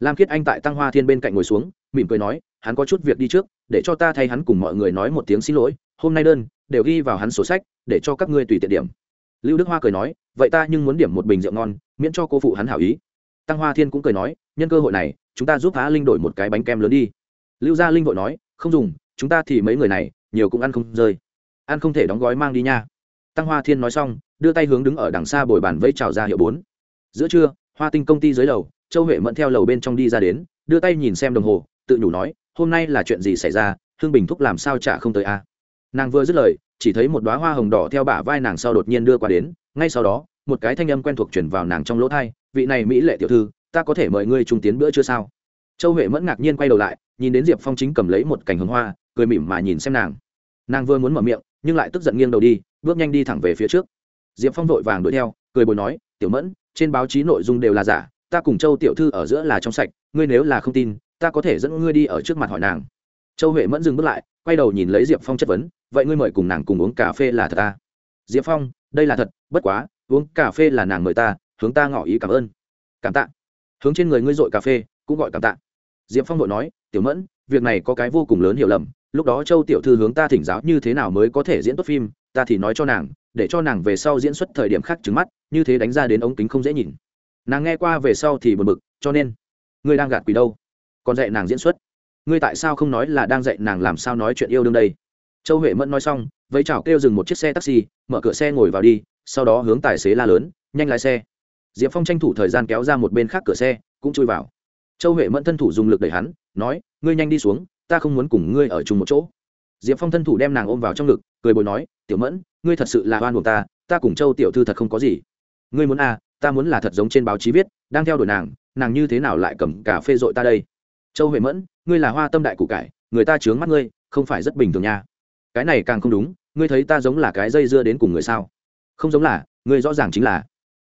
Lam khiết anh tại tăng hoa thiên bên cạnh ngồi xuống, mỉm cười nói hắn có chút việc đi trước, để cho ta thay hắn cùng mọi người nói một tiếng xin lỗi, hôm nay đơn, đều ghi vào hắn sổ sách, để cho các ngươi tùy tiện điểm. Lưu đức hoa cười nói, vậy ta nhưng muốn điểm một bình rượu ngon, miễn cho cô phụ hắn hảo ý. Tăng hoa thiên cũng cười nói, nhân cơ hội này, chúng ta giúp á linh đổi một cái bánh kem lớn đi. Lưu gia linh vội nói, không dùng, chúng ta thì mấy người này, nhiều cũng ăn không rơi. Ăn không thể đóng gói mang đi nha. Tăng hoa thiên nói xong, đưa tay hướng đứng ở đằng xa bồi bàn vây trào ra hiệu bốn. Giữa trưa, hoa tinh công ty dưới lầu, châu huệ mẫn theo lầu bên trong đi ra đến, đưa tay nhìn xem đồng hồ, tự nhủ nói hôm nay là chuyện gì xảy ra, hương bình thúc làm sao trả không tới a nàng vừa dứt lời, chỉ thấy một đoá hoa hồng đỏ theo bả vai nàng sau đột nhiên đưa qua đến, ngay sau đó, một cái thanh âm quen thuộc chuyển vào nàng trong lỗ thai, vị này mỹ lệ tiểu thư, ta có thể mời ngươi trung tiến bữa chưa sao? Châu huệ mẫn ngạc nhiên quay đầu lại, nhìn đến diệp phong chính cầm lấy một cành hồng hoa, cười mỉm mà nhìn xem nàng. Nàng vừa muốn mở miệng, nhưng lại tức giận nghiêng đầu đi, bước nhanh đi thẳng về phía trước. Diệp phong vội vàng đuổi theo, cười bồi nói, tiểu mẫn, trên báo chí nội dung đều là giả, ta cùng châu tiểu thư ở giữa là trong sạch, ngươi nếu là không tin ta có thể dẫn ngươi đi ở trước mặt hỏi nàng. Châu huệ mẫn dừng bước lại, quay đầu nhìn lấy diệp phong chất vấn, vậy ngươi mời cùng nàng cùng uống cà phê là thật ta diệp phong, đây là thật, bất quá, uống cà phê là nàng mời ta, hướng ta ngỏ ý cảm ơn. Cảm tạ. Hướng trên người ngươi dội cà phê, cũng gọi cảm tạ. Diệp phong vội nói, tiểu mẫn, việc này có cái vô cùng lớn hiểu lầm, lúc đó châu tiểu thư hướng ta thỉnh giáo như thế nào mới có thể diễn tốt phim, ta thì nói cho nàng, để cho nàng về sau diễn xuất thời điểm khác trứng mắt, như thế đánh ra đến ống kính không dễ nhìn. Nàng nghe qua về sau thì buồn bực, cho nên, ngươi đang gạt quỷ đâu? Còn dạy nàng diễn xuất. Ngươi tại sao không nói là đang dạy nàng làm sao nói chuyện yêu đương đây? Châu huệ mẫn nói xong, vẫy chào kêu dừng một chiếc xe taxi, mở cửa xe ngồi vào đi, sau đó hướng tài xế la lớn, nhanh lái xe. Diệp phong tranh thủ thời gian kéo ra một bên khác cửa xe, cũng chui vào. Châu huệ mẫn thân thủ dùng lực đẩy hắn, nói, ngươi nhanh đi xuống, ta không muốn cùng ngươi ở chung một chỗ. Diệp phong thân thủ đem nàng ôm vào trong ngực, cười bồi nói, tiểu mẫn, ngươi thật sự là oan buộc ta ta cùng châu tiểu thư thật không có gì. Ngươi muốn à ta muốn là thật giống trên báo chí viết, đang theo đuổi nàng nàng như thế nào lại cầm cà phê dội ta đây? Châu huệ mẫn, ngươi là hoa tâm đại cụ cải, người ta chướng mắt ngươi, không phải rất bình thường nha. Cái này càng không đúng, ngươi thấy ta giống là cái dây dưa đến cùng người sao? Không giống là, ngươi rõ ràng chính là.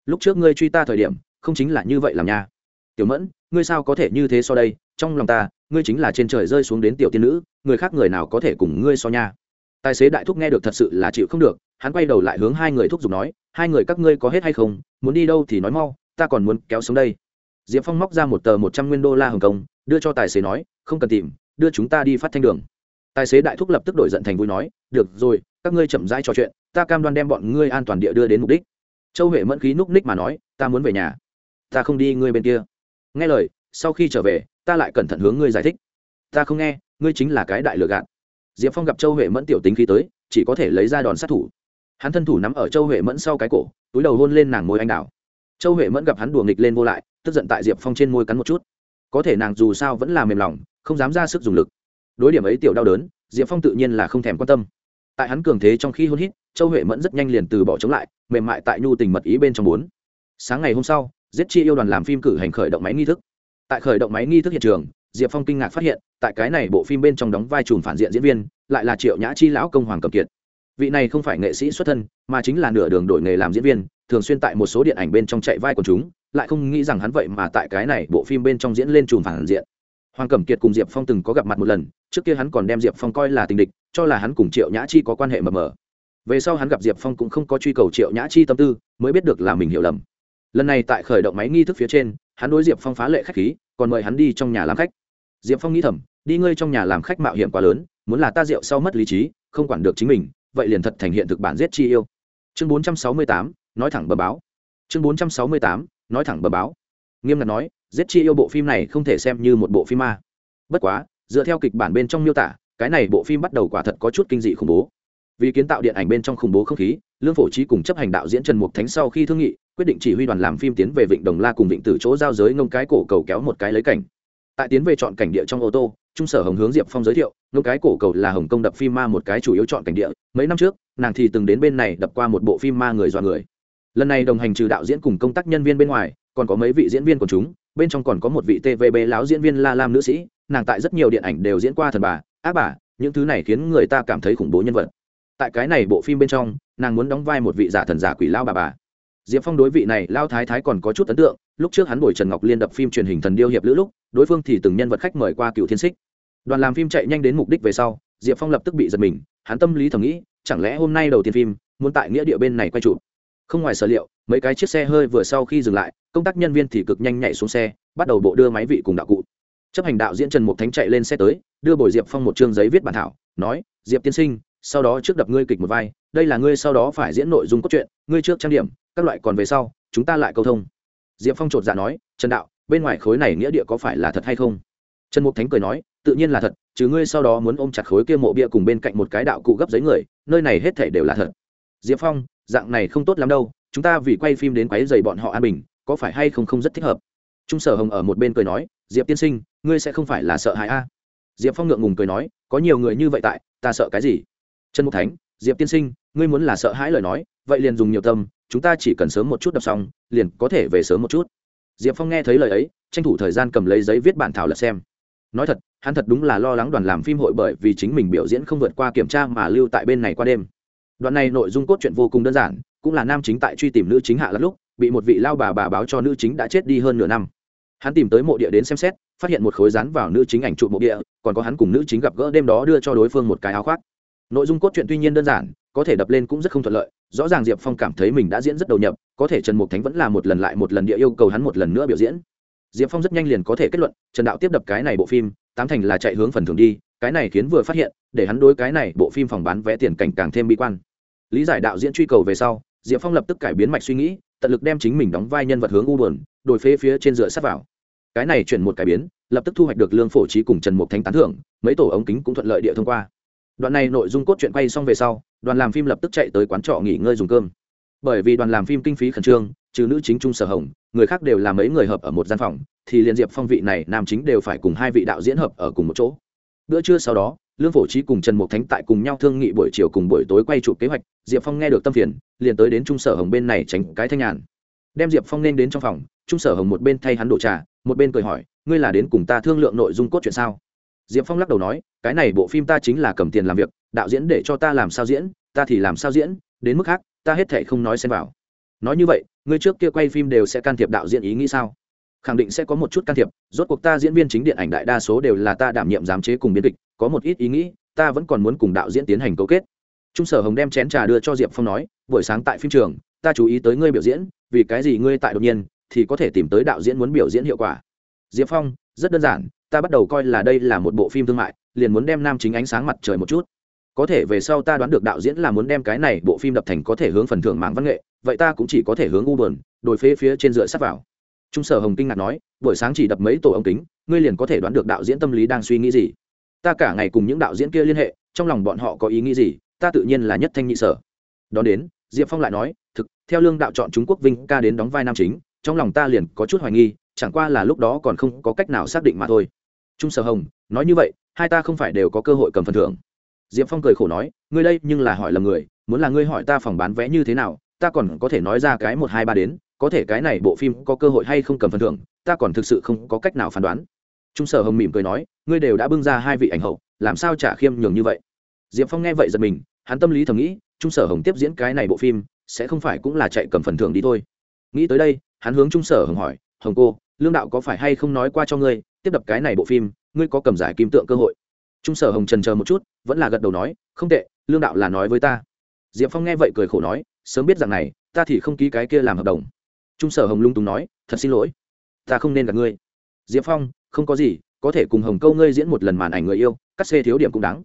Lúc trước ngươi truy ta thời điểm, không chính là như vậy làm nha. Tiểu mẫn, ngươi sao có thể như thế so đây? Trong lòng ta, ngươi chính là trên trời rơi xuống đến tiểu tiên nữ, người khác người nào có thể cùng ngươi so nha? Tài xế đại thúc nghe được thật sự là chịu không được, hắn quay đầu lại hướng hai người thúc giục nói, hai người các ngươi có hết hay không? Muốn đi đâu thì nói mau, ta còn muốn kéo xuống đây. Diệp phong móc ra một tờ một trăm nguyên đô la hồng kông đưa cho tài xế nói, không cần tìm, đưa chúng ta đi phát thanh đường. Tài xế đại thúc lập tức đổi giận thành vui nói, được rồi, các ngươi chậm rãi trò chuyện, ta cam đoan đem bọn ngươi an toàn địa đưa đến mục đích. Châu huệ mẫn khí núc ních mà nói, ta muốn về nhà, ta không đi ngươi bên kia. Nghe lời, sau khi trở về, ta lại cẩn thận hướng ngươi giải thích. Ta không nghe, ngươi chính là cái đại lừa gạt. Diệp phong gặp châu huệ mẫn tiểu tính khí tới, chỉ có thể lấy ra đòn sát thủ. Hắn thân thủ nắm ở châu huệ mẫn sau cái cổ, túi đầu hôn lên nàng môi anh đào. Châu huệ mẫn gặp hắn đùa nghịch lên vô lại, tức giận tại diệp phong trên môi cắn một chút có thể nàng dù sao vẫn là mềm lòng, không dám ra sức dùng lực. Đối điểm ấy tiểu đau đớn, diệp phong tự nhiên là không thèm quan tâm. Tại hắn cường thế trong khi hôn hít, châu huệ mẫn rất nhanh liền từ bỏ chống lại, mềm mại tại nhu tình mật ý bên trong bốn. Sáng ngày hôm sau, giết chi yêu đoàn làm phim cử hành khởi động máy nghi thức. Tại khởi động máy nghi thức hiện trường, diệp phong kinh ngạc phát hiện, tại cái này bộ phim bên trong đóng vai trùm phản diện diễn viên, lại là triệu nhã chi lão công hoàng cầm kiệt vị này không phải nghệ sĩ xuất thân, mà chính là nửa đường đổi nghề làm diễn viên, thường xuyên tại một số điện ảnh bên trong chạy vai của chúng, lại không nghĩ rằng hắn vậy mà tại cái này bộ phim bên trong diễn lên chùm phản diện. Hoàng cẩm kiệt cùng diệp phong từng có gặp mặt một lần, trước kia hắn còn đem diệp phong coi là tình địch, cho là hắn cùng triệu nhã chi có quan hệ mờ mờ. Về sau hắn gặp diệp phong cũng không có truy cầu triệu nhã chi tâm tư, mới biết được là mình hiểu lầm. Lần này tại khởi động máy nghi thức phía trên, hắn đối diệp phong phá lệ khách khí, còn mời hắn đi trong nhà làm khách. Diệp phong nghĩ thầm, đi ngơi trong nhà làm khách mạo hiểm quá lớn, muốn là ta rượu sau mất lý trí, không quản được chính mình vậy liền thật thành hiện thực bản giết chi yêu. Chương bốn trăm sáu mươi tám, nói thẳng bờ báo. Chương bốn trăm sáu mươi tám, nói thẳng bờ báo. Nghiêm ngặt nói, giết chi yêu bộ phim này không thể xem như một bộ phim ma. Bất quá, dựa theo kịch bản bên trong miêu tả, cái này bộ phim bắt đầu quả thật có chút kinh dị khủng bố. Vì kiến tạo điện ảnh bên trong khủng bố không khí, lương phổ trí cùng chấp hành đạo diễn trần mục thánh sau khi thương nghị, quyết định chỉ huy đoàn làm phim tiến về vịnh đồng la cùng vịnh từ chỗ giao giới ngông cái cổ cầu kéo một cái lấy cảnh. Tại tiến về chọn cảnh địa trong ô tô trung sở hồng hướng diệp phong giới thiệu, ngông cái cổ cầu là hồng kông đập phim ma một cái chủ yếu chọn cảnh địa. Mấy năm trước, nàng thì từng đến bên này đập qua một bộ phim ma người dọa người. Lần này đồng hành trừ đạo diễn cùng công tác nhân viên bên ngoài, còn có mấy vị diễn viên của chúng, bên trong còn có một vị tvb láo diễn viên la lam nữ sĩ. Nàng tại rất nhiều điện ảnh đều diễn qua thần bà, ác bà, những thứ này khiến người ta cảm thấy khủng bố nhân vật. Tại cái này bộ phim bên trong, nàng muốn đóng vai một vị giả thần giả quỷ lao bà bà. Diệp phong đối vị này, lao thái thái còn có chút ấn tượng. Lúc trước hắn bồi trần ngọc liên đập phim truyền hình thần điêu hiệp lữ lúc đối phương thì từng nhân vật khách mời qua cựu thiên xích. Đoàn làm phim chạy nhanh đến mục đích về sau, diệp phong lập tức bị giật mình, hắn tâm lý thầm nghĩ, chẳng lẽ hôm nay đầu tiên phim, muốn tại nghĩa địa bên này quay chụp? Không ngoài sở liệu, mấy cái chiếc xe hơi vừa sau khi dừng lại, công tác nhân viên thì cực nhanh nhảy xuống xe, bắt đầu bộ đưa máy vị cùng đạo cụ. Chấp hành đạo diễn trần mục thánh chạy lên xe tới, đưa bồi diệp phong một chương giấy viết bản thảo, nói, diệp tiên sinh, sau đó trước đập ngươi kịch một vai, đây là ngươi sau đó phải diễn nội dung cốt truyện, ngươi trước trang điểm, các loại còn về sau, chúng ta lại câu thông. Diệp phong chột dạ nói, trần đạo bên ngoài khối này nghĩa địa có phải là thật hay không? Trần mục thánh cười nói, tự nhiên là thật, chứ ngươi sau đó muốn ôm chặt khối kia mộ bia cùng bên cạnh một cái đạo cụ gấp giấy người, nơi này hết thể đều là thật. Diệp phong, dạng này không tốt lắm đâu, chúng ta vì quay phim đến quáy dày bọn họ an bình, có phải hay không không rất thích hợp? Trung sở hồng ở một bên cười nói, diệp tiên sinh, ngươi sẽ không phải là sợ hãi a? Diệp phong ngượng ngùng cười nói, có nhiều người như vậy tại, ta sợ cái gì? Trần mục thánh, diệp tiên sinh, ngươi muốn là sợ hãi lời nói, vậy liền dùng nhiều tâm, chúng ta chỉ cần sớm một chút đọc xong, liền có thể về sớm một chút diệp phong nghe thấy lời ấy, tranh thủ thời gian cầm lấy giấy viết bản thảo lật xem. Nói thật, hắn thật đúng là lo lắng đoàn làm phim hội bởi vì chính mình biểu diễn không vượt qua kiểm tra mà lưu tại bên này qua đêm. Đoạn này nội dung cốt truyện vô cùng đơn giản, cũng là nam chính tại truy tìm nữ chính hạ lắm lúc, bị một vị lao bà bà báo cho nữ chính đã chết đi hơn nửa năm. Hắn tìm tới mộ địa đến xem xét, phát hiện một khối rán vào nữ chính ảnh trụ mộ địa, còn có hắn cùng nữ chính gặp gỡ đêm đó đưa cho đối phương một cái áo khoác. Nội dung cốt truyện tuy nhiên đơn giản có thể đập lên cũng rất không thuận lợi. Rõ ràng diệp phong cảm thấy mình đã diễn rất đầu nhập, có thể trần mục thánh vẫn là một lần lại một lần địa yêu cầu hắn một lần nữa biểu diễn. Diệp phong rất nhanh liền có thể kết luận, trần đạo tiếp đập cái này bộ phim, tám thành là chạy hướng phần thường đi, cái này khiến vừa phát hiện, để hắn đối cái này bộ phim phòng bán vé tiền cảnh càng thêm bi quan. Lý giải đạo diễn truy cầu về sau, diệp phong lập tức cải biến mạch suy nghĩ, tận lực đem chính mình đóng vai nhân vật hướng u buồn, đổi phê phía trên dựa sát vào. Cái này chuyển một cải biến, lập tức thu hoạch được lương phổ trí cùng trần mục thánh tán thưởng, mấy tổ ống kính cũng thuận lợi địa thông qua. Đoạn này nội dung cốt truyện quay xong về sau đoàn làm phim lập tức chạy tới quán trọ nghỉ ngơi dùng cơm. Bởi vì đoàn làm phim kinh phí khẩn trương, trừ nữ chính trung sở hồng, người khác đều là mấy người hợp ở một gian phòng, thì liền diệp phong vị này nam chính đều phải cùng hai vị đạo diễn hợp ở cùng một chỗ. Bữa trưa sau đó, lương phổ trí cùng trần mục thánh tại cùng nhau thương nghị buổi chiều cùng buổi tối quay chụp kế hoạch, diệp phong nghe được tâm phiền, liền tới đến trung sở hồng bên này tránh cái thanh nhàn. Đem diệp phong nên đến trong phòng, trung sở hồng một bên thay hắn đổ trà, một bên cười hỏi, ngươi là đến cùng ta thương lượng nội dung cốt truyện sao? Diệp phong lắc đầu nói, cái này bộ phim ta chính là cầm tiền làm việc, đạo diễn để cho ta làm sao diễn, ta thì làm sao diễn, đến mức khác, ta hết thể không nói xen vào. Nói như vậy ngươi trước kia quay phim đều sẽ can thiệp đạo diễn ý nghĩ sao? Khẳng định sẽ có một chút can thiệp, rốt cuộc ta diễn viên chính điện ảnh đại đa số đều là ta đảm nhiệm giám chế cùng biên kịch, có một ít ý nghĩ, ta vẫn còn muốn cùng đạo diễn tiến hành cấu kết. Trung sở hồng đem chén trà đưa cho diệp phong nói, buổi sáng tại phim trường, ta chú ý tới ngươi biểu diễn, vì cái gì ngươi tại đột nhiên, thì có thể tìm tới đạo diễn muốn biểu diễn hiệu quả. Diệp phong, rất đơn giản ta bắt đầu coi là đây là một bộ phim thương mại, liền muốn đem nam chính ánh sáng mặt trời một chút. Có thể về sau ta đoán được đạo diễn là muốn đem cái này bộ phim đập thành có thể hướng phần thưởng mạng văn nghệ, vậy ta cũng chỉ có thể hướng u bờn đồi phế phía trên dựa sắt vào. Trung sở hồng kinh ngạc nói, buổi sáng chỉ đập mấy tổ ống kính, ngươi liền có thể đoán được đạo diễn tâm lý đang suy nghĩ gì. Ta cả ngày cùng những đạo diễn kia liên hệ, trong lòng bọn họ có ý nghĩ gì, ta tự nhiên là nhất thanh nhị sở. Đón đến, diệp phong lại nói, thực, theo lương đạo chọn trung quốc vinh ca đến đóng vai nam chính, trong lòng ta liền có chút hoài nghi, chẳng qua là lúc đó còn không có cách nào xác định mà thôi trung sở hồng, nói như vậy, hai ta không phải đều có cơ hội cầm phần thưởng. Diệp phong cười khổ nói, ngươi đây nhưng là hỏi lầm người, muốn là ngươi hỏi ta phòng bán vé như thế nào, ta còn có thể nói ra cái một hai ba đến, có thể cái này bộ phim có cơ hội hay không cầm phần thưởng, ta còn thực sự không có cách nào phán đoán. Trung sở hồng mỉm cười nói, ngươi đều đã bưng ra hai vị ảnh hậu, làm sao trả khiêm nhường như vậy? Diệp phong nghe vậy giật mình, hắn tâm lý thầm nghĩ, trung sở hồng tiếp diễn cái này bộ phim, sẽ không phải cũng là chạy cầm phần thưởng đi thôi. Nghĩ tới đây, hắn hướng trung sở hồng hỏi, hồng cô, lương đạo có phải hay không nói qua cho ngươi tiếp đập cái này bộ phim, ngươi có cầm giải kim tượng cơ hội. Trung sở hồng trần chờ một chút, vẫn là gật đầu nói, không tệ, lương đạo là nói với ta. Diệp phong nghe vậy cười khổ nói, sớm biết rằng này, ta thì không ký cái kia làm hợp đồng. Trung sở hồng lung túng nói, thật xin lỗi, ta không nên gặp ngươi. Diệp phong, không có gì, có thể cùng hồng câu ngươi diễn một lần màn ảnh người yêu, cắt xê thiếu điểm cũng đáng.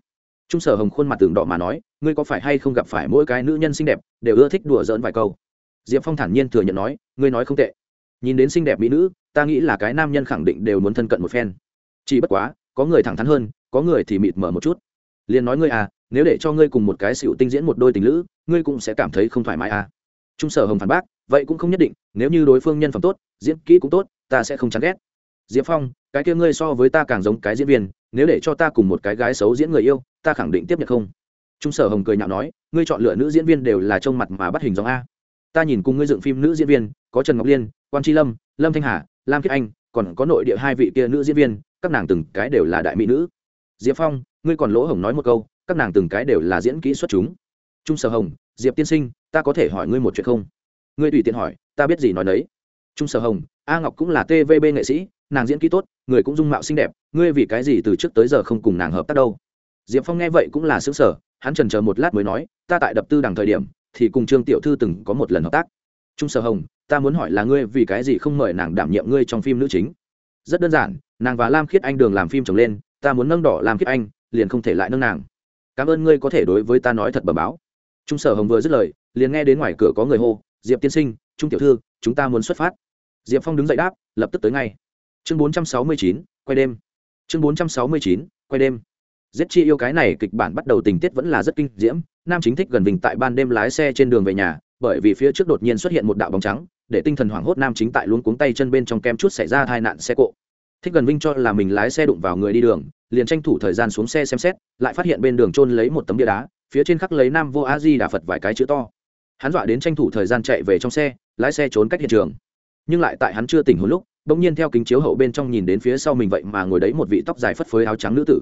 Trung sở hồng khuôn mặt tường đỏ mà nói, ngươi có phải hay không gặp phải mỗi cái nữ nhân xinh đẹp, đều ưa thích đùa giỡn vài câu? Diệp phong thản nhiên thừa nhận nói, ngươi nói không tệ. Nhìn đến xinh đẹp mỹ nữ ta nghĩ là cái nam nhân khẳng định đều muốn thân cận một phen. Chỉ bất quá, có người thẳng thắn hơn, có người thì mịt mở một chút. Liền nói ngươi à nếu để cho ngươi cùng một cái xịu tinh diễn một đôi tình lữ, ngươi cũng sẽ cảm thấy không thoải mái à. Trung sở hồng phản bác, vậy cũng không nhất định, nếu như đối phương nhân phẩm tốt, diễn kỹ cũng tốt, ta sẽ không chán ghét. Diệp phong, cái kia ngươi so với ta càng giống cái diễn viên, nếu để cho ta cùng một cái gái xấu diễn người yêu, ta khẳng định tiếp nhận không? Trung sở hồng cười nhạo nói, ngươi chọn lựa nữ diễn viên đều là trông mặt mà bắt hình dòng a. Ta nhìn cùng ngươi dựng phim nữ diễn viên, có trần ngọc liên, quan tri lâm lâm thanh hà lam kiết anh, còn có nội địa hai vị kia nữ diễn viên, các nàng từng cái đều là đại mỹ nữ. Diệp phong, ngươi còn lỗ hồng nói một câu, các nàng từng cái đều là diễn kỹ xuất chúng. Trung sở hồng, diệp tiên sinh, ta có thể hỏi ngươi một chuyện không? Ngươi tùy tiện hỏi, ta biết gì nói đấy trung sở hồng, a ngọc cũng là tvb nghệ sĩ, nàng diễn kỹ tốt, người cũng dung mạo xinh đẹp, ngươi vì cái gì từ trước tới giờ không cùng nàng hợp tác đâu? Diệp phong nghe vậy cũng là xứng sở hắn trần chờ một lát mới nói, ta tại đập tư đằng thời điểm, thì cùng trương tiểu thư từng có một lần hợp tác. Trung sở hồng ta muốn hỏi là ngươi vì cái gì không mời nàng đảm nhiệm ngươi trong phim nữ chính? Rất đơn giản, nàng và lam khiết anh đường làm phim chồng lên, ta muốn nâng đỏ lam khiết anh, liền không thể lại nâng nàng. Cảm ơn ngươi có thể đối với ta nói thật bẩm báo. Trung sở hồng vừa dứt lời, liền nghe đến ngoài cửa có người hô, diệp tiên sinh, trung tiểu thư, chúng ta muốn xuất phát. Diệp phong đứng dậy đáp, lập tức tới ngay. Chương bốn trăm sáu mươi chín, quay đêm. Chương bốn trăm sáu mươi chín, quay đêm. Giết chi yêu cái này kịch bản bắt đầu tình tiết vẫn là rất kinh diễm, nam chính thích gần vình tại ban đêm lái xe trên đường về nhà, bởi vì phía trước đột nhiên xuất hiện một đạo bóng trắng để tinh thần hoảng hốt nam chính tại luôn cuống tay chân bên trong kem chút xảy ra tai nạn xe cộ. Thích gần vinh cho là mình lái xe đụng vào người đi đường, liền tranh thủ thời gian xuống xe xem xét, lại phát hiện bên đường trôn lấy một tấm bia đá, phía trên khắc lấy nam vô a di đà phật vài cái chữ to. Hắn dọa đến tranh thủ thời gian chạy về trong xe, lái xe trốn cách hiện trường. Nhưng lại tại hắn chưa tỉnh hồn lúc, bỗng nhiên theo kính chiếu hậu bên trong nhìn đến phía sau mình vậy mà ngồi đấy một vị tóc dài phất phới áo trắng nữ tử.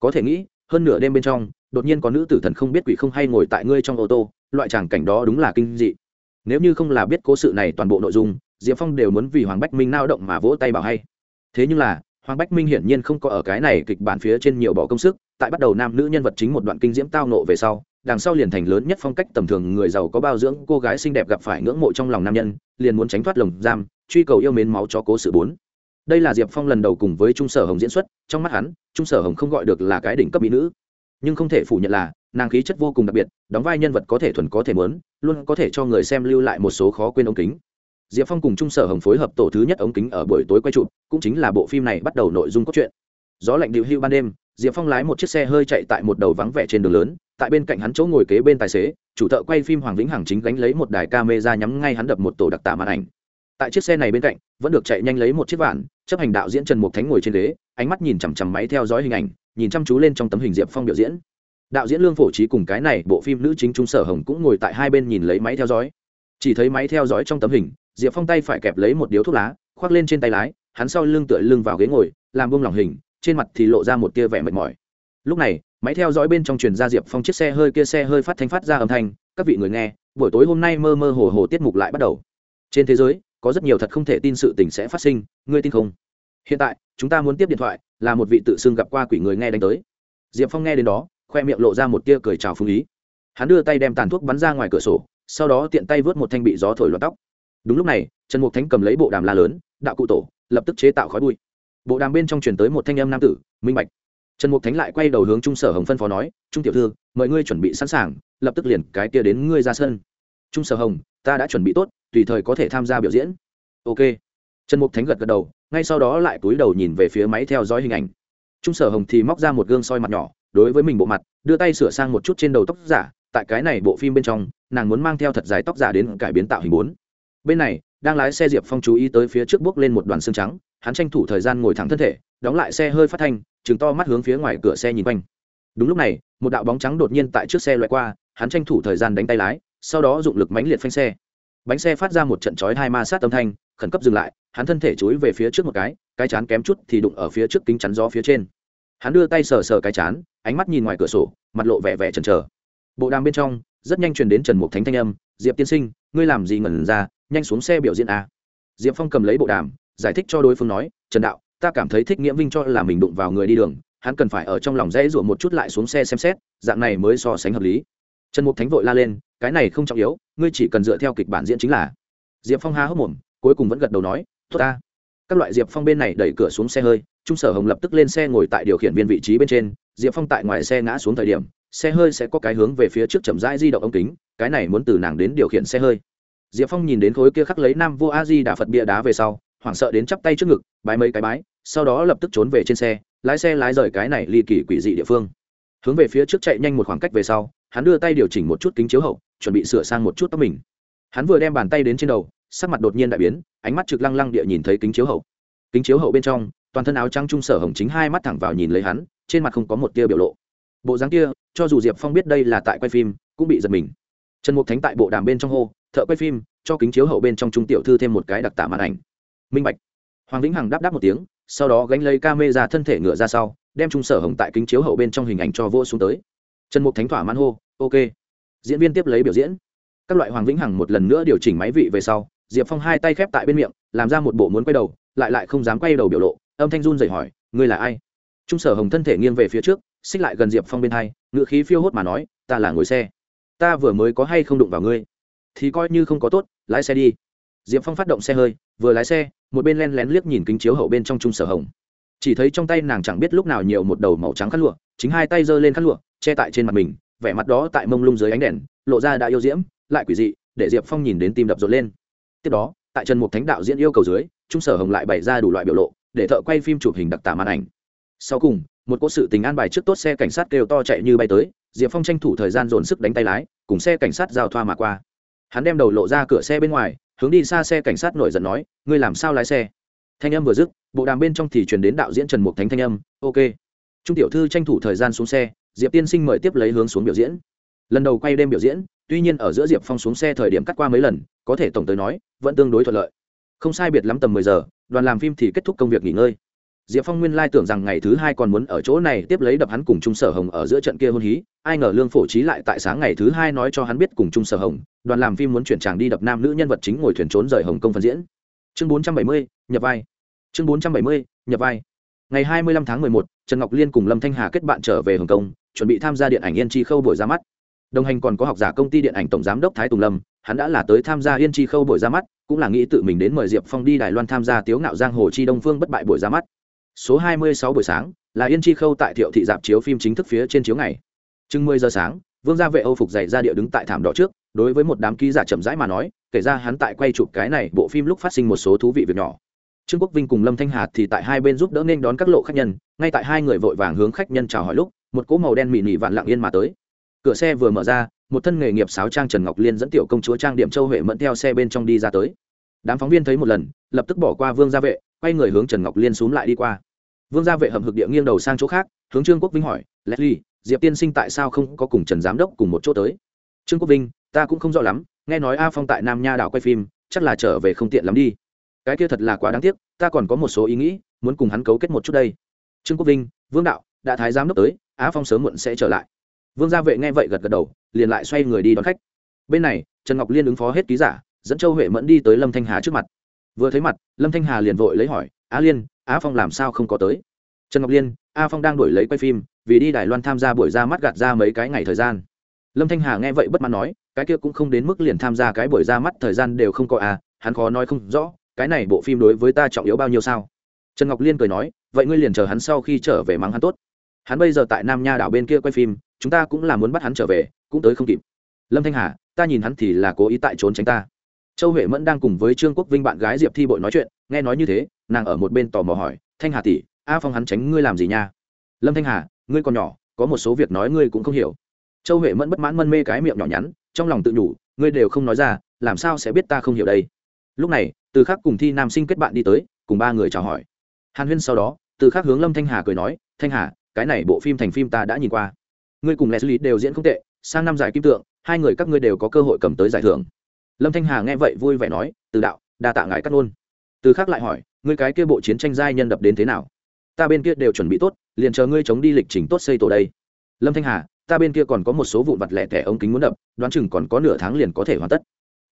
Có thể nghĩ, hơn nửa đêm bên trong, đột nhiên có nữ tử thần không biết quỷ không hay ngồi tại ngươi trong ô tô, loại tràng cảnh đó đúng là kinh dị nếu như không là biết cố sự này toàn bộ nội dung, diệp phong đều muốn vì hoàng bách minh nao động mà vỗ tay bảo hay. Thế nhưng là, hoàng bách minh hiển nhiên không có ở cái này kịch bản phía trên nhiều bỏ công sức, tại bắt đầu nam nữ nhân vật chính một đoạn kinh diễm tao nộ về sau, đằng sau liền thành lớn nhất phong cách tầm thường người giàu có bao dưỡng cô gái xinh đẹp gặp phải ngưỡng mộ trong lòng nam nhân, liền muốn tránh thoát lồng giam, truy cầu yêu mến máu cho cố sự bốn. Đây là diệp phong lần đầu cùng với trung sở hồng diễn xuất, trong mắt hắn, trung sở hồng không gọi được là cái đỉnh cấp mỹ nữ. Nhưng không thể phủ nhận là nàng khí chất vô cùng đặc biệt, đóng vai nhân vật có thể thuần có thể mớn, luôn có thể cho người xem lưu lại một số khó quên ống kính. Diệp phong cùng trung sở hồng phối hợp tổ thứ nhất ống kính ở buổi tối quay chụp, cũng chính là bộ phim này bắt đầu nội dung cốt truyện. Gió lạnh điệu hưu ban đêm, diệp phong lái một chiếc xe hơi chạy tại một đầu vắng vẻ trên đường lớn, tại bên cạnh hắn chỗ ngồi kế bên tài xế, chủ thợ quay phim hoàng vĩnh hằng chính gánh lấy một đài camera nhắm ngay hắn đập một tổ đặc tả màn ảnh. Tại chiếc xe này bên cạnh, vẫn được chạy nhanh lấy một chiếc vạn, chấp hành đạo diễn trần mục thánh ngồi trên ghế, ánh mắt nhìn chằm chằm máy theo dõi hình ảnh, nhìn chăm chú lên trong tấm hình diệp phong biểu diễn đạo diễn lương phổ trí cùng cái này bộ phim nữ chính trung sở hồng cũng ngồi tại hai bên nhìn lấy máy theo dõi. Chỉ thấy máy theo dõi trong tấm hình, diệp phong tay phải kẹp lấy một điếu thuốc lá, khoác lên trên tay lái, hắn sau lưng tựa lưng vào ghế ngồi, làm bông lòng hình, trên mặt thì lộ ra một tia vẻ mệt mỏi. Lúc này, máy theo dõi bên trong truyền ra diệp phong chiếc xe hơi kia xe hơi phát thanh phát ra âm thanh, các vị người nghe, buổi tối hôm nay mơ mơ hồ hồ tiết mục lại bắt đầu. Trên thế giới, có rất nhiều thật không thể tin sự tình sẽ phát sinh, ngươi tin không? Hiện tại, chúng ta muốn tiếp điện thoại, là một vị tự xưng gặp qua quỷ người nghe đánh tới. Diệp phong nghe đến đó khoe miệng lộ ra một tia cười chào phương ý. Hắn đưa tay đem tàn thuốc bắn ra ngoài cửa sổ, sau đó tiện tay vớt một thanh bị gió thổi loạn tóc. Đúng lúc này, trần mục thánh cầm lấy bộ đàm la lớn, đạo cụ tổ, lập tức chế tạo khói bụi. Bộ đàm bên trong chuyển tới một thanh âm nam tử, minh bạch. Trần mục thánh lại quay đầu hướng trung sở hồng phân phó nói, trung tiểu thư, mời ngươi chuẩn bị sẵn sàng, lập tức liền cái kia đến ngươi ra sân. Trung sở hồng, ta đã chuẩn bị tốt, tùy thời có thể tham gia biểu diễn. Ok. Trần mục thánh gật gật đầu, ngay sau đó lại cúi đầu nhìn về phía máy theo dõi hình ảnh. Trung sở hồng thì móc ra một gương soi mặt nhỏ đối với mình bộ mặt, đưa tay sửa sang một chút trên đầu tóc giả, tại cái này bộ phim bên trong, nàng muốn mang theo thật dài tóc giả đến cải biến tạo hình bốn. Bên này, đang lái xe diệp phong chú ý tới phía trước bước lên một đoàn xương trắng, hắn tranh thủ thời gian ngồi thẳng thân thể, đóng lại xe hơi phát thanh chừng to mắt hướng phía ngoài cửa xe nhìn quanh. Đúng lúc này, một đạo bóng trắng đột nhiên tại trước xe loại qua, hắn tranh thủ thời gian đánh tay lái, sau đó dụng lực mánh liệt phanh xe. Bánh xe phát ra một trận chói hai ma sát âm thanh, khẩn cấp dừng lại, hắn thân thể chối về phía trước một cái cái chán kém chút thì đụng ở phía trước kính chắn gió phía trên hắn đưa tay sờ sờ cái chán, ánh mắt nhìn ngoài cửa sổ, mặt lộ vẻ vẻ chần chờ. Bộ đàm bên trong, rất nhanh truyền đến trần mục thánh thanh âm, diệp tiên sinh, ngươi làm gì ngẩn ra, nhanh xuống xe biểu diễn a diệp phong cầm lấy bộ đàm, giải thích cho đối phương nói, trần đạo, ta cảm thấy thích nghĩa vinh cho là mình đụng vào người đi đường, hắn cần phải ở trong lòng dễ rủa một chút lại xuống xe xem xét, dạng này mới so sánh hợp lý. Trần mục thánh vội la lên, cái này không trọng yếu, ngươi chỉ cần dựa theo kịch bản diễn chính là. Diệp phong há hốc mồm, cuối cùng vẫn gật đầu nói, tốt ta các loại diệp phong bên này đẩy cửa xuống xe hơi trung sở hồng lập tức lên xe ngồi tại điều khiển viên vị trí bên trên diệp phong tại ngoài xe ngã xuống thời điểm xe hơi sẽ có cái hướng về phía trước chậm rãi di động ống kính cái này muốn từ nàng đến điều khiển xe hơi diệp phong nhìn đến khối kia khắc lấy nam vô a di đà phật bia đá về sau hoảng sợ đến chắp tay trước ngực bái mấy cái bái sau đó lập tức trốn về trên xe lái xe lái rời cái này ly kỳ quỷ dị địa phương hướng về phía trước chạy nhanh một khoảng cách về sau hắn đưa tay điều chỉnh một chút kính chiếu hậu chuẩn bị sửa sang một chút tóc mình hắn vừa đem bàn tay đến trên đầu sắc mặt đột nhiên đại biến, ánh mắt trực lăng lăng địa nhìn thấy kính chiếu hậu. Kính chiếu hậu bên trong, toàn thân áo trắng trung sở hồng chính hai mắt thẳng vào nhìn lấy hắn, trên mặt không có một tia biểu lộ. Bộ dáng kia, cho dù diệp phong biết đây là tại quay phim, cũng bị giật mình. Trần mục thánh tại bộ đàm bên trong hô, thợ quay phim, cho kính chiếu hậu bên trong trung tiểu thư thêm một cái đặc tả màn ảnh. Minh bạch. Hoàng vĩnh hằng đáp đáp một tiếng, sau đó gánh lấy ca mê ra thân thể ngựa ra sau, đem trung sở hồng tại kính chiếu hậu bên trong hình ảnh cho vô xuống tới. Trần mục thánh thỏa man hô, ok. Diễn viên tiếp lấy biểu diễn. Các loại hoàng vĩnh hằng một lần nữa điều chỉnh máy vị về sau diệp phong hai tay khép tại bên miệng, làm ra một bộ muốn quay đầu, lại lại không dám quay đầu biểu lộ, âm thanh run dậy hỏi, ngươi là ai? Trung sở hồng thân thể nghiêng về phía trước, xích lại gần diệp phong bên hai, ngựa khí phiêu hốt mà nói, ta là ngồi xe. Ta vừa mới có hay không đụng vào ngươi? Thì coi như không có tốt, lái xe đi. Diệp phong phát động xe hơi, vừa lái xe, một bên len lén liếc nhìn kính chiếu hậu bên trong trung sở hồng. Chỉ thấy trong tay nàng chẳng biết lúc nào nhiều một đầu màu trắng khăn lụa, chính hai tay giơ lên khăn lụa, che tại trên mặt mình, vẻ mặt đó tại mông lung dưới ánh đèn, lộ ra đã yêu diễm, lại quỷ dị, để diệp phong nhìn đến tim đập rộn lên tiếp đó, tại trần mục thánh đạo diễn yêu cầu dưới, trung sở hồng lại bày ra đủ loại biểu lộ, để thợ quay phim chụp hình đặc tả màn ảnh. Sau cùng, một cô sự tình an bài trước tốt xe cảnh sát kêu to chạy như bay tới, diệp phong tranh thủ thời gian dồn sức đánh tay lái, cùng xe cảnh sát giao thoa mà qua. Hắn đem đầu lộ ra cửa xe bên ngoài, hướng đi xa xe cảnh sát nổi giận nói, ngươi làm sao lái xe? Thanh âm vừa dứt, bộ đàm bên trong thì truyền đến đạo diễn trần mục thánh thanh âm, ok. Trung tiểu thư tranh thủ thời gian xuống xe, diệp tiên sinh mời tiếp lấy hướng xuống biểu diễn. Lần đầu quay đêm biểu diễn tuy nhiên ở giữa diệp phong xuống xe thời điểm cắt qua mấy lần, có thể tổng tới nói, vẫn tương đối thuận lợi. Không sai biệt lắm tầm mười giờ, đoàn làm phim thì kết thúc công việc nghỉ ngơi. Diệp phong nguyên lai tưởng rằng ngày thứ hai còn muốn ở chỗ này tiếp lấy đập hắn cùng trung sở hồng ở giữa trận kia hôn hí, ai ngờ lương phổ trí lại tại sáng ngày thứ hai nói cho hắn biết cùng trung sở hồng, đoàn làm phim muốn chuyển tràng đi đập nam nữ nhân vật chính ngồi thuyền trốn rời hồng kông phân diễn. Chương bốn trăm bảy mươi, nhập vai. Chương bốn trăm bảy mươi, nhập vai. Ngày hai mươi lăm tháng mười một, trần ngọc liên cùng lâm thanh hà kết bạn trở về hồng kông, chuẩn bị tham gia điện ảnh yên chi khâu buổi ra mắt đồng hành còn có học giả công ty điện ảnh tổng giám đốc thái tùng lâm, hắn đã là tới tham gia yên chi khâu buổi ra mắt, cũng là nghĩ tự mình đến mời diệp phong đi đài loan tham gia tiếu ngạo giang hồ chi đông phương bất bại buổi ra mắt. Số 26 buổi sáng, là yên chi khâu tại thiệu thị dạp chiếu phim chính thức phía trên chiếu ngày. Chừng 10 giờ sáng, vương gia vệ âu phục dày ra địa đứng tại thảm đỏ trước, đối với một đám ký giả chậm rãi mà nói, kể ra hắn tại quay chụp cái này bộ phim lúc phát sinh một số thú vị việc nhỏ. Trương quốc vinh cùng lâm thanh hà thì tại hai bên giúp đỡ nên đón các lộ khách nhân, ngay tại hai người vội vàng hướng khách nhân chào hỏi lúc, một cỗ màu đen mị nị vạn lặng yên mà tới cửa xe vừa mở ra, một thân nghề nghiệp sáo trang trần ngọc liên dẫn tiểu công chúa trang điểm châu huệ mẫn theo xe bên trong đi ra tới. Đám phóng viên thấy một lần, lập tức bỏ qua vương gia vệ, quay người hướng trần ngọc liên x lại đi qua. Vương gia vệ hầm hực địa nghiêng đầu sang chỗ khác, hướng trương quốc vinh hỏi, leslie, diệp tiên sinh tại sao không có cùng trần giám đốc cùng một chỗ tới? Trương quốc vinh, ta cũng không rõ lắm, nghe nói a phong tại nam nha đảo quay phim, chắc là trở về không tiện lắm đi. Cái kia thật là quá đáng tiếc, ta còn có một số ý nghĩ, muốn cùng hắn cấu kết một chút đây. Trương quốc vinh, vương đạo, đã thái giám đốc tới á phong sớm muộn sẽ trở lại vương gia vệ nghe vậy gật gật đầu, liền lại xoay người đi đón khách. Bên này, trần ngọc liên ứng phó hết ký giả, dẫn châu huệ mẫn đi tới lâm thanh hà trước mặt. Vừa thấy mặt, lâm thanh hà liền vội lấy hỏi, á liên, á phong làm sao không có tới? Trần ngọc liên a phong đang đổi lấy quay phim, vì đi đài loan tham gia buổi ra mắt gạt ra mấy cái ngày thời gian. Lâm thanh hà nghe vậy bất mãn nói, cái kia cũng không đến mức liền tham gia cái buổi ra mắt thời gian đều không có à hắn khó nói không rõ, cái này bộ phim đối với ta trọng yếu bao nhiêu sao? Trần ngọc liên cười nói, vậy ngươi liền chờ hắn sau khi trở về mắng hắn tốt. Hắn bây giờ tại nam nha đảo bên kia quay phim chúng ta cũng là muốn bắt hắn trở về, cũng tới không kịp. Lâm thanh hà, ta nhìn hắn thì là cố ý tại trốn tránh ta. Châu huệ mẫn đang cùng với trương quốc vinh bạn gái diệp thi bội nói chuyện, nghe nói như thế, nàng ở một bên tò mò hỏi, thanh hà tỷ, a phong hắn tránh ngươi làm gì nha? Lâm thanh hà, ngươi còn nhỏ, có một số việc nói ngươi cũng không hiểu. Châu huệ mẫn bất mãn mân mê cái miệng nhỏ nhắn, trong lòng tự nhủ, ngươi đều không nói ra, làm sao sẽ biết ta không hiểu đây? Lúc này, từ khắc cùng thi nam sinh kết bạn đi tới, cùng ba người chào hỏi. Hàn huyên sau đó, từ khắc hướng lâm thanh hà cười nói, thanh hà, cái này bộ phim thành phim ta đã nhìn qua ngươi cùng leslie đều diễn không tệ, sang năm giải kim tượng, hai người các ngươi đều có cơ hội cầm tới giải thưởng. Lâm thanh hà nghe vậy vui vẻ nói, từ đạo, đa tạ ngài cắt ngôn. Từ khác lại hỏi, ngươi cái kia bộ chiến tranh giai nhân đập đến thế nào? Ta bên kia đều chuẩn bị tốt, liền chờ ngươi chống đi lịch trình tốt xây tổ đây. Lâm thanh hà, ta bên kia còn có một số vụn vặt lẻ tẻ ống kính muốn đập, đoán chừng còn có nửa tháng liền có thể hoàn tất.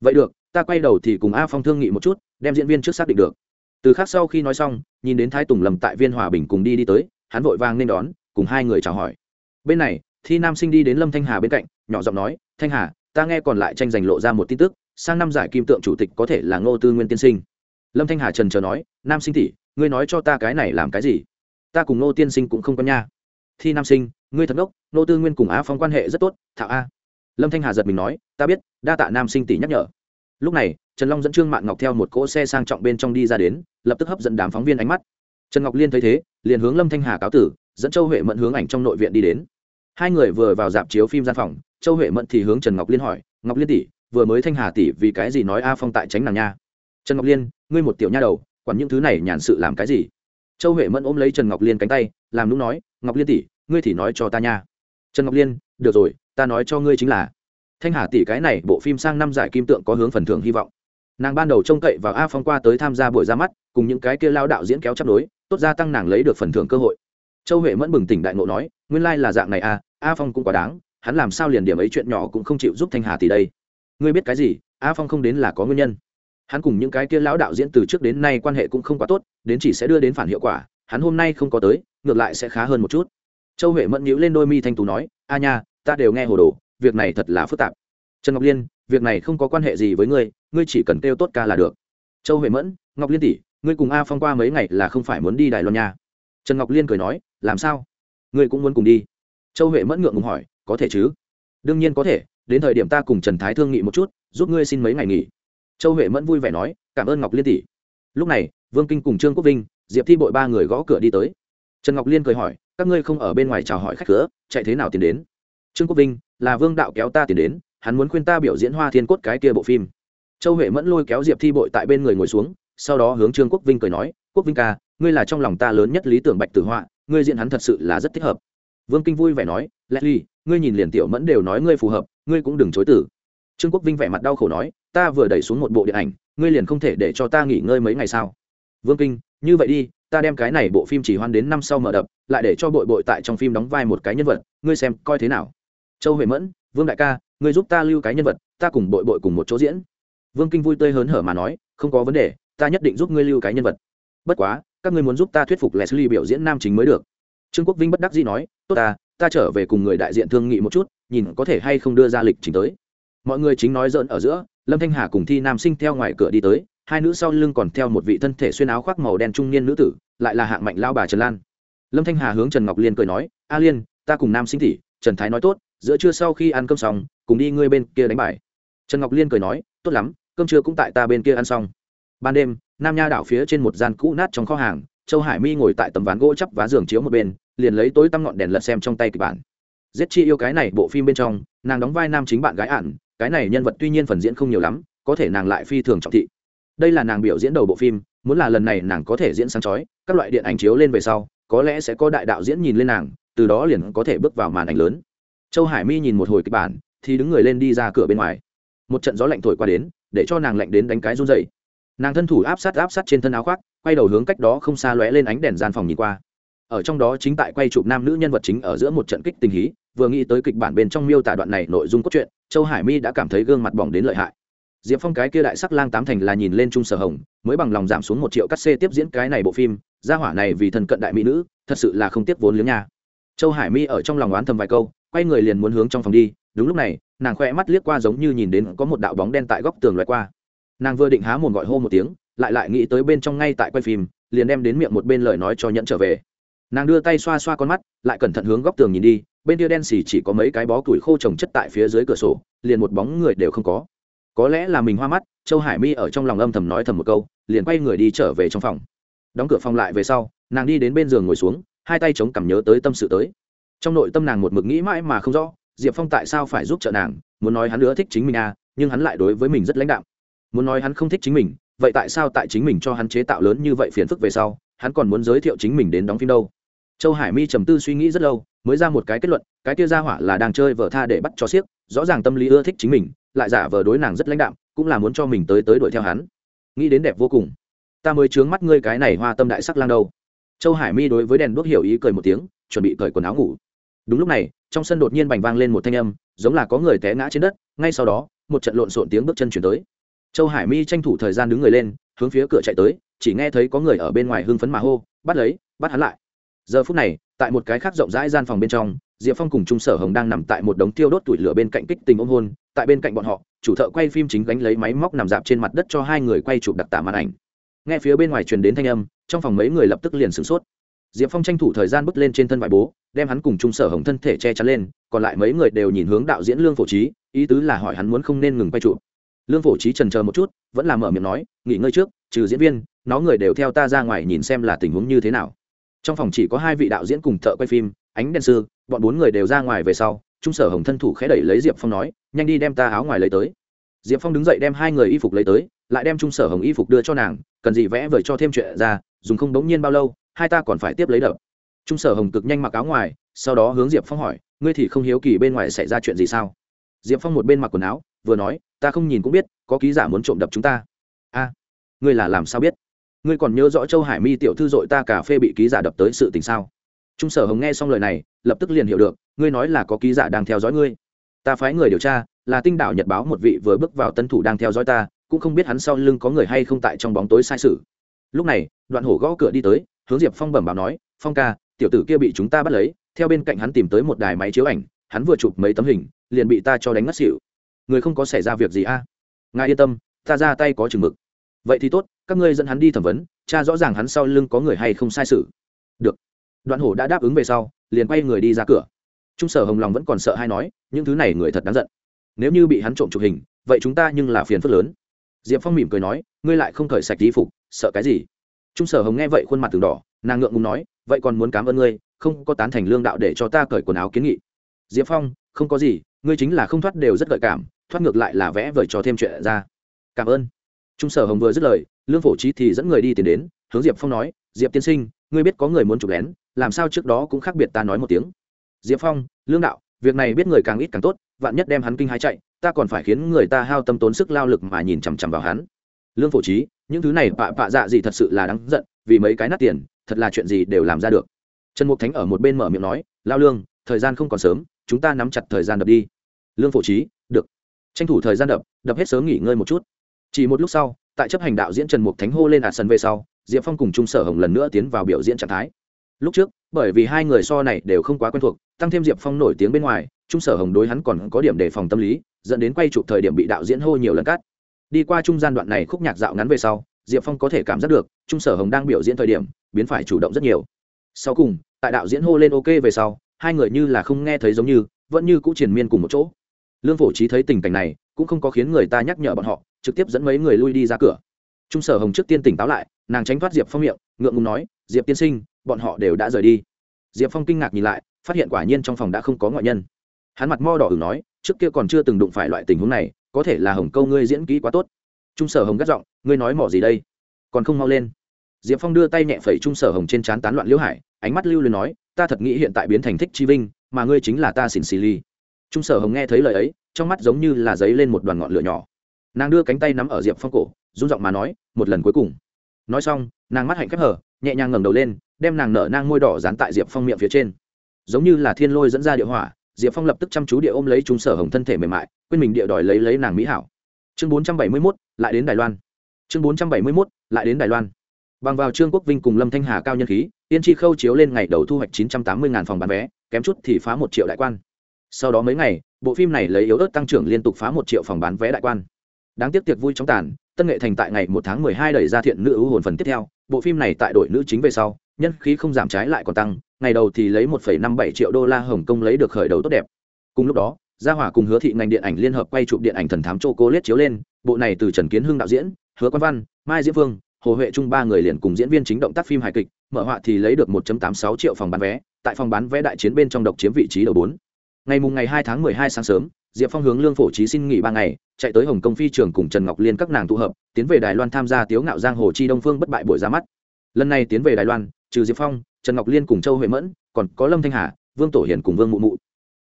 Vậy được, ta quay đầu thì cùng a phong thương nghị một chút, đem diễn viên trước xác định được. Từ khác sau khi nói xong, nhìn đến thái tùng lầm tại viên hòa bình cùng đi đi tới, hắn vội vàng nên đón, cùng hai người chào hỏi. Bên này thi nam sinh đi đến lâm thanh hà bên cạnh, nhỏ giọng nói, thanh hà, ta nghe còn lại tranh giành lộ ra một tin tức, sang năm giải kim tượng chủ tịch có thể là ngô tư nguyên tiên sinh. Lâm thanh hà trần trờ nói, nam sinh tỷ, ngươi nói cho ta cái này làm cái gì? Ta cùng ngô tiên sinh cũng không có nha. Thi nam sinh, ngươi thật ngốc, ngô tư nguyên cùng á phong quan hệ rất tốt thạo a. Lâm thanh hà giật mình nói, ta biết, đa tạ nam sinh tỷ nhắc nhở. Lúc này, trần long dẫn trương mạng ngọc theo một cỗ xe sang trọng bên trong đi ra đến, lập tức hấp dẫn đám phóng viên ánh mắt. Trần ngọc liên thấy thế, liền hướng lâm thanh hà cáo tử, dẫn châu huệ mẫn hướng ảnh trong nội viện đi đến hai người vừa vào dạp chiếu phim gian phòng, châu huệ mẫn thì hướng trần ngọc liên hỏi, ngọc liên tỷ, vừa mới thanh hà tỷ vì cái gì nói a phong tại tránh nàng nha? Trần ngọc liên, ngươi một tiểu nha đầu, quản những thứ này nhàn sự làm cái gì? Châu huệ mẫn ôm lấy trần ngọc liên cánh tay, làm lúc nói, ngọc liên tỷ, ngươi thì nói cho ta nha. Trần ngọc liên, được rồi, ta nói cho ngươi chính là, thanh hà tỷ cái này bộ phim sang năm giải kim tượng có hướng phần thưởng hy vọng. Nàng ban đầu trông cậy vào a phong qua tới tham gia buổi ra mắt, cùng những cái kia lao đạo diễn kéo chấp đối, tốt gia tăng nàng lấy được phần thưởng cơ hội châu huệ mẫn bừng tỉnh đại ngộ nói, nguyên lai là dạng này à? a phong cũng quá đáng, hắn làm sao liền điểm ấy chuyện nhỏ cũng không chịu giúp thanh hà thì đây. Ngươi biết cái gì, a phong không đến là có nguyên nhân. Hắn cùng những cái kia lão đạo diễn từ trước đến nay quan hệ cũng không quá tốt, đến chỉ sẽ đưa đến phản hiệu quả, hắn hôm nay không có tới, ngược lại sẽ khá hơn một chút. Châu huệ mẫn nhíu lên đôi mi thanh tú nói, a nha, ta đều nghe hồ đồ, việc này thật là phức tạp. Trần ngọc liên, việc này không có quan hệ gì với ngươi ngươi chỉ cần kêu tốt ca là được. Châu huệ mẫn, ngọc liên tỷ, ngươi cùng a phong qua mấy ngày là không phải muốn đi đài loan nha. Trần ngọc liên cười nói làm sao? Ngươi cũng muốn cùng đi? Châu huệ mẫn ngượng ngùng hỏi, có thể chứ? Đương nhiên có thể, đến thời điểm ta cùng trần thái thương nghị một chút, giúp ngươi xin mấy ngày nghỉ. Châu huệ mẫn vui vẻ nói, cảm ơn ngọc liên tỷ. Lúc này, vương kinh cùng trương quốc vinh, diệp thi bội ba người gõ cửa đi tới. Trần ngọc liên cười hỏi, các ngươi không ở bên ngoài chào hỏi khách cửa, chạy thế nào tiến đến? Trương quốc vinh, là vương đạo kéo ta tiến đến, hắn muốn khuyên ta biểu diễn hoa thiên cốt cái kia bộ phim. Châu huệ mẫn lôi kéo diệp thi bội tại bên người ngồi xuống, sau đó hướng trương quốc vinh cười nói, quốc vinh ca, ngươi là trong lòng ta lớn nhất lý tưởng bạch tử họa ngươi diện hắn thật sự là rất thích hợp. Vương kinh vui vẻ nói, leslie, ngươi nhìn liền tiểu mẫn đều nói ngươi phù hợp, ngươi cũng đừng chối tử trương quốc vinh vẻ mặt đau khổ nói, ta vừa đẩy xuống một bộ điện ảnh, ngươi liền không thể để cho ta nghỉ ngơi mấy ngày sao? Vương kinh, như vậy đi, ta đem cái này bộ phim chỉ hoan đến năm sau mở đập, lại để cho bội bội tại trong phim đóng vai một cái nhân vật, ngươi xem coi thế nào? Châu huệ mẫn, vương đại ca, ngươi giúp ta lưu cái nhân vật, ta cùng bội bội cùng một chỗ diễn. Vương kinh vui tươi hớn hở mà nói, không có vấn đề, ta nhất định giúp ngươi lưu cái nhân vật. Bất quá các ngươi muốn giúp ta thuyết phục leslie biểu diễn nam chính mới được. Trương quốc vinh bất đắc dĩ nói, tốt ta ta trở về cùng người đại diện thương nghị một chút, nhìn có thể hay không đưa ra lịch trình tới. Mọi người chính nói dỡn ở giữa, lâm thanh hà cùng thi nam sinh theo ngoài cửa đi tới, hai nữ sau lưng còn theo một vị thân thể xuyên áo khoác màu đen trung niên nữ tử, lại là hạng mạnh lao bà trần lan. Lâm thanh hà hướng trần ngọc liên cười nói, a liên, ta cùng nam sinh tỷ, trần thái nói tốt, giữa trưa sau khi ăn cơm xong, cùng đi ngươi bên kia đánh bài. Trần ngọc liên cười nói, tốt lắm, cơm trưa cũng tại ta bên kia ăn xong. Ban đêm nam nha đảo phía trên một gian cũ nát trong kho hàng, châu hải mi ngồi tại tấm ván gỗ chắp vá giường chiếu một bên, liền lấy tối tăm ngọn đèn lật xem trong tay kịch bản. Giết chi yêu cái này bộ phim bên trong, nàng đóng vai nam chính bạn gái ạn cái này nhân vật tuy nhiên phần diễn không nhiều lắm, có thể nàng lại phi thường trọng thị. Đây là nàng biểu diễn đầu bộ phim, muốn là lần này nàng có thể diễn sáng chói, các loại điện ảnh chiếu lên về sau, có lẽ sẽ có đại đạo diễn nhìn lên nàng, từ đó liền có thể bước vào màn ảnh lớn. Châu hải mi nhìn một hồi kịch bản, thì đứng người lên đi ra cửa bên ngoài. Một trận gió lạnh thổi qua đến, để cho nàng lạnh đến đánh cái run dày nàng thân thủ áp sát áp sát trên thân áo khoác, quay đầu hướng cách đó không xa lóe lên ánh đèn gian phòng nhìn qua. Ở trong đó chính tại quay chụp nam nữ nhân vật chính ở giữa một trận kích tình hí, vừa nghĩ tới kịch bản bên trong miêu tả đoạn này nội dung cốt truyện, châu hải mi đã cảm thấy gương mặt bỏng đến lợi hại. Diệp phong cái kia đại sắc lang tám thành là nhìn lên trung sở hồng, mới bằng lòng giảm xuống một triệu cắt xê tiếp diễn cái này bộ phim, gia hỏa này vì thần cận đại mỹ nữ, thật sự là không tiếc vốn liếng nha. Châu hải mi ở trong lòng oán thầm vài câu, quay người liền muốn hướng trong phòng đi, đúng lúc này, nàng khoe mắt liếc qua giống như nhìn đến có một đạo bóng đen tại góc tường loại qua nàng vừa định há mồm gọi hô một tiếng, lại lại nghĩ tới bên trong ngay tại quay phim, liền đem đến miệng một bên lời nói cho nhẫn trở về. Nàng đưa tay xoa xoa con mắt, lại cẩn thận hướng góc tường nhìn đi, bên kia đen xì chỉ có mấy cái bó củi khô trồng chất tại phía dưới cửa sổ, liền một bóng người đều không có. Có lẽ là mình hoa mắt, châu hải mi ở trong lòng âm thầm nói thầm một câu, liền quay người đi trở về trong phòng. Đóng cửa phòng lại về sau, nàng đi đến bên giường ngồi xuống, hai tay chống cằm nhớ tới tâm sự tới. Trong nội tâm nàng một mực nghĩ mãi mà không rõ, diệp phong tại sao phải giúp trợ nàng, muốn nói hắn nữa thích chính mình à nhưng hắn lại đối với mình rất lãnh đạm muốn nói hắn không thích chính mình, vậy tại sao tại chính mình cho hắn chế tạo lớn như vậy phiền phức về sau, hắn còn muốn giới thiệu chính mình đến đóng phim đâu? Châu hải mi trầm tư suy nghĩ rất lâu, mới ra một cái kết luận, cái kia ra hỏa là đang chơi vợ tha để bắt cho siếc, rõ ràng tâm lý ưa thích chính mình, lại giả vờ đối nàng rất lãnh đạm, cũng là muốn cho mình tới tới đuổi theo hắn. Nghĩ đến đẹp vô cùng. Ta mới chướng mắt ngươi cái này hoa tâm đại sắc lang đâu. Châu hải mi đối với đèn đuốc hiểu ý cười một tiếng, chuẩn bị cởi quần áo ngủ. Đúng lúc này, trong sân đột nhiên bành vang lên một thanh âm, giống là có người té ngã trên đất, ngay sau đó, một trận lộn xộn tiếng bước chân chuyển tới châu hải mi tranh thủ thời gian đứng người lên, hướng phía cửa chạy tới, chỉ nghe thấy có người ở bên ngoài hưng phấn mà hô, bắt lấy, bắt hắn lại. Giờ phút này, tại một cái khác rộng rãi gian phòng bên trong, diệp phong cùng trung sở hồng đang nằm tại một đống tiêu đốt tủi lửa bên cạnh kích tình ôm hôn, tại bên cạnh bọn họ, chủ thợ quay phim chính gánh lấy máy móc nằm dạp trên mặt đất cho hai người quay chụp đặc tả màn ảnh. Nghe phía bên ngoài truyền đến thanh âm, trong phòng mấy người lập tức liền sửng sốt. Diệp phong tranh thủ thời gian bước lên trên thân vải bố, đem hắn cùng trung sở hồng thân thể che chắn lên, còn lại mấy người đều nhìn hướng đạo diễn lương phổ trí, ý tứ là hỏi hắn muốn không nên ngừng quay chụp lương phổ trí trần chờ một chút, vẫn là mở miệng nói, nghỉ ngơi trước, trừ diễn viên, nó người đều theo ta ra ngoài nhìn xem là tình huống như thế nào. Trong phòng chỉ có hai vị đạo diễn cùng thợ quay phim, ánh đèn sư, bọn bốn người đều ra ngoài về sau, trung sở hồng thân thủ khẽ đẩy lấy diệp phong nói, nhanh đi đem ta áo ngoài lấy tới. Diệp phong đứng dậy đem hai người y phục lấy tới, lại đem trung sở hồng y phục đưa cho nàng, cần gì vẽ vời cho thêm chuyện ra, dùng không đống nhiên bao lâu, hai ta còn phải tiếp lấy đập. Trung sở hồng cực nhanh mặc áo ngoài, sau đó hướng diệp phong hỏi, ngươi thì không hiếu kỳ bên ngoài xảy ra chuyện gì sao? Diệp phong một bên mặc quần áo vừa nói, ta không nhìn cũng biết, có ký giả muốn trộm đập chúng ta. A, ngươi là làm sao biết? Ngươi còn nhớ rõ châu hải mi tiểu thư dội ta cà phê bị ký giả đập tới sự tình sao? Trung sở hồng nghe xong lời này, lập tức liền hiểu được, ngươi nói là có ký giả đang theo dõi ngươi. Ta phái người điều tra, là tinh đảo nhật báo một vị vừa bước vào tân thủ đang theo dõi ta, cũng không biết hắn sau lưng có người hay không tại trong bóng tối sai sự. Lúc này, đoạn hổ gõ cửa đi tới, hướng diệp phong bẩm báo nói, phong ca, tiểu tử kia bị chúng ta bắt lấy, theo bên cạnh hắn tìm tới một đài máy chiếu ảnh, hắn vừa chụp mấy tấm hình, liền bị ta cho đánh ngất xỉu người không có xảy ra việc gì a? Ngài yên tâm, ta ra tay có chừng mực. Vậy thì tốt, các ngươi dẫn hắn đi thẩm vấn, cha rõ ràng hắn sau lưng có người hay không sai sự. Được. Đoạn hổ đã đáp ứng về sau, liền quay người đi ra cửa. Trung sở hồng lòng vẫn còn sợ hay nói, những thứ này người thật đáng giận. Nếu như bị hắn trộm chụp hình, vậy chúng ta nhưng là phiền phức lớn. Diệp phong mỉm cười nói, ngươi lại không khởi sạch đi phục, sợ cái gì? Trung sở hồng nghe vậy khuôn mặt từng đỏ, nàng ngượng ngùng nói, vậy còn muốn cảm ơn ngươi, không có tán thành lương đạo để cho ta cởi quần áo kiến nghị. Diệp phong, không có gì, ngươi chính là không thoát đều rất gợi cảm thoát ngược lại là vẽ vời cho thêm chuyện ra. Cảm ơn. Trung sở hồng vừa dứt lời, lương phổ trí thì dẫn người đi tìm đến, hướng diệp phong nói, diệp tiên sinh, ngươi biết có người muốn chụp lén, làm sao trước đó cũng khác biệt ta nói một tiếng. Diệp phong, lương đạo, việc này biết người càng ít càng tốt, vạn nhất đem hắn kinh hai chạy, ta còn phải khiến người ta hao tâm tốn sức lao lực mà nhìn chằm chằm vào hắn. Lương phổ trí, những thứ này bạ bạ dạ gì thật sự là đáng giận, vì mấy cái nát tiền, thật là chuyện gì đều làm ra được. Trần mục thánh ở một bên mở miệng nói, lao lương, thời gian không còn sớm, chúng ta nắm chặt thời gian đập đi. Lương phổ trí, được tranh thủ thời gian đập đập hết sớm nghỉ ngơi một chút. Chỉ một lúc sau, tại chấp hành đạo diễn trần mục thánh hô lên ạt sân về sau, diệp phong cùng trung sở hồng lần nữa tiến vào biểu diễn trạng thái. Lúc trước, bởi vì hai người so này đều không quá quen thuộc, tăng thêm diệp phong nổi tiếng bên ngoài, trung sở hồng đối hắn còn có điểm đề phòng tâm lý, dẫn đến quay chụp thời điểm bị đạo diễn hô nhiều lần cắt. Đi qua trung gian đoạn này khúc nhạc dạo ngắn về sau, diệp phong có thể cảm giác được, trung sở hồng đang biểu diễn thời điểm, biến phải chủ động rất nhiều. Sau cùng, tại đạo diễn hô lên ok về sau, hai người như là không nghe thấy giống như, vẫn như cũ triền miên cùng một chỗ lương phổ trí thấy tình cảnh này, cũng không có khiến người ta nhắc nhở bọn họ, trực tiếp dẫn mấy người lui đi ra cửa. Trung sở hồng trước tiên tỉnh táo lại, nàng tránh thoát diệp phong miệng, ngượng ngùng nói, diệp tiên sinh, bọn họ đều đã rời đi. Diệp phong kinh ngạc nhìn lại, phát hiện quả nhiên trong phòng đã không có ngoại nhân. Hắn mặt mo đỏ ửng nói, trước kia còn chưa từng đụng phải loại tình huống này, có thể là hồng câu ngươi diễn kỹ quá tốt. Trung sở hồng gắt giọng, ngươi nói mỏ gì đây? Còn không mau lên. Diệp phong đưa tay nhẹ phẩy trung sở hồng trên trán tán loạn liễu hải, ánh mắt lưu luyến nói, ta thật nghĩ hiện tại biến thành thích chi vinh, mà ngươi chính là ta xỉn xì ly trung sở hồng nghe thấy lời ấy, trong mắt giống như là giấy lên một đoàn ngọn lửa nhỏ. Nàng đưa cánh tay nắm ở diệp phong cổ rung giọng mà nói, một lần cuối cùng. Nói xong, nàng mắt hạnh khép hở nhẹ nhàng ngẩng đầu lên, đem nàng nở nang môi đỏ dán tại diệp phong miệng phía trên. Giống như là thiên lôi dẫn ra địa hỏa, diệp phong lập tức chăm chú địa ôm lấy chúng sở hồng thân thể mềm mại, quên mình địa đòi lấy lấy nàng mỹ hảo. Chương bốn trăm bảy mươi mốt, lại đến đài loan. Chương bốn trăm bảy mươi mốt, lại đến đài loan. Bằng vào trương quốc vinh cùng lâm thanh hà cao nhân khí tiên tri khâu chiếu lên ngày đầu thu hoạch chín trăm tám mươi phòng bán vé, kém chút thì phá một triệu đại quan sau đó mấy ngày, bộ phim này lấy yếu ớt tăng trưởng liên tục phá một triệu phòng bán vé đại quan. Đáng tiếc tiệc vui trong tàn, tân nghệ thành tại ngày một tháng mười hai đẩy ra thiện nữ ưu hồn phần tiếp theo, bộ phim này tại đội nữ chính về sau, nhân khí không giảm trái lại còn tăng, ngày đầu thì lấy một phẩy năm bảy triệu đô la hồng kông lấy được khởi đầu tốt đẹp. Cùng lúc đó, gia hỏa cùng hứa thị ngành điện ảnh liên hợp quay chụp điện ảnh thần thám châu cô liết chiếu lên, bộ này từ trần kiến hưng đạo diễn, hứa quan văn, mai diễm phương hồ huệ trung ba người liền cùng diễn viên chính động tác phim hài kịch, mở họa thì lấy được 1.86 triệu phòng bán vé, tại phòng bán vé đại chiến bên trong độc chiếm vị trí đầu bốn ngày mùng ngày 2 tháng 12 sáng sớm, diệp phong hướng lương phổ trí xin nghỉ ba ngày, chạy tới hồng kông phi trường cùng trần ngọc liên các nàng tụ hợp, tiến về đài loan tham gia tiếu ngạo giang hồ chi đông phương bất bại buổi ra mắt. Lần này tiến về đài loan, trừ diệp phong, trần ngọc liên cùng châu huệ mẫn, còn có lâm thanh hà, vương tổ hiền cùng vương mụ mụ.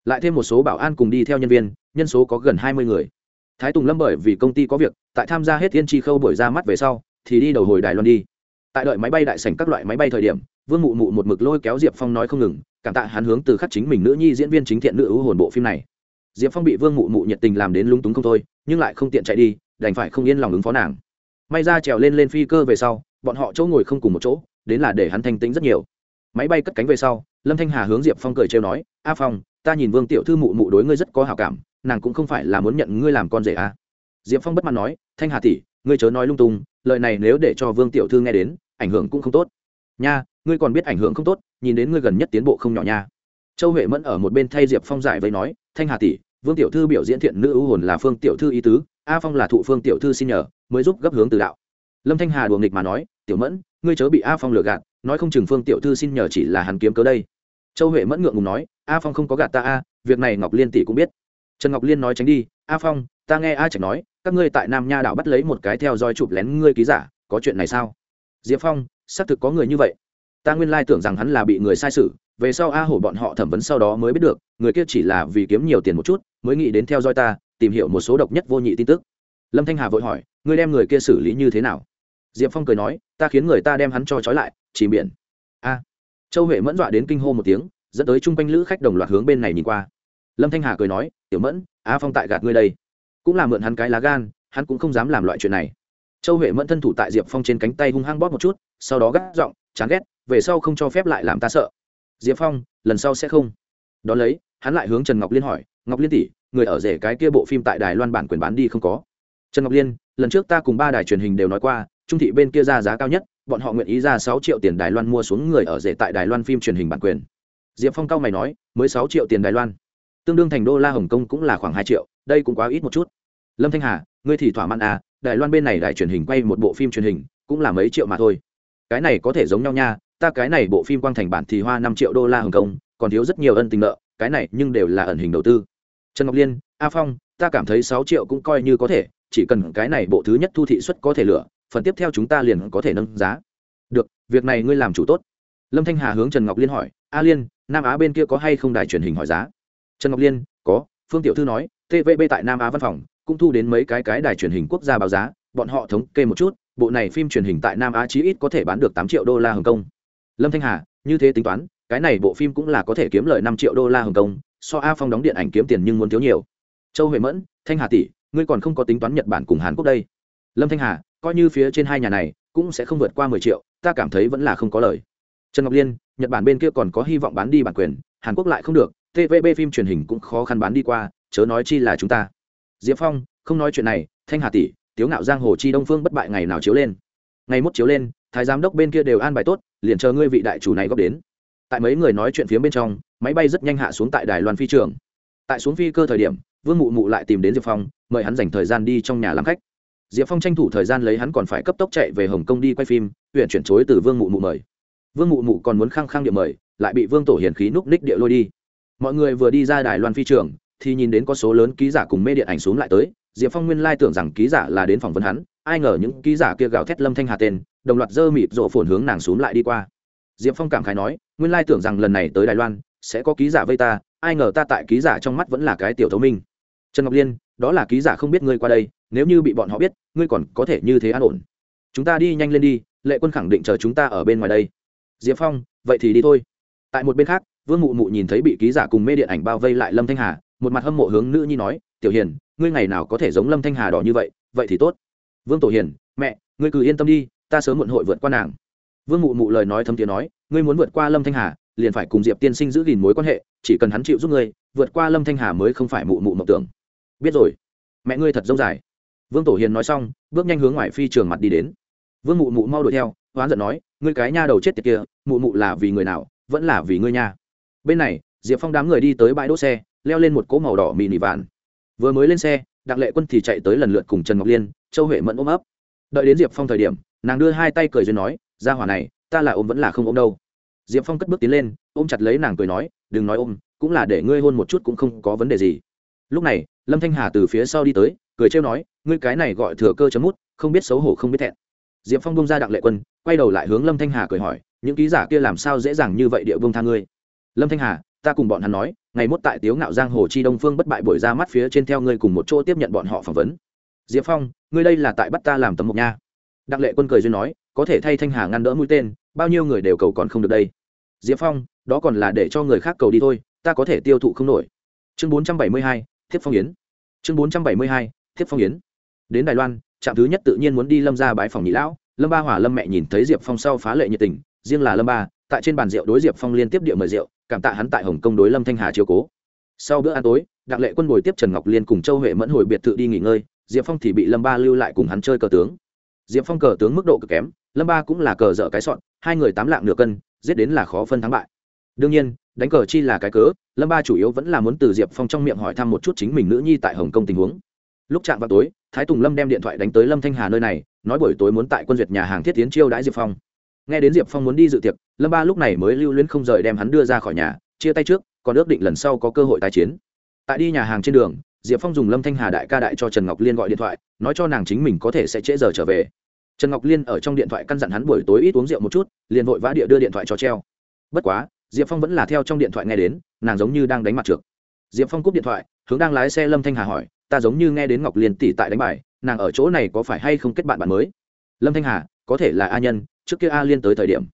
Lại thêm một số bảo an cùng đi theo nhân viên, nhân số có gần hai mươi người. Thái tùng lâm bởi vì công ty có việc, tại tham gia hết Thiên tri khâu buổi ra mắt về sau, thì đi đầu hồi đài loan đi. Tại đợi máy bay đại sảnh các loại máy bay thời điểm, vương mụ mụ một mực lôi kéo diệp phong nói không ngừng cảm tạ hắn hướng từ khắc chính mình nữ nhi diễn viên chính thiện nữ ưu hồn bộ phim này. Diệp phong bị vương mụ mụ nhiệt tình làm đến lung túng không thôi, nhưng lại không tiện chạy đi, đành phải không yên lòng ứng phó nàng. May ra trèo lên lên phi cơ về sau, bọn họ chỗ ngồi không cùng một chỗ, đến là để hắn thanh tĩnh rất nhiều. Máy bay cất cánh về sau, lâm thanh hà hướng diệp phong cười trêu nói, a phong, ta nhìn vương tiểu thư mụ mụ đối ngươi rất có hào cảm, nàng cũng không phải là muốn nhận ngươi làm con rể à. diệp phong bất mãn nói, thanh hà tỷ, ngươi chớ nói lung tung, lời này nếu để cho vương tiểu thư nghe đến, ảnh hưởng cũng không tốt. Nha ngươi còn biết ảnh hưởng không tốt, nhìn đến ngươi gần nhất tiến bộ không nhỏ nha. Châu huệ mẫn ở một bên thay diệp phong giải vây nói, thanh hà tỷ, vương tiểu thư biểu diễn thiện nữ ưu hồn là phương tiểu thư ý tứ, a phong là thụ phương tiểu thư xin nhờ, mới giúp gấp hướng từ đạo. Lâm thanh hà đùa nghịch mà nói, tiểu mẫn, ngươi chớ bị a phong lừa gạt, nói không chừng phương tiểu thư xin nhờ chỉ là hắn kiếm cớ đây. Châu huệ mẫn ngượng ngùng nói, a phong không có gạt ta a, việc này ngọc liên tỷ cũng biết. Trần ngọc liên nói tránh đi, a phong, ta nghe a trạch nói, các ngươi tại nam nha đảo bắt lấy một cái theo dõi chụp lén ngươi ký giả, có chuyện này sao? Diệp phong, xác thực có người như vậy ta nguyên lai tưởng rằng hắn là bị người sai sự, về sau a hổ bọn họ thẩm vấn sau đó mới biết được, người kia chỉ là vì kiếm nhiều tiền một chút, mới nghĩ đến theo dõi ta, tìm hiểu một số độc nhất vô nhị tin tức. Lâm thanh hà vội hỏi, ngươi đem người kia xử lý như thế nào? Diệp phong cười nói, ta khiến người ta đem hắn cho trói lại, chỉ biển a. Châu huệ mẫn dọa đến kinh hô một tiếng, dẫn tới chung quanh lữ khách đồng loạt hướng bên này nhìn qua. Lâm thanh hà cười nói, tiểu mẫn, a phong tại gạt ngươi đây. Cũng là mượn hắn cái lá gan, hắn cũng không dám làm loại chuyện này. Châu huệ mẫn thân thủ tại diệp phong trên cánh tay hung hăng bóp một chút, sau đó gắt giọng, chán ghét về sau không cho phép lại làm ta sợ. Diệp phong, lần sau sẽ không. Đón lấy, hắn lại hướng trần ngọc liên hỏi, ngọc liên tỷ, người ở rể cái kia bộ phim tại đài loan bản quyền bán đi không có? Trần ngọc liên, lần trước ta cùng ba đài truyền hình đều nói qua, trung thị bên kia ra giá cao nhất, bọn họ nguyện ý ra sáu triệu tiền đài loan mua xuống người ở rể tại đài loan phim truyền hình bản quyền. Diệp phong cao mày nói, mới sáu triệu tiền đài loan. Tương đương thành đô la hồng kông cũng là khoảng hai triệu, đây cũng quá ít một chút. Lâm thanh hà, ngươi thì thỏa mãn à đài loan bên này đài truyền hình quay một bộ phim truyền hình, cũng là mấy triệu mà thôi. Cái này có thể giống nhau nha ta cái này bộ phim quang thành bản thì hoa năm triệu đô la hồng kông, còn thiếu rất nhiều ân tình nợ, cái này nhưng đều là ẩn hình đầu tư. Trần ngọc liên, a phong, ta cảm thấy sáu triệu cũng coi như có thể, chỉ cần cái này bộ thứ nhất thu thị suất có thể lựa, phần tiếp theo chúng ta liền có thể nâng giá. Được, việc này ngươi làm chủ tốt. Lâm thanh hà hướng trần ngọc liên hỏi, a liên, nam á bên kia có hay không đài truyền hình hỏi giá? Trần ngọc liên, có, phương tiểu thư nói tvb tại nam á văn phòng, cũng thu đến mấy cái cái đài truyền hình quốc gia báo giá, bọn họ thống kê một chút, bộ này phim truyền hình tại nam á chí ít có thể bán được tám triệu đô la hồng kông lâm thanh hà, như thế tính toán, cái này bộ phim cũng là có thể kiếm lời năm triệu đô la hồng kông, so a phong đóng điện ảnh kiếm tiền nhưng muốn thiếu nhiều. Châu huệ mẫn, thanh hà tỷ, ngươi còn không có tính toán nhật bản cùng hàn quốc đây. Lâm thanh hà, coi như phía trên hai nhà này cũng sẽ không vượt qua mười triệu, ta cảm thấy vẫn là không có lời. Trần ngọc liên, nhật bản bên kia còn có hy vọng bán đi bản quyền, hàn quốc lại không được tvb phim truyền hình cũng khó khăn bán đi qua, chớ nói chi là chúng ta. Diệp phong, không nói chuyện này, thanh hà tỷ, tiếu ngạo giang, hồ chi đông phương bất bại ngày nào chiếu lên. Ngày mốt chiếu lên thái giám đốc bên kia đều an bài tốt, liền chờ ngươi vị đại chủ này góp đến. Tại mấy người nói chuyện phía bên trong, máy bay rất nhanh hạ xuống tại đài loan phi trường. Tại xuống phi cơ thời điểm, vương mụ mụ lại tìm đến diệp phong, mời hắn dành thời gian đi trong nhà làm khách. Diệp phong tranh thủ thời gian lấy hắn còn phải cấp tốc chạy về hồng kông đi quay phim huyện chuyển chối từ vương mụ mụ mời. Vương mụ mụ còn muốn khăng khăng địa mời, lại bị vương tổ hiền khí núp ních địa lôi đi. Mọi người vừa đi ra đài loan phi trường, thì nhìn đến có số lớn ký giả cùng mê điện ảnh xuống lại tới, diệp phong nguyên lai tưởng rằng ký giả là đến phỏng vấn hắn ai ngờ những ký giả kia gào thét lâm thanh hà tên, đồng loạt dơ mịt rộ phồn hướng nàng xuống lại đi qua. Diệp phong cảm khái nói, nguyên lai tưởng rằng lần này tới đài loan, sẽ có ký giả vây ta, ai ngờ ta tại ký giả trong mắt vẫn là cái tiểu thấu minh. Trần ngọc liên, đó là ký giả không biết ngươi qua đây, nếu như bị bọn họ biết, ngươi còn có thể như thế an ổn. Chúng ta đi nhanh lên đi, lệ quân khẳng định chờ chúng ta ở bên ngoài đây. Diệp phong, vậy thì đi thôi. Tại một bên khác, vương mụ mụ nhìn thấy bị ký giả cùng mê điện ảnh bao vây lại lâm thanh hà, một mặt hâm mộ hướng nữ nhi nói, tiểu hiền, ngươi ngày nào có thể giống lâm thanh hà đỏ như vậy vậy thì tốt vương tổ hiền, mẹ, ngươi cứ yên tâm đi, ta sớm muộn hội vượt qua nàng. Vương mụ mụ lời nói thấm tiếng nói, ngươi muốn vượt qua lâm thanh hà, liền phải cùng diệp tiên sinh giữ gìn mối quan hệ, chỉ cần hắn chịu giúp ngươi, vượt qua lâm thanh hà mới không phải mụ mụ mộng tưởng. Biết rồi. Mẹ ngươi thật dông dài. Vương tổ hiền nói xong, bước nhanh hướng ngoài phi trường mặt đi đến. Vương mụ mụ mau đuổi theo oán giận nói, ngươi cái nha đầu chết tiệt kia, mụ mụ là vì người nào, vẫn là vì ngươi nha. Bên này, diệp phong đám người đi tới bãi đỗ xe, leo lên một cỗ màu đỏ mì nỉ vạn vừa mới lên xe, đặng lệ quân thì chạy tới lần lượt cùng trần ngọc liên châu huệ mẫn ôm ấp. Đợi đến diệp phong thời điểm, nàng đưa hai tay cười duyên nói ra hỏa này, ta là ôm vẫn là không ôm đâu. Diệp phong cất bước tiến lên, ôm chặt lấy nàng cười nói, đừng nói ôm, cũng là để ngươi hôn một chút cũng không có vấn đề gì. Lúc này, lâm thanh hà từ phía sau đi tới, cười trêu nói, ngươi cái này gọi thừa cơ chấm mút, không biết xấu hổ không biết thẹn. Diệp phong bông ra đặng lệ quân, quay đầu lại hướng lâm thanh hà cười hỏi, những ký giả kia làm sao dễ dàng như vậy địa vương tha ngươi? Lâm thanh hà, ta cùng bọn hắn nói, ngày mốt tại tiếu ngạo giang hồ chi đông phương bất bại bội ra mắt phía trên theo ngươi cùng một chỗ tiếp nhận bọn họ phỏng vấn diệp phong, ngươi đây là tại bắt ta làm tấm mộc nha. Đặng lệ quân cười duyên nói, có thể thay thanh hà ngăn đỡ mũi tên, bao nhiêu người đều cầu còn không được đây. Diệp phong, đó còn là để cho người khác cầu đi thôi, ta có thể tiêu thụ không nổi. Chương bốn trăm bảy mươi hai, thiếp phong yến. Chương bốn trăm bảy mươi hai, thiếp phong yến. Đến đài loan, trạm thứ nhất tự nhiên muốn đi lâm ra bãi phòng nhị lão. Lâm ba hỏa lâm mẹ nhìn thấy diệp phong sau phá lệ nhiệt tình, riêng là lâm ba, tại trên bàn rượu đối diệp phong liên tiếp địa mời rượu, cảm tạ hắn tại hồng kông đối lâm thanh hà chiếu cố. Sau bữa ăn tối, đặng lệ quân bồi tiếp trần ngọc liên cùng châu huệ mẫn hồi biệt thự đi nghỉ ngơi diệp phong thì bị lâm ba lưu lại cùng hắn chơi cờ tướng. Diệp phong cờ tướng mức độ cực kém, lâm ba cũng là cờ dở cái sọn, hai người tám lạng nửa cân, giết đến là khó phân thắng bại. Đương nhiên, đánh cờ chi là cái cớ, lâm ba chủ yếu vẫn là muốn từ diệp phong trong miệng hỏi thăm một chút chính mình nữ nhi tại hồng kông tình huống. Lúc chạm vào tối, thái tùng lâm đem điện thoại đánh tới lâm thanh hà nơi này, nói buổi tối muốn tại quân duyệt nhà hàng thiết tiến chiêu đãi diệp phong. Nghe đến diệp phong muốn đi dự tiệc, lâm ba lúc này mới lưu luyến không rời đem hắn đưa ra khỏi nhà, chia tay trước, còn ước định lần sau có cơ hội tái chiến. Tại đi nhà hàng trên đường diệp phong dùng lâm thanh hà đại ca đại cho trần ngọc liên gọi điện thoại, nói cho nàng chính mình có thể sẽ trễ giờ trở về. Trần ngọc liên ở trong điện thoại căn dặn hắn buổi tối ít uống rượu một chút, liền vội vã địa đưa điện thoại cho treo. Bất quá, diệp phong vẫn là theo trong điện thoại nghe đến, nàng giống như đang đánh mặt trượt diệp phong cúp điện thoại, hướng đang lái xe lâm thanh hà hỏi, ta giống như nghe đến ngọc liên tỷ tại đánh bài, nàng ở chỗ này có phải hay không kết bạn bạn mới? Lâm thanh hà, có thể là a nhân, trước kia a liên tới thời điểm,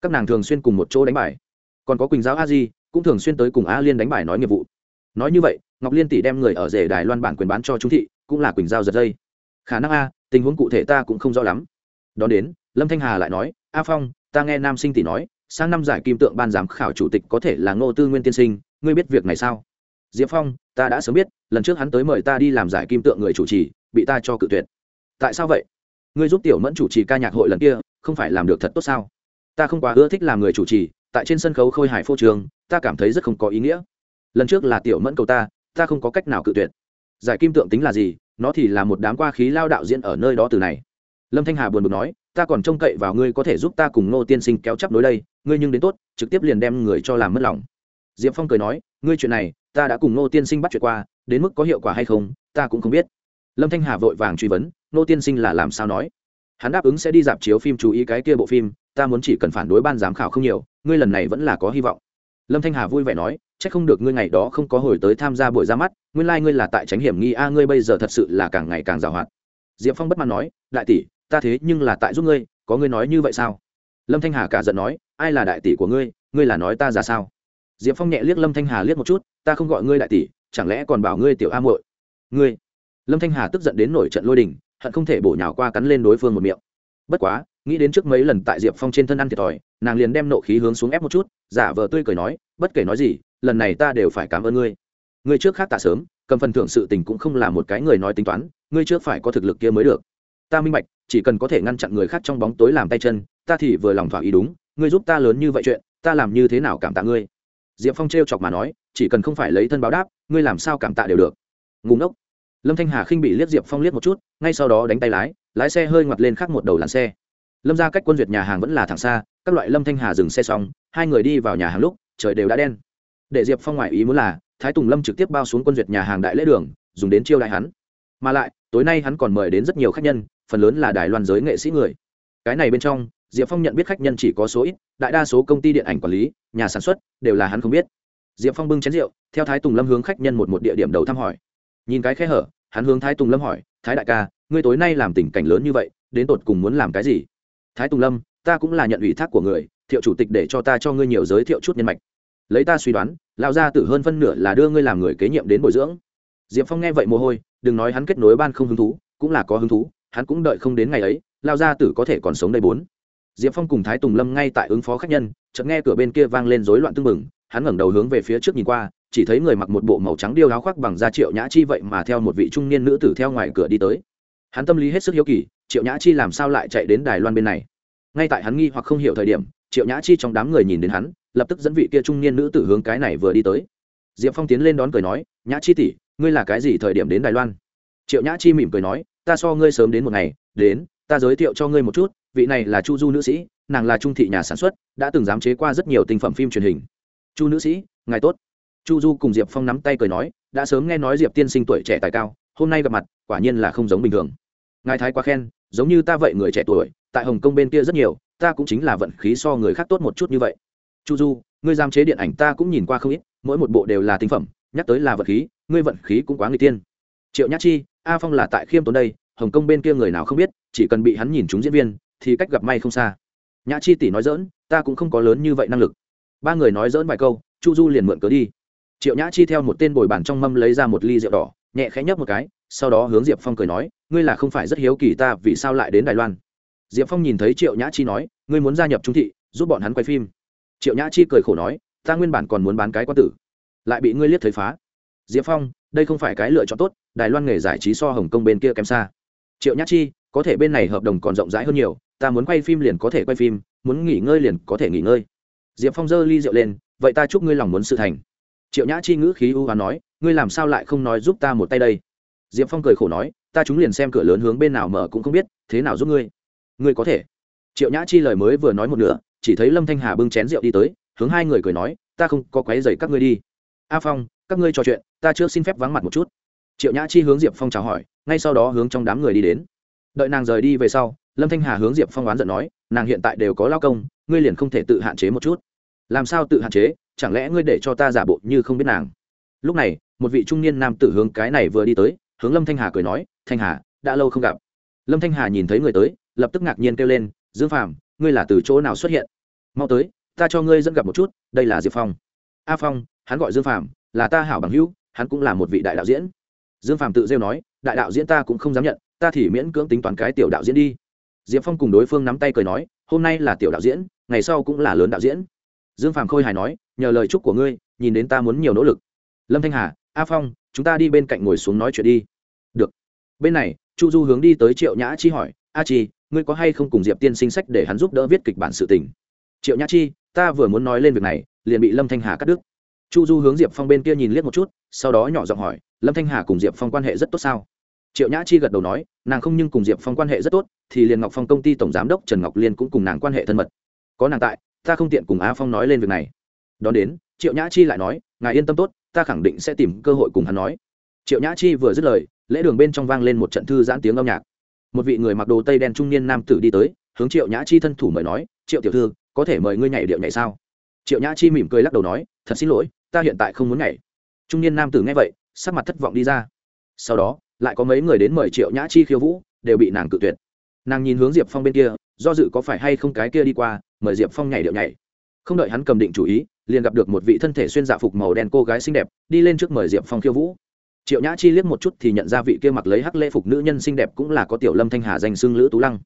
các nàng thường xuyên cùng một chỗ đánh bài. Còn có quỳnh giáo a di, cũng thường xuyên tới cùng a liên đánh bài nói nghiệp vụ nói như vậy, ngọc liên tỷ đem người ở rể đài loan bản quyền bán cho trung thị, cũng là quỳnh giao giật dây. Khả năng a, tình huống cụ thể ta cũng không rõ lắm. Đón đến, lâm thanh hà lại nói, a phong, ta nghe nam sinh tỷ nói, sang năm giải kim tượng ban giám khảo chủ tịch có thể là ngô tư nguyên tiên sinh, ngươi biết việc này sao? Diệp phong, ta đã sớm biết, lần trước hắn tới mời ta đi làm giải kim tượng người chủ trì, bị ta cho cự tuyệt. Tại sao vậy? Ngươi giúp tiểu mẫn chủ trì ca nhạc hội lần kia, không phải làm được thật tốt sao? Ta không quá ưa thích làm người chủ trì, tại trên sân khấu khôi hài phô trường, ta cảm thấy rất không có ý nghĩa lần trước là tiểu mẫn cầu ta ta không có cách nào cự tuyệt. Giải kim tượng tính là gì? Nó thì là một đám qua khí lao đạo diễn ở nơi đó từ này. Lâm thanh hà buồn bực nói, ta còn trông cậy vào ngươi có thể giúp ta cùng ngô tiên sinh kéo chấp đối đây, ngươi nhưng đến tốt, trực tiếp liền đem người cho làm mất lòng. Diệp phong cười nói, ngươi chuyện này, ta đã cùng ngô tiên sinh bắt chuyện qua, đến mức có hiệu quả hay không, ta cũng không biết. Lâm thanh hà vội vàng truy vấn, ngô tiên sinh là làm sao nói? Hắn đáp ứng sẽ đi dạp chiếu phim chú ý cái kia bộ phim, ta muốn chỉ cần phản đối ban giám khảo không nhiều, ngươi lần này vẫn là có hy vọng lâm thanh hà vui vẻ nói c h ắ c không được ngươi ngày đó không có hồi tới tham gia buổi ra mắt, nguyên lai、like、ngươi là tại tránh hiểm nghi a, ngươi bây giờ thật sự là càng ngày càng giàu hoạt. Diệp phong bất mãn nói, đại tỷ, ta thế nhưng là tại giúp ngươi, có ngươi nói như vậy sao? Lâm thanh hà cả giận nói, ai là đại tỷ của ngươi ngươi là nói ta ra sao? Diệp phong nhẹ liếc lâm thanh hà liếc một chút, ta không gọi ngươi đại tỷ, chẳng lẽ còn bảo ngươi tiểu a muội? Ngươi? Lâm thanh hà tức giận đến nổi trận lôi đình, hận không thể bổ nhào qua cắn lên đối phương một miệng. Bất quá nghĩ đến trước mấy lần tại diệp phong trên thân ăn thiệt thòi, nàng liền đem nộ khí hướng xuống ép một chút, giả vờ tươi cười nói, bất kể nói gì, lần này ta đều phải cảm ơn ngươi. Ngươi trước khác tạ sớm, cầm phần thưởng sự tình cũng không là một cái người nói tính toán, ngươi trước phải có thực lực kia mới được. Ta minh bạch, chỉ cần có thể ngăn chặn người khác trong bóng tối làm tay chân, ta thì vừa lòng thỏa ý đúng, ngươi giúp ta lớn như vậy chuyện, ta làm như thế nào cảm tạ ngươi? Diệp phong t chọc mà nói, chỉ cần không phải lấy thân báo đáp, ngươi làm sao cảm tạ đều được. Ngủ ngốc. Lâm thanh hà khinh bị liếc diệp phong liếc một chút, ngay sau đó đánh tay lái lái xe hơi ngoặt lên khắc một đầu làn xe lâm ra cách quân duyệt nhà hàng vẫn là thẳng xa, các loại lâm thanh hà dừng xe xong, hai người đi vào nhà hàng lúc, trời đều đã đen. Để diệp phong ngoại ý muốn là, thái tùng lâm trực tiếp bao xuống quân duyệt nhà hàng đại lễ đường, dùng đến chiêu đại hắn. Mà lại, tối nay hắn còn mời đến rất nhiều khách nhân, phần lớn là đài loan giới nghệ sĩ người. Cái này bên trong, diệp phong nhận biết khách nhân chỉ có số ít, đại đa số công ty điện ảnh quản lý, nhà sản xuất, đều là hắn không biết. Diệp phong bưng chén rượu, theo thái tùng lâm hướng khách nhân một một địa điểm đầu thăm hỏi. Nhìn cái khe hở, hắn hướng thái tùng lâm hỏi, thái đại ca, ngươi tối nay làm tình cảnh lớn như vậy, đến tột cùng muốn làm cái gì? Thái tùng lâm, ta cũng là nhận ủy thác của người, thiệu chủ tịch để cho ta cho ngươi nhiều giới thiệu chút nhân mạch. Lấy ta suy đoán, lão gia tử hơn phân nửa là đưa ngươi làm người kế nhiệm đến bồi dưỡng. Diệp phong nghe vậy mồ hôi, đừng nói hắn kết nối ban không hứng thú, cũng là có hứng thú, hắn cũng đợi không đến ngày ấy lao gia tử có thể còn sống đây bốn. Diệp phong cùng thái tùng lâm ngay tại ứng phó khách nhân, chợt nghe cửa bên kia vang lên rối loạn tưng bừng, hắn ngẩng đầu hướng về phía trước nhìn qua, chỉ thấy người mặc một bộ màu trắng điêu áo khoác bằng da triệu nhã chi vậy mà theo một vị trung niên nữ tử theo ngoài cửa đi tới hắn tâm lý hết sức hiếu kỳ, triệu nhã chi làm sao lại chạy đến đài loan bên này? Ngay tại hắn nghi hoặc không hiểu thời điểm, triệu nhã chi trong đám người nhìn đến hắn, lập tức dẫn vị kia trung niên nữ tử hướng cái này vừa đi tới. Diệp phong tiến lên đón cười nói, nhã chi tỷ, ngươi là cái gì thời điểm đến đài loan? Triệu nhã chi mỉm cười nói, ta so ngươi sớm đến một ngày, đến, ta giới thiệu cho ngươi một chút, vị này là chu du nữ sĩ, nàng là trung thị nhà sản xuất, đã từng giám chế qua rất nhiều tinh phẩm phim truyền hình. Chu nữ sĩ, ngài tốt. Chu du cùng diệp phong nắm tay cười nói, đã sớm nghe nói diệp tiên sinh tuổi trẻ tài cao, hôm nay gặp mặt, quả nhiên là không giống bình thường ngài thái quá khen, giống như ta vậy người trẻ tuổi, tại hồng kông bên kia rất nhiều, ta cũng chính là vận khí so người khác tốt một chút như vậy. Chu du, ngươi giam chế điện ảnh ta cũng nhìn qua không ít, mỗi một bộ đều là tinh phẩm, nhắc tới là vận khí, ngươi vận khí cũng quá người tiên. Triệu nhắc chi, a phong là tại khiêm tốn đây, hồng kông bên kia người nào không biết, chỉ cần bị hắn nhìn chúng diễn viên, thì cách gặp may không xa. Nhã chi tỷ nói dỡn ta cũng không có lớn như vậy năng lực. Ba người nói dỡn vài câu, chu du liền mượn cớ đi. Triệu nhã chi theo một tên bồi bàn trong mâm lấy ra một ly rượu đỏ, nhẹ khẽ nhấp một cái sau đó hướng diệp phong cười nói, ngươi là không phải rất hiếu kỳ ta vì sao lại đến đài loan? Diệp phong nhìn thấy triệu nhã chi nói, ngươi muốn gia nhập trung thị, giúp bọn hắn quay phim. Triệu nhã chi cười khổ nói, ta nguyên bản còn muốn bán cái quan tử, lại bị ngươi liếc thấy phá. Diệp phong, đây không phải cái lựa chọn tốt, đài loan nghề giải trí so hồng kông bên kia kém xa. Triệu nhã chi, có thể bên này hợp đồng còn rộng rãi hơn nhiều, ta muốn quay phim liền có thể quay phim, muốn nghỉ ngơi liền có thể nghỉ ngơi. Diệp phong giơ ly rượu lên, vậy ta chúc ngươi lòng muốn sự thành. Triệu nhã chi ngữ khí ưu hoán nói, ngươi làm sao lại không nói giúp ta một tay đây? Diệp phong cười khổ nói, ta chúng liền xem cửa lớn hướng bên nào mở cũng không biết, thế nào giúp ngươi? Ngươi có thể. Triệu nhã chi lời mới vừa nói một nửa, chỉ thấy lâm thanh hà bưng chén rượu đi tới, hướng hai người cười nói, ta không có quấy dày các ngươi đi. A phong, các ngươi trò chuyện, ta chưa xin phép vắng mặt một chút. Triệu nhã chi hướng diệp phong chào hỏi, ngay sau đó hướng trong đám người đi đến. Đợi nàng rời đi về sau, lâm thanh hà hướng diệp phong oán giận nói, nàng hiện tại đều có lao công, ngươi liền không thể tự hạn chế một chút. Làm sao tự hạn chế? Chẳng lẽ ngươi để cho ta giả bộ như không biết nàng? Lúc này, một vị trung niên nam tử hướng cái này vừa đi tới hướng lâm thanh hà cười nói, thanh hà, đã lâu không gặp. Lâm thanh hà nhìn thấy người tới, lập tức ngạc nhiên kêu lên, dương phàm, ngươi là từ chỗ nào xuất hiện? Mau tới, ta cho ngươi dẫn gặp một chút, đây là diệp phong. A phong, hắn gọi dương phàm, là ta hảo bằng hữu, hắn cũng là một vị đại đạo diễn. Dương phàm tự rêu nói, đại đạo diễn ta cũng không dám nhận, ta thì miễn cưỡng tính toán cái tiểu đạo diễn đi. Diệp phong cùng đối phương nắm tay cười nói, hôm nay là tiểu đạo diễn, ngày sau cũng là lớn đạo diễn. Dương phàm khôi hài nói, nhờ lời chúc của ngươi, nhìn đến ta muốn nhiều nỗ lực. Lâm thanh hà, a phong chúng ta đi bên cạnh ngồi xuống nói chuyện đi. Được. Bên này, chu du hướng đi tới triệu nhã chi hỏi, a chi, ngươi có hay không cùng diệp tiên sinh sách để hắn giúp đỡ viết kịch bản sự tình? Triệu nhã chi, ta vừa muốn nói lên việc này, liền bị lâm thanh hà cắt đứt. Chu du hướng diệp phong bên kia nhìn liếc một chút, sau đó nhỏ giọng hỏi, lâm thanh hà cùng diệp phong quan hệ rất tốt sao? Triệu nhã chi gật đầu nói, nàng không nhưng cùng diệp phong quan hệ rất tốt, thì liền ngọc phong công ty tổng giám đốc trần ngọc liên cũng cùng nàng quan hệ thân mật. Có nàng tại, ta không tiện cùng á phong nói lên việc này. Đón đến, triệu nhã chi lại nói ngài yên tâm tốt, ta khẳng định sẽ tìm cơ hội cùng hắn nói. Triệu nhã chi vừa dứt lời, lễ đường bên trong vang lên một trận thư giãn tiếng âm nhạc. Một vị người mặc đồ tây đen trung niên nam tử đi tới, hướng triệu nhã chi thân thủ mời nói, triệu tiểu thư, có thể mời ngươi nhảy điệu nhảy sao? Triệu nhã chi mỉm cười lắc đầu nói, thật xin lỗi, ta hiện tại không muốn nhảy. Trung niên nam tử nghe vậy, sắc mặt thất vọng đi ra. Sau đó, lại có mấy người đến mời triệu nhã chi khiêu vũ, đều bị nàng cự tuyệt. Nàng nhìn hướng diệp phong bên kia, do dự có phải hay không cái kia đi qua, mời diệp phong nhảy điệu nhảy. Không đợi hắn cầm định chủ ý liền gặp được một vị thân thể xuyên dạ phục màu đen cô gái xinh đẹp, đi lên trước mời diệp phong khiêu vũ. Triệu nhã chi liếc một chút thì nhận ra vị kia mặc lấy hắc lễ phục nữ nhân xinh đẹp cũng là có tiểu lâm thanh hà danh xưng lữ tú lăng.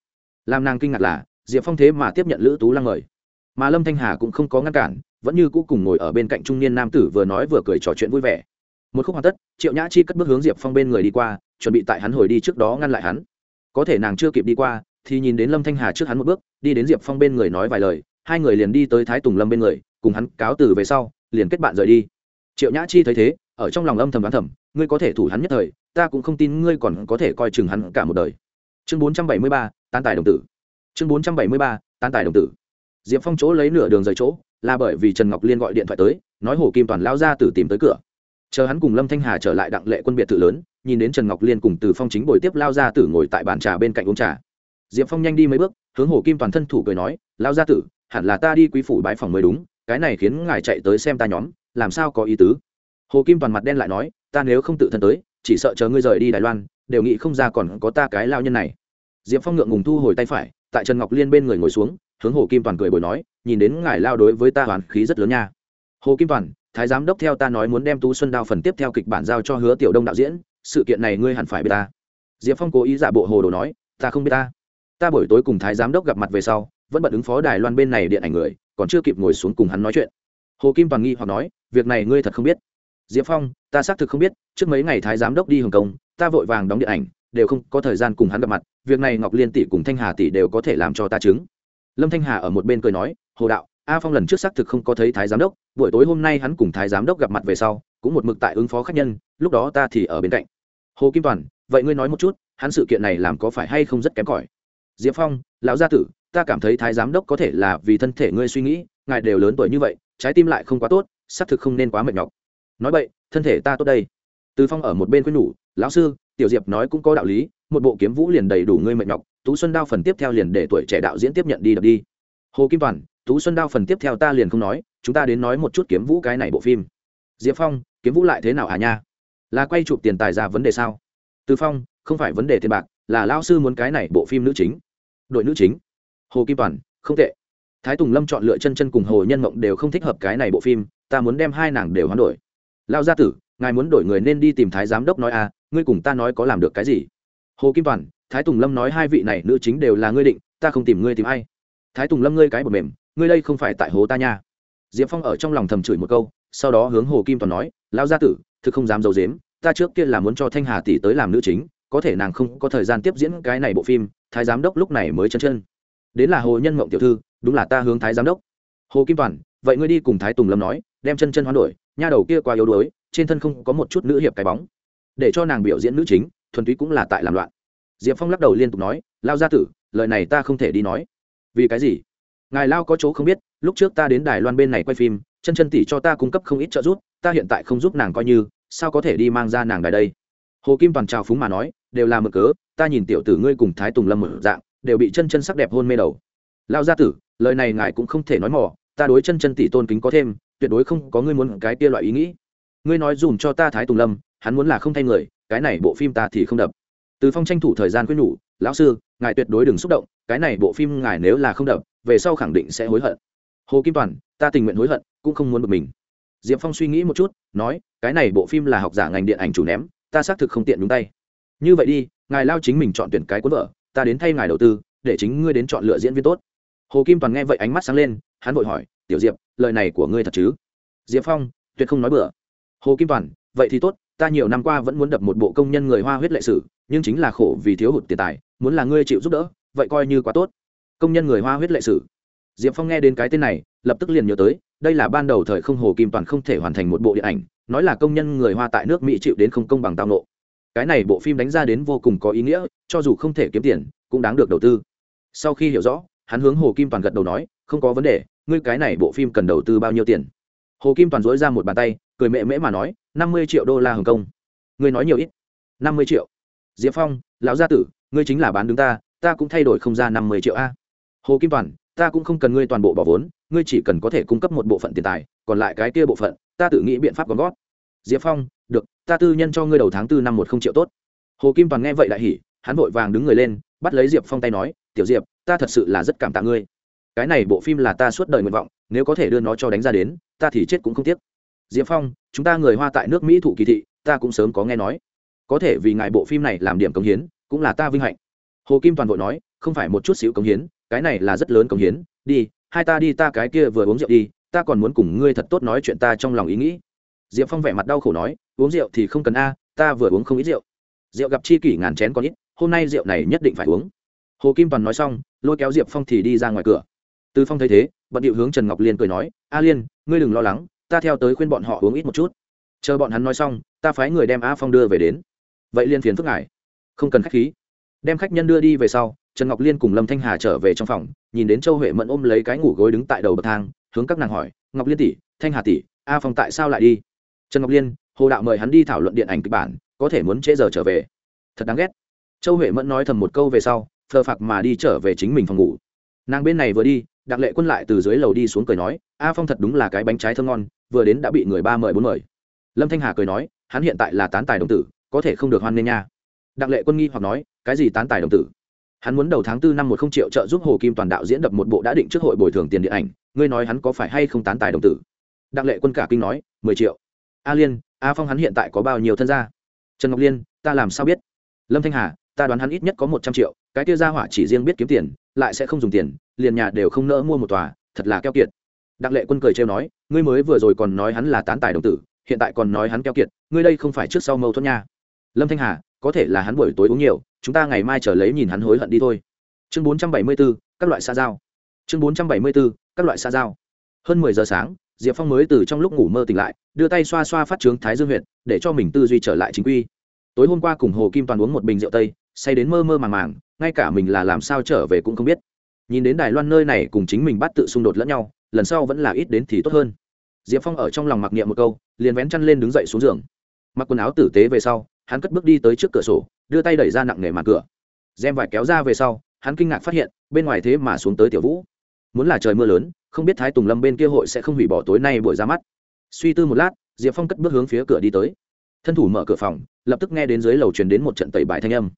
Làm nàng kinh ngạc là, diệp phong thế mà tiếp nhận lữ tú lăng mời. Mà lâm thanh hà cũng không có ngăn cản, vẫn như cũ cùng ngồi ở bên cạnh trung niên nam tử vừa nói vừa cười trò chuyện vui vẻ. Một khúc hoàn tất, triệu nhã chi cất bước hướng diệp phong bên người đi qua, chuẩn bị tại hắn hồi đi trước đó ngăn lại hắn. Có thể nàng chưa kịp đi qua, thì nhìn đến lâm thanh hà trước hắn một bước, đi đến diệp phong bên người nói vài lời hai người liền đi tới thái tùng lâm bên người, cùng hắn cáo từ về sau, liền kết bạn rời đi. Triệu nhã chi thấy thế, ở trong lòng âm thầm đoán thầm, ngươi có thể thủ hắn nhất thời, ta cũng không tin ngươi còn có thể coi chừng hắn cả một đời. Chương bốn trăm bảy mươi ba, tán tài đồng tử. Chương bốn trăm bảy mươi ba, tán tài đồng tử. Diệp phong chỗ lấy nửa đường rời chỗ, là bởi vì trần ngọc liên gọi điện thoại tới, nói hồ kim toàn lao ra từ tìm tới cửa. Chờ hắn cùng lâm thanh hà trở lại đặng lệ quân biệt thự lớn, nhìn đến trần ngọc liên cùng từ phong chính bồi tiếp lao ra tử ngồi tại bàn trà bên cạnh uống trà. Diệp phong nhanh đi mấy bước, hướng hồ kim toàn thân thủ cười nói lao gia tử hẳn là ta đi quý phủ bãi phòng mới đúng, cái này khiến ngài chạy tới xem ta nhóm, làm sao có ý tứ? Hồ kim toàn mặt đen lại nói, ta nếu không tự thân tới, chỉ sợ chờ ngươi rời đi đài loan, đều nghĩ không ra còn có ta cái lao nhân này. Diệp phong ngượng ngùng thu hồi tay phải, tại trần ngọc liên bên người ngồi xuống, hướng hồ kim toàn cười bồi nói, nhìn đến ngài lao đối với ta hoàn khí rất lớn nha. Hồ kim toàn, thái giám đốc theo ta nói muốn đem tú xuân đao phần tiếp theo kịch bản giao cho hứa tiểu đông đạo diễn, sự kiện này ngươi hẳn phải biết ta. Diệp phong cố ý giả bộ hồ đồ nói, ta không biết ta. Ta buổi tối cùng thái giám đốc gặp mặt về sau vẫn bận ứng phó đài loan bên này điện ảnh người, còn chưa kịp ngồi xuống cùng hắn nói chuyện. Hồ kim toàn nghi hoặc nói, việc này ngươi thật không biết. Diệp phong, ta xác thực không biết, trước mấy ngày thái giám đốc đi hồng kông, ta vội vàng đóng điện ảnh, đều không có thời gian cùng hắn gặp mặt, việc này ngọc liên tỷ cùng thanh hà tỷ đều có thể làm cho ta chứng. Lâm thanh hà ở một bên cười nói, hồ đạo, a phong lần trước xác thực không có thấy thái giám đốc, buổi tối hôm nay hắn cùng thái giám đốc gặp mặt về sau, cũng một mực tại ứng phó khách nhân, lúc đó ta thì ở bên cạnh. Hồ kim toàn, vậy ngươi nói một chút, hắn sự kiện này làm có phải hay không rất kém cỏi? Diệp phong, lão gia tử ta cảm thấy thái giám đốc có thể là vì thân thể ngươi suy nghĩ, ngài đều lớn tuổi như vậy, trái tim lại không quá tốt, xác thực không nên quá mệt nhọc. Nói vậy, thân thể ta tốt đây. Từ phong ở một bên quên nhủ, lão sư, tiểu diệp nói cũng có đạo lý, một bộ kiếm vũ liền đầy đủ ngươi mệt nhọc, tú xuân đao phần tiếp theo liền để tuổi trẻ đạo diễn tiếp nhận đi đập đi. Hồ kim toàn, tú xuân đao phần tiếp theo ta liền không nói, chúng ta đến nói một chút kiếm vũ cái này bộ phim. Diệp phong, kiếm vũ lại thế nào à nha? Là quay chụp tiền tài ra vấn đề sao? Từ phong, không phải vấn đề tiền bạc, là lao sư muốn cái này bộ phim nữ chính. Đội nữ chính? Hồ kim toàn, không tệ. Thái tùng lâm chọn lựa chân chân cùng hồ nhân mộng đều không thích hợp cái này bộ phim, ta muốn đem hai nàng đều hoán đổi. Lao gia tử, ngài muốn đổi người nên đi tìm thái giám đốc nói à ngươi cùng ta nói có làm được cái gì? Hồ kim toàn, thái tùng lâm nói hai vị này nữ chính đều là ngươi định, ta không tìm ngươi tìm ai. Thái tùng lâm ngươi cái bột mềm, ngươi đây không phải tại hố ta nha. Diệp phong ở trong lòng thầm chửi một câu, sau đó hướng hồ kim toàn nói lao gia tử, thực không dám d i ấ u dếm ta trước kia là muốn cho thanh hà tỷ tới làm nữ chính, có thể nàng không có thời gian tiếp diễn cái này bộ phim, thái giám đốc lúc này mới chân chân đến là hồ nhân mộng tiểu thư, đúng là ta hướng thái giám đốc. Hồ kim toàn, vậy ngươi đi cùng thái tùng lâm nói, đem chân chân hoán đổi, nha đầu kia qua yếu đuối, trên thân không có một chút nữ hiệp cái bóng. Để cho nàng biểu diễn nữ chính, thuần túy cũng là tại làm loạn. Diệp phong lắc đầu liên tục nói, lao gia tử, lời này ta không thể đi nói. Vì cái gì? Ngài lao có chỗ không biết, lúc trước ta đến đài loan bên này quay phim, chân chân tỷ cho ta cung cấp không ít trợ giúp, ta hiện tại không giúp nàng coi như, sao có thể đi mang ra nàng đài đây? Hồ kim toàn trào phúng mà nói, đều là mực cớ, ta nhìn tiểu tử ngươi cùng thái tùng lâm một dạng đều bị chân chân sắc đẹp hôn mê đầu. Lao gia tử, lời này ngài cũng không thể nói mỏ ta đối chân chân tỷ tôn kính có thêm, tuyệt đối không có ngươi muốn cái kia loại ý nghĩ. Ngươi nói dùm cho ta thái tùng lâm, hắn muốn là không thay người, cái này bộ phim ta thì không đập. Từ phong tranh thủ thời gian quyết nhủ, lão sư, ngài tuyệt đối đừng xúc động, cái này bộ phim ngài nếu là không đập, về sau khẳng định sẽ hối hận. Hồ kim toàn, ta tình nguyện hối hận, cũng không muốn bực mình. Diệp phong suy nghĩ một chút, nói, cái này bộ phim là học giả ngành điện ảnh chủ ném, ta xác thực không tiện nhúng tay. Như vậy đi, ngài lao chính mình chọn tuyển cái cuốn vợ ta đến thay ngài đầu tư, để chính ngươi đến chọn lựa diễn viên tốt. Hồ kim toàn nghe vậy ánh mắt sáng lên, hắn vội hỏi, tiểu diệp, lời này của ngươi thật chứ? Diệp phong, tuyệt không nói bừa. Hồ kim toàn, vậy thì tốt, ta nhiều năm qua vẫn muốn đập một bộ công nhân người hoa huyết lệ sử, nhưng chính là khổ vì thiếu hụt tiền tài, muốn là ngươi chịu giúp đỡ, vậy coi như quá tốt. Công nhân người hoa huyết lệ sử? Diệp phong nghe đến cái tên này, lập tức liền nhớ tới, đây là ban đầu thời không hồ kim toàn không thể hoàn thành một bộ điện ảnh, nói là công nhân người hoa tại nước mỹ chịu đến không công bằng tao nộ cái này bộ phim đánh ra đến vô cùng có ý nghĩa, cho dù không thể kiếm tiền, cũng đáng được đầu tư. Sau khi hiểu rõ, hắn hướng hồ kim toàn gật đầu nói, không có vấn đề, ngươi cái này bộ phim cần đầu tư bao nhiêu tiền? Hồ kim toàn dối ra một bàn tay, cười mẹ mễ mà nói, năm mươi triệu đô la hồng kông. Ngươi nói nhiều ít. Năm mươi triệu. Diệp phong, lão gia tử, ngươi chính là bán đứng ta ta cũng thay đổi không ra năm mươi triệu a. Hồ kim toàn, ta cũng không cần ngươi toàn bộ bỏ vốn, ngươi chỉ cần có thể cung cấp một bộ phận tiền tài, còn lại cái kia bộ phận, ta tự nghĩ biện pháp gom gót diệp phong, được, ta tư nhân cho ngươi đầu tháng tư năm một không triệu tốt. Hồ kim toàn nghe vậy lại hỉ, hắn vội vàng đứng người lên, bắt lấy diệp phong tay nói, tiểu diệp, ta thật sự là rất cảm tạ ngươi. Cái này bộ phim là ta suốt đời nguyện vọng, nếu có thể đưa nó cho đánh ra đến, ta thì chết cũng không tiếc. Diệp phong, chúng ta người hoa tại nước mỹ thụ kỳ thị, ta cũng sớm có nghe nói. Có thể vì ngài bộ phim này làm điểm công hiến, cũng là ta vinh hạnh. Hồ kim toàn vội nói, không phải một chút xíu công hiến, cái này là rất lớn công hiến, đi, hai ta đi, ta cái kia vừa uống rượu đi, ta còn muốn cùng ngươi thật tốt nói chuyện ta trong lòng ý nghĩ diệp phong vẻ mặt đau khổ nói, uống rượu thì không cần a, ta vừa uống không ít rượu. Rượu gặp chi kỷ ngàn chén còn ít, hôm nay rượu này nhất định phải uống. Hồ kim toàn nói xong, lôi kéo diệp phong thì đi ra ngoài cửa. Từ phong thấy thế, bận điệu hướng trần ngọc liên cười nói, a liên, ngươi đừng lo lắng, ta theo tới khuyên bọn họ uống ít một chút. Chờ bọn hắn nói xong, ta phái người đem a phong đưa về đến. Vậy liên phiền phức ngài. Không cần khách khí. Đem khách nhân đưa đi về sau, trần ngọc liên cùng lâm thanh hà trở về trong phòng, nhìn đến châu huệ mẫn ôm lấy cái ngủ gối đứng tại đầu bậc thang, hướng các nàng hỏi, ngọc liên tỷ, thanh hà tỷ, a phong tại sao lại đi? Trần ngọc liên, hồ đạo mời hắn đi thảo luận điện ảnh kịch bản, có thể muốn trễ giờ trở về. Thật đáng ghét. Châu huệ mẫn nói thầm một câu về sau thờ phạc mà đi trở về chính mình phòng ngủ. Nàng bên này vừa đi, đặng lệ quân lại từ dưới lầu đi xuống cười nói, a phong thật đúng là cái bánh trái thơm ngon, vừa đến đã bị người ba mời bốn mời. Lâm thanh hà cười nói, hắn hiện tại là tán tài đồng tử, có thể không được hoan nghênh nha. Đặng lệ quân nghi hoặc nói, cái gì tán tài đồng tử? Hắn muốn đầu tháng tư năm một không triệu trợ giúp hồ kim toàn đạo diễn đập một bộ đã định trước hội bồi thường tiền điện ảnh, ngươi nói hắn có phải hay không tán tài đồng tử? Đặng lệ quân cả kinh nói, mười triệu a liên, a phong hắn hiện tại có bao nhiêu thân gia? Trần ngọc liên, ta làm sao biết? Lâm thanh hà, ta đoán hắn ít nhất có một trăm triệu, cái kia ra hỏa chỉ riêng biết kiếm tiền, lại sẽ không dùng tiền, liền nhà đều không nỡ mua một tòa, thật là keo kiệt. Đặng lệ quân cười trêu nói, ngươi mới vừa rồi còn nói hắn là tán tài đồng tử, hiện tại còn nói hắn keo kiệt, ngươi đây không phải trước sau mâu thuẫn nha. Lâm thanh hà, có thể là hắn buổi tối uống nhiều, chúng ta ngày mai trở lấy nhìn hắn hối hận đi thôi. Chương bốn trăm bảy mươi b ố các loại xa giao. Chương bốn trăm bảy mươi b ố các loại xa giao. Hơn mười giờ sáng diệp phong mới từ trong lúc ngủ mơ tỉnh lại, đưa tay xoa xoa phát trướng thái dương huyện để cho mình tư duy trở lại chính quy. Tối hôm qua cùng hồ kim toàn uống một bình rượu tây, say đến mơ mơ màng màng, ngay cả mình là làm sao trở về cũng không biết. Nhìn đến đài loan nơi này cùng chính mình bắt tự xung đột lẫn nhau, lần sau vẫn là ít đến thì tốt hơn. Diệp phong ở trong lòng mặc niệm một câu, liền vén chăn lên đứng dậy xuống giường. Mặc quần áo tử tế về sau, hắn cất bước đi tới trước cửa sổ, đưa tay đẩy ra nặng nề mặt cửa. Gem vải kéo ra về sau, hắn kinh ngạc phát hiện, bên ngoài thế mà xuống tới tiểu vũ. Muốn là trời mưa lớn không biết thái tùng lâm bên kia hội sẽ không hủy bỏ tối nay buổi ra mắt. Suy tư một lát, diệp phong cất bước hướng phía cửa đi tới. Thân thủ mở cửa phòng, lập tức nghe đến dưới lầu truyền đến một trận tẩy bài thanh âm.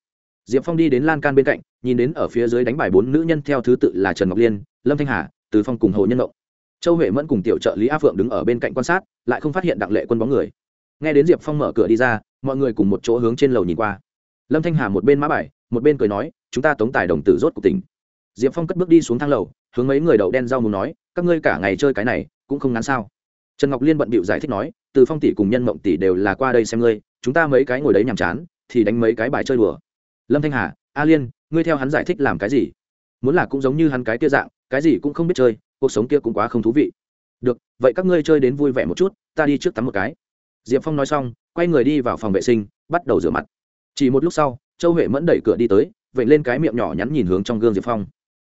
Diệp phong đi đến lan can bên cạnh, nhìn đến ở phía dưới đánh bài bốn nữ nhân theo thứ tự là trần ngọc liên, lâm thanh hà, từ phong cùng hồ nhân động châu huệ mẫn cùng tiểu trợ lý a phượng đứng ở bên cạnh quan sát, lại không phát hiện đặng lệ quân bóng người. Nghe đến diệp phong mở cửa đi ra, mọi người cùng một chỗ hướng trên lầu nhìn qua. Lâm thanh hà một bên mã bài, một bên cười nói, chúng ta tống tài đồng tử rốt cuộc tỉnh. Diệp phong cất bước đi xuống thang lầu, hướng mấy người đậu đen rau muốn nói các ngươi cả ngày chơi cái này, cũng không ngắn sao? Trần ngọc liên bận bịu giải thích nói, từ phong tỷ cùng nhân mộng tỷ đều là qua đây xem ngươi, chúng ta mấy cái ngồi đấy nhàm chán, thì đánh mấy cái bài chơi đùa. Lâm thanh hà, a liên, ngươi theo hắn giải thích làm cái gì? Muốn là cũng giống như hắn cái kia dạng, cái gì cũng không biết chơi, cuộc sống kia cũng quá không thú vị. Được, vậy các ngươi chơi đến vui vẻ một chút, ta đi trước tắm một cái. Diệp phong nói xong, quay người đi vào phòng vệ sinh, bắt đầu rửa mặt. Chỉ một lúc sau, châu huệ mẫn đẩy cửa đi tới vậy lên cái miệng nhỏ nhắn nhìn hướng trong gương diệp phong.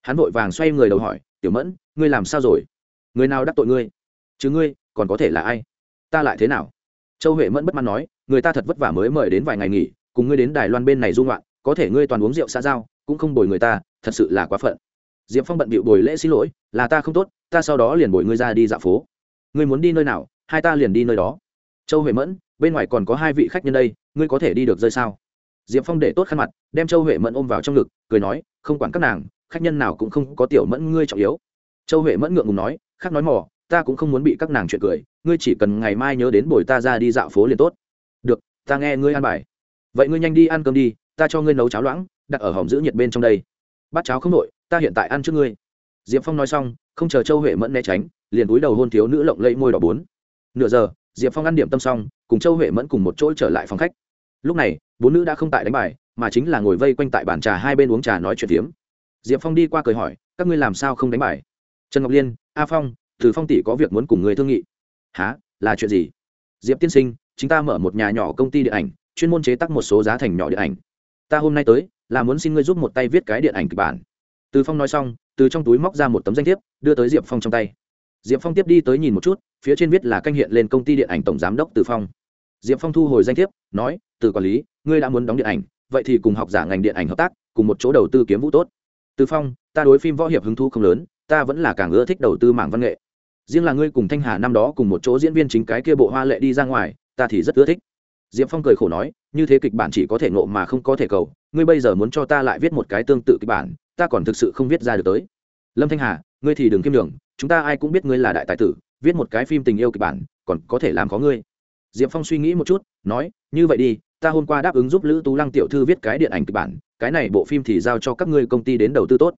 Hắn vội vàng xoay người đầu hỏi tiểu mẫn, ngươi làm sao rồi? Người nào đắc tội ngươi? Chứ ngươi, còn có thể là ai? Ta lại thế nào? Châu huệ mẫn bất mãn nói, người ta thật vất vả mới mời đến vài ngày nghỉ, cùng ngươi đến đài loan bên này dung loạn có thể ngươi toàn uống rượu xã giao, cũng không bồi người ta, thật sự là quá phận. Diệp phong bận bịu bồi lễ xin lỗi, là ta không tốt, ta sau đó liền bồi ngươi ra đi dạo phố. Ngươi muốn đi nơi nào, hai ta liền đi nơi đó. Châu huệ mẫn, bên ngoài còn có hai vị khách nhân đây, ngươi có thể đi được rơi sao? Diệp phong để tốt khăn mặt, đem châu huệ mẫn ôm vào trong ngực, cười nói, không quản các nàng khách nhân nào cũng không có tiểu mẫn ngươi trọng yếu. Châu huệ mẫn ngượng ngùng nói khác nói mỏ ta cũng không muốn bị các nàng chuyện cười, ngươi chỉ cần ngày mai nhớ đến bồi ta ra đi dạo phố liền tốt. Được, ta nghe ngươi ăn bài. Vậy ngươi nhanh đi ăn cơm đi, ta cho ngươi nấu cháo loãng, đặt ở hòm giữ nhiệt bên trong đây. Bát cháo không nội ta hiện tại ăn trước ngươi. Diệp phong nói xong, không chờ châu huệ mẫn né tránh, liền cúi đầu hôn thiếu nữ lộng lẫy môi đỏ bốn. Nửa giờ, diệp phong ăn điểm tâm xong, cùng châu huệ mẫn cùng một chỗ trở lại phòng khách. Lúc này, bốn nữ đã không tại đánh bài, mà chính là ngồi vây quanh tại bàn trà hai bên uống trà nói chuyện phiếm diệp phong đi qua cười hỏi, các ngươi làm sao không đánh bài? Trần ngọc liên, a phong, từ phong tỷ có việc muốn cùng người thương nghị. Há là chuyện gì? Diệp tiên sinh, chúng ta mở một nhà nhỏ công ty điện ảnh, chuyên môn chế tác một số giá thành nhỏ điện ảnh. Ta hôm nay tới, là muốn xin ngươi giúp một tay viết cái điện ảnh kịch bản. Từ phong nói xong, từ trong túi móc ra một tấm danh thiếp, đưa tới diệp phong trong tay. Diệp phong tiếp đi tới nhìn một chút, phía trên viết là canh hiện lên công ty điện ảnh tổng giám đốc từ phong. Diệp phong thu hồi danh thiếp, nói, từ quản lý, ngươi đã muốn đóng điện ảnh, vậy thì cùng học giả ngành điện ảnh hợp tác, cùng một chỗ đầu tư kiếm vũ tốt từ phong, ta đối phim võ hiệp hứng thu không lớn, ta vẫn là càng ưa thích đầu tư mảng văn nghệ. Riêng là ngươi cùng thanh hà năm đó cùng một chỗ diễn viên chính cái kia bộ hoa lệ đi ra ngoài, ta thì rất ưa thích. Diệp phong cười khổ nói, như thế kịch bản chỉ có thể nộ mà không có thể cầu, ngươi bây giờ muốn cho ta lại viết một cái tương tự kịch bản, ta còn thực sự không viết ra được tới. Lâm thanh hà, ngươi thì đừng kiêm đường chúng ta ai cũng biết ngươi là đại tài tử, viết một cái phim tình yêu kịch bản, còn có thể làm có ngươi. Diệp phong suy nghĩ một chút, nói, như vậy đi ta hôm qua đáp ứng giúp lữ tú lăng tiểu thư viết cái điện ảnh kịch bản, cái này bộ phim thì giao cho các ngươi công ty đến đầu tư tốt.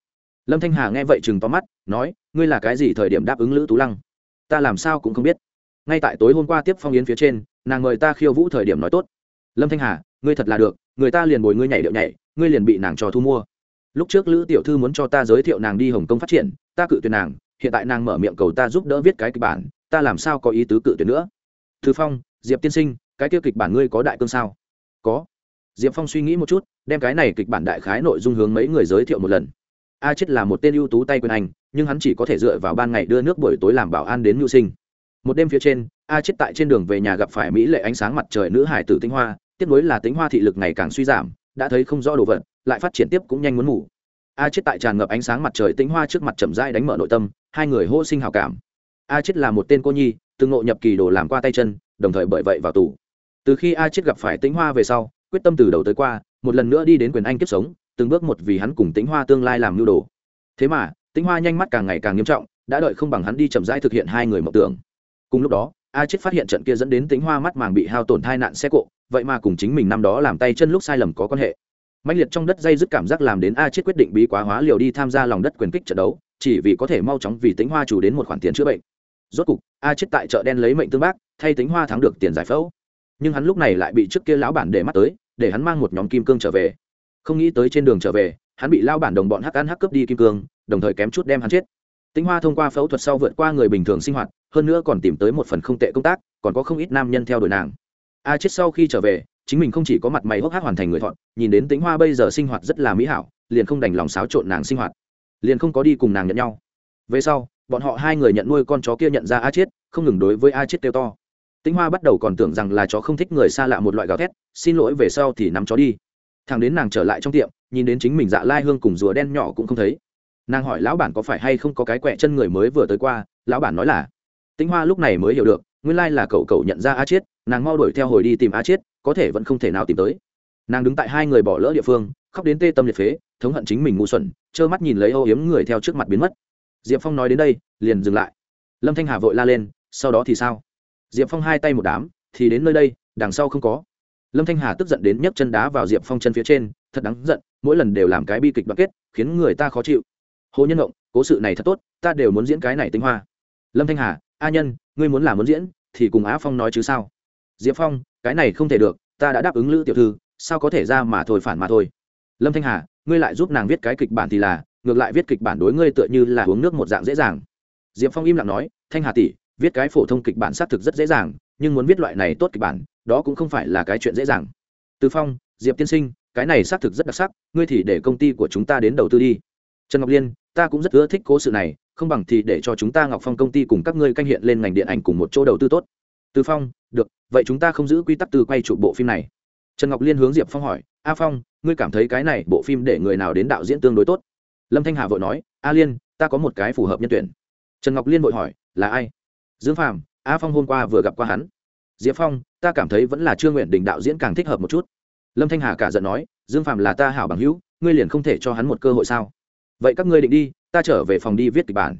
Lâm thanh hà nghe vậy chừng to mắt, nói, ngươi là cái gì thời điểm đáp ứng lữ tú lăng? Ta làm sao cũng không biết. Ngay tại tối hôm qua tiếp phong yến phía trên, nàng mời ta khiêu vũ thời điểm nói tốt. Lâm thanh hà, ngươi thật là được, người ta liền bồi ngươi nhảy điệu nhảy, ngươi liền bị nàng trò thu mua. Lúc trước lữ tiểu thư muốn cho ta giới thiệu nàng đi hồng kông phát triển, ta cự tuyệt nàng, hiện tại nàng mở miệng cầu ta giúp đỡ viết cái kịch bản, ta làm sao có ý tứ cự tuyệt nữa? Thứ phong, diệp tiên sinh, cái kia kịch bản ngươi có đại cương sao? Có. Diệp phong suy nghĩ một chút, đem cái này kịch bản đại khái nội dung hướng mấy người giới thiệu một lần. A chết là một tên ưu tú tay quyền anh nhưng hắn chỉ có thể dựa vào ban ngày đưa nước buổi tối làm bảo an đến mưu sinh. Một đêm phía trên, a chết tại trên đường về nhà gặp phải mỹ lệ ánh sáng mặt trời nữ hải tử tinh hoa tiếp nối là tính hoa thị lực ngày càng suy giảm, đã thấy không rõ đồ vật, lại phát triển tiếp cũng nhanh muốn ngủ. A chết tại tràn ngập ánh sáng mặt trời tính hoa trước mặt chậm rãi đánh mở nội tâm, hai người hô sinh hào cảm. A chết là một tên cô nhi, từng ngộ nhập kỳ đồ làm qua tay chân, đồng thời bởi vậy vào tù từ khi a chết gặp phải Tĩnh hoa về sau, quyết tâm từ đầu tới qua, một lần nữa đi đến quyền anh kiếp sống, từng bước một vì hắn cùng Tĩnh hoa tương lai làm nhu đồ. Thế mà, Tĩnh hoa nhanh mắt càng ngày càng nghiêm trọng, đã đợi không bằng hắn đi chậm rãi thực hiện hai người mộng tưởng. Cùng lúc đó, a chết phát hiện trận kia dẫn đến Tĩnh hoa mắt màng bị hao tổn thai nạn xe cộ, vậy mà cùng chính mình năm đó làm tay chân lúc sai lầm có quan hệ. Mạnh liệt trong đất dây dứt cảm giác làm đến a chết quyết định bí quá hóa liều đi tham gia lòng đất quyền kích trận đấu, chỉ vì có thể mau chóng vì tính hoa chủ đến một khoản tiền chữa bệnh. Rốt cục, a chết tại chợ đen lấy mệnh tương bác, thay tính hoa thắng được tiền giải phẫu nhưng hắn lúc này lại bị trước kia lão bản để mắt tới, để hắn mang một nhóm kim cương trở về. Không nghĩ tới trên đường trở về, hắn bị lao bản đồng bọn hắc ăn hắc cướp đi kim cương, đồng thời kém chút đem hắn chết. Tĩnh hoa thông qua phẫu thuật sau vượt qua người bình thường sinh hoạt, hơn nữa còn tìm tới một phần không tệ công tác, còn có không ít nam nhân theo đuổi nàng. A chết sau khi trở về, chính mình không chỉ có mặt mày hốc hác hoàn thành người thọn nhìn đến tính hoa bây giờ sinh hoạt rất là mỹ hảo, liền không đành lòng xáo trộn nàng sinh hoạt. Liền không có đi cùng nàng nhận nhau. Về sau, bọn họ hai người nhận nuôi con chó kia nhận ra a chết, không ngừng đối với a chết kêu to tĩnh hoa bắt đầu còn tưởng rằng là chó không thích người xa lạ một loại gào thét, xin lỗi về sau thì nắm chó đi. Thằng đến nàng trở lại trong tiệm, nhìn đến chính mình dạ lai hương cùng rùa đen nhỏ cũng không thấy. Nàng hỏi lão bản có phải hay không có cái quẹ chân người mới vừa tới qua, lão bản nói là. Tĩnh hoa lúc này mới hiểu được, nguyên lai là cậu cậu nhận ra a chiết, nàng mau đuổi theo hồi đi tìm a chiết, có thể vẫn không thể nào tìm tới. Nàng đứng tại hai người bỏ lỡ địa phương, khóc đến tê tâm liệt phế, thống hận chính mình ngu xuẩn, trơ mắt nhìn lấy âu yếm người theo trước mặt biến mất. Diệp phong nói đến đây, liền dừng lại. Lâm thanh hà vội la lên, sau đó thì sao? Diệp phong hai tay một đám, thì đến nơi đây, đằng sau không có. Lâm thanh hà tức giận đến nhấc chân đá vào diệp phong chân phía trên, thật đáng giận, mỗi lần đều làm cái bi kịch đoạn kết, khiến người ta khó chịu. Hồ nhân động cố sự này thật tốt, ta đều muốn diễn cái này tinh hoa. Lâm thanh hà, a nhân, ngươi muốn làm muốn diễn, thì cùng á phong nói chứ sao? Diệp phong, cái này không thể được, ta đã đáp ứng lữ tiểu thư, sao có thể ra mà thôi phản mà thôi? Lâm thanh hà, ngươi lại giúp nàng viết cái kịch bản thì là, ngược lại viết kịch bản đối ngươi tựa như là uống nước một dạng dễ dàng. Diệp phong im lặng nói, thanh hà tỷ viết cái phổ thông kịch bản xác thực rất dễ dàng, nhưng muốn viết loại này tốt kịch bản, đó cũng không phải là cái chuyện dễ dàng. Từ phong, diệp tiên sinh, cái này xác thực rất đặc sắc, ngươi thì để công ty của chúng ta đến đầu tư đi. Trần ngọc liên, ta cũng rất ưa thích cố sự này, không bằng thì để cho chúng ta ngọc phong công ty cùng các ngươi canh hiện lên ngành điện ảnh cùng một chỗ đầu tư tốt. Từ phong, được, vậy chúng ta không giữ quy tắc từ quay chụp bộ phim này. Trần ngọc liên hướng diệp phong hỏi, a phong, ngươi cảm thấy cái này bộ phim để người nào đến đạo diễn tương đối tốt? Lâm thanh hà vội nói, a liên, ta có một cái phù hợp nhân tuyển. Trần ngọc liên vội hỏi, là ai? Dương phàm, a phong hôm qua vừa gặp qua hắn. Diệp phong, ta cảm thấy vẫn là trương nguyện đình đạo diễn càng thích hợp một chút. Lâm thanh hà cả giận nói, dương phàm là ta hảo bằng hữu, ngươi liền không thể cho hắn một cơ hội sao? Vậy các ngươi định đi, ta trở về phòng đi viết kịch bản.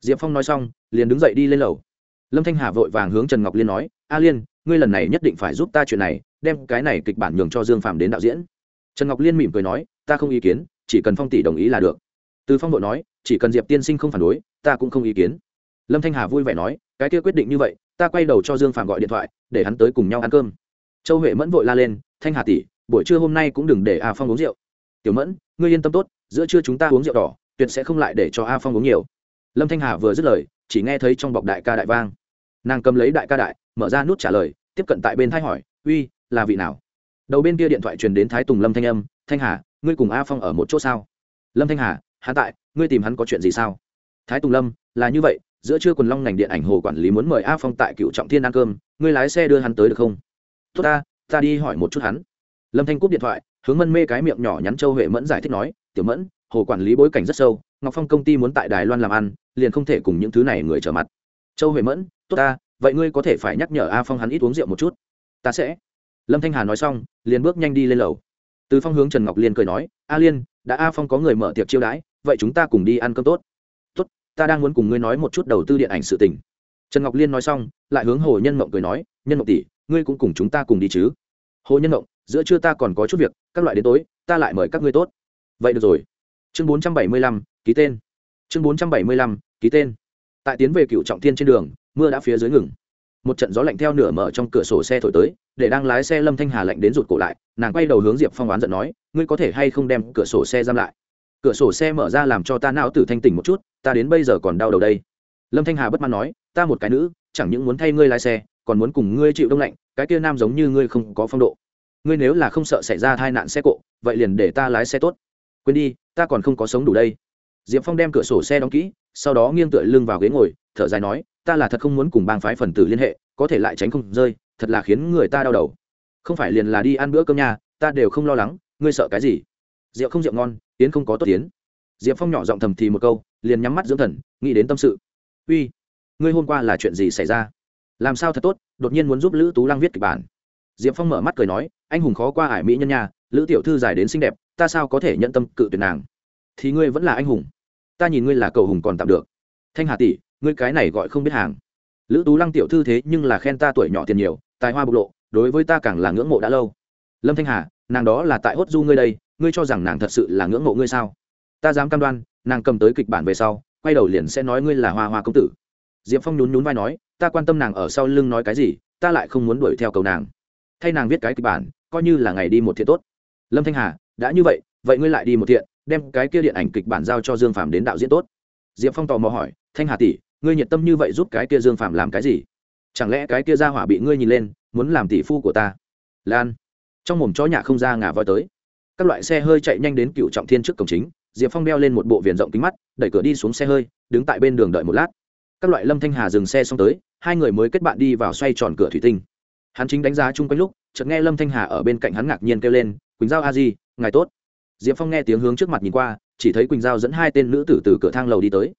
Diệp phong nói xong, liền đứng dậy đi lên lầu. Lâm thanh hà vội vàng hướng trần ngọc liên nói, a liên, ngươi lần này nhất định phải giúp ta chuyện này, đem cái này kịch bản nhường cho dương phàm đến đạo diễn. Trần ngọc liên mỉm cười nói, ta không ý kiến, chỉ cần phong tỷ đồng ý là được. Từ phong vội nói, chỉ cần diệp tiên sinh không phản đối, ta cũng không ý kiến lâm thanh hà vui vẻ nói, cái kia quyết định như vậy, ta quay đầu cho dương phàm gọi điện thoại, để hắn tới cùng nhau ăn cơm. Châu huệ mẫn vội la lên, thanh hà tỷ, buổi trưa hôm nay cũng đừng để a phong uống rượu. Tiểu mẫn, ngươi yên tâm tốt, giữa trưa chúng ta uống rượu đỏ, tuyệt sẽ không lại để cho a phong uống nhiều. Lâm thanh hà vừa dứt lời, chỉ nghe thấy trong bọc đại ca đại vang. Nàng cầm lấy đại ca đại, mở ra nút trả lời, tiếp cận tại bên thái hỏi, uy, là vị nào? Đầu bên kia điện thoại truyền đến thái tùng lâm thanh âm, thanh hà, ngươi cùng a phong ở một chỗ sao? Lâm thanh hà, hắn tại, ngươi tìm hắn có chuyện gì sao? Thái tùng lâm, là như vậy giữa trưa quần long ngành điện ảnh hồ quản lý muốn mời a phong tại cựu trọng thiên ăn cơm, ngươi lái xe đưa hắn tới được không? Tốt ta ta đi hỏi một chút hắn. Lâm thanh cúp điện thoại, hướng mân mê cái miệng nhỏ nhắn châu huệ mẫn giải thích nói, tiểu mẫn, hồ quản lý bối cảnh rất sâu, ngọc phong công ty muốn tại đài loan làm ăn, liền không thể cùng những thứ này người trở mặt. Châu huệ mẫn, tốt ta, vậy ngươi có thể phải nhắc nhở a phong hắn ít uống rượu một chút. Ta sẽ. Lâm thanh hà nói xong, liền bước nhanh đi lên lầu. Từ phong hướng trần ngọc liên cười nói, a liên, đã a phong có người mở tiệc chiêu đãi, vậy chúng ta cùng đi ăn cơm tốt. tốt ta đang muốn cùng ngươi nói một chút đầu tư điện ảnh sự tình. Trần ngọc liên nói xong, lại hướng hồ nhân mộng cười nói, nhân mộng tỷ, ngươi cũng cùng chúng ta cùng đi chứ? Hồ nhân mộng, giữa trưa ta còn có chút việc, các loại đến tối, ta lại mời các ngươi tốt. Vậy được rồi. Chương bốn trăm bảy mươi lăm, ký tên. Chương bốn trăm bảy mươi lăm, ký tên. Tại tiến về cựu trọng thiên trên đường, mưa đã phía dưới ngừng. Một trận gió lạnh theo nửa mở trong cửa sổ xe thổi tới, để đang lái xe lâm thanh hà lạnh đến rụt cổ lại, nàng quay đầu hướng diệp phong oán giận nói, ngươi có thể hay không đem cửa sổ xe giam lại? Cửa sổ xe mở ra làm cho ta não tử thanh tỉnh một chút, ta đến bây giờ còn đau đầu đây. Lâm thanh hà bất mãn nói, ta một cái nữ, chẳng những muốn thay ngươi lái xe, còn muốn cùng ngươi chịu đông lạnh, cái kia nam giống như ngươi không có phong độ. Ngươi nếu là không sợ xảy ra tai nạn xe cộ, vậy liền để ta lái xe tốt. Quên đi, ta còn không có sống đủ đây. Diệp phong đem cửa sổ xe đóng kỹ, sau đó nghiêng tựa lưng vào ghế ngồi, thở dài nói, ta là thật không muốn cùng bang phái phần tử liên hệ, có thể lại tránh không rơi, thật là khiến người ta đau đầu. Không phải liền là đi ăn bữa cơm nhà ta đều không lo lắng, ngươi sợ cái gì? Rượu không rượu ngon, tiến không có tốt tiến. Diệp phong nhỏ giọng thầm thì một câu, liền nhắm mắt dưỡng thần, nghĩ đến tâm sự. Uy, ngươi hôm qua là chuyện gì xảy ra? Làm sao thật tốt, đột nhiên muốn giúp lữ tú lăng viết kịch bản? Diệp phong mở mắt cười nói, anh hùng khó qua ải mỹ nhân nhà lữ tiểu thư dài đến xinh đẹp, ta sao có thể nhận tâm cự tuyệt nàng? Thì ngươi vẫn là anh hùng. Ta nhìn ngươi là cầu hùng còn tạm được. Thanh hà tỷ, ngươi cái này gọi không biết hàng. Lữ tú lăng tiểu thư thế nhưng là khen ta tuổi nhỏ tiền nhiều, tài hoa bộc lộ, đối với ta càng là ngưỡng mộ đã lâu. Lâm thanh hà, nàng đó là tại hốt du ngươi đây ngươi cho rằng nàng thật sự là ngưỡng mộ ngươi sao? Ta dám cam đoan, nàng cầm tới kịch bản về sau, quay đầu liền sẽ nói ngươi là hoa hoa công tử. Diệp phong nhún nhún vai nói, ta quan tâm nàng ở sau lưng nói cái gì, ta lại không muốn đuổi theo cầu nàng. Thay nàng viết cái kịch bản, coi như là ngày đi một thiện tốt. Lâm thanh hà, đã như vậy vậy ngươi lại đi một thiện, đem cái kia điện ảnh kịch bản giao cho dương phạm đến đạo diễn tốt. Diệp phong tò mò hỏi, thanh hà tỷ, ngươi nhiệt tâm như vậy giúp cái kia dương phạm làm cái gì? Chẳng lẽ cái kia ra hỏa bị ngươi nhìn lên, muốn làm tỷ phu của ta? Lan, trong mồm chó nhà không ra ngà voi tới các loại xe hơi chạy nhanh đến cựu trọng thiên trước cổng chính, diệp phong đeo lên một bộ viền rộng kính mắt, đẩy cửa đi xuống xe hơi, đứng tại bên đường đợi một lát. Các loại lâm thanh hà dừng xe xong tới, hai người mới kết bạn đi vào xoay tròn cửa thủy tinh. Hắn chính đánh giá chung quanh lúc, chợt nghe lâm thanh hà ở bên cạnh hắn ngạc nhiên kêu lên, quỳnh giao a di, ngài tốt. Diệp phong nghe tiếng hướng trước mặt nhìn qua, chỉ thấy quỳnh giao dẫn hai tên nữ tử từ cửa thang lầu đi tới.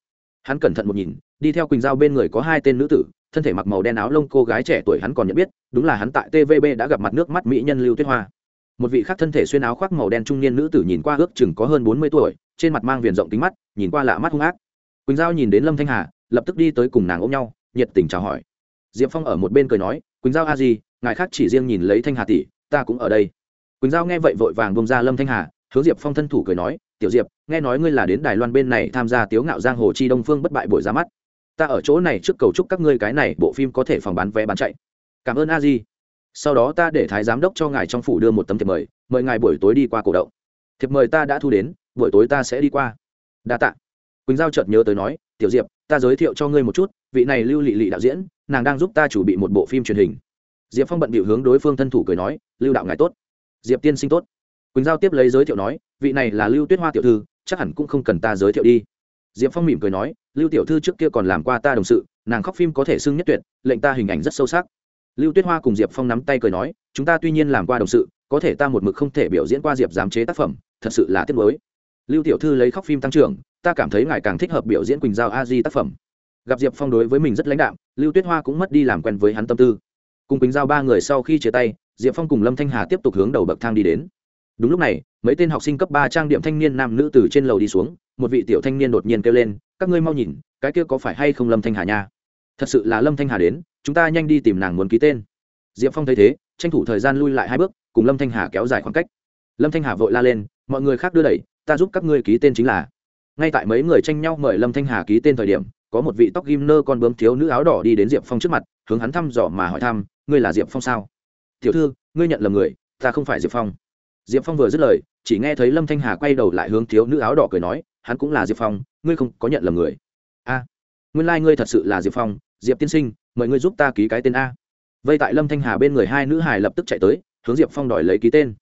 Hắn cẩn thận một nhìn, đi theo quỳnh giao bên người có hai tên nữ tử, thân thể mặc màu đen áo lông cô gái trẻ tuổi hắn còn nhận biết, đúng là hắn tại tvb đã gặp mặt nước mắt mỹ nhân lưu tuyết hoa một vị khác thân thể xuyên áo khoác màu đen trung niên nữ tử nhìn qua ước chừng có hơn bốn mươi tuổi, trên mặt mang viền rộng tính mắt, nhìn qua lạ mắt hung ác. Quỳnh giao nhìn đến lâm thanh hà, lập tức đi tới cùng nàng ôm nhau, nhiệt tình chào hỏi. Diệp phong ở một bên cười nói, quỳnh giao a di, ngài khác chỉ riêng nhìn lấy thanh hà tỷ, ta cũng ở đây. Quỳnh giao nghe vậy vội vàng bông ra lâm thanh hà, hướng diệp phong thân thủ cười nói, tiểu diệp, nghe nói ngươi là đến đài loan bên này tham gia tiếu ngạo giang hồ chi đông phương bất bại buổi ra mắt. Ta ở chỗ này trước cầu chúc các ngươi cái này bộ phim có thể phòng bán vé bán chạy. Cảm ơn a di sau đó ta để thái giám đốc cho ngài trong phủ đưa một tấm thiệp mời mời ngài buổi tối đi qua cổ động. Thiệp mời ta đã thu đến, buổi tối ta sẽ đi qua. Đa t ạ quỳnh giao chợt nhớ tới nói, tiểu diệp, ta giới thiệu cho ngươi một chút, vị này lưu lị lị đạo diễn, nàng đang giúp ta chuẩn bị một bộ phim truyền hình. Diệp phong bận bịu hướng đối phương thân thủ cười nói, lưu đạo ngài tốt. Diệp tiên sinh tốt. Quỳnh giao tiếp lấy giới thiệu nói, vị này là lưu tuyết hoa tiểu thư, chắc hẳn cũng không cần ta giới thiệu đi. Diệp phong mỉm cười nói, lưu tiểu thư trước kia còn làm qua ta đồng sự, nàng khóc phim có thể xưng nhất tuyệt, lệnh ta hình ảnh rất sâu sắc lưu tuyết hoa cùng diệp phong nắm tay cười nói, chúng ta tuy nhiên làm qua đồng sự, có thể ta một mực không thể biểu diễn qua diệp giám chế tác phẩm, thật sự là tiếc mới. lưu tiểu thư lấy khóc phim tăng trưởng, ta cảm thấy ngài càng thích hợp biểu diễn quỳnh giao a di tác phẩm. Gặp diệp phong đối với mình rất lãnh đạm, lưu tuyết hoa cũng mất đi làm quen với hắn tâm tư. Cùng quỳnh giao ba người sau khi chia tay, diệp phong cùng lâm thanh hà tiếp tục hướng đầu bậc thang đi đến. Đúng lúc này, mấy tên học sinh cấp ba trang điểm thanh niên nam nữ từ trên lầu đi xuống, một vị tiểu thanh niên đột nhiên kêu lên, các ngươi mau nhìn, cái kia có phải hay không lâm thanh hà nha? Thật sự là lâm thanh hà đến chúng ta nhanh đi tìm nàng muốn ký tên. Diệp phong thấy thế, tranh thủ thời gian lui lại hai bước, cùng lâm thanh hà kéo dài khoảng cách. Lâm thanh hà vội la lên, mọi người khác đưa đẩy, ta giúp các ngươi ký tên chính là. Ngay tại mấy người tranh nhau mời lâm thanh hà ký tên thời điểm, có một vị tóc ghim nơ con bướm thiếu nữ áo đỏ đi đến diệp phong trước mặt, hướng hắn thăm dò mà hỏi thăm, ngươi là diệp phong sao? Tiểu thư, ngươi nhận lầm người, ta không phải diệp phong. Diệp phong vừa dứt lời, chỉ nghe thấy lâm thanh hà quay đầu lại hướng thiếu nữ áo đỏ cười nói, hắn cũng là diệp phong, ngươi không có nhận lầm người. A, nguyên lai、like、ngươi thật sự là diệp phong, diệp tiên sinh mời ngươi giúp ta ký cái tên a. Vây tại lâm thanh hà bên người hai nữ hài lập tức chạy tới, hướng diệp phong đòi lấy ký tên.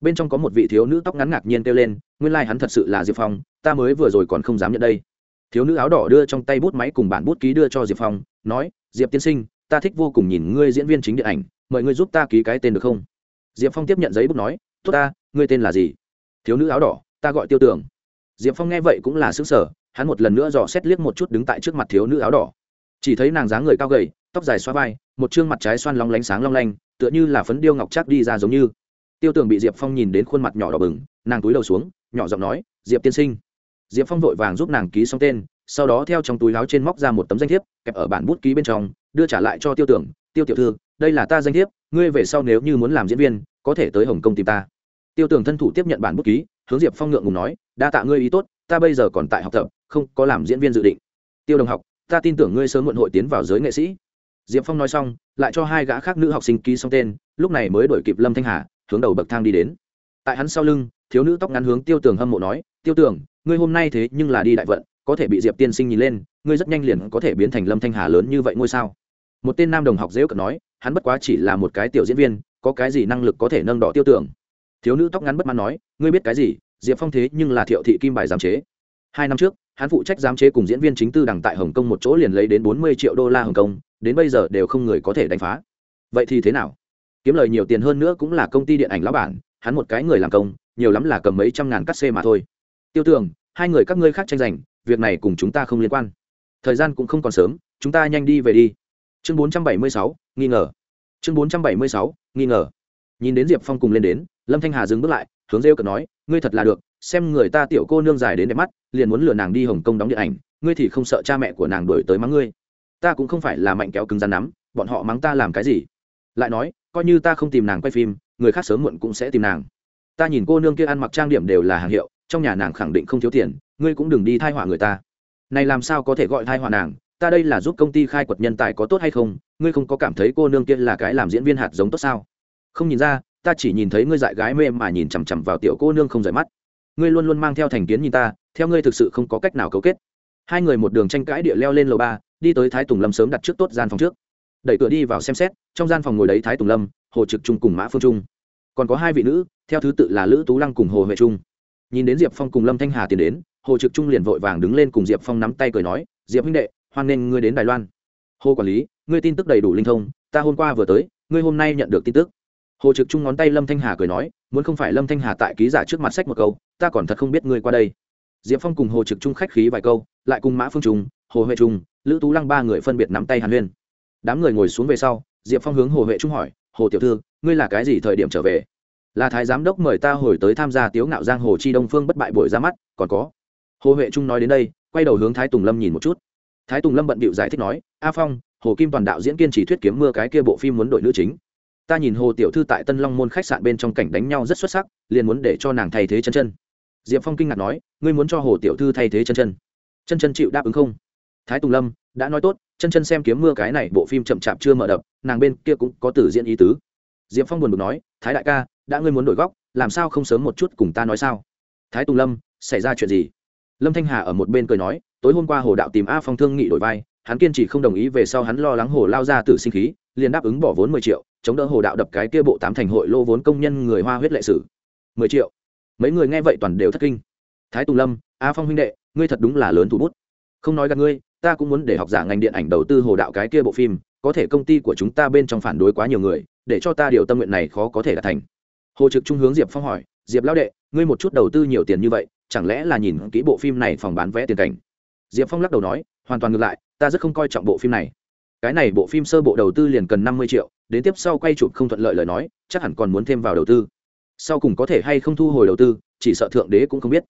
Bên trong có một vị thiếu nữ tóc ngắn ngạc nhiên kêu lên, nguyên lai、like、hắn thật sự là diệp phong, ta mới vừa rồi còn không dám nhận đây. Thiếu nữ áo đỏ đưa trong tay bút máy cùng bản bút ký đưa cho diệp phong, nói, diệp tiên sinh, ta thích vô cùng nhìn ngươi diễn viên chính điện ảnh, mời ngươi giúp ta ký cái tên được không? Diệp phong tiếp nhận giấy bút nói, tốt ta, ngươi tên là gì? Thiếu nữ áo đỏ, ta gọi tiêu tưởng diệp phong nghe vậy cũng là xứng sở hắn một lần nữa dò xét liếc một chút đứng tại trước mặt thiếu nữ áo đỏ chỉ thấy nàng dáng người cao gầy, tóc dài xoa vai, một chương mặt trái xoan long lánh sáng long lanh, tựa như là phấn điêu ngọc chắc đi ra giống như. Tiêu tưởng bị diệp phong nhìn đến khuôn mặt nhỏ đỏ bừng, nàng túi đầu xuống, nhỏ giọng nói, diệp tiên sinh. Diệp phong vội vàng giúp nàng ký xong tên, sau đó theo trong túi láo trên móc ra một tấm danh thiếp, kẹp ở bản bút ký bên trong, đưa trả lại cho tiêu tưởng tiêu tiểu thư, đây là ta danh thiếp, ngươi về sau nếu như muốn làm diễn viên, có thể tới hồng kông tìm ta. Tiêu tưởng thân thủ tiếp nhận bản bút ký, hướng diệp phong ngượng ngùng nói, đa tạ ngươi ý tốt, ta bây giờ còn tại học tập, không có làm diễn viên dự định. Tiêu đồng học ta tin tưởng ngươi sớm muộn hội tiến vào giới nghệ sĩ. Diệp phong nói xong, lại cho hai gã khác nữ học sinh ký xong tên, lúc này mới đổi kịp lâm thanh hà, hướng đầu bậc thang đi đến. Tại hắn sau lưng, thiếu nữ tóc ngắn hướng tiêu tường hâm mộ nói, tiêu tường, ngươi hôm nay thế nhưng là đi đại vận, có thể bị diệp tiên sinh nhìn lên, ngươi rất nhanh liền có thể biến thành lâm thanh hà lớn như vậy ngôi sao. Một tên nam đồng học dễ cận nói, hắn bất quá chỉ là một cái tiểu diễn viên, có cái gì năng lực có thể nâng đỏ tiêu tưởng thiếu nữ tóc ngắn bất mãn nói, ngươi biết cái gì, diệp phong thế nhưng là thiệu thị kim bài giám chế. Hai năm trước hắn phụ trách giám chế cùng diễn viên chính tư đằng tại hồng kông một chỗ liền lấy đến bốn mươi triệu đô la hồng kông, đến bây giờ đều không người có thể đánh phá. Vậy thì thế nào? Kiếm lời nhiều tiền hơn nữa cũng là công ty điện ảnh lão bản, hắn một cái người làm công, nhiều lắm là cầm mấy trăm ngàn cắt xê mà thôi. Tiêu tưởng hai người các ngươi khác tranh giành, việc này cùng chúng ta không liên quan. Thời gian cũng không còn sớm, chúng ta nhanh đi về đi. Chương bốn trăm bảy mươi sáu, nghi ngờ. Chương bốn trăm bảy mươi sáu, nghi ngờ. Nhìn đến diệp phong cùng lên đến, lâm thanh hà dừng bước lại, hướng rêu cợt nói, ngươi thật là được xem người ta tiểu cô nương dài đến đẹp mắt, liền muốn lừa nàng đi hồng kông đóng điện ảnh, ngươi thì không sợ cha mẹ của nàng đổi tới mắng ngươi. Ta cũng không phải là mạnh kéo cứng rắn nắm bọn họ mắng ta làm cái gì? Lại nói, coi như ta không tìm nàng quay phim, người khác sớm muộn cũng sẽ tìm nàng. Ta nhìn cô nương kia ăn mặc trang điểm đều là hàng hiệu, trong nhà nàng khẳng định không thiếu tiền, ngươi cũng đừng đi thai họa người ta. Này làm sao có thể gọi thai họa nàng? Ta đây là giúp công ty khai quật nhân tài có tốt hay không? Ngươi không có cảm thấy cô nương kia là cái làm diễn viên hạt giống tốt sao? Không nhìn ra, ta chỉ nhìn thấy ngươi dại gái mê mà nhìn chằm chằm vào tiểu cô nương không rời mắt ngươi luôn luôn mang theo thành kiến nhìn ta, theo ngươi thực sự không có cách nào cấu kết. Hai người một đường tranh cãi địa leo lên lầu ba, đi tới thái tùng lâm sớm đặt trước tốt gian phòng trước. Đẩy cửa đi vào xem xét, trong gian phòng ngồi đấy thái tùng lâm, hồ trực trung cùng mã phương trung. Còn có hai vị nữ, theo thứ tự là lữ tú lăng cùng hồ huệ trung. Nhìn đến diệp phong cùng lâm thanh hà tiến đến, hồ trực trung liền vội vàng đứng lên cùng diệp phong nắm tay cười nói, diệp huynh đệ, hoan nghênh ngươi đến đài loan. Hồ quản lý, ngươi tin tức đầy đủ linh thông, ta hôm qua vừa tới, ngươi hôm nay nhận được tin tức hồ trực trung ngón tay lâm thanh hà cười nói, muốn không phải lâm thanh hà tại ký giả trước mặt sách một câu, ta còn thật không biết ngươi qua đây. Diệp phong cùng hồ trực trung khách khí vài câu, lại cùng mã phương trung, hồ huệ trung, lữ tú lăng ba người phân biệt nắm tay hàn huyên. Đám người ngồi xuống về sau, diệp phong hướng hồ huệ trung hỏi, hồ tiểu thư, ngươi là cái gì thời điểm trở về? Là thái giám đốc mời ta hồi tới tham gia tiếu ngạo giang hồ chi đông phương bất bại buổi ra mắt, còn có. Hồ huệ trung nói đến đây, quay đầu hướng thái tùng lâm nhìn một chút. Thái tùng lâm bận bịu giải thích nói, a phong, hồ kim toàn đạo diễn kiên trì thuyết kiếm mưa cái kia bộ phim muốn đội nữ chính ta nhìn hồ tiểu thư tại tân long môn khách sạn bên trong cảnh đánh nhau rất xuất sắc, liền muốn để cho nàng thay thế chân chân. Diệp phong kinh ngạc nói, ngươi muốn cho hồ tiểu thư thay thế chân chân. Chân chân chịu đáp ứng không? Thái tùng lâm, đã nói tốt, chân chân xem kiếm mưa cái này bộ phim chậm chạp chưa mở đập, nàng bên kia cũng có tử diễn ý tứ. Diệp phong buồn bực nói, thái đại ca, đã ngươi muốn đổi góc, làm sao không sớm một chút cùng ta nói sao? Thái tùng lâm, xảy ra chuyện gì? Lâm thanh hà ở một bên cười nói, tối hôm qua hồ đạo tìm a phong thương nghị đổi vai, hắn kiên trì không đồng ý về sau hắn lo lắng hồ lao ra tử sinh khí, liền đáp ứng bỏ vốn mười triệu chống đỡ hồ đạo đập cái kia bộ tám thành hội lô vốn công nhân người hoa huyết lệ sử. Mười triệu. Mấy người nghe vậy toàn đều thất kinh. Thái tùng lâm, a phong huynh đệ, ngươi thật đúng là lớn thủ bút. Không nói gặp ngươi, ta cũng muốn để học giả ngành điện ảnh đầu tư hồ đạo cái kia bộ phim, có thể công ty của chúng ta bên trong phản đối quá nhiều người, để cho ta điều tâm nguyện này khó có thể đạt thành. Hồ trực trung hướng diệp phong hỏi, diệp lão đệ, ngươi một chút đầu tư nhiều tiền như vậy, chẳng lẽ là nhìn kỹ bộ phim này phòng bán vé tiền cảnh? Diệp phong lắc đầu nói, hoàn toàn ngược lại, ta rất không coi trọng bộ phim này cái này bộ phim sơ bộ đầu tư liền cần năm mươi triệu, đến tiếp sau quay chụp không thuận lợi lời nói, chắc hẳn còn muốn thêm vào đầu tư. Sau cùng có thể hay không thu hồi đầu tư, chỉ sợ thượng đế cũng không biết.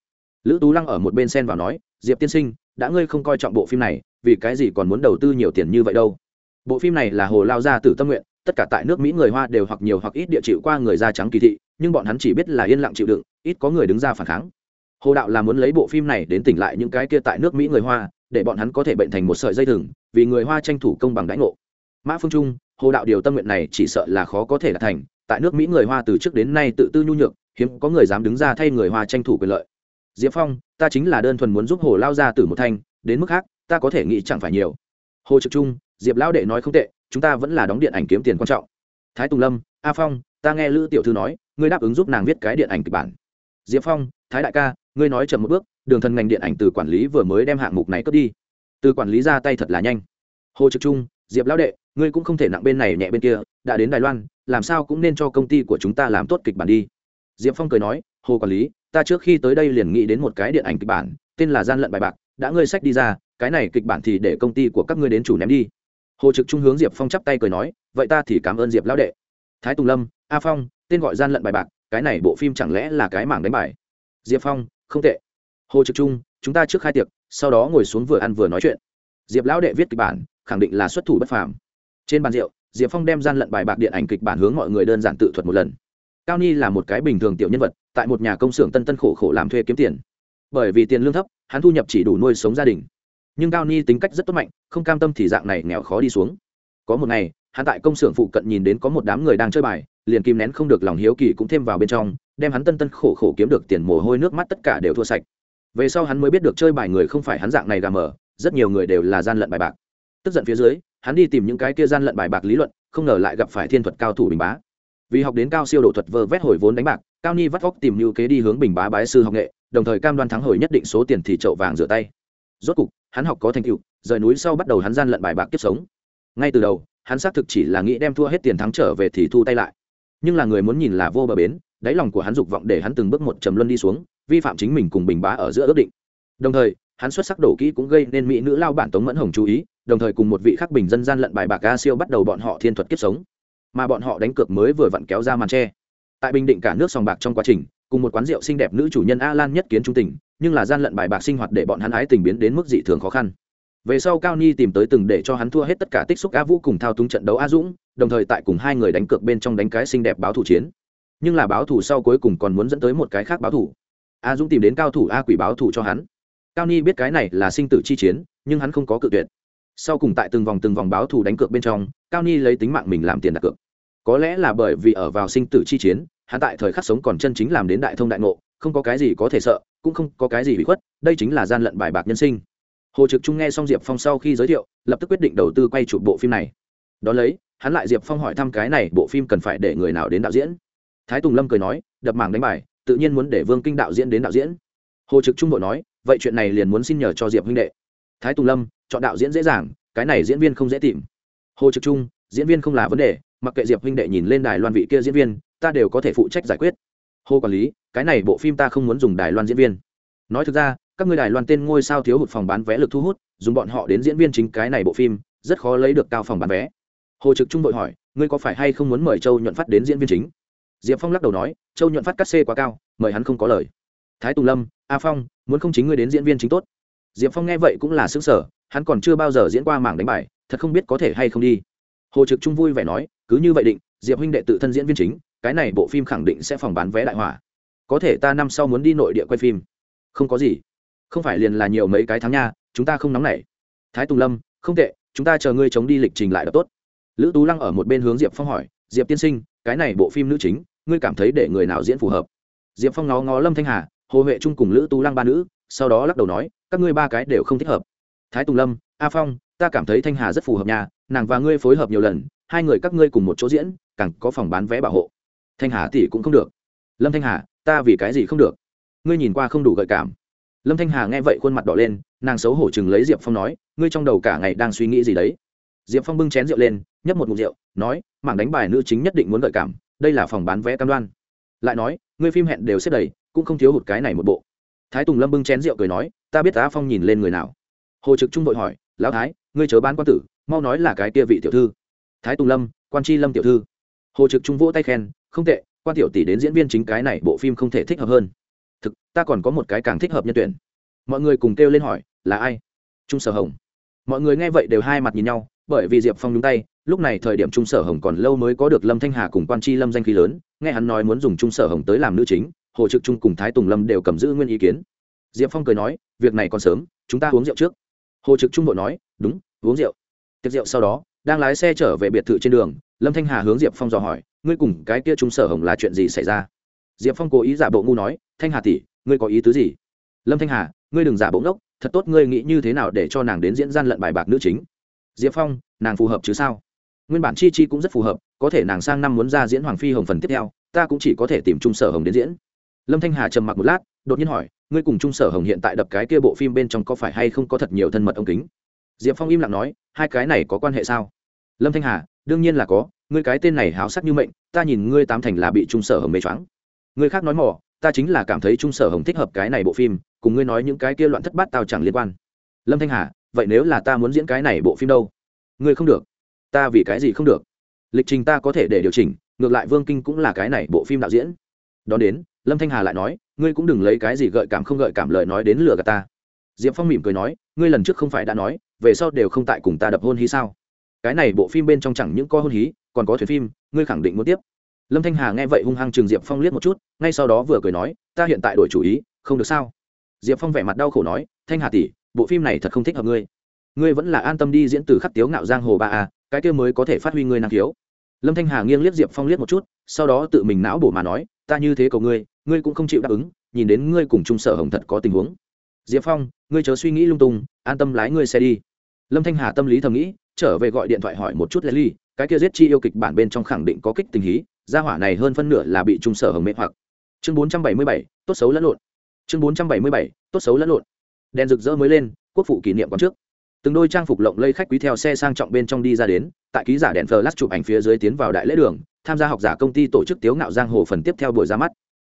Lữ tú lăng ở một bên sen vào nói, diệp tiên sinh, đã ngươi không coi trọng bộ phim này, vì cái gì còn muốn đầu tư nhiều tiền như vậy đâu? Bộ phim này là hồ lao gia tử tâm nguyện, tất cả tại nước mỹ người hoa đều hoặc nhiều hoặc ít địa chịu qua người da trắng kỳ thị, nhưng bọn hắn chỉ biết là yên lặng chịu đựng, ít có người đứng ra phản kháng. Hồ đạo là muốn lấy bộ phim này đến tỉnh lại những cái kia tại nước mỹ người hoa để bọn hắn có thể bệnh thành một sợi dây thừng, vì người hoa tranh thủ công bằng đãi ngộ. Mã phương trung, hồ đạo điều tâm nguyện này chỉ sợ là khó có thể đạt thành, tại nước mỹ người hoa từ trước đến nay tự tư nhu nhược, hiếm có người dám đứng ra thay người hoa tranh thủ quyền lợi. Diệp phong, ta chính là đơn thuần muốn giúp hồ lao ra từ một thanh, đến mức khác, ta có thể nghĩ chẳng phải nhiều. Hồ trực trung, diệp lão đệ nói không tệ, chúng ta vẫn là đóng điện ảnh kiếm tiền quan trọng. Thái tùng lâm, a phong, ta nghe lữ tiểu thư nói, ngươi đáp ứng giúp nàng viết cái điện ảnh kịch bản. Diệp phong thái đại ca, ngươi nói chậm một bước, đường thần ngành điện ảnh từ quản lý vừa mới đem hạng mục này cất đi. Từ quản lý ra tay thật là nhanh. Hồ trực trung, diệp lão đệ, ngươi cũng không thể nặng bên này nhẹ bên kia, đã đến đài loan, làm sao cũng nên cho công ty của chúng ta làm tốt kịch bản đi. Diệp phong cười nói, hồ quản lý, ta trước khi tới đây liền nghĩ đến một cái điện ảnh kịch bản, tên là gian lận bài bạc, đã ngươi sách đi ra, cái này kịch bản thì để công ty của các ngươi đến chủ ném đi. Hồ trực trung hướng diệp phong chắp tay cười nói, vậy ta thì cảm ơn diệp lão đệ. Thái tùng lâm, a phong, tên gọi gian lận bài bạc, cái này bộ phim chẳng lẽ là cái mảng đánh bài? Diệp phong, không tệ. Hồ trực trung, chúng ta trước khai tiệc, sau đó ngồi xuống vừa ăn vừa nói chuyện. Diệp lão đệ viết kịch bản, khẳng định là xuất thủ bất phàm. Trên bàn rượu, diệp phong đem gian lận bài bạc điện ảnh kịch bản hướng mọi người đơn giản tự thuật một lần. Cao ni là một cái bình thường tiểu nhân vật, tại một nhà công xưởng tân tân khổ khổ làm thuê kiếm tiền. Bởi vì tiền lương thấp, hắn thu nhập chỉ đủ nuôi sống gia đình. Nhưng cao ni tính cách rất tốt mạnh, không cam tâm thì dạng này nghèo khó đi xuống. Có một ngày, hắn tại công xưởng phụ cận nhìn đến có một đám người đang chơi bài, liền kìm nén không được lòng hiếu kỳ cũng thêm vào bên trong đem hắn tân tân khổ khổ kiếm được tiền mồ hôi nước mắt tất cả đều thua sạch. Về sau hắn mới biết được chơi bài người không phải hắn dạng này gà mờ, rất nhiều người đều là gian lận bài bạc. Tức giận phía dưới, hắn đi tìm những cái kia gian lận bài bạc lý luận, không ngờ lại gặp phải thiên thuật cao thủ bình bá. Vì học đến cao siêu độ thuật vơ vét hồi vốn đánh bạc, cao ni vắt vóc tìm như kế đi hướng bình bá bái sư học nghệ, đồng thời cam đoan thắng hồi nhất định số tiền thì chậu vàng rửa tay. Rốt cục, hắn học có thành tựu, rời núi sau bắt đầu hắn gian lận bài bạc kiếp sống. Ngay từ đầu, hắn xác thực chỉ là nghĩ đem thua hết tiền thắng trở về thì thu tay lại. Nhưng là người muốn nhìn là vô bờ bến đáy lòng của hắn dục vọng để hắn từng bước một trầm luân đi xuống, vi phạm chính mình cùng bình bá ở giữa ước định. Đồng thời, hắn xuất sắc đổ kỹ cũng gây nên mỹ nữ lao bản tống mẫn hồng chú ý, đồng thời cùng một vị khắc bình dân gian lận bài bạc a siêu bắt đầu bọn họ thiên thuật kiếp sống. Mà bọn họ đánh cược mới vừa vặn kéo ra màn tre. Tại bình định cả nước sòng bạc trong quá trình, cùng một quán rượu xinh đẹp nữ chủ nhân a lan nhất kiến trung tình, nhưng là gian lận bài bạc sinh hoạt để bọn hắn ái tình biến đến mức dị thường khó khăn. Về sau cao ni tìm tới từng để cho hắn thua hết tất cả tích xúc a vũ cùng thao túng trận đấu a dũng, đồng thời tại cùng hai người đánh cược bên trong đánh cái xinh đẹp báo thủ chiến nhưng là báo thủ sau cuối cùng còn muốn dẫn tới một cái khác báo thủ a dũng tìm đến cao thủ a quỷ báo thủ cho hắn. Cao ni biết cái này là sinh tử chi chiến, nhưng hắn không có cự tuyệt. Sau cùng tại từng vòng từng vòng báo thù đánh cược bên trong, cao ni lấy tính mạng mình làm tiền đặt cược. Có lẽ là bởi vì ở vào sinh tử chi chiến, hắn tại thời khắc sống còn chân chính làm đến đại thông đại ngộ, không có cái gì có thể sợ, cũng không có cái gì bị khuất, đây chính là gian lận bài bạc nhân sinh. Hồ trực trung nghe xong diệp phong sau khi giới thiệu, lập tức quyết định đầu tư quay chụp bộ phim này. Đ ó lấy, hắn lại diệp phong hỏi thăm cái này bộ phim cần phải để người nào đến đạo diễn thái tùng lâm cười nói, đập mảng đánh bài, tự nhiên muốn để vương kinh đạo diễn đến đạo diễn. Hồ trực trung bộ nói, vậy chuyện này liền muốn xin nhờ cho diệp huynh đệ. Thái tùng lâm, chọn đạo diễn dễ dàng, cái này diễn viên không dễ tìm. Hồ trực trung, diễn viên không là vấn đề, mặc kệ diệp huynh đệ nhìn lên đài loan vị kia diễn viên, ta đều có thể phụ trách giải quyết. Hồ quản lý, cái này bộ phim ta không muốn dùng đài loan diễn viên. Nói thực ra, các người đài loan tên ngôi sao thiếu hụt phòng bán vé lực thu hút, dùng bọn họ đến diễn viên chính cái này bộ phim, rất khó lấy được cao phòng bán vé. Hồ trực trung đội hỏi, ngươi có phải hay không muốn mời châu nhuận phát đến diễn viên chính? Diệp phong lắc đầu nói, châu nhuận phát cắt xê quá cao, mời hắn không có lời. Thái tùng lâm, a phong, muốn không chính ngươi đến diễn viên chính tốt. Diệp phong nghe vậy cũng là xứng sở hắn còn chưa bao giờ diễn qua mảng đánh bài, thật không biết có thể hay không đi. Hồ trực trung vui vẻ nói, cứ như vậy định, diệp huynh đệ tự thân diễn viên chính, cái này bộ phim khẳng định sẽ phòng bán vé đại hỏa. Có thể ta năm sau muốn đi nội địa quay phim. Không có gì. Không phải liền là nhiều mấy cái tháng nha, chúng ta không nóng nảy. Thái tùng lâm, không tệ, chúng ta chờ ngươi chống đi lịch trình lại là tốt. Lữ tú lăng ở một bên hướng diệp phong hỏi, diệp tiên sinh, cái này bộ phim nữ chính ngươi cảm thấy để người nào diễn phù hợp? Diệp phong ngó ngó lâm thanh hà, hồ huệ trung cùng lữ tú lăng ba nữ, sau đó lắc đầu nói, các ngươi ba cái đều không thích hợp. Thái tùng lâm, a phong, ta cảm thấy thanh hà rất phù hợp nhà nàng và ngươi phối hợp nhiều lần, hai người các ngươi cùng một chỗ diễn, càng có phòng bán vé bảo hộ. Thanh hà tỷ cũng không được. Lâm thanh hà, ta vì cái gì không được? Ngươi nhìn qua không đủ gợi cảm. Lâm thanh hà nghe vậy khuôn mặt đỏ lên, nàng xấu hổ chừng lấy diệp phong nói, ngươi trong đầu cả ngày đang suy nghĩ gì đấy? Diệp phong bưng chén rượu lên, nhấp một mục rượu, nói, mảng đánh bài nữ chính nhất định muốn gợi cảm đây là phòng bán vé cam đoan. Lại nói, ngươi phim hẹn đều xếp đầy, cũng không thiếu hụt cái này một bộ. Thái tùng lâm bưng chén rượu cười nói, ta biết á phong nhìn lên người nào. Hồ trực trung đội hỏi, lão thái, ngươi chớ bán quan tử, mau nói là cái kia vị tiểu thư. Thái tùng lâm, quan tri lâm tiểu thư. Hồ trực trung vỗ tay khen, không tệ, quan tiểu tỷ đến diễn viên chính cái này bộ phim không thể thích hợp hơn. Thực, ta còn có một cái càng thích hợp nhân tuyển. Mọi người cùng kêu lên hỏi, là ai? Trung sở hồng. Mọi người nghe vậy đều hai mặt nhìn nhau, bởi vì diệp phong nhúng tay lúc này thời điểm trung sở hồng còn lâu mới có được lâm thanh hà cùng quan tri lâm danh khí lớn, nghe hắn nói muốn dùng trung sở hồng tới làm nữ chính, hồ trực trung cùng thái tùng lâm đều cầm giữ nguyên ý kiến. Diệp phong cười nói, việc này còn sớm, chúng ta uống rượu trước. Hồ trực trung vội nói, đúng, uống rượu. Tiệc rượu sau đó, đang lái xe trở về biệt thự trên đường, lâm thanh hà hướng diệp phong dò hỏi, ngươi cùng cái kia trung sở hồng là chuyện gì xảy ra? Diệp phong cố ý giả bộ ngu nói, thanh hà tỷ, ngươi có ý tứ gì? Lâm thanh hà, ngươi đừng giả bộ ngốc, thật tốt ngươi nghĩ như thế nào để cho nàng đến diễn gian lận bài bạc nữ chính? Diệp phong, nàng phù hợp chứ sao? Nguyên bản chi chi cũng rất phù hợp, có thể nàng sang năm muốn ra diễn hoàng phi hồng phần tiếp theo, ta cũng chỉ có thể tìm trung sở hồng đến diễn. Lâm thanh hà trầm mặc một lát, đột nhiên hỏi, ngươi cùng trung sở hồng hiện tại đập cái kia bộ phim bên trong có phải hay không có thật nhiều thân mật ông kính? Diệp phong im lặng nói, hai cái này có quan hệ sao? Lâm thanh hà, đương nhiên là có, ngươi cái tên này háo sắc như mệnh, ta nhìn ngươi tám thành là bị trung sở hồng mê choáng. Người khác nói mỏ ta chính là cảm thấy trung sở hồng thích hợp cái này bộ phim, cùng ngươi nói những cái kia loạn thất bát tao chẳng liên quan. Lâm thanh hà, vậy nếu là ta muốn diễn cái này bộ phim đâu? Ngươi không được ta vì cái gì không được? Lịch trình ta có thể để điều chỉnh, ngược lại vương kinh cũng là cái này bộ phim đạo diễn. Đón đến, lâm thanh hà lại nói, ngươi cũng đừng lấy cái gì gợi cảm không gợi cảm lời nói đến lừa gạt ta. Diệp phong mỉm cười nói, ngươi lần trước không phải đã nói, về sau đều không tại cùng ta đập hôn hí sao? Cái này bộ phim bên trong chẳng những có hôn hí, còn có thuyền phim, ngươi khẳng định muốn tiếp. Lâm thanh hà nghe vậy hung hăng chừng diệp phong liếc một chút, ngay sau đó vừa cười nói, ta hiện tại đổi chủ ý, không được sao? Diệp phong vẻ mặt đau khổ nói, thanh hà tỷ, bộ phim này thật không thích hợp ngươi. Ngươi vẫn là an tâm đi diễn từ khắc tiếu ngạo giang hồ ba a cái kia mới có thể phát huy ngươi năng khiếu. Lâm thanh hà nghiêng liếc diệp phong liếc một chút, sau đó tự mình não bổ mà nói, ta như thế cầu ngươi ngươi cũng không chịu đáp ứng, nhìn đến ngươi cùng trung sở hồng thật có tình huống. Diệp phong, ngươi chớ suy nghĩ lung tung, an tâm lái ngươi xe đi. Lâm thanh hà tâm lý thầm nghĩ, trở về gọi điện thoại hỏi một chút leslie, cái kia giết chi yêu kịch bản bên trong khẳng định có kích tình hí, gia hỏa này hơn phân nửa là bị trung sở hồng mê hoặc. Chương bốn trăm bảy mươi bảy, tốt xấu lẫn lộn. Chương bốn trăm bảy mươi bảy, tốt xấu lẫn lộn. Đèn rực rỡ mới lên, quốc phụ kỷ niệm còn trước từng đôi trang phục lộng lây khách quý theo xe sang trọng bên trong đi ra đến, tại ký giả đèn flash chụp ảnh phía dưới tiến vào đại lễ đường, tham gia học giả công ty tổ chức tiếu ngạo giang hồ phần tiếp theo buổi ra mắt.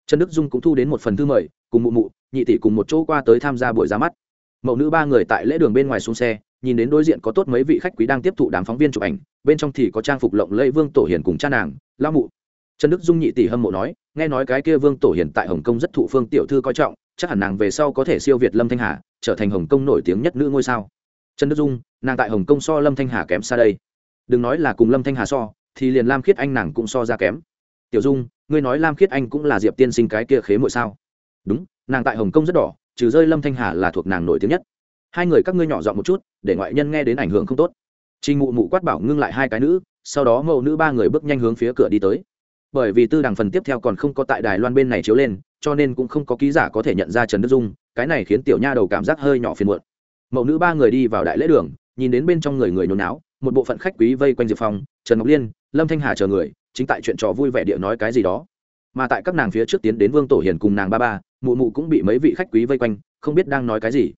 Trần đức dung cũng thu đến một phần thư mời, cùng mụ mụ, nhị tỷ cùng một chỗ qua tới tham gia buổi ra mắt. Mẫu nữ ba người tại lễ đường bên ngoài xuống xe, nhìn đến đối diện có tốt mấy vị khách quý đang tiếp thụ đám phóng viên chụp ảnh, bên trong thì có trang phục lộng lẫy vương tổ hiền cùng cha nàng lao mụ. Trần đức dung nhị tỷ hâm mộ nói, nghe nói cái kia vương tổ hiền tại hồng kông rất thụ phương tiểu thư coi trọng, chắc hẳn nàng về sau có thể siêu việt lâm thanh hà, trở thành hồng kông nổi tiếng nhất nữ ngôi sao trần đức dung, nàng tại hồng kông so lâm thanh hà kém xa đây. Đừng nói là cùng lâm thanh hà so, thì liền lam khiết anh nàng cũng so ra kém. Tiểu dung, ngươi nói lam khiết anh cũng là diệp tiên sinh cái kia khế mội sao? Đúng, nàng tại hồng kông rất đỏ, trừ rơi lâm thanh hà là thuộc nàng nổi tiếng nhất. Hai người các ngươi nhỏ dọn một chút, để ngoại nhân nghe đến ảnh hưởng không tốt. Trình mụ mụ quát bảo ngưng lại hai cái nữ, sau đó mẫu nữ ba người bước nhanh hướng phía cửa đi tới. Bởi vì tư đằng phần tiếp theo còn không có tại đài loan bên này chiếu lên, cho nên cũng không có ký giả có thể nhận ra trần đức dung, cái này khiến tiểu nha đầu cảm giác hơi nhỏ phiền muộn mẫu nữ ba người đi vào đại lễ đường, nhìn đến bên trong người người nôn náo, một bộ phận khách quý vây quanh diệp phong, trần ngọc liên, lâm thanh hà chờ người, chính tại chuyện trò vui vẻ địa nói cái gì đó. Mà tại các nàng phía trước tiến đến vương tổ hiền cùng nàng ba ba, mụ mụ cũng bị mấy vị khách quý vây quanh, không biết đang nói cái gì.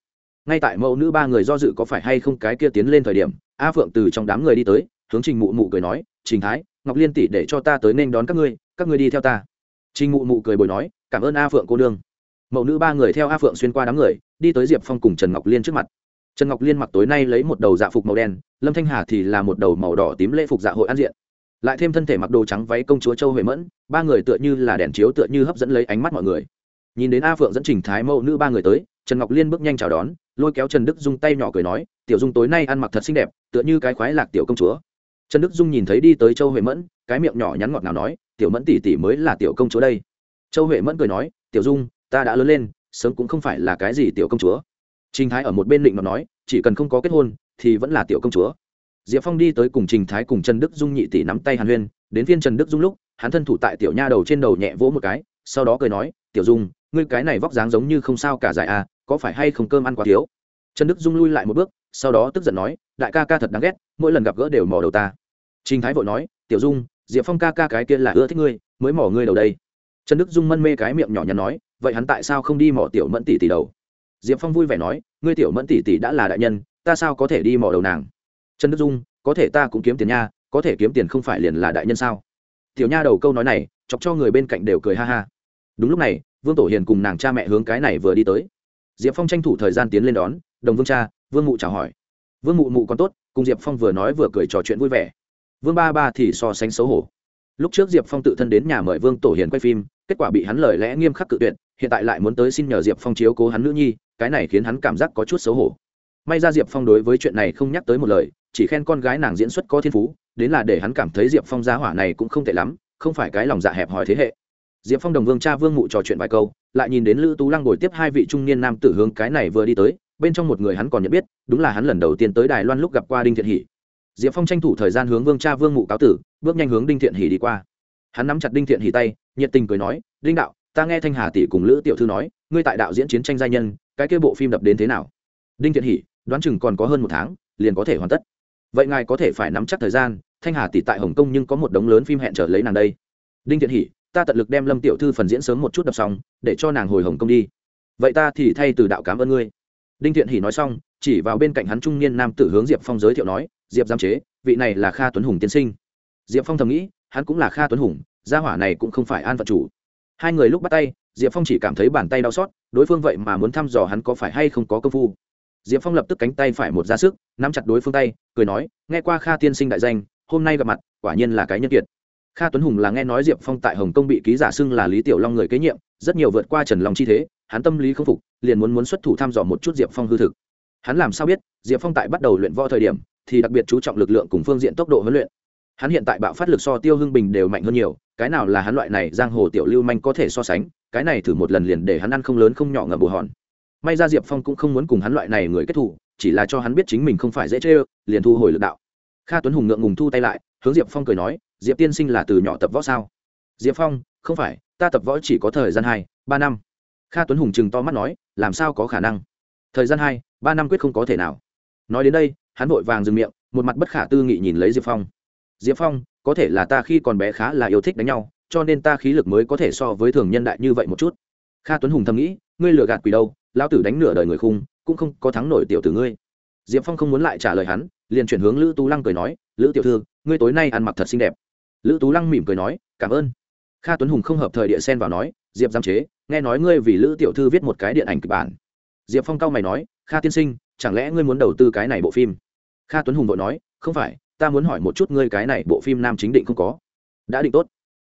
Ngay tại mẫu nữ ba người do dự có phải hay không cái kia tiến lên thời điểm, a phượng từ trong đám người đi tới, hướng trình mụ mụ cười nói, trình thái, ngọc liên tỷ để cho ta tới nên đón các ngươi các ngươi đi theo ta. Trình mụ mụ cười bồi nói, cảm ơn a phượng cô đương mẫu nữ ba người theo a phượng xuyên qua đám người, đi tới diệp phong cùng trần ngọc liên trước mặt trần ngọc liên mặc tối nay lấy một đầu dạ phục màu đen, lâm thanh hà thì là một đầu màu đỏ tím lễ phục dạ hội an diện. Lại thêm thân thể mặc đồ trắng váy công chúa châu huệ mẫn, ba người tựa như là đèn chiếu tựa như hấp dẫn lấy ánh mắt mọi người. Nhìn đến a phượng dẫn trình thái mẫu nữ ba người tới, trần ngọc liên bước nhanh chào đón, lôi kéo trần đức dung tay nhỏ cười nói, tiểu dung tối nay ăn mặc thật xinh đẹp, tựa như cái khoái lạc tiểu công chúa. Trần đức dung nhìn thấy đi tới châu huệ mẫn, cái miệng nhỏ nhắn ngọt nào nói, tiểu mẫn tỷ tỷ mới là tiểu công chúa đây. Châu huệ mẫn cười nói, tiểu dung, ta đã lớn lên, sớm cũng không phải là cái gì tiểu công chúa trình thái ở một bên định mà nói, chỉ cần không có kết hôn, thì vẫn là tiểu công chúa. Diệp phong đi tới cùng trình thái cùng trần đức dung nhị tỷ nắm tay hàn huyên, đến phiên trần đức dung lúc, hắn thân thủ tại tiểu nha đầu trên đầu nhẹ vỗ một cái, sau đó cười nói, tiểu dung, ngươi cái này vóc dáng giống như không sao cả giải à có phải hay không cơm ăn quá thiếu? Trần đức dung lui lại một bước, sau đó tức giận nói, đại ca ca thật đáng ghét, mỗi lần gặp gỡ đều mò đầu ta. Trình thái vội nói, tiểu dung, diệp phong ca ca cái kia là ưa thích ngươi, mới mỏ ngươi đầu đây. Trần đức dung mân mê cái miệng nhỏ nhắn nói, vậy hắn tại sao không đi mỏ tiểu mẫn tỷ tỷ đầu? Diệp phong vui vẻ nói, ngươi tiểu mẫn tỷ tỷ đã là đại nhân, ta sao có thể đi mỏ đầu nàng? Trần đức dung, có thể ta cũng kiếm tiền nha, có thể kiếm tiền không phải liền là đại nhân sao? Tiểu nha đầu câu nói này, chọc cho người bên cạnh đều cười ha ha. Đúng lúc này, vương tổ hiền cùng nàng cha mẹ hướng cái này vừa đi tới. Diệp phong tranh thủ thời gian tiến lên đón, đồng vương cha, vương mụ chào hỏi. Vương mụ mụ còn tốt, cùng diệp phong vừa nói vừa cười trò chuyện vui vẻ. Vương ba ba thì so sánh xấu hổ lúc trước diệp phong tự thân đến nhà mời vương tổ hiền quay phim, kết quả bị hắn lời lẽ nghiêm khắc cự tuyệt, hiện tại lại muốn tới xin nhờ diệp phong chiếu cố hắn nữ nhi, cái này khiến hắn cảm giác có chút xấu hổ. May ra diệp phong đối với chuyện này không nhắc tới một lời, chỉ khen con gái nàng diễn xuất có thiên phú, đến là để hắn cảm thấy diệp phong giá hỏa này cũng không tệ lắm, không phải cái lòng dạ hẹp hòi thế hệ. Diệp phong đồng vương cha vương mụ trò chuyện vài câu, lại nhìn đến lữ tú lăng ngồi tiếp hai vị trung niên nam tử hướng cái này vừa đi tới, bên trong một người hắn còn nhận biết, đúng là hắn lần đầu tiên tới đài loan lúc gặp qua đinh thiện hỷ diệp phong tranh thủ thời gian hướng vương cha vương mụ cáo tử, bước nhanh hướng đinh thiện hỷ đi qua. Hắn nắm chặt đinh thiện hỷ tay, nhiệt tình cười nói, đinh đạo, ta nghe thanh hà tỷ cùng lữ tiểu thư nói, ngươi tại đạo diễn chiến tranh gia nhân, cái kia bộ phim đập đến thế nào? Đinh thiện hỷ, đoán chừng còn có hơn một tháng, liền có thể hoàn tất. Vậy ngài có thể phải nắm chắc thời gian, thanh hà tỷ tại hồng kông nhưng có một đống lớn phim hẹn trở lấy nàng đây. Đinh thiện hỷ, ta tận lực đem lâm tiểu thư phần diễn sớm một chút đập xong, để cho nàng hồi hồng kông đi. Vậy ta thì thay từ đạo cảm ơn ngươi. Đinh thiện hỷ nói xong, chỉ vào bên cạnh hắn trung niên nam tử hướng diệp phong giới thiệu nói diệp giám chế, vị này là kha tuấn hùng tiên sinh. Diệp phong thầm nghĩ, hắn cũng là kha tuấn hùng, gia hỏa này cũng không phải an phận chủ. Hai người lúc bắt tay, diệp phong chỉ cảm thấy bàn tay đau xót, đối phương vậy mà muốn thăm dò hắn có phải hay không có công phu. Diệp phong lập tức cánh tay phải một ra sức, nắm chặt đối phương tay, cười nói, nghe qua kha tiên sinh đại danh, hôm nay gặp mặt, quả nhiên là cái nhân kiệt. Kha tuấn hùng là nghe nói diệp phong tại hồng kông bị ký giả xưng là lý tiểu long người kế nhiệm, rất nhiều vượt qua trần long chi thế, hắn tâm lý không phục, liền muốn muốn xuất thủ thăm dò một chút diệp phong hư thực. Hắn làm sao biết, diệp phong tại bắt đầu luyện võ thời điểm thì đặc biệt chú trọng lực lượng cùng phương diện tốc độ huấn luyện. Hắn hiện tại bạo phát lực so tiêu hưng bình đều mạnh hơn nhiều, cái nào là hắn loại này giang hồ tiểu lưu manh có thể so sánh, cái này thử một lần liền để hắn ăn không lớn không nhỏ ngậm bù hòn. May ra diệp phong cũng không muốn cùng hắn loại này người kết thủ, chỉ là cho hắn biết chính mình không phải dễ chơi. liền thu hồi lực đạo. Kha tuấn hùng ngượng ngùng thu tay lại, hướng diệp phong cười nói, diệp tiên sinh là từ nhỏ tập võ sao? Diệp phong, không phải, ta tập võ chỉ có thời gian hai, ba năm. Kha tuấn hùng chừng to mắt nói, làm sao có khả năng? Thời gian hai, ba năm quyết không có thể nào. Nói đến đây hắn vội vàng dừng miệng, một mặt bất khả tư nghị nhìn lấy diệp phong. Diệp phong, có thể là ta khi còn bé khá là yêu thích đánh nhau, cho nên ta khí lực mới có thể so với thường nhân đại như vậy một chút. Kha tuấn hùng thầm nghĩ, ngươi lừa gạt quỷ đâu, lão tử đánh nửa đời người khung, cũng không có thắng nổi tiểu tử ngươi. Diệp phong không muốn lại trả lời hắn, liền chuyển hướng lữ tú lăng cười nói, lữ tiểu thư, ngươi tối nay ăn mặc thật xinh đẹp. Lữ tú lăng mỉm cười nói, cảm ơn. Kha tuấn hùng không hợp thời địa sen vào nói, diệp giam chế, nghe nói ngươi vì lữ tiểu thư viết một cái điện ảnh kịch bản. Diệp phong cao mày nói, kha tiên sinh chẳng lẽ ngươi muốn đầu tư cái này bộ phim? Kha tuấn hùng vội nói, không phải, ta muốn hỏi một chút ngươi cái này bộ phim nam chính định không có. Đã định tốt.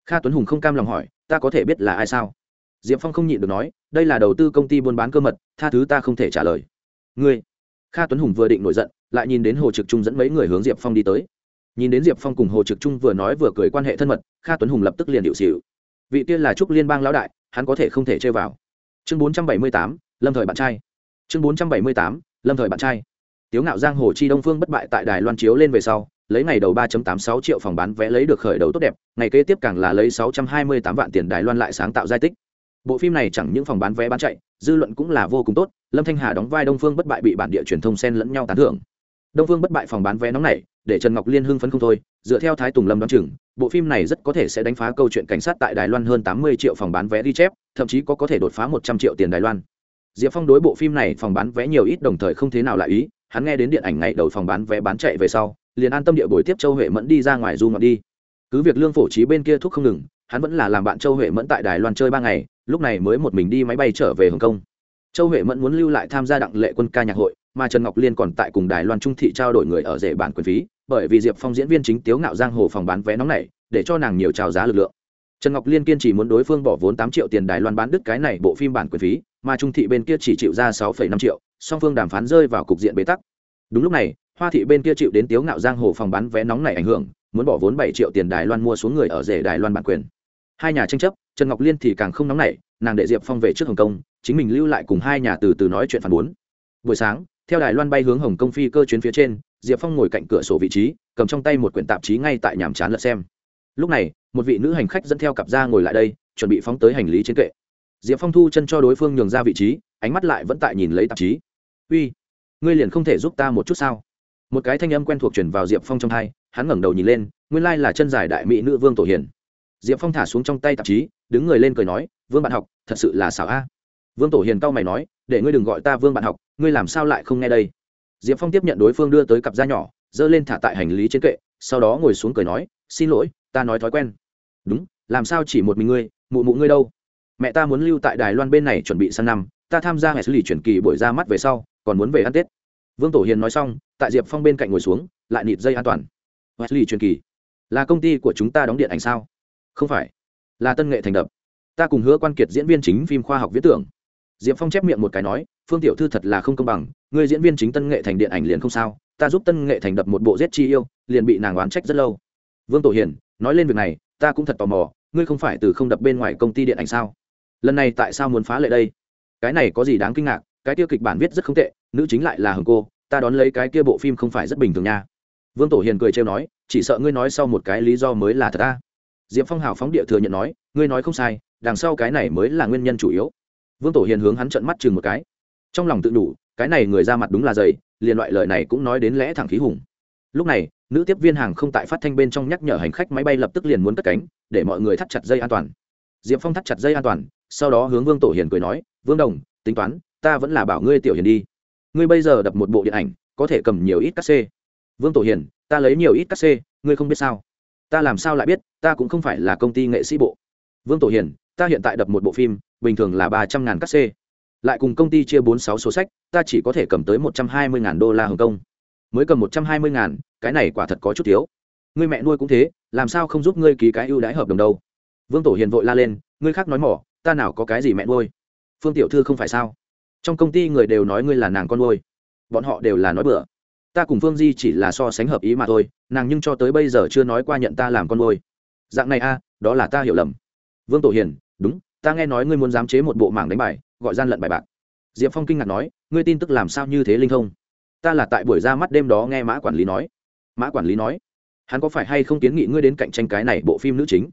Kha tuấn hùng không cam lòng hỏi, ta có thể biết là ai sao? Diệp phong không nhịn được nói, đây là đầu tư công ty buôn bán cơ mật, tha thứ ta không thể trả lời. Ngươi? Kha tuấn hùng vừa định nổi giận, lại nhìn đến hồ trực trung dẫn mấy người hướng diệp phong đi tới. Nhìn đến diệp phong cùng hồ trực trung vừa nói vừa cười quan hệ thân mật, kha tuấn hùng lập tức liền điệu xịu vị tiên là trúc liên bang lão đại, hắn có thể không thể chơi vào. Chương bốn trăm bảy mươi tám, lâm thời bạn trai. Chương bốn trăm bảy mươi tám lâm thời bạn trai. Tiếu ngạo giang hồ chi đông phương bất bại tại đài loan chiếu lên về sau, lấy ngày đầu ba tám sáu triệu phòng bán vé lấy được khởi đầu tốt đẹp, ngày kế tiếp càng là lấy sáu trăm hai mươi tám vạn tiền đài loan lại sáng tạo giai tích. Bộ phim này chẳng những phòng bán vé bán chạy, dư luận cũng là vô cùng tốt, lâm thanh hà đóng vai đông phương bất bại bị bản địa truyền thông xen lẫn nhau tán thưởng. Đông phương bất bại phòng bán vé nóng này, để trần ngọc liên hưng phấn không thôi, dựa theo thái tùng lâm đoán chừng, bộ phim này rất có thể sẽ đánh phá câu chuyện cảnh sát tại đài loan hơn tám mươi triệu phòng bán vé ghi chép, thậm chí có có thể đột phá một trăm triệu tiền đài loan diệp phong đối bộ phim này phòng bán vé nhiều ít đồng thời không thế nào lại ý, hắn nghe đến điện ảnh ngày đầu phòng bán vé bán chạy về sau, liền an tâm địa buổi tiếp châu huệ mẫn đi ra ngoài du ngoạn đi. Cứ việc lương phổ trí bên kia thuốc không ngừng, hắn vẫn là làm bạn châu huệ mẫn tại đài loan chơi ba ngày, lúc này mới một mình đi máy bay trở về hồng kông. Châu huệ mẫn muốn lưu lại tham gia đặng lệ quân ca nhạc hội, mà trần ngọc liên còn tại cùng đài loan trung thị trao đổi người ở rể bản quyền phí, bởi vì diệp phong diễn viên chính tiếu ngạo giang hồ phòng bán vé nóng này để cho nàng nhiều trào giá lực lượng trần ngọc liên kiên trì muốn đối phương bỏ vốn tám triệu tiền đài loan bán đứt cái này bộ phim bản quyền phí, mà trung thị bên kia chỉ chịu ra sáu năm triệu, song phương đàm phán rơi vào cục diện bế tắc. Đúng lúc này, hoa thị bên kia chịu đến tiếu ngạo giang hồ phòng bán vé nóng này ảnh hưởng, muốn bỏ vốn bảy triệu tiền đài loan mua xuống người ở rể đài loan bản quyền. Hai nhà tranh chấp, trần ngọc liên thì càng không nóng nảy, nàng đệ diệp phong về trước hồng kông, chính mình lưu lại cùng hai nhà từ từ nói chuyện phản bốn. Buổi sáng, theo đài loan bay hướng hồng kông phi cơ chuyến phía trên, diệp phong ngồi cạnh cửa sổ vị trí, cầm trong tay một quyển tạp chí ngay tại nhàm chán lật xem lúc này, một vị nữ hành khách dẫn theo cặp ra ngồi lại đây, chuẩn bị phóng tới hành lý trên kệ. Diệp phong thu chân cho đối phương nhường ra vị trí, ánh mắt lại vẫn tại nhìn lấy tạp chí. Uy, ngươi liền không thể giúp ta một chút sao? Một cái thanh âm quen thuộc chuyển vào diệp phong trong hai, hắn ngẩng đầu nhìn lên, nguyên lai là chân dài đại mỹ nữ vương tổ hiền diệp phong thả xuống trong tay tạp chí, đứng người lên cười nói, vương bạn học, thật sự là xảo a. Vương tổ hiền cau mày nói, để ngươi đừng gọi ta vương bạn học, ngươi làm sao lại không nghe đây? Diệp phong tiếp nhận đối phương đưa tới cặp da nhỏ dơ lên thả tại hành lý trên kệ, sau đó ngồi xuống cười nói, xin lỗi ta nói thói quen. Đúng, làm sao chỉ một mình ngươi, mụ mụ ngươi đâu? Mẹ ta muốn lưu tại đài loan bên này chuẩn bị sang năm, ta tham gia hệ xử lý chuyển kỳ buổi ra mắt về sau, còn muốn về ăn tết. Vương tổ hiền nói xong, tại diệp phong bên cạnh ngồi xuống, lại nịt dây an toàn. Xử lý truyền kỳ, là công ty của chúng ta đóng điện ảnh sao? Không phải, là tân nghệ thành đập. Ta cùng hứa quan kiệt diễn viên chính phim khoa học viễn tưởng. Diệp phong chép miệng một cái nói, phương tiểu thư thật là không công bằng người diễn viên chính tân nghệ thành điện ảnh liền không sao, ta giúp tân nghệ thành đập một bộ giết chi yêu, liền bị nàng oán trách rất lâu. Vương tổ hiền nói lên việc này, ta cũng thật tò mò, ngươi không phải từ không đập bên ngoài công ty điện ảnh sao? Lần này tại sao muốn phá lệ đây? Cái này có gì đáng kinh ngạc, cái tiêu kịch bản viết rất không tệ, nữ chính lại là hồng cô, ta đón lấy cái kia bộ phim không phải rất bình thường nha. Vương tổ hiền cười trêu nói, chỉ sợ ngươi nói sau một cái lý do mới là thật ta diệp phong hào phóng địa thừa nhận nói, ngươi nói không sai, đằng sau cái này mới là nguyên nhân chủ yếu. Vương tổ hiền hướng hắn trận mắt chừng một cái. Trong lòng tự đủ, cái này người ra mặt đúng là dày, liền loại lời này cũng nói đến lẽ thẳng khí hùng. Lúc này nữ tiếp viên hàng không tại phát thanh bên trong nhắc nhở hành khách máy bay lập tức liền muốn cất cánh, để mọi người thắt chặt dây an toàn. Diệp phong thắt chặt dây an toàn, sau đó hướng vương tổ hiền cười nói, vương đồng, tính toán, ta vẫn là bảo ngươi tiểu hiền đi. Ngươi bây giờ đập một bộ điện ảnh, có thể cầm nhiều ít các c vương tổ hiền, ta lấy nhiều ít các c ngươi không biết sao? Ta làm sao lại biết, ta cũng không phải là công ty nghệ sĩ bộ. Vương tổ hiền, ta hiện tại đập một bộ phim, bình thường là ba trăm ngàn các c lại cùng công ty chia bốn sáu số sách, ta chỉ có thể cầm tới một trăm hai mươi ngàn đô la hồng kông. Mới cầm một trăm hai mươi ngàn cái này quả thật có chút thiếu. Người mẹ nuôi cũng thế, làm sao không giúp ngươi ký cái ưu đãi hợp đồng đâu? Vương tổ hiền vội la lên, ngươi khác nói mỏ, ta nào có cái gì mẹ nuôi? Phương tiểu thư không phải sao? Trong công ty người đều nói ngươi là nàng con nuôi. Bọn họ đều là nói bừa. Ta cùng phương di chỉ là so sánh hợp ý mà thôi, nàng nhưng cho tới bây giờ chưa nói qua nhận ta làm con nuôi. Dạng này a, đó là ta hiểu lầm. Vương tổ hiền, đúng, ta nghe nói ngươi muốn giám chế một bộ mảng đánh bài, gọi gian lận bài bạc. Diệp phong kinh ngạc nói, ngươi tin tức làm sao như thế linh thông? Ta là tại buổi ra mắt đêm đó nghe mã quản lý nói mã quản lý nói, hắn có phải hay không kiến nghị ngươi đến cạnh tranh cái này bộ phim nữ chính?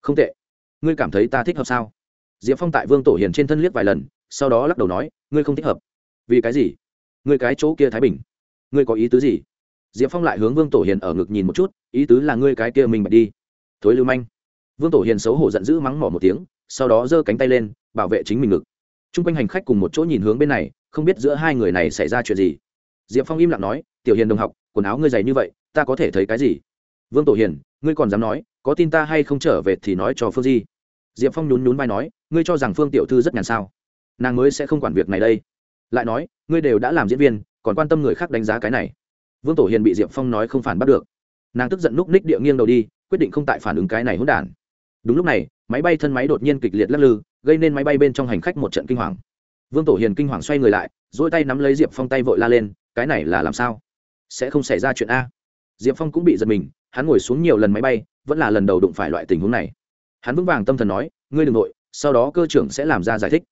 Không tệ. Ngươi cảm thấy ta thích hợp sao? Diệp phong tại vương tổ hiền trên thân liếc vài lần, sau đó lắc đầu nói, ngươi không thích hợp. Vì cái gì? Ngươi cái chỗ kia thái bình. Ngươi có ý tứ gì? Diệp phong lại hướng vương tổ hiền ở ngực nhìn một chút, ý tứ là ngươi cái kia mình bạch đi. Thối lưu manh. Vương tổ hiền xấu hổ giận dữ mắng mỏ một tiếng, sau đó giơ cánh tay lên, bảo vệ chính mình ngực. T r u n g quanh hành khách cùng một chỗ nhìn hướng bên này, không biết giữa hai người này xảy ra chuyện gì. Diệp phong im lặng nói tiểu hiền đồng học, quần áo ngươi dày như vậy, ta có thể thấy cái gì? Vương tổ hiền, ngươi còn dám nói, có tin ta hay không trở về thì nói cho phương di. Diệp phong nhún nhún vai nói, ngươi cho rằng phương tiểu thư rất nhàn sao? Nàng mới sẽ không quản việc này đây. Lại nói, ngươi đều đã làm diễn viên, còn quan tâm người khác đánh giá cái này. Vương tổ hiền bị diệp phong nói không phản bắt được. Nàng tức giận núp ních địa nghiêng đầu đi, quyết định không tại phản ứng cái này hỗn đản. Đúng lúc này, máy bay thân máy đột nhiên kịch liệt lắc lư, gây nên máy bay bên trong hành khách một trận kinh hoàng. Vương tổ hiền kinh hoàng xoay người lại dỗi tay nắm lấy diệp phong tay vội la lên, cái này là làm sao? Sẽ không xảy ra chuyện a. Diệp phong cũng bị giật mình, hắn ngồi xuống nhiều lần máy bay, vẫn là lần đầu đụng phải loại tình huống này. Hắn vững vàng tâm thần nói, ngươi đ ừ n g nội, sau đó cơ trưởng sẽ làm ra giải thích.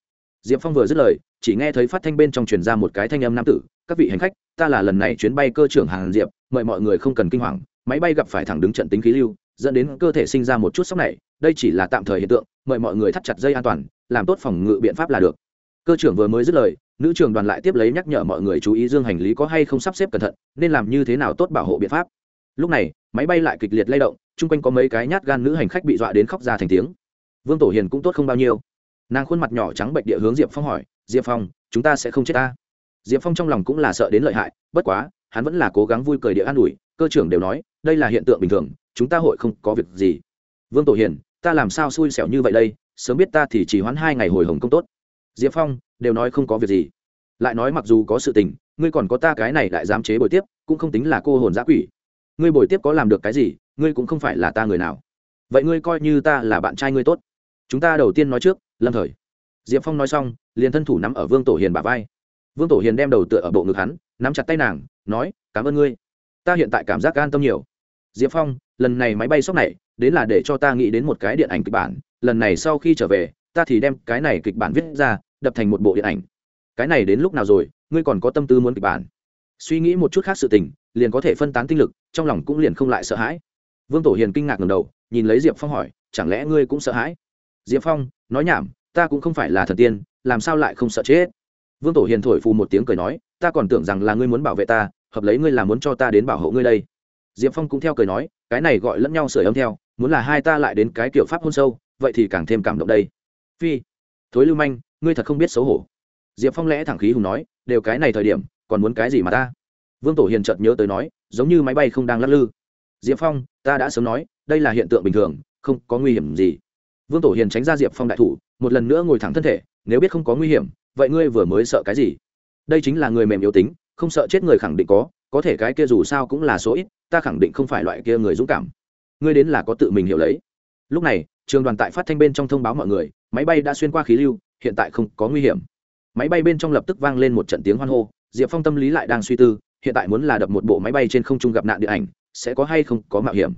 Diệp phong vừa dứt lời, chỉ nghe thấy phát thanh bên trong truyền ra một cái thanh âm nam tử, các vị hành khách, ta là lần này chuyến bay cơ trưởng hàng diệp, mời mọi người không cần kinh hoàng, máy bay gặp phải thẳng đứng trận tính khí lưu, dẫn đến cơ thể sinh ra một chút sốc này, đây chỉ là tạm thời hiện tượng, mời mọi người thắt chặt dây an toàn, làm tốt phòng ngự biện pháp là được. Cơ trưởng vừa mới dứt lời nữ trưởng đoàn lại tiếp lấy nhắc nhở mọi người chú ý dương hành lý có hay không sắp xếp cẩn thận, nên làm như thế nào tốt bảo hộ biện pháp. Lúc này, máy bay lại kịch liệt lay động, chung quanh có mấy cái nhát gan nữ hành khách bị dọa đến khóc ra thành tiếng. Vương tổ hiền cũng tốt không bao nhiêu. Nàng khuôn mặt nhỏ trắng bệnh địa hướng diệp phong hỏi, diệp phong, chúng ta sẽ không chết ta? Diệp phong trong lòng cũng là sợ đến lợi hại, bất quá, hắn vẫn là cố gắng vui cười địa an ủi, cơ trưởng đều nói, đây là hiện tượng bình thường, chúng ta hội không có việc gì. Vương tổ hiền, ta làm sao xui xẻo như vậy đây, sớm biết ta thì chỉ hoãn hai ngày hồi hồng công tốt. Diệp phong đều nói không có việc gì. Lại nói mặc dù có sự tình, ngươi còn có ta cái này lại dám chế bồi tiếp, cũng không tính là cô hồn giã quỷ. Ngươi bồi tiếp có làm được cái gì, ngươi cũng không phải là ta người nào. Vậy ngươi coi như ta là bạn trai ngươi tốt. Chúng ta đầu tiên nói trước, lâm thời. Diệp phong nói xong, liền thân thủ nắm ở vương tổ hiền bà vai. Vương tổ hiền đem đầu tựa ở bộ ngực hắn, nắm chặt tay nàng, nói, cảm ơn ngươi. Ta hiện tại cảm giác an tâm nhiều. Diệp phong, lần này máy bay sốc này, đến là để cho ta nghĩ đến một cái điện ảnh kịch bản. Lần này sau khi trở về, ta thì đem cái này kịch bản viết ra đập thành một bộ điện ảnh. Cái này đến lúc nào rồi, ngươi còn có tâm tư muốn kịch bản? Suy nghĩ một chút khác sự tình, liền có thể phân tán tinh lực, trong lòng cũng liền không lại sợ hãi. Vương tổ hiền kinh ngạc ngầm đầu, nhìn lấy diệp phong hỏi, chẳng lẽ ngươi cũng sợ hãi? Diệp phong, nói nhảm, ta cũng không phải là thần tiên, làm sao lại không sợ chết? Vương tổ hiền thổi phù một tiếng cười nói, ta còn tưởng rằng là ngươi muốn bảo vệ ta, hợp lấy ngươi là muốn cho ta đến bảo hộ ngươi đây. Diệp phong cũng theo cười nói, cái này gọi lẫn nhau sửa ấm theo, muốn là hai ta lại đến cái kiểu pháp hôn sâu, vậy thì càng thêm cảm động đây. Phi, thối lưu manh ngươi thật không biết xấu hổ. Diệp phong lẽ thẳng khí hùng nói, đều cái này thời điểm, còn muốn cái gì mà ta? Vương tổ hiền chợt nhớ tới nói, giống như máy bay không đang lắc lư. Diệp phong, ta đã sớm nói, đây là hiện tượng bình thường, không có nguy hiểm gì. Vương tổ hiền tránh ra diệp phong đại thủ, một lần nữa ngồi thẳng thân thể, nếu biết không có nguy hiểm, vậy ngươi vừa mới sợ cái gì? Đây chính là người mềm yếu tính, không sợ chết người khẳng định có có thể cái kia dù sao cũng là số ít, ta khẳng định không phải loại kia người dũng cảm. Ngươi đến là có tự mình hiểu lấy. Lúc này, trường đoàn tại phát thanh bên trong thông báo mọi người, máy bay đã xuyên qua khí lưu hiện tại không có nguy hiểm. Máy bay bên trong lập tức vang lên một trận tiếng hoan hô, diệp phong tâm lý lại đang suy tư, hiện tại muốn là đập một bộ máy bay trên không trung gặp nạn điện ảnh, sẽ có hay không có mạo hiểm.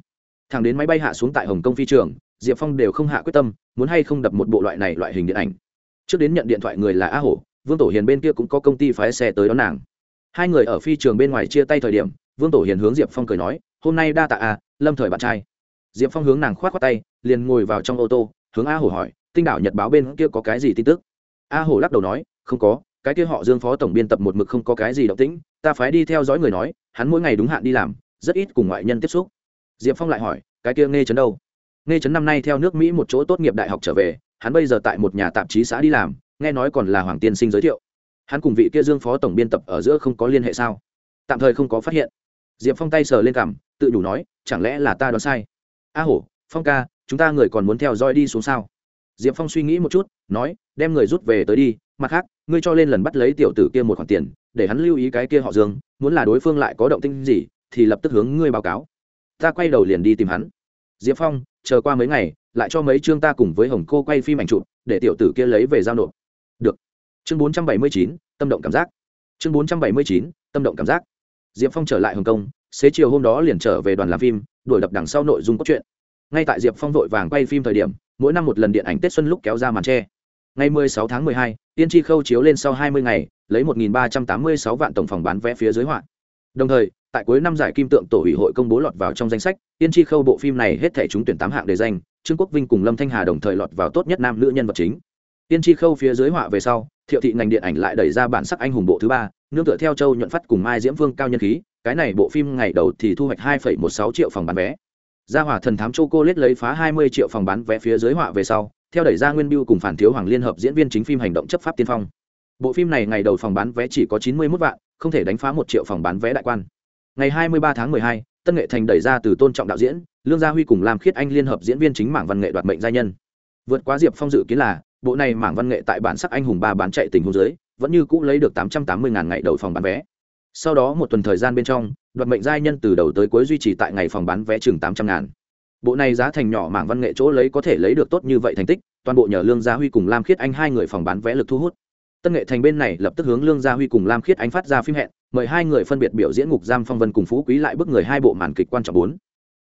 Thẳng đến máy bay hạ xuống tại hồng kông phi trường, diệp phong đều không hạ quyết tâm, muốn hay không đập một bộ loại này loại hình điện ảnh. Trước đến nhận điện thoại người là a hổ, vương tổ hiền bên kia cũng có công ty phái xe tới đón nàng. Hai người ở phi trường bên ngoài chia tay thời điểm, vương tổ hiền hướng diệp phong cười nói, hôm nay đa tạ a, lâm thời bạn trai. Diệp phong hướng nàng k h o á t tay, liền ngồi vào trong ô tô, hướng a hổ hỏi tinh đảo nhật báo bên kia có cái gì tin tức? A hổ lắc đầu nói, không có, cái kia họ dương phó tổng biên tập một mực không có cái gì động tĩnh, ta phái đi theo dõi người nói, hắn mỗi ngày đúng hạn đi làm, rất ít cùng ngoại nhân tiếp xúc. Diệp phong lại hỏi, cái kia nghe chấn đâu? Nghe chấn năm nay theo nước mỹ một chỗ tốt nghiệp đại học trở về, hắn bây giờ tại một nhà tạp chí xã đi làm, nghe nói còn là hoàng tiên sinh giới thiệu. Hắn cùng vị kia dương phó tổng biên tập ở giữa không có liên hệ sao? Tạm thời không có phát hiện. Diệp phong tay sờ lên cằm, tự đủ nói, chẳng lẽ là ta đoán sai? A hổ, phong ca, chúng ta người còn muốn theo dõi đi xuống sao? Diệp phong suy nghĩ một chút, nói, đem người rút về tới đi, mặt khác, ngươi cho lên lần bắt lấy tiểu tử kia một khoản tiền, để hắn lưu ý cái kia họ dương, muốn là đối phương lại có động tinh gì, thì lập tức hướng ngươi báo cáo. Ta quay đầu liền đi tìm hắn. Diệp phong, chờ qua mấy ngày, lại cho mấy chương ta cùng với hồng cô quay phim ảnh chụp, để tiểu tử kia lấy về giao nộp. Được. Chương bốn trăm bảy mươi chín, tâm động cảm giác. Chương bốn trăm bảy mươi chín, tâm động cảm giác. Diệp phong trở lại hồng kông, xế chiều hôm đó liền trở về đoàn làm phim, đuổi đập đằng sau nội dung cốt truyện. Ngay tại diệp phong vội vàng quay phim thời điểm mỗi năm một lần điện ảnh tết xuân lúc kéo ra màn tre. Ngày 16 tháng 12, tiên tri khâu chiếu lên sau 20 ngày lấy 1.386 vạn tổng phòng bán vé phía dưới hoạn. Đồng thời tại cuối năm giải kim tượng tổ ủy hội công bố lọt vào trong danh sách tiên tri khâu bộ phim này hết thể trúng tuyển tám hạng đề danh trương quốc vinh cùng lâm thanh hà đồng thời lọt vào tốt nhất nam nữ nhân vật chính. Tiên tri khâu phía dưới họa về sau thiệu thị ngành điện ảnh lại đẩy ra bản sắc anh hùng bộ thứ ba nương tựa theo châu nhuận phát cùng mai diễm vương cao nhân khí cái này bộ phim ngày đầu thì thu hoạch hai một sáu triệu phòng bán vé gia hỏa thần thám châu cô lết lấy phá hai mươi triệu phòng bán vé phía dưới họa về sau theo đẩy ra nguyên biêu cùng phản thiếu hoàng liên hợp diễn viên chính phim hành động chấp pháp tiên phong. Bộ phim này ngày đầu phòng bán vé chỉ có chín mươi 91 vạn không thể đánh phá một triệu phòng bán vé đại quan. Ngày 23 tháng 12, tân nghệ thành đẩy ra từ tôn trọng đạo diễn lương gia huy cùng làm khiết anh liên hợp diễn viên chính mảng văn nghệ đoạt mệnh gia nhân. Vượt quá diệp phong dự kiến là bộ này mảng văn nghệ tại bản sắc anh hùng ba bán chạy tình huống dưới vẫn như cũ lấy được tám trăm tám mươi ngàn ngày đầu phòng bán vé. Sau đó một tuần thời gian bên trong đoạt mệnh giai nhân từ đầu tới cuối duy trì tại ngày phòng bán vé chừng tám trăm ngàn. Bộ này giá thành nhỏ mảng văn nghệ chỗ lấy có thể lấy được tốt như vậy thành tích, toàn bộ nhờ lương gia huy cùng lam khiết anh hai người phòng bán vé lực thu hút. Tân nghệ thành bên này lập tức hướng lương gia huy cùng lam khiết anh phát ra phim hẹn, mời hai người phân biệt biểu diễn ngục giam phong vân cùng phú quý lại bước người hai bộ màn kịch quan trọng bốn.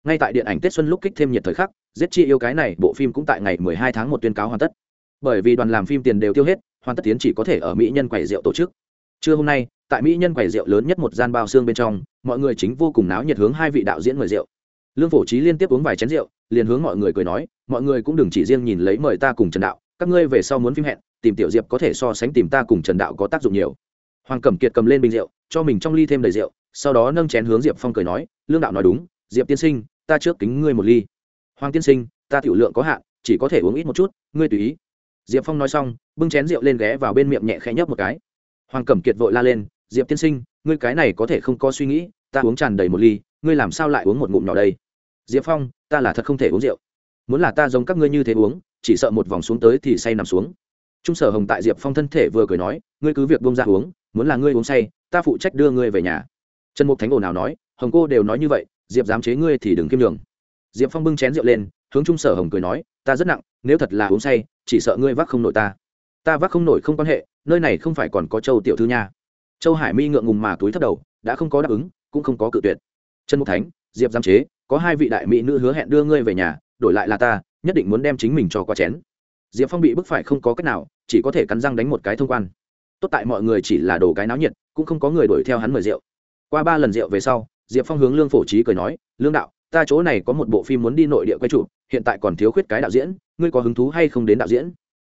Ngay tại điện ảnh tết xuân lúc kích thêm nhiệt thời khắc, giết chi yêu cái này bộ phim cũng tại ngày 12 tháng một tuyên cáo hoàn tất. Bởi vì đoàn làm phim tiền đều tiêu hết, hoàn tất tiến chỉ có thể ở mỹ nhân quầy rượu tổ chức. Trưa hôm nay tại mỹ nhân quầy rượu lớn nhất một gian bao xương bên trong, mọi người chính vô cùng náo nhiệt hướng hai vị đạo diễn mời rượu. Lương phổ trí liên tiếp uống vài chén rượu, liền hướng mọi người cười nói, mọi người cũng đừng chỉ riêng nhìn lấy mời ta cùng trần đạo, các ngươi về sau muốn phim hẹn, tìm tiểu diệp có thể so sánh tìm ta cùng trần đạo có tác dụng nhiều. Hoàng cẩm kiệt cầm lên bình rượu, cho mình trong ly thêm đầy rượu, sau đó nâng chén hướng diệp phong cười nói, lương đạo nói đúng, diệp tiên sinh, ta trước kính ngươi một ly. Hoàng tiên sinh, ta tiểu lượng có hạn, chỉ có thể uống ít một chút, ngươi tùy ý. Diệp phong nói xong, bưng chén rượu lên ghé vào bên miệng nhẹ khẽ nhấp một cái. Hoàng cẩm kiệt vội la lên diệp tiên sinh, ngươi cái này có thể không có suy nghĩ, ta uống tràn đầy một ly, ngươi làm sao lại uống một ngụm nhỏ đây? Diệp phong, ta là thật không thể uống rượu. Muốn là ta giống các ngươi như thế uống, chỉ sợ một vòng xuống tới thì say nằm xuống. Trung sở hồng tại diệp phong thân thể vừa cười nói, ngươi cứ việc bông ra uống, muốn là ngươi uống say, ta phụ trách đưa ngươi về nhà. Trần mục thánh ồn nào nói, hồng cô đều nói như vậy, diệp dám chế ngươi thì đừng kiêm đường diệp phong bưng chén rượu lên, hướng trung sở hồng cười nói, ta rất nặng, nếu thật là uống say, chỉ sợ ngươi vác không nổi ta. Ta vác không nổi không quan hệ, nơi này không phải còn có châu tiểu thư nha châu hải mi ngượng ngùng mà túi thấp đầu, đã không có đáp ứng, cũng không có cự tuyệt. Trần mục thánh, diệp giam chế, có hai vị đại mỹ nữ hứa hẹn đưa ngươi về nhà, đổi lại là ta, nhất định muốn đem chính mình cho qua chén. Diệp phong bị bức phải không có cách nào, chỉ có thể cắn răng đánh một cái thông quan. Tốt tại mọi người chỉ là đồ cái náo nhiệt, cũng không có người đuổi theo hắn mời rượu. Qua ba lần rượu về sau, diệp phong hướng lương phổ trí cười nói, lương đạo, ta chỗ này có một bộ phim muốn đi nội địa quay trụ hiện tại còn thiếu khuyết cái đạo diễn, ngươi có hứng thú hay không đến đạo diễn?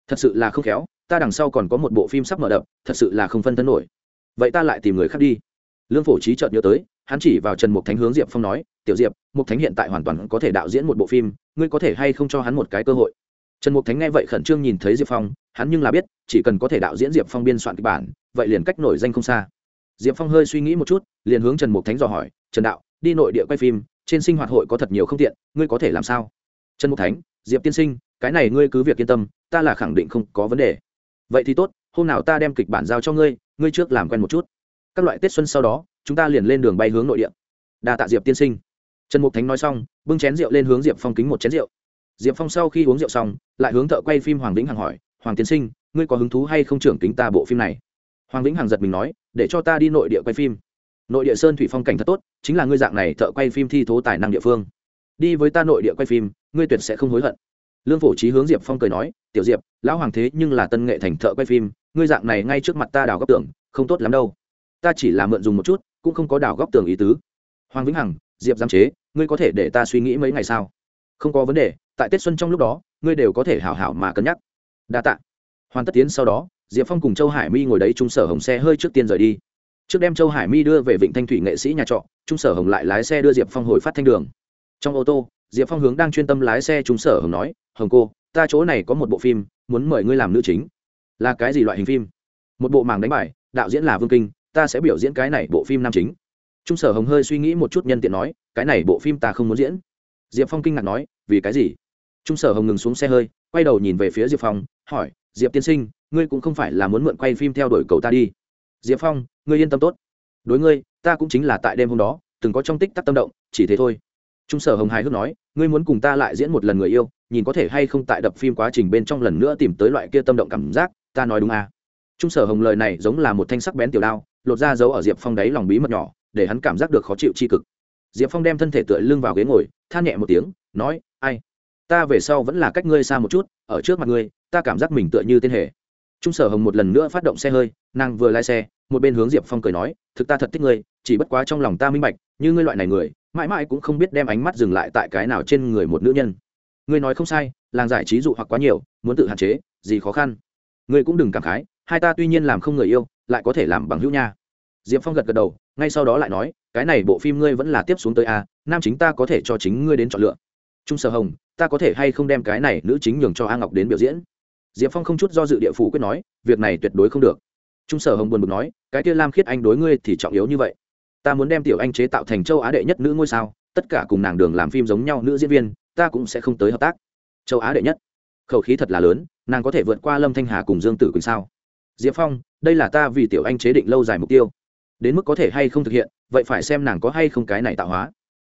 Thật sự là không khéo, ta đằng sau còn có một bộ phim sắp mở đập, thật sự là không phân thân nổi vậy ta lại tìm người khác đi. Lương phổ trí chợt nhớ tới, hắn chỉ vào trần mục thánh hướng diệp phong nói, tiểu diệp, mục thánh hiện tại hoàn toàn có thể đạo diễn một bộ phim, ngươi có thể hay không cho hắn một cái cơ hội? Trần mục thánh nghe vậy khẩn trương nhìn thấy diệp phong, hắn nhưng là biết, chỉ cần có thể đạo diễn diệp phong biên soạn kịch bản, vậy liền cách nổi danh không xa. Diệp phong hơi suy nghĩ một chút, liền hướng trần mục thánh dò hỏi, trần đạo, đi nội địa quay phim, trên sinh hoạt hội có thật nhiều không tiện, ngươi có thể làm sao? Trần mục thánh, diệp tiên sinh, cái này ngươi cứ việc yên tâm, ta là khẳng định không có vấn đề. Vậy thì tốt, hôm nào ta đem kịch bản giao cho ngươi ngươi trước làm quen một chút. Các loại tết xuân sau đó, chúng ta liền lên đường bay hướng nội địa. Đa tạ diệp tiên sinh. Trần mục thánh nói xong, bưng chén rượu lên hướng diệp phong kính một chén rượu. Diệp phong sau khi uống rượu xong, lại hướng thợ quay phim hoàng vĩnh hằng hỏi, hoàng tiên sinh, ngươi có hứng thú hay không trưởng kính ta bộ phim này? Hoàng vĩnh hằng giật mình nói, để cho ta đi nội địa quay phim. Nội địa sơn thủy phong cảnh thật tốt, chính là ngươi dạng này thợ quay phim thi thố tài năng địa phương. Đi với ta nội địa quay phim, ngươi tuyệt sẽ không hối hận lương phổ trí hướng diệp phong cười nói, tiểu diệp, lão hoàng thế nhưng là tân nghệ thành thợ quay phim, ngươi dạng này ngay trước mặt ta đào góc tường không tốt lắm đâu. Ta chỉ là mượn dùng một chút, cũng không có đào góc tường ý tứ. Hoàng vĩnh hằng, diệp giam chế, ngươi có thể để ta suy nghĩ mấy ngày sao? Không có vấn đề, tại tết xuân trong lúc đó, ngươi đều có thể hảo hảo mà cân nhắc. Đa t ạ hoàn tất tiến sau đó, diệp phong cùng châu hải mi ngồi đấy trung sở hồng xe hơi trước tiên rời đi. Trước đem châu hải mi đưa về vịnh thanh thủy nghệ sĩ nhà trọ trung sở hồng lại lái xe đưa diệp phong hồi phát thanh đường. Trong ô tô, diệp phong hướng đang chuyên tâm lái xe trung sở hồng nói hồng cô, ta chỗ này có một bộ phim, muốn mời ngươi làm nữ chính. Là cái gì loại hình phim? Một bộ màng đánh bài, đạo diễn là vương kinh, ta sẽ biểu diễn cái này bộ phim nam chính. Trung sở hồng hơi suy nghĩ một chút nhân tiện nói, cái này bộ phim ta không muốn diễn. Diệp phong kinh ngạc nói, vì cái gì? Trung sở hồng ngừng xuống xe hơi, quay đầu nhìn về phía diệp phong, hỏi, diệp tiên sinh, ngươi cũng không phải là muốn mượn quay phim theo đuổi cầu ta đi. Diệp phong, ngươi yên tâm tốt. Đối ngươi, ta cũng chính là tại đêm hôm đó, từng có trong tích tắc tâm động, chỉ thế thôi trung sở hồng hài hước nói, ngươi muốn cùng ta lại diễn một lần người yêu, nhìn có thể hay không tại đập phim quá trình bên trong lần nữa tìm tới loại kia tâm động cảm giác, ta nói đúng à. trung sở hồng lời này giống là một thanh sắc bén tiểu đao, lột ra giấu ở diệp phong đáy lòng bí mật nhỏ, để hắn cảm giác được khó chịu c cực. Diệp phong đem thân thể tựa lưng vào ghế ngồi, than nhẹ một tiếng, nói, ai? Ta về sau vẫn là cách ngươi xa một chút, ở trước mặt ngươi, ta cảm giác mình tựa như tên hề. Trung sở hồng một lần nữa phát động xe hơi, nàng vừa lái xe, một bên hướng diệp phong cười nói, thực ta thật thích ngươi, chỉ bất quá trong lòng ta minh bạch, như ngươi loại này người mãi mãi cũng không biết đem ánh mắt dừng lại tại cái nào trên người một nữ nhân. Ngươi nói không sai, làng giải trí dụ hoặc quá nhiều, muốn tự hạn chế, gì khó khăn. Ngươi cũng đừng cảm khái, hai ta tuy nhiên làm không người yêu, lại có thể làm bằng hữu nha. Diệp phong gật gật đầu, ngay sau đó lại nói, cái này bộ phim ngươi vẫn là tiếp xuống tới a, nam chính ta có thể cho chính ngươi đến chọn lựa. Trung sở hồng, ta có thể hay không đem cái này nữ chính nhường cho a ngọc đến biểu diễn? Diệp phong không chút do dự địa phủ quyết nói, việc này tuyệt đối không được. Trung sở hồng buồn bực nói, cái kia lam khiết anh đối ngươi thì trọng yếu như vậy ta muốn đem tiểu anh chế tạo thành châu á đệ nhất nữ ngôi sao, tất cả cùng nàng đường làm phim giống nhau nữ diễn viên, ta cũng sẽ không tới hợp tác. Châu á đệ nhất. Khẩu khí thật là lớn, nàng có thể vượt qua lâm thanh hà cùng dương tử quỳnh sao? Diệp phong, đây là ta vì tiểu anh chế định lâu dài mục tiêu. Đến mức có thể hay không thực hiện, vậy phải xem nàng có hay không cái này tạo hóa.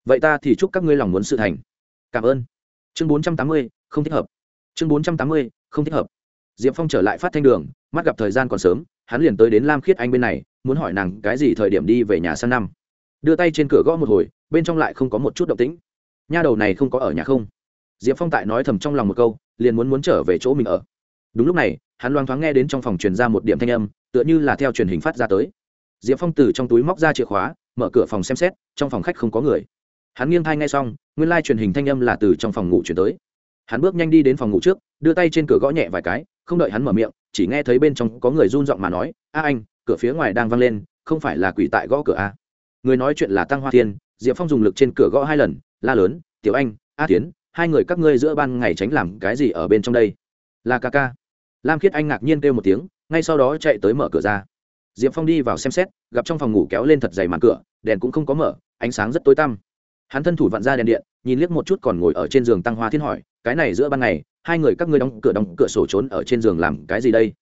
Vậy ta thì chúc các ngươi lòng muốn sự thành. Cảm ơn. Chương bốn trăm tám mươi, không thích hợp. Chương bốn trăm tám mươi, không thích hợp. Diệp phong trở lại phát thanh đường, mắt gặp thời gian còn sớm hắn liền tới đến lam khiết anh bên này, muốn hỏi nàng cái gì thời điểm đi về nhà sang năm. Đưa tay trên cửa gõ một hồi, bên trong lại không có một chút động tĩnh. Nha đầu này không có ở nhà không? Diệp phong tại nói thầm trong lòng một câu, liền muốn muốn trở về chỗ mình ở. Đúng lúc này, hắn loang thoáng nghe đến trong phòng truyền ra một điểm thanh âm, tựa như là theo truyền hình phát ra tới. Diệp phong từ trong túi móc ra chìa khóa, mở cửa phòng xem xét, trong phòng khách không có người. Hắn nghiêng thai ngay xong, nguyên lai、like、truyền hình thanh âm là từ trong phòng ngủ chuyển tới. Hắn bước nhanh đi đến phòng ngủ trước, đưa tay trên cửa gõ nhẹ vài cái, không đợi hắn mở miệng chỉ nghe thấy bên trong có người run giọng mà nói, a anh, cửa phía ngoài đang văng lên, không phải là quỷ tại gõ cửa a người nói chuyện là tăng hoa thiên, diệp phong dùng lực trên cửa gõ hai lần, la lớn, tiểu anh, a tiến hai người các ngươi giữa ban ngày tránh làm cái gì ở bên trong đây? Là ca ca. Lam khiết anh ngạc nhiên kêu một tiếng, ngay sau đó chạy tới mở cửa ra. Diệp phong đi vào xem xét, gặp trong phòng ngủ kéo lên thật dày màn cửa, đèn cũng không có mở, ánh sáng rất tối tăm. Hắn thân thủ vặn ra đèn điện, nhìn liếc một chút còn ngồi ở trên giường tăng hoa thiên hỏi, cái này giữa ban ngày hai người các ngươi đóng cửa đóng cửa sổ trốn ở trên giường làm cái gì đây?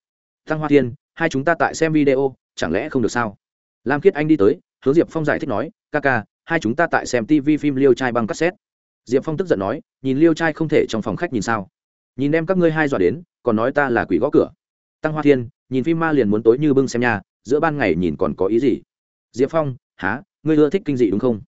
Tăng hoa thiên, hai chúng ta tại xem video, chẳng lẽ không được sao? Lam khiết anh đi tới, hướng diệp phong giải thích nói, ca ca, hai chúng ta tại xem tv phim liêu trai băng cassette. Diệp phong tức giận nói, nhìn liêu trai không thể trong phòng khách nhìn sao? Nhìn đem các ngươi hai dọa đến, còn nói ta là quỷ gõ cửa. Tăng hoa thiên, nhìn phim ma liền muốn tối như bưng xem nhà, giữa ban ngày nhìn còn có ý gì? Diệp phong há ngươi ưa thích kinh dị đúng không?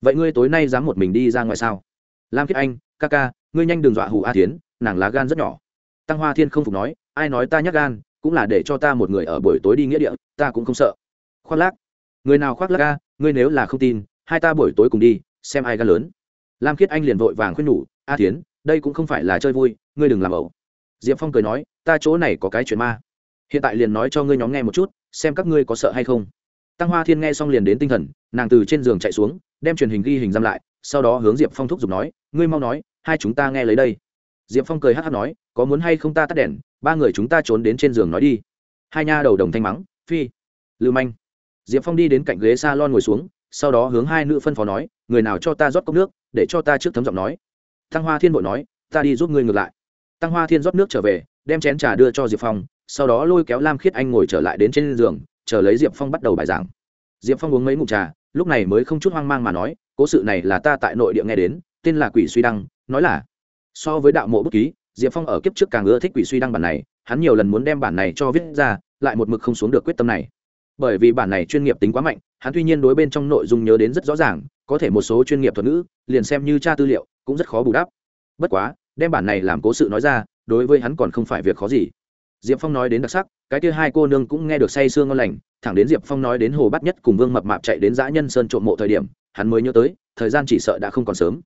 Vậy ngươi tối nay dám một mình đi ra ngoài sao? Lam khiết anh, ca ca, ngươi nhanh đừng dọa hù a tiến nàng lá gan rất nhỏ. Tăng hoa thiên không phục nói, ai nói ta nhắc gan, cũng là để cho ta một người ở buổi tối đi nghĩa địa, ta cũng không sợ. Khoác lác. Người nào khoác lác ca ngươi nếu là không tin, hai ta buổi tối cùng đi, xem ai gan lớn. Lam khiết anh liền vội vàng khuyên nhủ, a tiến đây cũng không phải là chơi vui, ngươi đừng làm ẩu. Diệp phong cười nói, ta chỗ này có cái chuyện ma. Hiện tại liền nói cho ngươi nhóm nghe một chút, xem các ngươi có sợ hay không. Tăng hoa thiên nghe xong liền đến tinh thần, nàng từ trên giường chạy xuống, đem truyền hình ghi hình giam lại, sau đó hướng diệp phong thúc giục nói, ngươi mau nói, hai chúng ta nghe lấy đây diệp phong cười hát hát nói, có muốn hay không ta tắt đèn, ba người chúng ta trốn đến trên giường nói đi. Hai nha đầu đồng thanh mắng, phi, lưu manh. Diệp phong đi đến cạnh ghế s a lon ngồi xuống, sau đó hướng hai nữ phân phó nói, người nào cho ta rót cốc nước, để cho ta trước thấm giọng nói. Tăng hoa thiên bội nói, ta đi giúp ngươi ngược lại. Tăng hoa thiên rót nước trở về, đem chén trà đưa cho diệp phong, sau đó lôi kéo lam khiết anh ngồi trở lại đến trên giường, chờ lấy diệp phong bắt đầu bài giảng. Diệp phong uống mấy ngụm trà, lúc này mới không chút hoang mang mà nói, cố sự này là ta tại nội địa nghe đến, tên là quỷ suy đăng, nói là so với đạo mộ bút ký, diệp phong ở kiếp trước càng ưa thích quỷ suy đăng bản này, hắn nhiều lần muốn đem bản này cho viết ra, lại một mực không xuống được quyết tâm này. Bởi vì bản này chuyên nghiệp tính quá mạnh, hắn tuy nhiên đối bên trong nội dung nhớ đến rất rõ ràng, có thể một số chuyên nghiệp thuật ngữ, liền xem như tra tư liệu, cũng rất khó bù đắp. Bất quá, đem bản này làm cố sự nói ra, đối với hắn còn không phải việc khó gì. Diệp phong nói đến đặc sắc, cái kia hai cô nương cũng nghe được say sương ngon lành, thẳng đến diệp phong nói đến hồ bắt nhất cùng vương mập mạp chạy đến dã nhân sơn trộm mộ thời điểm, hắn mới nhớ tới, thời gian chỉ sợ đã không còn sớm.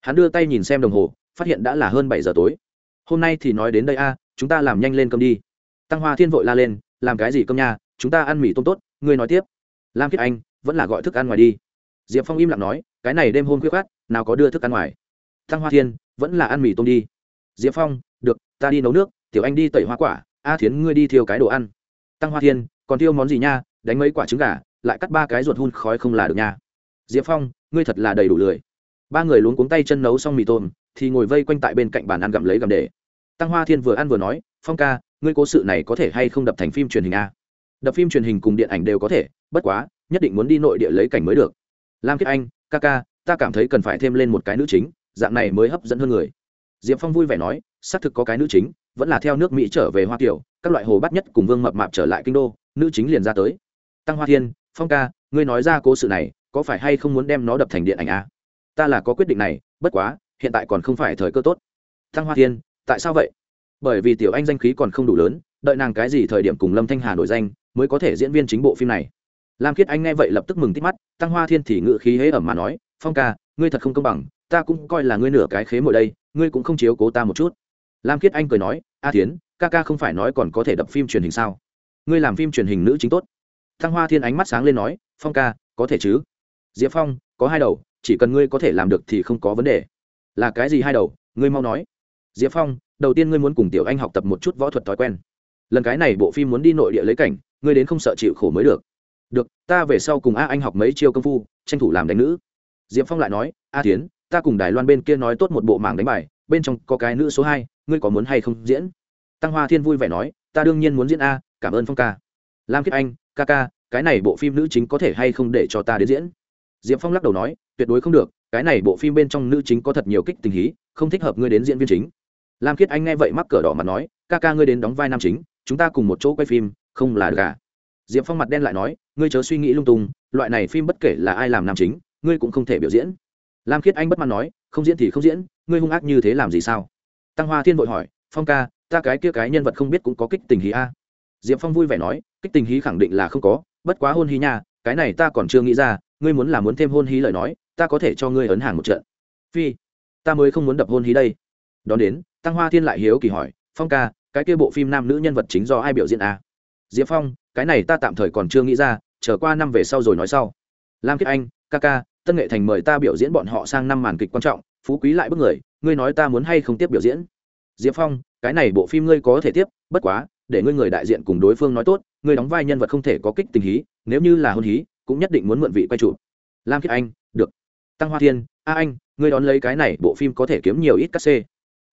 Hắn đưa tay nhìn xem đồng hồ phát hiện đã là hơn bảy giờ tối. Hôm nay thì nói đến đây a, chúng ta làm nhanh lên cơm đi. Tăng hoa thiên vội la lên, làm cái gì cơm nha, chúng ta ăn mì tôm tốt, ngươi nói tiếp. Lam kiết anh, vẫn là gọi thức ăn ngoài đi. Diệp phong im lặng nói, cái này đêm hôm khuya khát nào có đưa thức ăn ngoài. Tăng hoa thiên, vẫn là ăn mì tôm đi. Diệp phong, được, ta đi nấu nước, tiểu anh đi tẩy hoa quả, a thiến ngươi đi thiêu cái đồ ăn. Tăng hoa thiên, còn thiêu món gì nha, đánh mấy quả trứng gà, lại cắt ba cái ruột hun khói không là được nha. Diệp phong, ngươi thật là đầy đủ lười. Ba người luống cuống tay chân nấu xong mì tôm thì ngồi vây quanh tại bên cạnh bàn ăn gặm lấy gặm để. Tăng hoa thiên vừa ăn vừa nói, phong ca, ngươi cố sự này có thể hay không đập thành phim truyền hình a? Đập phim truyền hình cùng điện ảnh đều có thể, bất quá, nhất định muốn đi nội địa lấy cảnh mới được. Lam kiết anh, ca ca, ta cảm thấy cần phải thêm lên một cái nữ chính, dạng này mới hấp dẫn hơn người. Diệp phong vui vẻ nói, xác thực có cái nữ chính, vẫn là theo nước mỹ trở về hoa kiều, các loại hồ bắt nhất cùng vương mập mạp trở lại kinh đô, nữ chính liền ra tới. Tăng hoa thiên, phong ca, ngươi nói ra cố sự này, có phải hay không muốn đem nó đập thành điện ảnh a? Ta là có quyết định này, bất quá hiện tại còn không phải thời cơ tốt. Thăng hoa thiên, tại sao vậy? Bởi vì tiểu anh danh khí còn không đủ lớn, đợi nàng cái gì thời điểm cùng lâm thanh hà nổi danh, mới có thể diễn viên chính bộ phim này. Lam khiết anh nghe vậy lập tức mừng tít mắt tăng hoa thiên thì ngự khí hế ẩm mà nói, phong ca, ngươi thật không công bằng, ta cũng coi là ngươi nửa cái khế mồi đây, ngươi cũng không chiếu cố ta một chút. Lam khiết anh cười nói, a tiến ca ca không phải nói còn có thể đập phim truyền hình sao? Ngươi làm phim truyền hình nữ chính tốt. Thăng hoa thiên ánh mắt sáng lên nói, phong ca, có thể chứ? Diệp phong, có hai đầu, chỉ cần ngươi có thể làm được thì không có vấn đề là cái gì hai đầu, ngươi mau nói. Diệp phong, đầu tiên ngươi muốn cùng tiểu anh học tập một chút võ thuật thói quen. Lần cái này bộ phim muốn đi nội địa lấy cảnh, ngươi đến không sợ chịu khổ mới được. Được, ta về sau cùng a anh học mấy chiêu công phu, tranh thủ làm đánh nữ. Diệp phong lại nói, a tiến ta cùng đài loan bên kia nói tốt một bộ mảng đánh bài, bên trong có cái nữ số hai, ngươi có muốn hay không diễn? Tăng hoa thiên vui vẻ nói, ta đương nhiên muốn diễn a, cảm ơn phong ca. Lam kiết anh, ca ca, cái này bộ phim nữ chính có thể hay không để cho ta đến diễn? Diệp phong lắc đầu nói, tuyệt đối không được cái này bộ phim bên trong nữ chính có thật nhiều kích tình hí, không thích hợp ngươi đến diễn viên chính. Lam kiết anh nghe vậy mắc cỡ đỏ mặt nói, ca ca ngươi đến đóng vai nam chính, chúng ta cùng một chỗ quay phim, không là được à diệp phong mặt đen lại nói, ngươi chớ suy nghĩ lung tung, loại này phim bất kể là ai làm nam chính, ngươi cũng không thể biểu diễn. Lam khiết anh bất mãn nói, không diễn thì không diễn, ngươi hung ác như thế làm gì sao? Tăng hoa thiên vội hỏi, phong ca, ta cái kia cái nhân vật không biết cũng có kích tình hí a? Diệp phong vui vẻ nói, kích tình hí khẳng định là không có, bất quá hôn hí nha, cái này ta còn chưa nghĩ ra, ngươi muốn là muốn thêm hôn hí lời nói ta có thể cho ngươi ấn hàng một trận. Phi, ta mới không muốn đập hôn hí đây. Đón đến, tăng hoa thiên lại hiếu kỳ hỏi, phong ca, cái kia bộ phim nam nữ nhân vật chính do ai biểu diễn à? diệp phong, cái này ta tạm thời còn chưa nghĩ ra trở qua năm về sau rồi nói sau. Lam kiết anh, ca ca, tân nghệ thành mời ta biểu diễn bọn họ sang năm màn kịch quan trọng, phú quý lại bức người, ngươi nói ta muốn hay không tiếp biểu diễn? Diệp phong, cái này bộ phim ngươi có thể tiếp, bất quá, để ngươi người đại diện cùng đối phương nói tốt, ngươi đóng vai nhân vật không thể có kích tình hí, nếu như là hôn hí, cũng nhất định muốn mượn vị quay trụ lam kiết anh, được tăng hoa thiên, a anh, ngươi đón lấy cái này, bộ phim có thể kiếm nhiều ít các c.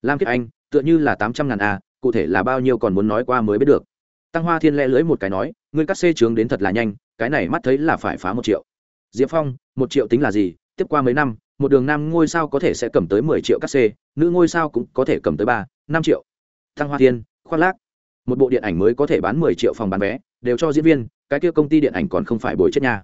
Lam kiết anh, tựa như là tám trăm ngàn a, cụ thể là bao nhiêu còn muốn nói qua mới biết được. Tăng hoa thiên lẽ lưới một cái nói, ngươi cắt xê trướng đến thật là nhanh, cái này mắt thấy là phải phá một triệu. Diệp phong, một triệu tính là gì? Tiếp qua mấy năm, một đường nam ngôi sao có thể sẽ cầm tới mười triệu cắt xê nữ ngôi sao cũng có thể cầm tới ba, năm triệu. Tăng hoa thiên, khoác lác. Một bộ điện ảnh mới có thể bán mười triệu phòng bán vé, đều cho diễn viên, cái kia công ty điện ảnh còn không phải bồi chết nhà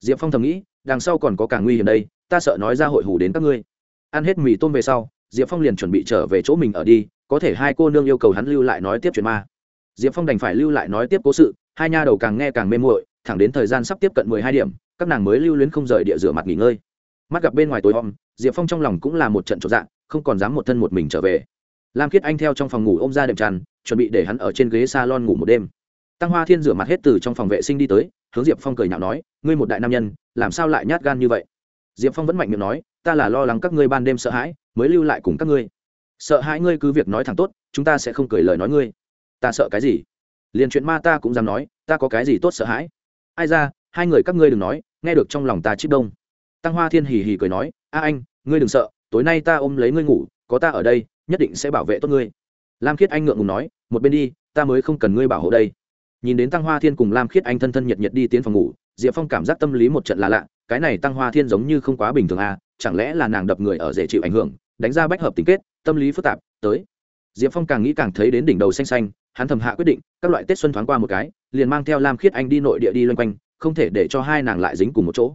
diệp phong thầm nghĩ, đằng sau còn có càng nguy hiểm đây ta sợ nói ra hội hủ đến các ngươi. Ăn hết mì tôm về sau, diệp phong liền chuẩn bị trở về chỗ mình ở đi, có thể hai cô nương yêu cầu hắn lưu lại nói tiếp chuyện ma. Diệp phong đành phải lưu lại nói tiếp cố sự, hai nha đầu càng nghe càng mê muội, thẳng đến thời gian sắp tiếp cận mười hai điểm, các nàng mới lưu luyến không rời địa rửa mặt nghỉ ngơi. Mắt gặp bên ngoài tối om, diệp phong trong lòng cũng là một trận trọn dạng, không còn dám một thân một mình trở về. Lam khiết anh theo trong phòng ngủ ô m ra đệm tràn, chuẩn bị để hắn ở trên ghế s a lon ngủ một đêm. Tăng hoa thiên rửa mặt hết từ trong phòng vệ sinh đi tới, hướng diệp phong cười nhạo nói, ngươi một đại nam nhân, làm sao lại nhát gan như vậy? Diệp phong vẫn mạnh miệng nói, ta là lo lắng các ngươi ban đêm sợ hãi, mới lưu lại cùng các ngươi. Sợ hãi ngươi cứ việc nói thẳng tốt, chúng ta sẽ không cười lời nói ngươi. Ta sợ cái gì? Liền chuyện ma ta cũng dám nói, ta có cái gì tốt sợ hãi? Ai ra, hai người các ngươi đừng nói, nghe được trong lòng ta chip đông. Tăng hoa thiên hì hì cười nói, a anh, ngươi đừng sợ, tối nay ta ôm lấy ngươi ngủ, có ta ở đây, nhất định sẽ bảo vệ tốt ngươi. Lam khiết anh ngượng ngùng nói, một bên đi, ta mới không cần ngươi bảo hộ đây. Nhìn đến tăng hoa thiên cùng lam khiết anh thân thân nhiệt nhiệt đi tiến phòng ngủ, diệp phong cảm giác tâm lý một trận là lạ cái này tăng hoa thiên giống như không quá bình thường à chẳng lẽ là nàng đập người ở dễ chịu ảnh hưởng, đánh ra bách hợp tình kết, tâm lý phức tạp, tới. Diệp phong càng nghĩ càng thấy đến đỉnh đầu xanh xanh, hắn thầm hạ quyết định, các loại tết xuân thoáng qua một cái, liền mang theo lam khiết anh đi nội địa đi loanh quanh, không thể để cho hai nàng lại dính cùng một chỗ.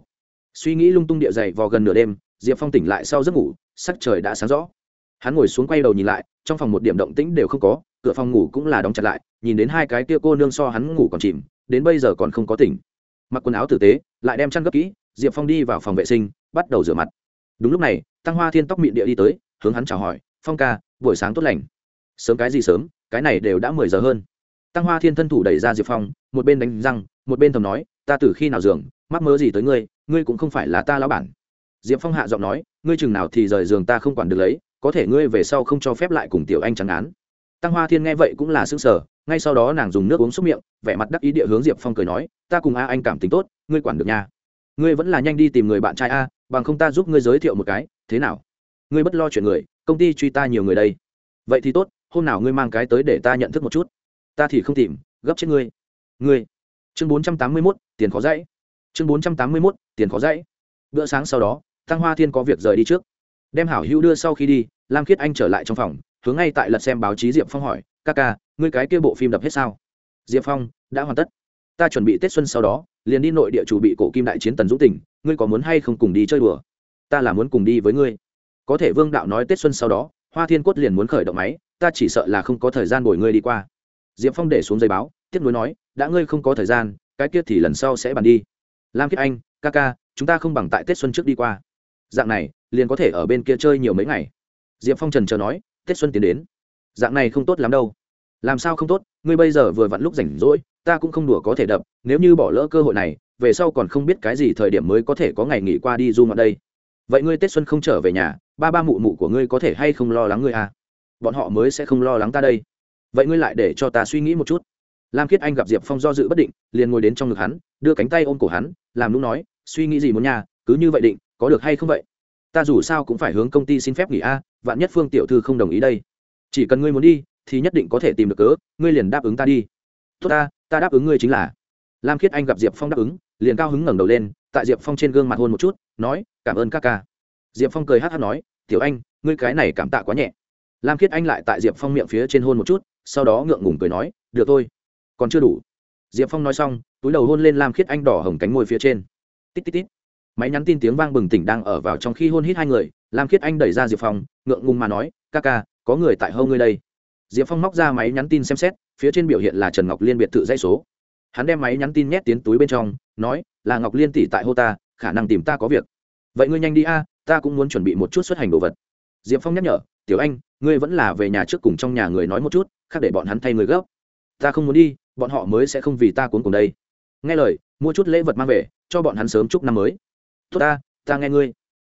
Suy nghĩ lung tung địa dày vào gần nửa đêm, diệp phong tỉnh lại sau giấc ngủ, sắc trời đã sáng rõ. Hắn ngồi xuống quay đầu nhìn lại, trong phòng một điểm động tĩnh đều không có, cửa phòng ngủ cũng là đóng chặt lại, nhìn đến hai cái kia cô nương so hắn ngủ còn chìm, đến bây giờ còn không có tỉnh. Mặc quần áo tử tế, lại đem chăn gấp kỹ diệp phong đi vào phòng vệ sinh, bắt đầu rửa mặt. Đúng lúc này, tăng hoa thiên tóc mịn địa đi tới, hướng hắn chào hỏi, phong ca, buổi sáng tốt lành. Sớm cái gì sớm? Cái này đều đã mười giờ hơn. Tăng hoa thiên thân thủ đẩy ra diệp phong, một bên đánh răng, một bên thầm nói, ta từ khi nào giường, mắc mớ gì tới ngươi ngươi cũng không phải là ta lão bản. Diệp phong hạ giọng nói, ngươi chừng nào thì rời giường ta không quản được lấy, có thể ngươi về sau không cho phép lại cùng tiểu anh trắng án. Tăng hoa thiên nghe vậy cũng là xứng sở ngay sau đó nàng dùng nước uống xúc miệng, vẻ mặt đắc ý địa hướng diệp phong cười nói, ta cùng a anh cảm tính tốt, ngươi quản được nha ngươi vẫn là nhanh đi tìm người bạn trai a, bằng không ta giúp ngươi giới thiệu một cái, thế nào? Ngươi bất lo chuyện người, công ty truy ta nhiều người đây. Vậy thì tốt, hôm nào ngươi mang cái tới để ta nhận thức một chút. Ta thì không tìm, gấp chết ngươi. Ngươi. Chương bốn trăm tám mươi mốt, tiền khó dãy. Chương bốn trăm tám mươi mốt, tiền khó dãy. Bữa sáng sau đó tăng hoa thiên có việc rời đi trước. Đem hảo hữu đưa sau khi đi, lam khiết anh trở lại trong phòng, hướng ngay tại lật xem báo chí diệp phong hỏi, ca ca, ngươi cái kia bộ phim đập hết sao? Diệp phong, đã hoàn tất ta chuẩn bị tết xuân sau đó, liền đi nội địa chủ bị cổ kim đại chiến tần dũng tỉnh, ngươi có muốn hay không cùng đi chơi đùa? Ta là muốn cùng đi với ngươi. Có thể vương đạo nói tết xuân sau đó, hoa thiên cốt liền muốn khởi động máy, ta chỉ sợ là không có thời gian bồi ngươi đi qua. Diệp phong để xuống giấy báo, tiếp nối nói, đã ngươi không có thời gian, cái kia thì lần sau sẽ bàn đi. Lam kiết anh, ca ca, chúng ta không bằng tại tết xuân trước đi qua. Dạng này, liền có thể ở bên kia chơi nhiều mấy ngày. Diệp phong trần chờ nói, tết xuân tiến đến. Dạng này không tốt lắm đâu. Làm sao không tốt, ngươi bây giờ vừa vặn lúc rảnh rỗi ta cũng không đùa có thể đập, nếu như bỏ lỡ cơ hội này, về sau còn không biết cái gì thời điểm mới có thể có ngày nghỉ qua đi du ngoạn đây. Vậy ngươi tết xuân không trở về nhà, ba ba mụ mụ của ngươi có thể hay không lo lắng ngươi à? Bọn họ mới sẽ không lo lắng ta đây. Vậy ngươi lại để cho ta suy nghĩ một chút. Lam khiết anh gặp diệp phong do dự bất định, liền ngồi đến trong ngực hắn, đưa cánh tay ôm cổ hắn, làm lúc nói, suy nghĩ gì muốn nhà cứ như vậy định, có được hay không vậy? Ta dù sao cũng phải hướng công ty xin phép nghỉ a, vạn nhất phương tiểu thư không đồng ý đây. Chỉ cần ngươi muốn đi, thì nhất định có thể tìm được cớ, ngươi liền đáp ứng ta đi. Tốt ta ta đáp ứng ngươi chính là. Lam khiết anh gặp diệp phong đáp ứng, liền cao hứng ngẩng đầu lên, tại diệp phong trên gương mặt hôn một chút, nói, cảm ơn các ca. Diệp phong cười hát hát nói, tiểu anh, ngươi cái này cảm tạ quá nhẹ. Lam khiết anh lại tại diệp phong miệng phía trên hôn một chút, sau đó ngượng ngùng cười nói, được thôi, còn chưa đủ. Diệp phong nói xong, túi đầu hôn lên lam khiết anh đỏ hồng cánh môi phía trên. Tít tít tít. Máy nhắn tin tiếng vang bừng tỉnh đang ở vào trong khi hôn hít hai người, lam khiết anh đẩy ra diệp phong, ngượng ngùng mà nói, ca ca, có người tại hâu ngươi đây. Diệp phong móc ra máy nhắn tin xem xét phía trên biểu hiện là trần ngọc liên biệt thự dây số. Hắn đem máy nhắn tin nhét tiến túi bên trong, nói, là ngọc liên tỷ tại hô ta, khả năng tìm ta có việc. Vậy ngươi nhanh đi a, ta cũng muốn chuẩn bị một chút xuất hành đồ vật. Diệp phong nhắc nhở, tiểu anh, ngươi vẫn là về nhà trước cùng trong nhà người nói một chút, khác để bọn hắn thay người gấp. Ta không muốn đi, bọn họ mới sẽ không vì ta cuốn cùng đây. Nghe lời, mua chút lễ vật mang về, cho bọn hắn sớm chúc năm mới. Tốt ta ta nghe ngươi.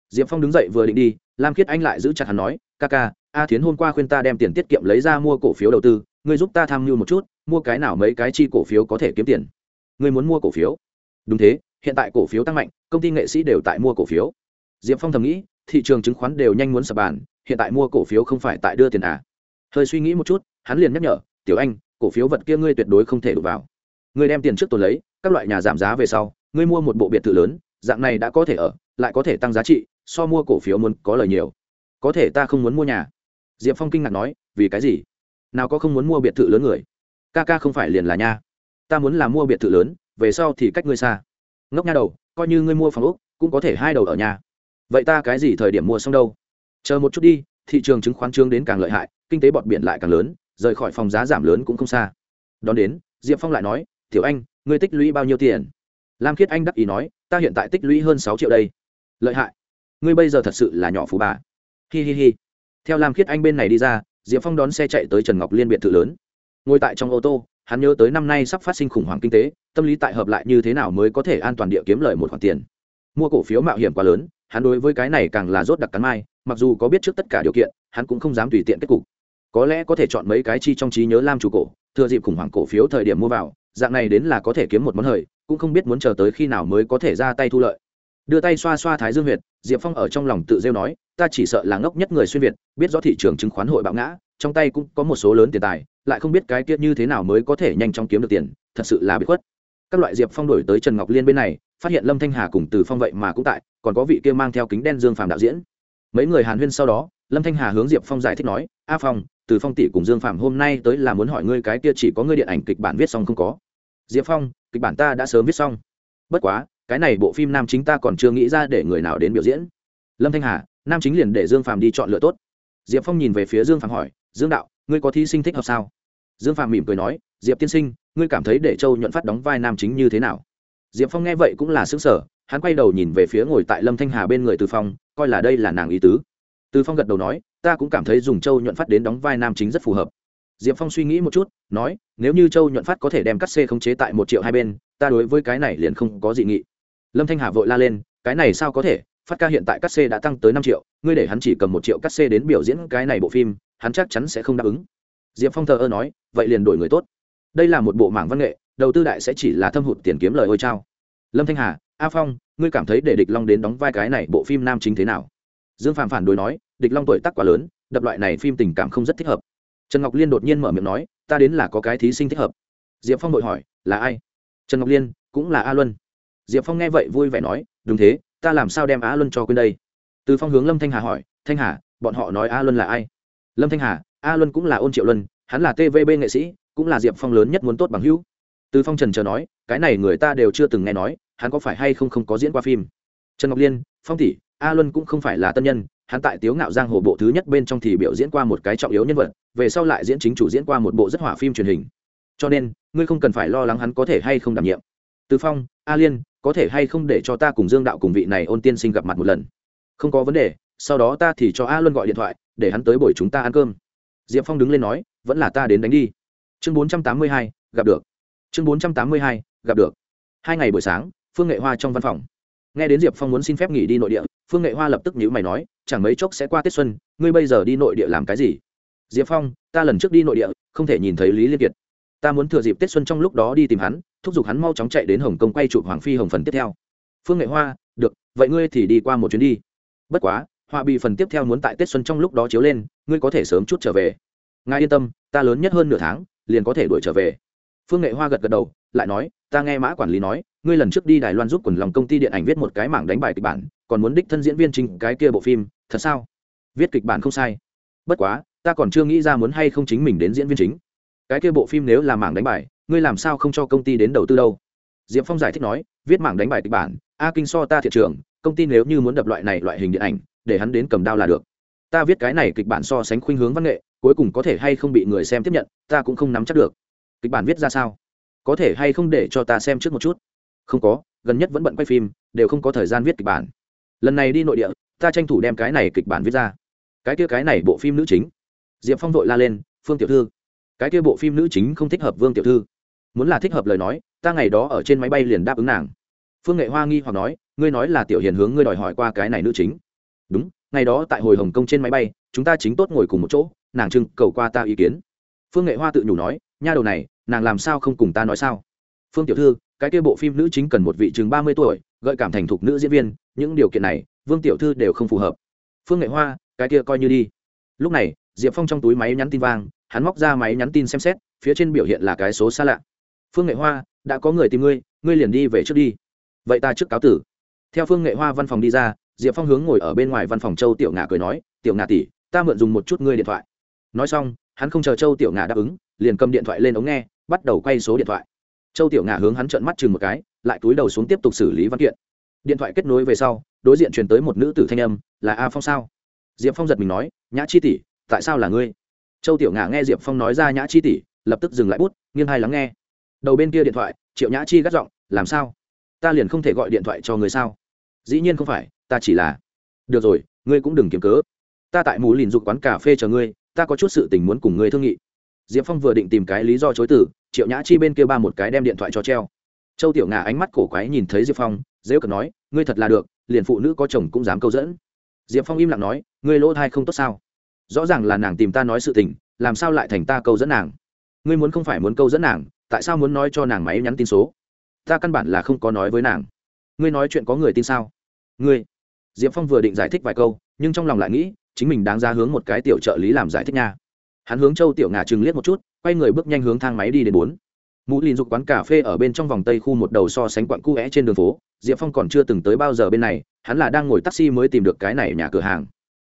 Diệp phong đứng dậy vừa định đi, lam khiết anh lại giữ chặt hắn nói, ca ca, a thiến hôm qua khuyên ta đem tiền tiết kiệm lấy ra mua cổ phiếu đầu tư ngươi giúp ta tham mưu một chút, mua cái nào mấy cái chi cổ phiếu có thể kiếm tiền. Ngươi muốn mua cổ phiếu? Đúng thế, hiện tại cổ phiếu tăng mạnh, công ty nghệ sĩ đều tại mua cổ phiếu. Diệp phong thầm nghĩ, thị trường chứng khoán đều nhanh muốn sập bàn, hiện tại mua cổ phiếu không phải tại đưa tiền à? Hơi suy nghĩ một chút, hắn liền nhắc nhở, tiểu anh, cổ phiếu vật kia ngươi tuyệt đối không thể đụng vào. Ngươi đem tiền trước tồn lấy, các loại nhà giảm giá về sau, ngươi mua một bộ biệt thự lớn, dạng này đã có thể ở, lại có thể tăng giá trị, so mua cổ phiếu muốn có lời nhiều. Có thể ta không muốn mua nhà. Diệp phong kinh ngạc nói, vì cái gì? Nào có không muốn mua biệt thự lớn người? Ca ca không phải liền là nha. Ta muốn là mua biệt thự lớn, về sau thì cách ngươi xa. Ngốc nha đầu, coi như ngươi mua phòng úc cũng có thể hai đầu ở nhà. Vậy ta cái gì thời điểm mua xong đâu? Chờ một chút đi, thị trường chứng khoán trương đến càng lợi hại, kinh tế bọt biển lại càng lớn, rời khỏi phòng giá giảm lớn cũng không xa. Đón đến, diệp phong lại nói, tiểu anh, ngươi tích lũy bao nhiêu tiền? Lam khiết anh đắc ý nói, ta hiện tại tích lũy hơn sáu triệu đây. Lợi hại? Ngươi bây giờ thật sự là nhỏ phú bà. Hi hi hi. Theo lam khiết anh bên này đi ra diệp phong đón xe chạy tới trần ngọc liên biệt thự lớn. Ngồi tại trong ô tô, hắn nhớ tới năm nay sắp phát sinh khủng hoảng kinh tế, tâm lý tại hợp lại như thế nào mới có thể an toàn địa kiếm lời một khoản tiền. Mua cổ phiếu mạo hiểm quá lớn, hắn đối với cái này càng là rốt đặc cắn mai, mặc dù có biết trước tất cả điều kiện, hắn cũng không dám tùy tiện kết cục. Có lẽ có thể chọn mấy cái chi trong trí nhớ lam chủ cổ, thừa dịp khủng hoảng cổ phiếu thời điểm mua vào, dạng này đến là có thể kiếm một món hời, cũng không biết muốn chờ tới khi nào mới có thể ra tay thu lợi đưa tay xoa xoa thái dương huyệt, diệp phong ở trong lòng tự rêu nói, ta chỉ sợ là ngốc nhất người xuyên việt, biết rõ thị trường chứng khoán hội bạo ngã, trong tay cũng có một số lớn tiền tài, lại không biết cái kia như thế nào mới có thể nhanh chóng kiếm được tiền, thật sự là bị khuất. Các loại diệp phong đổi tới trần ngọc liên bên này, phát hiện lâm thanh hà cùng từ phong vậy mà cũng tại, còn có vị kia mang theo kính đen dương phàm đạo diễn. Mấy người hàn huyên sau đó, lâm thanh hà hướng diệp phong giải thích nói, a phong, từ phong tỷ cùng dương phạm hôm nay tới là muốn hỏi ngươi cái kia chỉ có ngươi điện ảnh kịch bản viết xong không có. Diệp phong, kịch bản ta đã sớm viết xong. Bất quá cái này bộ phim nam chính ta còn chưa nghĩ ra để người nào đến biểu diễn. Lâm thanh hà, nam chính liền để dương phạm đi chọn lựa tốt. Diệp phong nhìn về phía dương phạm hỏi, dương đạo, ngươi có thí sinh thích hợp sao? Dương phạm mỉm cười nói, diệp tiên sinh, ngươi cảm thấy để châu nhuận phát đóng vai nam chính như thế nào? Diệp phong nghe vậy cũng là xứng sở hắn quay đầu nhìn về phía ngồi tại lâm thanh hà bên người từ phong, coi là đây là nàng ý tứ. Từ phong gật đầu nói, ta cũng cảm thấy dùng châu nhuận phát đến đóng vai nam chính rất phù hợp. Diệp phong suy nghĩ một chút, nói, nếu như châu nhuận phát có thể đem cắt xê khống chế tại một triệu hai bên, ta đối với cái này liền không có dị nghị lâm thanh hà vội la lên, cái này sao có thể? Phát ca hiện tại cắt xê đã tăng tới năm triệu, ngươi để hắn chỉ cầm một triệu cắt xê đến biểu diễn cái này bộ phim, hắn chắc chắn sẽ không đáp ứng. Diệp phong thờ ơ nói, vậy liền đổi người tốt. Đây là một bộ mảng văn nghệ, đầu tư đại sẽ chỉ là thâm hụt tiền kiếm lời ôi trao lâm thanh hà, a phong, ngươi cảm thấy để địch long đến đóng vai cái này bộ phim nam chính thế nào? Dương phạm phản đối nói, địch long tuổi tác quá lớn, đập loại này phim tình cảm không rất thích hợp. Trần ngọc liên đột nhiên mở miệng nói, ta đến là có cái thí sinh thích hợp. Diệp phong đội hỏi, là ai? Trần ngọc liên, cũng là a luân diệp phong nghe vậy vui vẻ nói, đúng thế, ta làm sao đem a luân cho quên đây? Từ phong hướng lâm thanh hà hỏi, thanh hà, bọn họ nói a luân là ai? Lâm thanh hà a luân cũng là ôn triệu luân, hắn là tvb nghệ sĩ, cũng là diệp phong lớn nhất muốn tốt bằng hữu. Từ phong trần chờ nói, cái này người ta đều chưa từng nghe nói, hắn có phải hay không không có diễn qua phim? Trần ngọc liên, phong tỷ a luân cũng không phải là tân nhân, hắn tại tiếu ngạo giang hồ bộ thứ nhất bên trong thì biểu diễn qua một cái trọng yếu nhân vật, về sau lại diễn chính chủ diễn qua một bộ rất hỏa phim truyền hình. Cho nên, ngươi không cần phải lo lắng hắn có thể hay không đảm nhiệm. Từ phong, a liên có thể hay không để cho ta cùng dương đạo cùng vị này ôn tiên sinh gặp mặt một lần? Không có vấn đề, sau đó ta thì cho a luân gọi điện thoại, để hắn tới buổi chúng ta ăn cơm. Diệp phong đứng lên nói, vẫn là ta đến đánh đi. Chương bốn trăm tám mươi hai, gặp được. Chương bốn trăm tám mươi hai, gặp được. Hai ngày buổi sáng, phương nghệ hoa trong văn phòng. Nghe đến diệp phong muốn xin phép nghỉ đi nội địa, phương nghệ hoa lập tức nhữ mày nói, chẳng mấy chốc sẽ qua tết xuân, ngươi bây giờ đi nội địa làm cái gì? Diệp phong, ta lần trước đi nội địa, không thể nhìn thấy lý liên kiệt. Ta muốn thừa dịp tết xuân trong lúc đó đi tìm hắn thúc giục hắn mau chóng chạy đến hồng kông quay chụp hoàng phi hồng phần tiếp theo. Phương nghệ hoa, được, vậy ngươi thì đi qua một chuyến đi. Bất quá, họa bị phần tiếp theo muốn tại tết xuân trong lúc đó chiếu lên, ngươi có thể sớm chút trở về. Ngài yên tâm, ta lớn nhất hơn nửa tháng, liền có thể đuổi trở về. Phương nghệ hoa gật gật đầu, lại nói, ta nghe mã quản lý nói, ngươi lần trước đi đài loan giúp quần lòng công ty điện ảnh viết một cái mảng đánh bài kịch bản, còn muốn đích thân diễn viên chính cái kia bộ phim, thật sao? Viết kịch bản không sai. Bất quá, ta còn chưa nghĩ ra muốn hay không chính mình đến diễn viên chính. Cái kia bộ phim nếu là mảng đánh bài ngươi làm sao không cho công ty đến đầu tư đâu? Diệp phong giải thích nói, viết mảng đánh bài kịch bản, a kinh so ta thiện trường công ty nếu như muốn đập loại này loại hình điện ảnh, để hắn đến cầm đao là được. Ta viết cái này kịch bản so sánh khuynh hướng văn nghệ, cuối cùng có thể hay không bị người xem tiếp nhận, ta cũng không nắm chắc được. Kịch bản viết ra sao? Có thể hay không để cho ta xem trước một chút? Không có, gần nhất vẫn bận quay phim, đều không có thời gian viết kịch bản. Lần này đi nội địa, ta tranh thủ đem cái này kịch bản viết ra. Cái kia cái này bộ phim nữ chính. Diệp phong vội la lên, phương tiểu thư. Cái kia bộ phim nữ chính không thích hợp vương tiểu thư muốn là thích hợp lời nói, ta ngày đó ở trên máy bay liền đáp ứng nàng. Phương nghệ hoa nghi hoặc nói, ngươi nói là tiểu hiền hướng ngươi đòi hỏi qua cái này nữ chính. Đúng, ngày đó tại hồi hồng kông trên máy bay, chúng ta chính tốt ngồi cùng một chỗ, nàng trưng cầu qua ta ý kiến. Phương nghệ hoa tự nhủ nói, nha đầu này, nàng làm sao không cùng ta nói sao? Phương tiểu thư, cái kia bộ phim nữ chính cần một vị chừng ba mươi tuổi, gợi cảm thành thục nữ diễn viên, những điều kiện này, vương tiểu thư đều không phù hợp. Phương nghệ hoa, cái kia coi như đi. Lúc này, diệp phong trong túi máy nhắn tin vang, hắn móc ra máy nhắn tin xem xét, phía trên biểu hiện là cái số xa lạ phương nghệ hoa, đã có người tìm ngươi ngươi liền đi về trước đi. Vậy ta trước cáo tử. Theo phương nghệ hoa văn phòng đi ra, diệp phong hướng ngồi ở bên ngoài văn phòng châu tiểu ngà cười nói, tiểu ngà tỷ, ta mượn dùng một chút ngươi điện thoại. Nói xong, hắn không chờ châu tiểu ngà đáp ứng, liền cầm điện thoại lên ống nghe, bắt đầu quay số điện thoại. Châu tiểu ngà hướng hắn trợn mắt chừng một cái, lại túi đầu xuống tiếp tục xử lý văn kiện. Điện thoại kết nối về sau, đối diện truyền tới một nữ tử thanh âm, là a phong sao? Diệp phong giật mình nói, nhã chi tỷ, tại sao là ngươi? Châu tiểu ngà nghe diệp phong nói ra nhã chi tỷ, lập tức dừng lại bút, nghiêng hai lắng nghe đầu bên kia điện thoại, triệu nhã chi gắt giọng, làm sao? Ta liền không thể gọi điện thoại cho người sao? Dĩ nhiên không phải, ta chỉ là được rồi, ngươi cũng đừng kiếm cớ. Ta tại mù lìn dục quán cà phê chờ ngươi, ta có chút sự tình muốn cùng ngươi thương nghị. Diệp phong vừa định tìm cái lý do chối từ, triệu nhã chi bên kia ba một cái đem điện thoại cho treo. Châu tiểu ngà ánh mắt cổ quái nhìn thấy diệp phong dễ cờ nói, ngươi thật là được, liền phụ nữ có chồng cũng dám câu dẫn. Diệp phong im lặng nói, ngươi lỗ thai không tốt sao? Rõ ràng là nàng tìm ta nói sự tình, làm sao lại thành ta câu dẫn nàng? Ngươi muốn không phải muốn câu dẫn nàng tại sao muốn nói cho nàng máy nhắn tin số? Ta căn bản là không có nói với nàng. Ngươi nói chuyện có người tin sao? Ngươi. Diệp phong vừa định giải thích vài câu, nhưng trong lòng lại nghĩ, chính mình đáng ra hướng một cái tiểu trợ lý làm giải thích nha. Hắn hướng châu tiểu ngà chừng liếc một chút, quay người bước nhanh hướng thang máy đi đến bốn. Mũ lìn dục quán cà phê ở bên trong vòng tây khu một đầu so sánh quặng cũ vẽ trên đường phố, diệp phong còn chưa từng tới bao giờ bên này, hắn là đang ngồi taxi mới tìm được cái này nhà cửa hàng.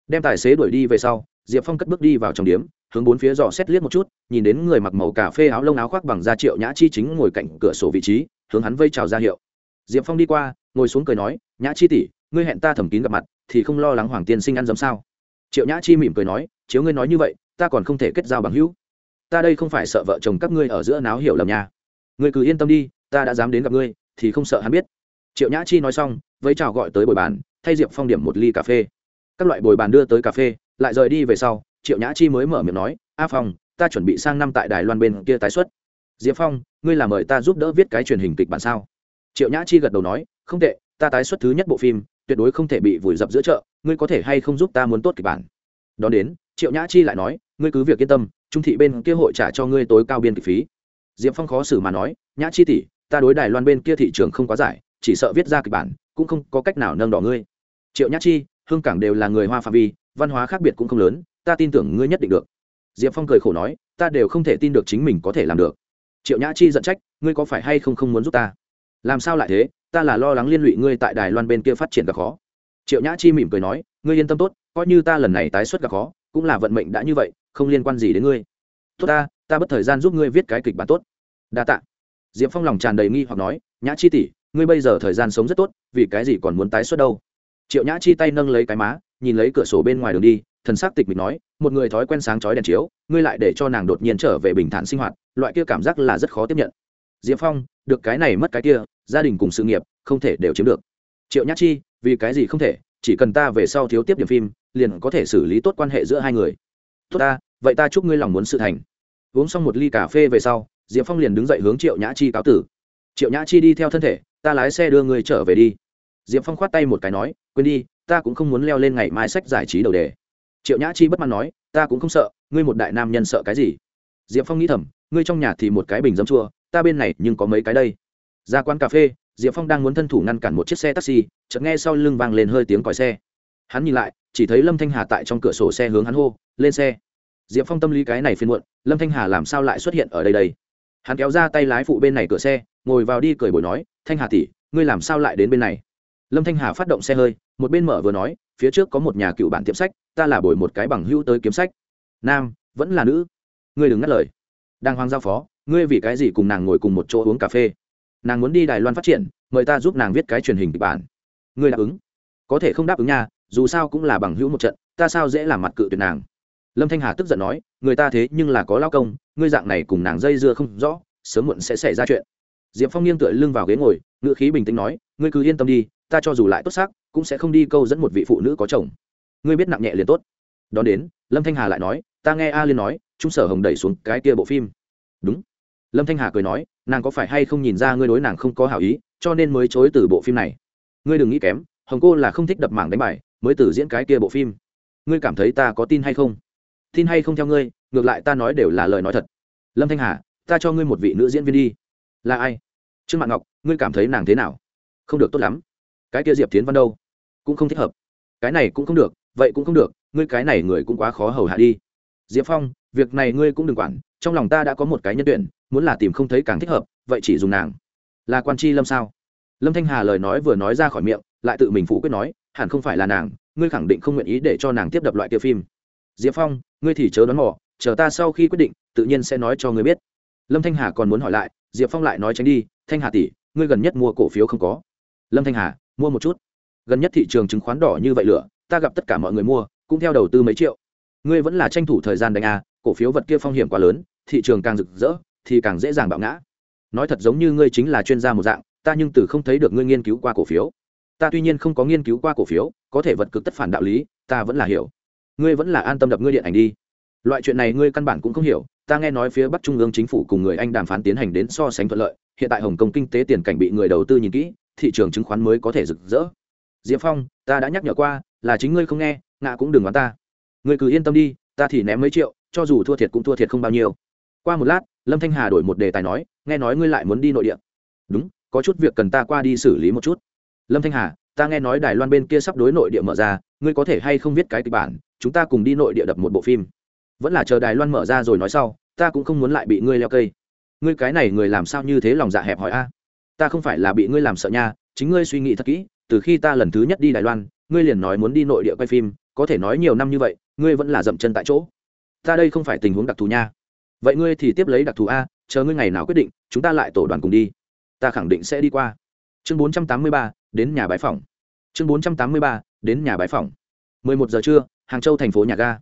Đem tài xế đuổi đi về sau, diệp phong cất bước đi vào trong điếm hướng bốn phía dò xét liếc một chút, nhìn đến người mặc màu cà phê áo lông áo khoác bằng da triệu nhã chi chính ngồi cạnh cửa sổ vị trí, hướng hắn vây chào ra hiệu. Diệp phong đi qua, ngồi xuống cười nói, nhã chi tỷ, ngươi hẹn ta thẩm kín gặp mặt, thì không lo lắng hoàng tiên sinh ăn dấm sao? Triệu nhã chi mỉm cười nói, chiếu ngươi nói như vậy, ta còn không thể kết giao bằng hữu. Ta đây không phải sợ vợ chồng các ngươi ở giữa náo hiểu lầm nha. Ngươi cứ yên tâm đi, ta đã dám đến gặp ngươi, thì không sợ hắn biết. Triệu nhã chi nói xong, vẫy chào gọi tới bồi bàn, thay diệp phong điểm một ly cà phê. Các loại bồi bàn đưa tới cà phê, lại rời đi về sau triệu nhã chi mới mở miệng nói, a phong, ta chuẩn bị sang năm tại đài loan bên kia tái xuất. Diệp phong, ngươi là mời ta giúp đỡ viết cái truyền hình kịch bản sao? Triệu nhã chi gật đầu nói, không tệ, ta tái xuất thứ nhất bộ phim, tuyệt đối không thể bị vùi dập giữa chợ, ngươi có thể hay không giúp ta muốn tốt kịch bản? Đón đến, triệu nhã chi lại nói, ngươi cứ việc yên tâm, trung thị bên kia hội trả cho ngươi tối cao biên kịch phí. Diệp phong khó xử mà nói, nhã chi tỷ, ta đối đài loan bên kia thị trường không quá giải, chỉ sợ viết ra kịch bản cũng không có cách nào nâng đỏ ngươi. Triệu nhã chi, hương cảng đều là người hoa phạm vi, văn hóa khác biệt cũng không lớn ta tin tưởng ngươi nhất định được. Diệp phong cười khổ nói, ta đều không thể tin được chính mình có thể làm được. Triệu nhã chi giận trách, ngươi có phải hay không không muốn giúp ta? Làm sao lại thế? Ta là lo lắng liên lụy ngươi tại đài loan bên kia phát triển gặp khó. Triệu nhã chi mỉm cười nói, ngươi yên tâm tốt, coi như ta lần này tái xuất gặp khó, cũng là vận mệnh đã như vậy, không liên quan gì đến ngươi. Tốt ta ta bất thời gian giúp ngươi viết cái kịch bản tốt. Đa t ạ diệp phong lòng tràn đầy nghi hoặc nói, nhã chi tỷ, ngươi bây giờ thời gian sống rất tốt, vì cái gì còn muốn tái xuất đâu? Triệu nhã chi tay nâng lấy cái má, nhìn lấy cửa sổ bên ngoài đường đi thần s ắ c tịch mịch nói, một người thói quen sáng chói đèn chiếu, ngươi lại để cho nàng đột nhiên trở về bình thản sinh hoạt, loại kia cảm giác là rất khó tiếp nhận. Diệp phong, được cái này mất cái kia, gia đình cùng sự nghiệp, không thể đều chiếm được. Triệu nhã chi, vì cái gì không thể, chỉ cần ta về sau thiếu tiếp điểm phim, liền có thể xử lý tốt quan hệ giữa hai người. Tốt ta, vậy ta chúc ngươi lòng muốn sự thành. Uống xong một ly cà phê về sau, diệp phong liền đứng dậy hướng triệu nhã chi cáo tử. Triệu nhã chi đi theo thân thể, ta lái xe đưa ngươi trở về đi. Diệp phong khoát tay một cái nói, quên đi, ta cũng không muốn leo lên ngày mai sách giải trí đầu đề triệu nhã chi bất mãn nói, ta cũng không sợ, ngươi một đại nam nhân sợ cái gì? Diệp phong nghĩ thầm, ngươi trong nhà thì một cái bình dấm chua, ta bên này nhưng có mấy cái đây. Ra quán cà phê, diệp phong đang muốn thân thủ ngăn cản một chiếc xe taxi, chợt nghe sau lưng vang lên hơi tiếng còi xe. Hắn nhìn lại, chỉ thấy lâm thanh hà tại trong cửa sổ xe hướng hắn hô, lên xe. Diệp phong tâm lý cái này phiên muộn, lâm thanh hà làm sao lại xuất hiện ở đây đây? Hắn kéo ra tay lái phụ bên này cửa xe, ngồi vào đi cười bồi nói, thanh hà tỉ ngươi làm sao lại đến bên này? Lâm thanh hà phát động xe hơi, một bên mở vừa nói, phía trước có một nhà cựu bản tiệm sách ta là bồi một cái bằng hữu tới kiếm sách. Nam, vẫn là nữ. Ngươi đừng ngắt lời. Đang hoang giao phó, ngươi vì cái gì cùng nàng ngồi cùng một chỗ uống cà phê? Nàng muốn đi đài loan phát triển, mời ta giúp nàng viết cái truyền hình kịch bản. Ngươi đáp ứng. Có thể không đáp ứng nha, dù sao cũng là bằng hữu một trận, ta sao dễ làm mặt cự tuyệt nàng? Lâm thanh hà tức giận nói, người ta thế nhưng là có lao công, ngươi dạng này cùng nàng dây dưa không rõ, sớm muộn sẽ xảy ra chuyện. Diệp phong nghiêng tựa lưng vào ghế ngồi ngựa khí bình tĩnh nói, ngươi cứ yên tâm đi, ta cho dù lại tốt xác, cũng sẽ không đi câu dẫn một vị phụ nữ có chồng ngươi biết nặng nhẹ liền tốt. Đón đến, lâm thanh hà lại nói, ta nghe a liên nói trung sở hồng đẩy xuống cái kia bộ phim. Đúng. Lâm thanh hà cười nói, nàng có phải hay không nhìn ra ngươi đối nàng không có hảo ý, cho nên mới chối từ bộ phim này? Ngươi đừng nghĩ kém, hồng cô là không thích đập mảng đánh bài, mới từ diễn cái kia bộ phim. Ngươi cảm thấy ta có tin hay không? Tin hay không theo ngươi, ngược lại ta nói đều là lời nói thật. Lâm thanh hà, ta cho ngươi một vị nữ diễn viên đi. Là ai? Trương mạng ngọc, ngươi cảm thấy nàng thế nào? Không được tốt lắm. Cái kia diệp tiến văn đâu? Cũng không thích hợp. Cái này cũng không được vậy cũng không được, ngươi cái này người cũng quá khó hầu hạ đi. Diệp phong, việc này ngươi cũng đừng quản, trong lòng ta đã có một cái nhân tuyển, muốn là tìm không thấy càng thích hợp, vậy chỉ dùng nàng. Là quan tri lâm sao? Lâm thanh hà lời nói vừa nói ra khỏi miệng, lại tự mình phủ quyết nói, hẳn không phải là nàng, ngươi khẳng định không nguyện ý để cho nàng tiếp đập loại kia phim. Diệp phong, ngươi thì chớ đón mò, chờ ta sau khi quyết định, tự nhiên sẽ nói cho ngươi biết. Lâm thanh hà còn muốn hỏi lại, diệp phong lại nói tránh đi, thanh hà tỷ, ngươi gần nhất mua cổ phiếu không có. Lâm thanh hà, mua một chút gần nhất thị trường chứng khoán đỏ như vậy lửa, ta gặp tất cả mọi người mua, cũng theo đầu tư mấy triệu. Ngươi vẫn là tranh thủ thời gian đánh a, cổ phiếu vật kia phong hiểm quá lớn, thị trường càng rực rỡ, thì càng dễ dàng bạo ngã. Nói thật giống như ngươi chính là chuyên gia một dạng, ta nhưng từ không thấy được ngươi nghiên cứu qua cổ phiếu. Ta tuy nhiên không có nghiên cứu qua cổ phiếu, có thể vật cực tất phản đạo lý, ta vẫn là hiểu. Ngươi vẫn là an tâm đập ngươi điện ảnh đi. Loại chuyện này ngươi căn bản cũng không hiểu, ta nghe nói phía bắc trung ương chính phủ cùng người anh đàm phán tiến hành đến so sánh thuận lợi, hiện tại hồng kông kinh tế tiền cảnh bị người đầu tư nhìn kỹ, thị trường chứng khoán mới có thể rực rỡ diệp phong, ta đã nhắc nhở qua, là chính ngươi không nghe ngạ cũng đừng đoán ta. Ngươi cứ yên tâm đi, ta thì ném mấy triệu, cho dù thua thiệt cũng thua thiệt không bao nhiêu. Qua một lát, lâm thanh hà đổi một đề tài nói, nghe nói ngươi lại muốn đi nội địa. Đúng, có chút việc cần ta qua đi xử lý một chút. Lâm thanh hà, ta nghe nói đài loan bên kia sắp đối nội địa mở ra, ngươi có thể hay không viết cái kịch bản, chúng ta cùng đi nội địa đập một bộ phim. Vẫn là chờ đài loan mở ra rồi nói sau, ta cũng không muốn lại bị ngươi leo cây. Ngươi cái này người làm sao như thế lòng dạ hẹp hỏi a? Ta không phải là bị ngươi làm sợ nha, chính ngươi suy nghĩ thật kỹ từ khi ta lần thứ nhất đi đài loan, ngươi liền nói muốn đi nội địa quay phim, có thể nói nhiều năm như vậy, ngươi vẫn là dậm chân tại chỗ. Ta đây không phải tình huống đặc thù nha. Vậy ngươi thì tiếp lấy đặc thù a, chờ ngươi ngày nào quyết định, chúng ta lại tổ đoàn cùng đi. Ta khẳng định sẽ đi qua. Chương bốn trăm tám mươi ba, đến nhà bái phòng chương bốn trăm tám mươi ba, đến nhà bái phòng mười một giờ trưa, hàng châu thành phố nhà ga.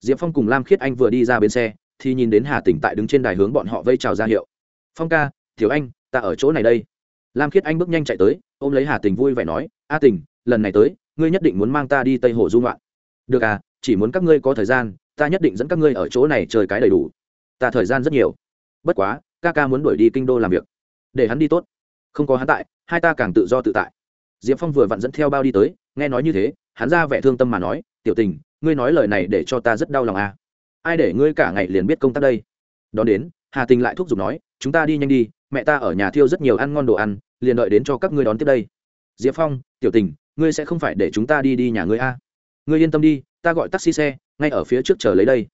Diệp phong cùng lam khiết anh vừa đi ra bến xe, thì nhìn đến hà tỉnh tại đứng trên đài hướng bọn họ vây chào ra hiệu. Phong ca, tiểu anh, ta ở chỗ này đây lam khiết anh bước nhanh chạy tới, ôm lấy hà tình vui vẻ nói, a tình, lần này tới, ngươi nhất định muốn mang ta đi tây hồ dung loạn được à chỉ muốn các ngươi có thời gian, ta nhất định dẫn các ngươi ở chỗ này chơi cái đầy đủ. Ta thời gian rất nhiều. Bất quá, ca ca muốn đuổi đi kinh đô làm việc. Để hắn đi tốt. Không có hắn tại, hai ta càng tự do tự tại. Diệp phong vừa vặn dẫn theo bao đi tới, nghe nói như thế, hắn ra vẻ thương tâm mà nói, tiểu tình, ngươi nói lời này để cho ta rất đau lòng à. ai để ngươi cả ngày liền biết công tác đây? Đón đến, hà tình lại thúc giục nói, chúng ta đi nhanh đi mẹ ta ở nhà thiêu rất nhiều ăn ngon đồ ăn, liền đợi đến cho các ngươi đón tiếp đây. Diệp phong, tiểu tình, ngươi sẽ không phải để chúng ta đi đi nhà ngươi a. Ngươi yên tâm đi, ta gọi taxi xe, ngay ở phía trước chờ lấy đây.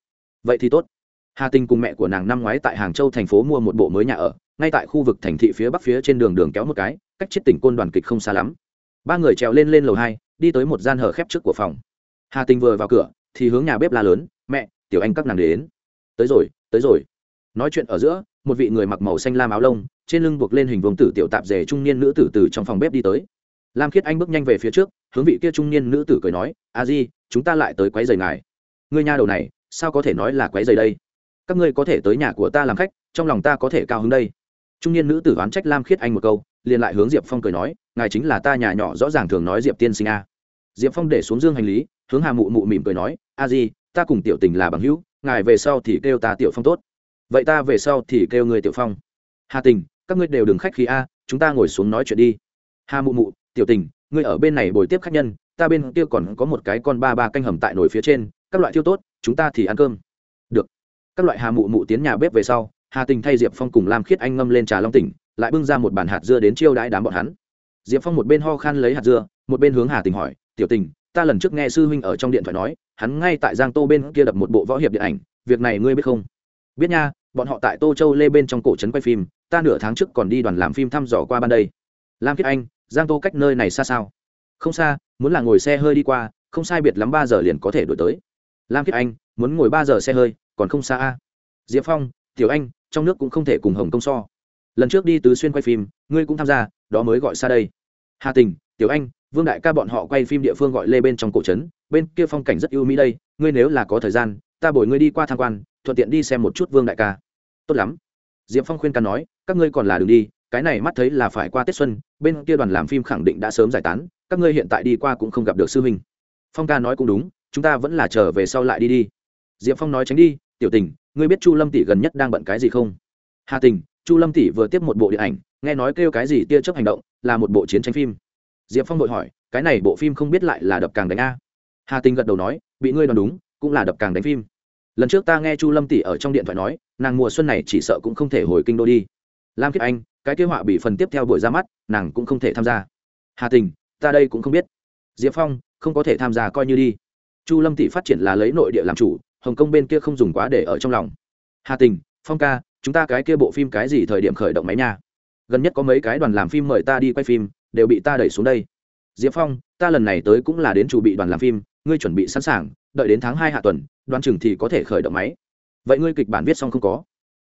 Vậy thì tốt. Hà tình cùng mẹ của nàng năm ngoái tại hàng châu thành phố mua một bộ mới nhà ở, ngay tại khu vực thành thị phía bắc phía trên đường đường kéo một cái, cách chết tỉnh côn đoàn kịch không xa lắm. Ba người trèo lên lên lầu hai, đi tới một gian hở khép trước của phòng. Hà tình vừa vào cửa, thì hướng nhà bếp la lớn, mẹ, tiểu anh các nàng đến. Tới rồi tới rồi. Nói chuyện ở giữa một vị người mặc màu xanh lam áo lông, trên lưng buộc lên hình vông tử tiểu tạp dề trung niên nữ tử từ trong phòng bếp đi tới. Lam khiết anh bước nhanh về phía trước, hướng vị kia trung niên nữ tử cười nói, a di, chúng ta lại tới quấy giày ngài. Ngươi nhà đầu này, sao có thể nói là quấy giày đây? Các ngươi có thể tới nhà của ta làm khách, trong lòng ta có thể cao hứng đây. Trung niên nữ tử oán trách lam khiết anh một câu, liền lại hướng diệp phong cười nói, ngài chính là ta nhà nhỏ rõ ràng thường nói diệp tiên sinh a. Diệp phong để xuống dương hành lý, hướng hà mụ mụ mỉm cười nói, a di, ta cùng tiểu tình là bằng hữu, ngài về sau thì kêu ta tiểu phong tốt vậy ta về sau thì kêu người tiểu phong. Hà tình, các ngươi đều đừng khách khí a, chúng ta ngồi xuống nói chuyện đi. Hà mụ mụ, tiểu tình, ngươi ở bên này bồi tiếp khách nhân, ta bên kia còn có một cái con ba ba canh hầm tại nồi phía trên, các loại thiêu tốt, chúng ta thì ăn cơm. Được. Các loại hà mụ mụ tiến nhà bếp về sau, hà tình thay diệp phong cùng lam khiết anh ngâm lên trà long tỉnh, lại bưng ra một bàn hạt dưa đến chiêu đãi đám bọn hắn. Diệp phong một bên ho khan lấy hạt dưa, một bên hướng hà tình hỏi, tiểu tình, ta lần trước nghe sư huynh ở trong điện thoại nói, hắn ngay tại giang tô bên kia đập một bộ võ hiệp điện ảnh, việc này ngươi biết không? Biết nha, bọn họ tại tô châu lê bên trong cổ trấn quay phim, ta nửa tháng trước còn đi đoàn làm phim thăm dò qua ban đây. Lam Kiết anh, giang tô cách nơi này xa sao? Không xa, muốn là ngồi xe hơi đi qua, không sai biệt lắm ba giờ liền có thể đổi tới. Lam Kiết anh, muốn ngồi ba giờ xe hơi, còn không xa a. Diệp phong, tiểu anh, trong nước cũng không thể cùng hồng công so. Lần trước đi tứ xuyên quay phim, ngươi cũng tham gia, đó mới gọi xa đây. Hà tình, tiểu anh, vương đại ca bọn họ quay phim địa phương gọi lê bên trong cổ trấn, bên kia phong cảnh rất ưu mỹ đây, ngươi nếu là có thời gian, ta bồi ngươi đi qua tham quan thuận tiện đi xem một chút vương đại ca. Tốt lắm. Diệp phong khuyên ca nói, các ngươi còn là đường đi, cái này mắt thấy là phải qua tết xuân, bên kia đoàn làm phim khẳng định đã sớm giải tán, các ngươi hiện tại đi qua cũng không gặp được sư huynh. Phong ca nói cũng đúng, chúng ta vẫn là trở về sau lại đi đi. Diệp phong nói tránh đi, tiểu tình, ngươi biết chu lâm tỷ gần nhất đang bận cái gì không? Hà tình, chu lâm tỷ vừa tiếp một bộ điện ảnh, nghe nói kêu cái gì tia chấp hành động, là một bộ chiến tranh phim. Diệp phong vội hỏi, cái này bộ phim không biết lại là đập càng đánh a? Hà tình gật đầu nói, bị ngươi đoán đúng, cũng là đập càng đánh phim lần trước ta nghe chu lâm tỷ ở trong điện thoại nói, nàng mùa xuân này chỉ sợ cũng không thể hồi kinh đô đi. Lam kiếp anh, cái kế họa bị phần tiếp theo buổi ra mắt, nàng cũng không thể tham gia. Hà tình, ta đây cũng không biết. Diệp phong, không có thể tham gia coi như đi. Chu lâm tỷ phát triển là lấy nội địa làm chủ, hồng kông bên kia không dùng quá để ở trong lòng. Hà tình, phong ca, chúng ta cái kia bộ phim cái gì thời điểm khởi động máy nha? Gần nhất có mấy cái đoàn làm phim mời ta đi quay phim, đều bị ta đẩy xuống đây. Diệp phong, ta lần này tới cũng là đến chủ bị đoàn làm phim, ngươi chuẩn bị sẵn sàng, đợi đến tháng hai hạ tuần Đoán chừng thì có thể khởi động máy. Vậy ngươi kịch bản viết xong không có?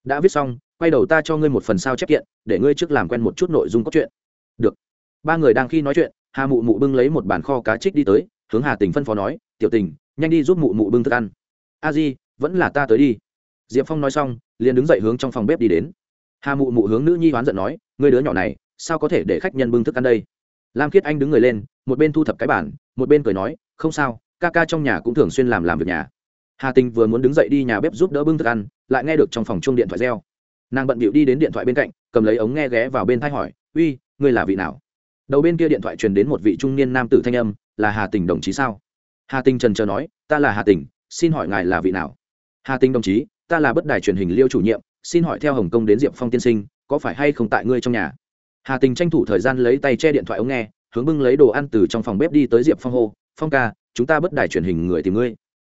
Đã viết xong, quay đầu ta cho ngươi một phần sao chép kiện, để ngươi trước làm quen một chút nội dung cốt truyện. Được. Ba người đang khi nói chuyện, hà mụ mụ bưng lấy một bản kho cá trích đi tới, hướng hà tình phân phó nói, tiểu tình, nhanh đi giúp mụ mụ bưng thức ăn. A di, vẫn là ta tới đi. Diệp phong nói xong, liền đứng dậy hướng trong phòng bếp đi đến. Hà mụ mụ hướng nữ nhi oán giận nói người đứa nhỏ này, sao có thể để khách nhân bưng thức ăn đây? Lam khiết anh đứng người lên, một bên thu thập cái bản một bên cười nói, không sao, ca ca trong nhà cũng thường xuyên làm làm việc nhà hà tình vừa muốn đứng dậy đi nhà bếp giúp đỡ bưng thức ăn, lại nghe được trong phòng chung điện thoại reo. Nàng bận bịu đi đến điện thoại bên cạnh, cầm lấy ống nghe ghé vào bên thay hỏi, uy, ngươi là vị nào? Đầu bên kia điện thoại truyền đến một vị trung niên nam tử thanh âm, là hà tình đồng chí sao? Hà tình trần chờ nói, ta là hà tình, xin hỏi ngài là vị nào? Hà tình đồng chí, ta là bất đài truyền hình liêu chủ nhiệm, xin hỏi theo hồng kông đến diệp phong tiên sinh, có phải hay không tại ngươi trong nhà? Hà tình tranh thủ thời gian lấy tay che điện thoại ống nghe, hướng bưng lấy đồ ăn từ trong phòng bếp đi tới diệp phong hô, phong ca, chúng ta bất đài truyền hình người tìm ngươi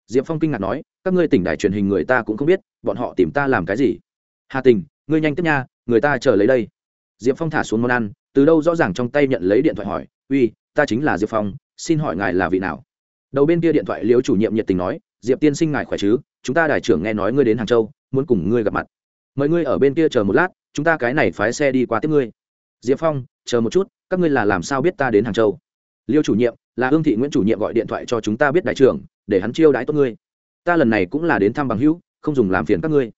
diệp phong kinh ngạc nói, các ngươi tỉnh đài truyền hình người ta cũng không biết, bọn họ tìm ta làm cái gì? Hà tình, ngươi nhanh tiếp nha, người ta chờ lấy đây. Diệp phong thả xuống món ăn, từ đâu rõ ràng trong tay nhận lấy điện thoại hỏi, uy, ta chính là diệp phong, xin hỏi ngài là vị nào? Đầu bên kia điện thoại liếu chủ nhiệm nhiệt tình nói, diệp tiên sinh ngài khỏe chứ? Chúng ta đại trưởng nghe nói ngươi đến hàng châu, muốn cùng ngươi gặp mặt. Mời ngươi ở bên kia chờ một lát, chúng ta cái này phái xe đi qua tiếp ngươi. Diệp phong, chờ một chút, các ngươi là làm sao biết ta đến hàng châu? Liêu chủ nhiệm là hương thị nguyễn chủ nhiệm gọi điện thoại cho chúng ta biết đại trưởng, để hắn chiêu đãi tốt ngươi. Ta lần này cũng là đến thăm bằng hữu, không dùng làm phiền các ngươi.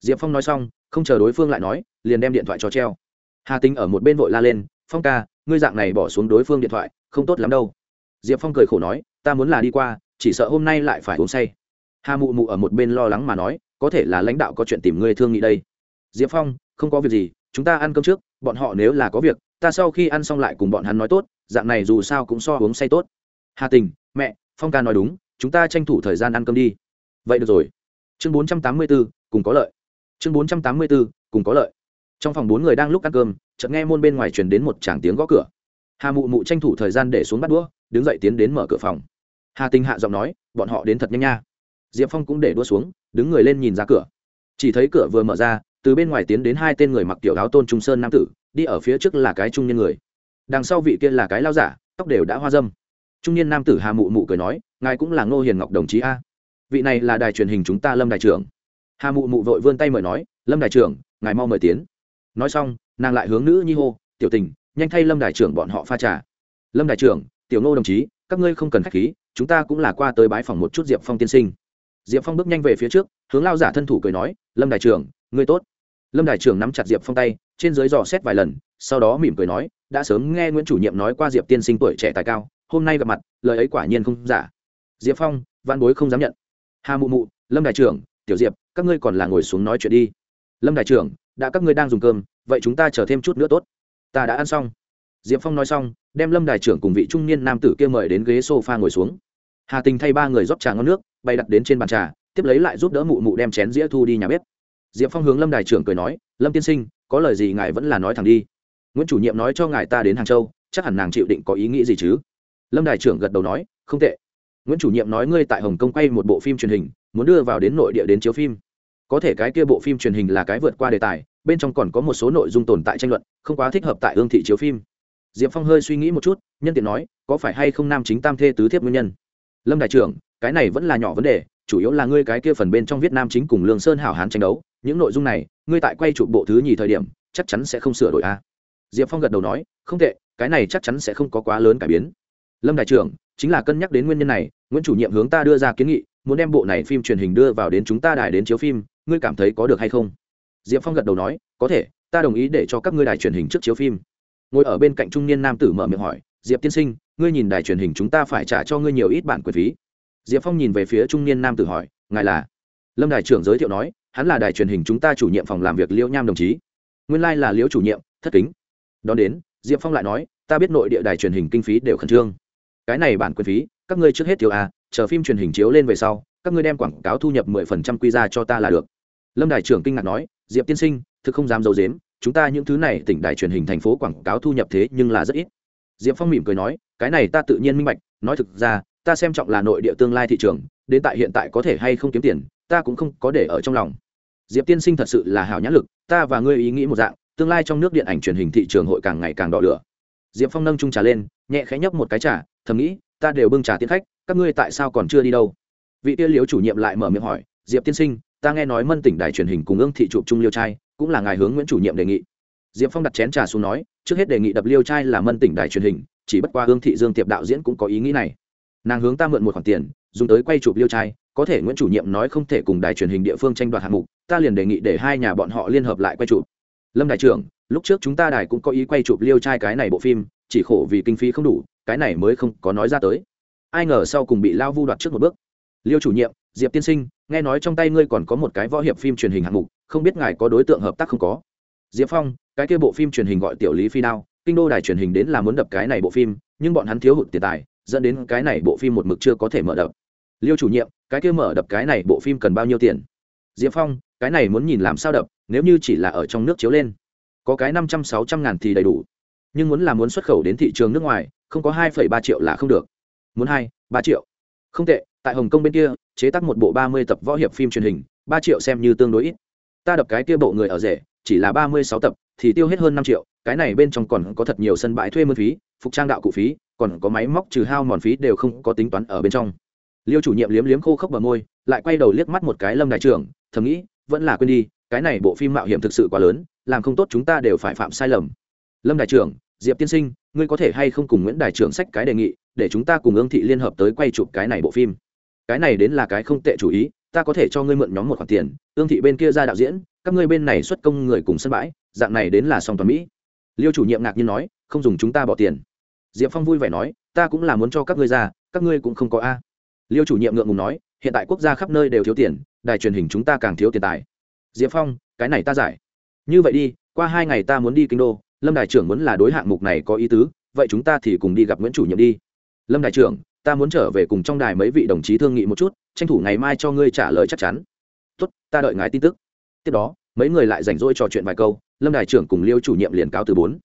Diệp phong nói xong, không chờ đối phương lại nói, liền đem điện thoại cho treo. Hà tính ở một bên vội la lên, phong ca, ngươi dạng này bỏ xuống đối phương điện thoại, không tốt lắm đâu. Diệp phong cười khổ nói, ta muốn là đi qua, chỉ sợ hôm nay lại phải uống say. Hà mụ mụ ở một bên lo lắng mà nói, có thể là lãnh đạo có chuyện tìm ngươi thương nghị đây. Diệp phong, không có việc gì, chúng ta ăn cơm trước, bọn họ nếu là có việc, ta sau khi ăn xong lại cùng bọn hắn nói tốt dạng này dù sao cũng so uống say tốt. Hà tình, mẹ, phong ca nói đúng, chúng ta tranh thủ thời gian ăn cơm đi. Vậy được rồi. Chương bốn trăm tám mươi b ố cùng có lợi. Chương bốn trăm tám mươi b ố cùng có lợi. Trong phòng bốn người đang lúc ăn cơm, chợt nghe môn bên ngoài truyền đến một tràng tiếng gõ cửa. Hà mụ mụ tranh thủ thời gian để xuống bắt đũa, đứng dậy tiến đến mở cửa phòng. Hà tình hạ giọng nói, bọn họ đến thật nhanh nha. Diệp phong cũng để đua xuống, đứng người lên nhìn ra cửa. Chỉ thấy cửa vừa mở ra, từ bên ngoài tiến đến hai tên người mặc kiểu áo tôn trung sơn nam tử, đi ở phía trước là cái trung nhân người đằng sau vị kia là cái lao giả, tóc đều đã hoa dâm. Trung niên nam tử hà mụ mụ cười nói, ngài cũng là ngô hiền ngọc đồng chí a. Vị này là đài truyền hình chúng ta lâm đại trưởng. Hà mụ mụ vội vươn tay mời nói, lâm đại trưởng, ngài mau mời tiến. Nói xong, nàng lại hướng nữ nhi hô, tiểu tình, nhanh thay lâm đại trưởng bọn họ pha trà. Lâm đại trưởng, tiểu ngô đồng chí, các ngươi không cần khách khí, chúng ta cũng là qua tới bái phòng một chút diệp phong tiên sinh. Diệp phong bước nhanh về phía trước, hướng lao giả thân thủ cười nói, lâm đại trưởng, ngươi tốt lâm đại trưởng nắm chặt diệp phong tay, trên dưới dò xét vài lần, sau đó mỉm cười nói, đã sớm nghe nguyễn chủ nhiệm nói qua diệp tiên sinh tuổi trẻ tài cao, hôm nay gặp mặt, lời ấy quả nhiên không giả. Diệp phong văn bối không dám nhận. Hà mụ mụ, lâm đại trưởng, tiểu diệp, các ngươi còn là ngồi xuống nói chuyện đi. Lâm đại trưởng, đã các ngươi đang dùng cơm, vậy chúng ta chờ thêm chút nữa tốt. Ta đã ăn xong. Diệp phong nói xong, đem lâm đại trưởng cùng vị trung niên nam tử kia mời đến ghế s o f a ngồi xuống. Hà tình thay ba người rót trà ngon nước bay đặt đến trên bàn trà, tiếp lấy lại giúp đỡ mụ mụ đem chén dĩa thu đi nhà bếp diệp phong hướng lâm đại trưởng cười nói, lâm tiên sinh, có lời gì ngài vẫn là nói thẳng đi. Nguyễn chủ nhiệm nói cho ngài ta đến hàng châu, chắc hẳn nàng chịu định có ý nghĩ gì chứ? Lâm đại trưởng gật đầu nói, không tệ. Nguyễn chủ nhiệm nói, ngươi tại hồng kông quay một bộ phim truyền hình, muốn đưa vào đến nội địa đến chiếu phim. Có thể cái kia bộ phim truyền hình là cái vượt qua đề tài, bên trong còn có một số nội dung tồn tại tranh luận, không quá thích hợp tại ương thị chiếu phim. Diệp phong hơi suy nghĩ một chút, nhân tiện nói, có phải hay không nam chính tam thê tứ thiếp nguyên nhân? Lâm đại trưởng, cái này vẫn là nhỏ vấn đề, chủ yếu là ngươi cái kia phần bên trong viết nam chính cùng lương sơn hảo hán tranh đấu những nội dung này, ngươi tại quay chụp bộ thứ nhì thời điểm, chắc chắn sẽ không sửa đổi a. Diệp phong gật đầu nói, không tệ, cái này chắc chắn sẽ không có quá lớn cải biến. Lâm đại trưởng, chính là cân nhắc đến nguyên nhân này, nguyễn chủ nhiệm hướng ta đưa ra kiến nghị, muốn đem bộ này phim truyền hình đưa vào đến chúng ta đài đến chiếu phim, ngươi cảm thấy có được hay không? Diệp phong gật đầu nói, có thể, ta đồng ý để cho các ngươi đài truyền hình trước chiếu phim. Ngồi ở bên cạnh trung niên nam tử mở miệng hỏi, diệp tiên sinh, ngươi nhìn đài truyền hình chúng ta phải trả cho ngươi nhiều ít bản quyền phí. Diệp phong nhìn về phía trung niên nam tử hỏi, ngài là? Lâm đài trưởng giới thiệu nói hắn là đài truyền hình chúng ta chủ nhiệm phòng làm việc liễu nham đồng chí. Nguyên lai、like、là liễu chủ nhiệm, thất kính. Đón đến, diệp phong lại nói, ta biết nội địa đài truyền hình kinh phí đều khẩn trương. Cái này bản quyền phí, các ngươi trước hết thiếu à chờ phim truyền hình chiếu lên về sau, các ngươi đem quảng cáo thu nhập mười phần trăm quy ra cho ta là được. Lâm đài trưởng kinh ngạc nói, diệp tiên sinh, thực không dám d i ấ u dếm chúng ta những thứ này tỉnh đài truyền hình thành phố quảng cáo thu nhập thế nhưng là rất ít. Diệp phong mỉm cười nói, cái này ta tự nhiên minh bạch, nói thực ra, ta xem trọng là nội địa tương lai thị trường, đến tại hiện tại có thể hay không kiếm tiền ta cũng không có để ở trong lòng. Diệp tiên sinh thật sự là hảo nhãn lực, ta và ngươi ý nghĩ một dạng, tương lai trong nước điện ảnh truyền hình thị trường hội càng ngày càng đỏ lửa. Diệp phong nâng trung trà lên, nhẹ khẽ nhấp một cái trà, thầm nghĩ, ta đều bưng trà tiến khách, các ngươi tại sao còn chưa đi đâu? Vị tiên liếu chủ nhiệm lại mở miệng hỏi, diệp tiên sinh, ta nghe nói mân tỉnh đài truyền hình cùng ương thị chụp trung liêu trai, cũng là ngài hướng nguyễn chủ nhiệm đề nghị. Diệp phong đặt chén trà xuống nói, trước hết đề nghị đập liêu trai là mân tỉnh đài truyền hình, chỉ bất qua ương thị dương tiệp đạo diễn cũng có ý nghĩ này. Nàng hướng ta mượn một khoản tiền dùng tới quay chụp liêu trai, có thể nguyễn chủ nhiệm nói không thể cùng đài truyền hình địa phương tranh đoạt hạng mục, ta liền đề nghị để hai nhà bọn họ liên hợp lại quay chụp. Lâm đại trưởng, lúc trước chúng ta đài cũng có ý quay chụp liêu trai cái này bộ phim, chỉ khổ vì kinh phí không đủ, cái này mới không có nói ra tới. Ai ngờ sau cùng bị lao vu đoạt trước một bước. Liêu chủ nhiệm, diệp tiên sinh, nghe nói trong tay ngươi còn có một cái võ hiệp phim truyền hình hạng mục, không biết ngài có đối tượng hợp tác không có? Diệp phong, cái kia bộ phim truyền hình gọi tiểu lý phi đao, kinh đô đài truyền hình đến là muốn đập cái này bộ phim, nhưng bọn hắn thiếu hụt tiền tài dẫn đến cái này bộ phim một mực chưa có thể mở đập. Liêu chủ nhiệm, cái kia mở đập cái này bộ phim cần bao nhiêu tiền? Diệp phong, cái này muốn nhìn làm sao đập, nếu như chỉ là ở trong nước chiếu lên. Có cái năm trăm sáu trăm ngàn thì đầy đủ. Nhưng muốn là muốn xuất khẩu đến thị trường nước ngoài, không có hai phẩy ba triệu là không được. Muốn hai, ba triệu. Không tệ, tại hồng kông bên kia, chế tác một bộ ba mươi tập võ hiệp phim truyền hình, ba triệu xem như tương đối ít. Ta đập cái kia bộ người ở rể, chỉ là ba mươi sáu tập, thì tiêu hết hơn năm triệu, cái này bên trong còn có thật nhiều sân bãi thuê mướn phí phục trang đạo cụ phí, còn có máy móc trừ hao mòn phí đều không có tính toán ở bên trong. Liêu chủ nhiệm liếm liếm khô khốc bờ môi, lại quay đầu liếc mắt một cái lâm đại trưởng, thầm nghĩ, vẫn là quên đi, cái này bộ phim mạo hiểm thực sự quá lớn, làm không tốt chúng ta đều phải phạm sai lầm. Lâm đại trưởng, diệp tiên sinh, ngươi có thể hay không cùng nguyễn đại trưởng sách cái đề nghị, để chúng ta cùng ương thị liên hợp tới quay chụp cái này bộ phim. Cái này đến là cái không tệ chủ ý, ta có thể cho ngươi mượn nhóm một khoản tiền, ương thị bên kia ra đạo diễn, các ngươi bên này xuất công người cùng sân bãi, dạng này đến là song toàn mỹ. Liêu chủ nhiệm ngạc nhiên nói, không dùng chúng ta bỏ tiền diệp phong vui vẻ nói, ta cũng là muốn cho các ngươi ra, các ngươi cũng không có a. Liêu chủ nhiệm ngượng ngùng nói, hiện tại quốc gia khắp nơi đều thiếu tiền, đài truyền hình chúng ta càng thiếu tiền tài. Diệp phong, cái này ta giải. Như vậy đi, qua hai ngày ta muốn đi kinh đô, lâm đại trưởng muốn là đối hạng mục này có ý tứ, vậy chúng ta thì cùng đi gặp nguyễn chủ nhiệm đi. Lâm đại trưởng, ta muốn trở về cùng trong đài mấy vị đồng chí thương nghị một chút, tranh thủ ngày mai cho ngươi trả lời chắc chắn. Tốt, ta đợi ngài tin tức. Tiếp đó, mấy người lại rảnh rỗi trò chuyện vài câu, lâm đại trưởng cùng liêu chủ nhiệm liền cáo từ bốn.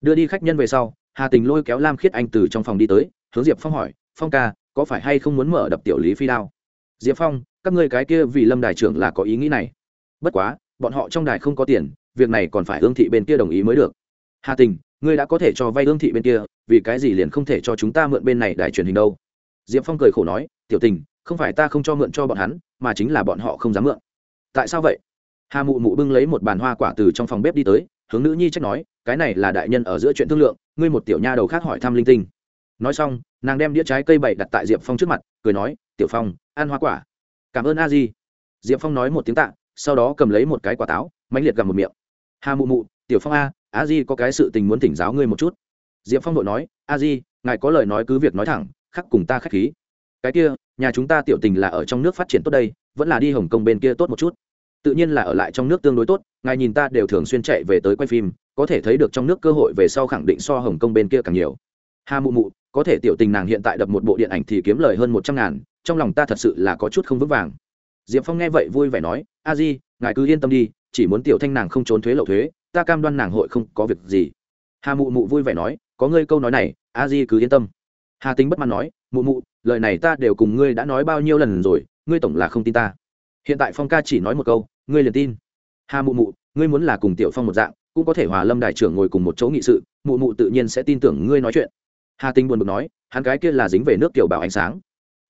Đưa đi khách nhân về sau hà tình lôi kéo lam khiết anh từ trong phòng đi tới, hướng diệp phong hỏi, phong ca, có phải hay không muốn mở đập tiểu lý phi đao? Diệp phong, các ngươi cái kia vì lâm đại trưởng là có ý nghĩ này. Bất quá, bọn họ trong đài không có tiền, việc này còn phải hương thị bên kia đồng ý mới được. Hà tình, ngươi đã có thể cho vay hương thị bên kia, vì cái gì liền không thể cho chúng ta mượn bên này đài truyền hình đâu? Diệp phong cười khổ nói, tiểu tình, không phải ta không cho mượn cho bọn hắn, mà chính là bọn họ không dám mượn. Tại sao vậy? Hà mụ mụ bưng lấy một bàn hoa quả từ trong phòng bếp đi tới hướng nữ nhi trách nói, cái này là đại nhân ở giữa chuyện thương lượng, ngươi một tiểu nha đầu khác hỏi thăm linh tinh. Nói xong, nàng đem đĩa trái cây bậy đặt tại diệp phong trước mặt, cười nói, tiểu phong, ăn hoa quả. Cảm ơn a di. Diệp phong nói một tiếng tạ, sau đó cầm lấy một cái quả táo, mãnh liệt gặm một miệng. Hà mụ mụ, tiểu phong a a di có cái sự tình muốn thỉnh giáo ngươi một chút. Diệp phong đội nói, a di, ngài có lời nói cứ việc nói thẳng, khắc cùng ta k h á c h khí. Cái kia, nhà chúng ta tiểu tình là ở trong nước phát triển tốt đây, vẫn là đi hồng kông bên kia tốt một chút tự nhiên là ở lại trong nước tương đối tốt, ngài nhìn ta đều thường xuyên chạy về tới quay phim, có thể thấy được trong nước cơ hội về sau khẳng định so hồng kông bên kia càng nhiều. Hà mụ mụ, có thể tiểu tình nàng hiện tại đập một bộ điện ảnh thì kiếm lời hơn một trăm ngàn, trong lòng ta thật sự là có chút không vững vàng. Diệp phong nghe vậy vui vẻ nói, a di, ngài cứ yên tâm đi, chỉ muốn tiểu thanh nàng không trốn thuế lậu thuế, ta cam đoan nàng hội không có việc gì. Hà mụ mụ vui vẻ nói, có ngươi câu nói này, a di cứ yên tâm. Hà tính bất mãn nói, mụ mụ, lời này ta đều cùng ngươi đã nói bao nhiêu lần rồi, ngươi tổng là không tin ta. Hiện tại phong ca chỉ nói một câu ngươi liền tin. Hà mụ mụ, ngươi muốn là cùng tiểu phong một dạng, cũng có thể hòa lâm đại trưởng ngồi cùng một chỗ nghị sự, mụ mụ tự nhiên sẽ tin tưởng ngươi nói chuyện. Hà tinh buồn bực nói, hắn cái kia là dính về nước tiểu bảo ánh sáng.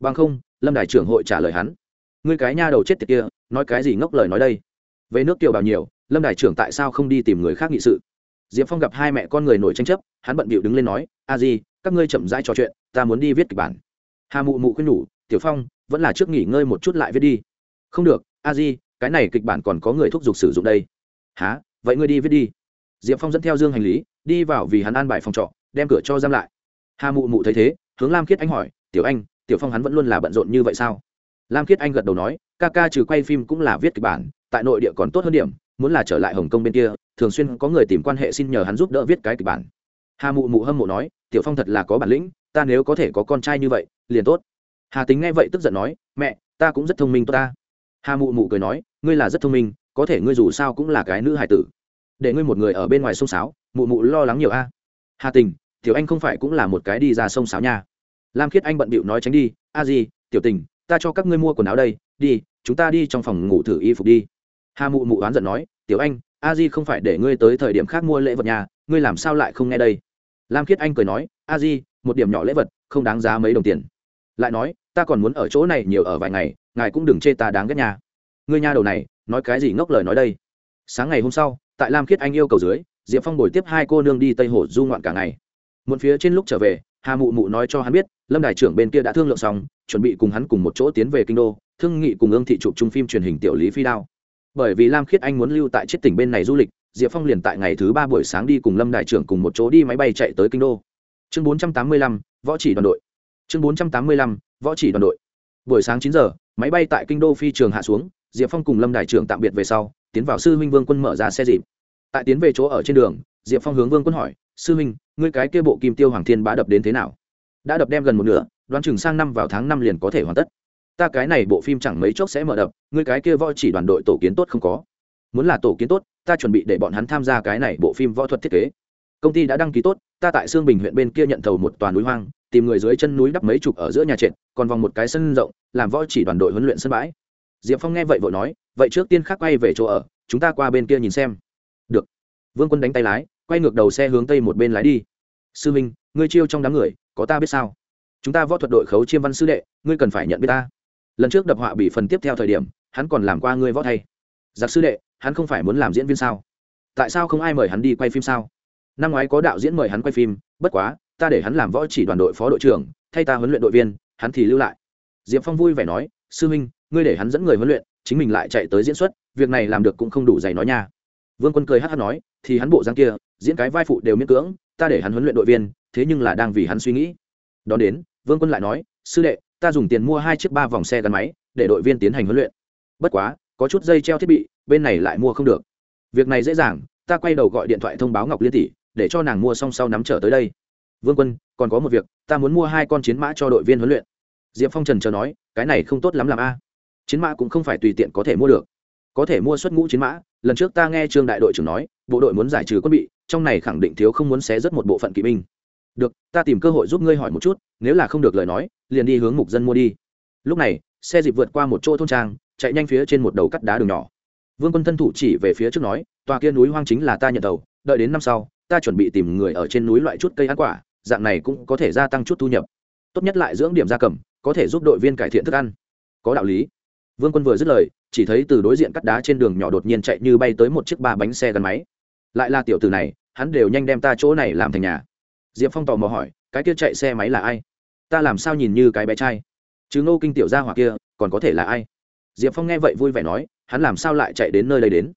Bằng không, lâm đại trưởng hội trả lời hắn. Ngươi cái nha đầu chết tiệt kia, nói cái gì ngốc lời nói đây? Về nước tiểu bảo nhiều, lâm đại trưởng tại sao không đi tìm người khác nghị sự? Diệp phong gặp hai mẹ con người nổi tranh chấp, hắn bận bịu đứng lên nói, a di, các ngươi chậm rãi trò chuyện, ta muốn đi viết kịch bản. Hà mụ mụ khuyên nhủ, tiểu phong, vẫn là trước nghỉ ngơi một chút lại viết đi. Không được, a di cái này kịch bản còn có người thúc giục sử dụng đây. Há vậy ngươi đi viết đi. Diệp phong dẫn theo dương hành lý, đi vào vì hắn an bài phòng trọ, đem cửa cho giam lại. Hà mụ mụ thấy thế, hướng lam khiết anh hỏi, tiểu anh, tiểu phong hắn vẫn luôn là bận rộn như vậy sao? Lam khiết anh gật đầu nói, ca ca trừ quay phim cũng là viết kịch bản, tại nội địa còn tốt hơn điểm, muốn là trở lại hồng kông bên kia, thường xuyên có người tìm quan hệ xin nhờ hắn giúp đỡ viết cái kịch bản. Hà mụ mụ hâm mộ nói, tiểu phong thật là có bản lĩnh, ta nếu có thể có con trai như vậy, liền tốt. Hà tính nghe vậy tức giận nói, mẹ, ta cũng rất thông minh tốt ta hà mụ mụ cười nói, ngươi là rất thông minh, có thể ngươi dù sao cũng là cái nữ hải tử. Để ngươi một người ở bên ngoài sông sáo, mụ mụ lo lắng nhiều a. Hà tình, tiểu anh không phải cũng là một cái đi ra sông sáo nha. Lam khiết anh bận bịu nói tránh đi, a gì tiểu tình, ta cho các ngươi mua quần áo đây, đi, chúng ta đi trong phòng ngủ thử y phục đi. Hà mụ mụ oán giận nói, tiểu anh, a di không phải để ngươi tới thời điểm khác mua lễ vật nhà, ngươi làm sao lại không nghe đây? Lam khiết anh cười nói, a di, một điểm nhỏ lễ vật, không đáng giá mấy đồng tiền lại nói, ta còn muốn ở chỗ này nhiều ở vài ngày, ngài cũng đừng chê ta đáng ghét nhà ngươi nha đầu này, nói cái gì ngốc lời nói đây? Sáng ngày hôm sau, tại lam khiết anh yêu cầu dưới, diệp phong bồi tiếp hai cô nương đi tây hồ du ngoạn cả ngày. Một phía trên lúc trở về, hà mụ mụ nói cho hắn biết, lâm đại trưởng bên kia đã thương lượng xong, chuẩn bị cùng hắn cùng một chỗ tiến về kinh đô, thương nghị cùng ương thị chụp chung phim truyền hình tiểu lý phi đao. Bởi vì lam khiết anh muốn lưu tại chiếc tỉnh bên này du lịch, diệp phong liền tại ngày thứ ba buổi sáng đi cùng lâm đại trưởng cùng một chỗ đi máy bay chạy tới kinh đô. Chương bốn trăm tám mươi lăm, võ chỉ đoàn đội chương bốn trăm tám mươi lăm, võ chỉ đoàn đội. Buổi sáng chín giờ, máy bay tại kinh đô phi trường hạ xuống, diệp phong cùng lâm đại trưởng tạm biệt về sau, tiến vào sư huynh vương quân mở ra xe dịp. Tại tiến về chỗ ở trên đường, diệp phong hướng vương quân hỏi, sư huynh, ngươi cái kia bộ kim tiêu hoàng thiên bá đập đến thế nào? Đã đập đem gần một nửa, đoán chừng sang năm vào tháng năm liền có thể hoàn tất. Ta cái này bộ phim chẳng mấy chốc sẽ mở đập, ngươi cái kia võ chỉ đoàn đội tổ kiến tốt không có. Muốn là tổ kiến tốt, ta chuẩn bị để bọn hắn tham gia cái này bộ phim võ thuật thiết kế. Công ty đã đăng ký tốt, ta tại sương bình huyện bên kia nhận thầu một toàn núi hoang tìm người dưới chân núi đắp mấy chục ở giữa nhà trệt, còn vòng một cái sân rộng, làm võ chỉ đoàn đội huấn luyện sân bãi. Diệp phong nghe vậy vội nói, vậy trước tiên khác quay về chỗ ở, chúng ta qua bên kia nhìn xem. Được. Vương quân đánh tay lái, quay ngược đầu xe hướng tây một bên lái đi. Sư minh, ngươi chiêu trong đám người, có ta biết sao? Chúng ta võ thuật đội khấu chiêm văn sư đệ, ngươi cần phải nhận biết ta. Lần trước đập họa bị phần tiếp theo thời điểm, hắn còn làm qua ngươi võ thay. Giặc sư đệ, hắn không phải muốn làm diễn viên sao? Tại sao không ai mời hắn đi quay phim sao? Năm ngoái có đạo diễn mời hắn quay phim, bất quá ta để hắn làm võ chỉ đoàn đội phó đội trưởng, thay ta huấn luyện đội viên, hắn thì lưu lại. Diệp phong vui vẻ nói, sư minh ngươi để hắn dẫn người huấn luyện, chính mình lại chạy tới diễn xuất, việc này làm được cũng không đủ dày nói nha. Vương quân cười hát hát nói, thì hắn bộ răng kia, diễn cái vai phụ đều miễn cưỡng, ta để hắn huấn luyện đội viên, thế nhưng là đang vì hắn suy nghĩ. Đón đến, vương quân lại nói, sư đệ, ta dùng tiền mua hai chiếc ba vòng xe gắn máy, để đội viên tiến hành huấn luyện. Bất quá, có chút dây treo thiết bị, bên này lại mua không được. Việc này dễ dàng, ta quay đầu gọi điện thoại thông báo ngọc liên tỷ, để cho nàng mua xong sau nắm trở tới đây vương quân, còn có một việc, ta muốn mua hai con chiến mã cho đội viên huấn luyện. Diệp phong trần chờ nói, cái này không tốt lắm làm a. Chiến mã cũng không phải tùy tiện có thể mua được. Có thể mua xuất ngũ chiến mã, lần trước ta nghe trương đại đội trưởng nói, bộ đội muốn giải trừ quân bị, trong này khẳng định thiếu không muốn xé rất một bộ phận kỵ binh. Được, ta tìm cơ hội giúp ngươi hỏi một chút, nếu là không được lời nói, liền đi hướng mục dân mua đi. Lúc này, xe dịp vượt qua một chỗ thôn trang, chạy nhanh phía trên một đầu cắt đá đường nhỏ. Vương quân thân thủ chỉ về phía trước nói, tòa kia núi hoang chính là ta nhận đầu đợi đến năm sau, ta chuẩn bị tìm người ở trên núi loại chút cây ăn quả dạng này cũng có thể gia tăng chút thu nhập. Tốt nhất lại dưỡng điểm gia cầm, có thể giúp đội viên cải thiện thức ăn. Có đạo lý. Vương quân vừa dứt lời, chỉ thấy từ đối diện cắt đá trên đường nhỏ đột nhiên chạy như bay tới một chiếc ba bánh xe gắn máy. Lại là tiểu tử này, hắn đều nhanh đem ta chỗ này làm thành nhà. Diệp phong tò mò hỏi, cái kia chạy xe máy là ai? Ta làm sao nhìn như cái bé trai? Chứ ngô kinh tiểu gia hỏa kia, còn có thể là ai? Diệp phong nghe vậy vui vẻ nói, hắn làm sao lại chạy đến nơi đây đến?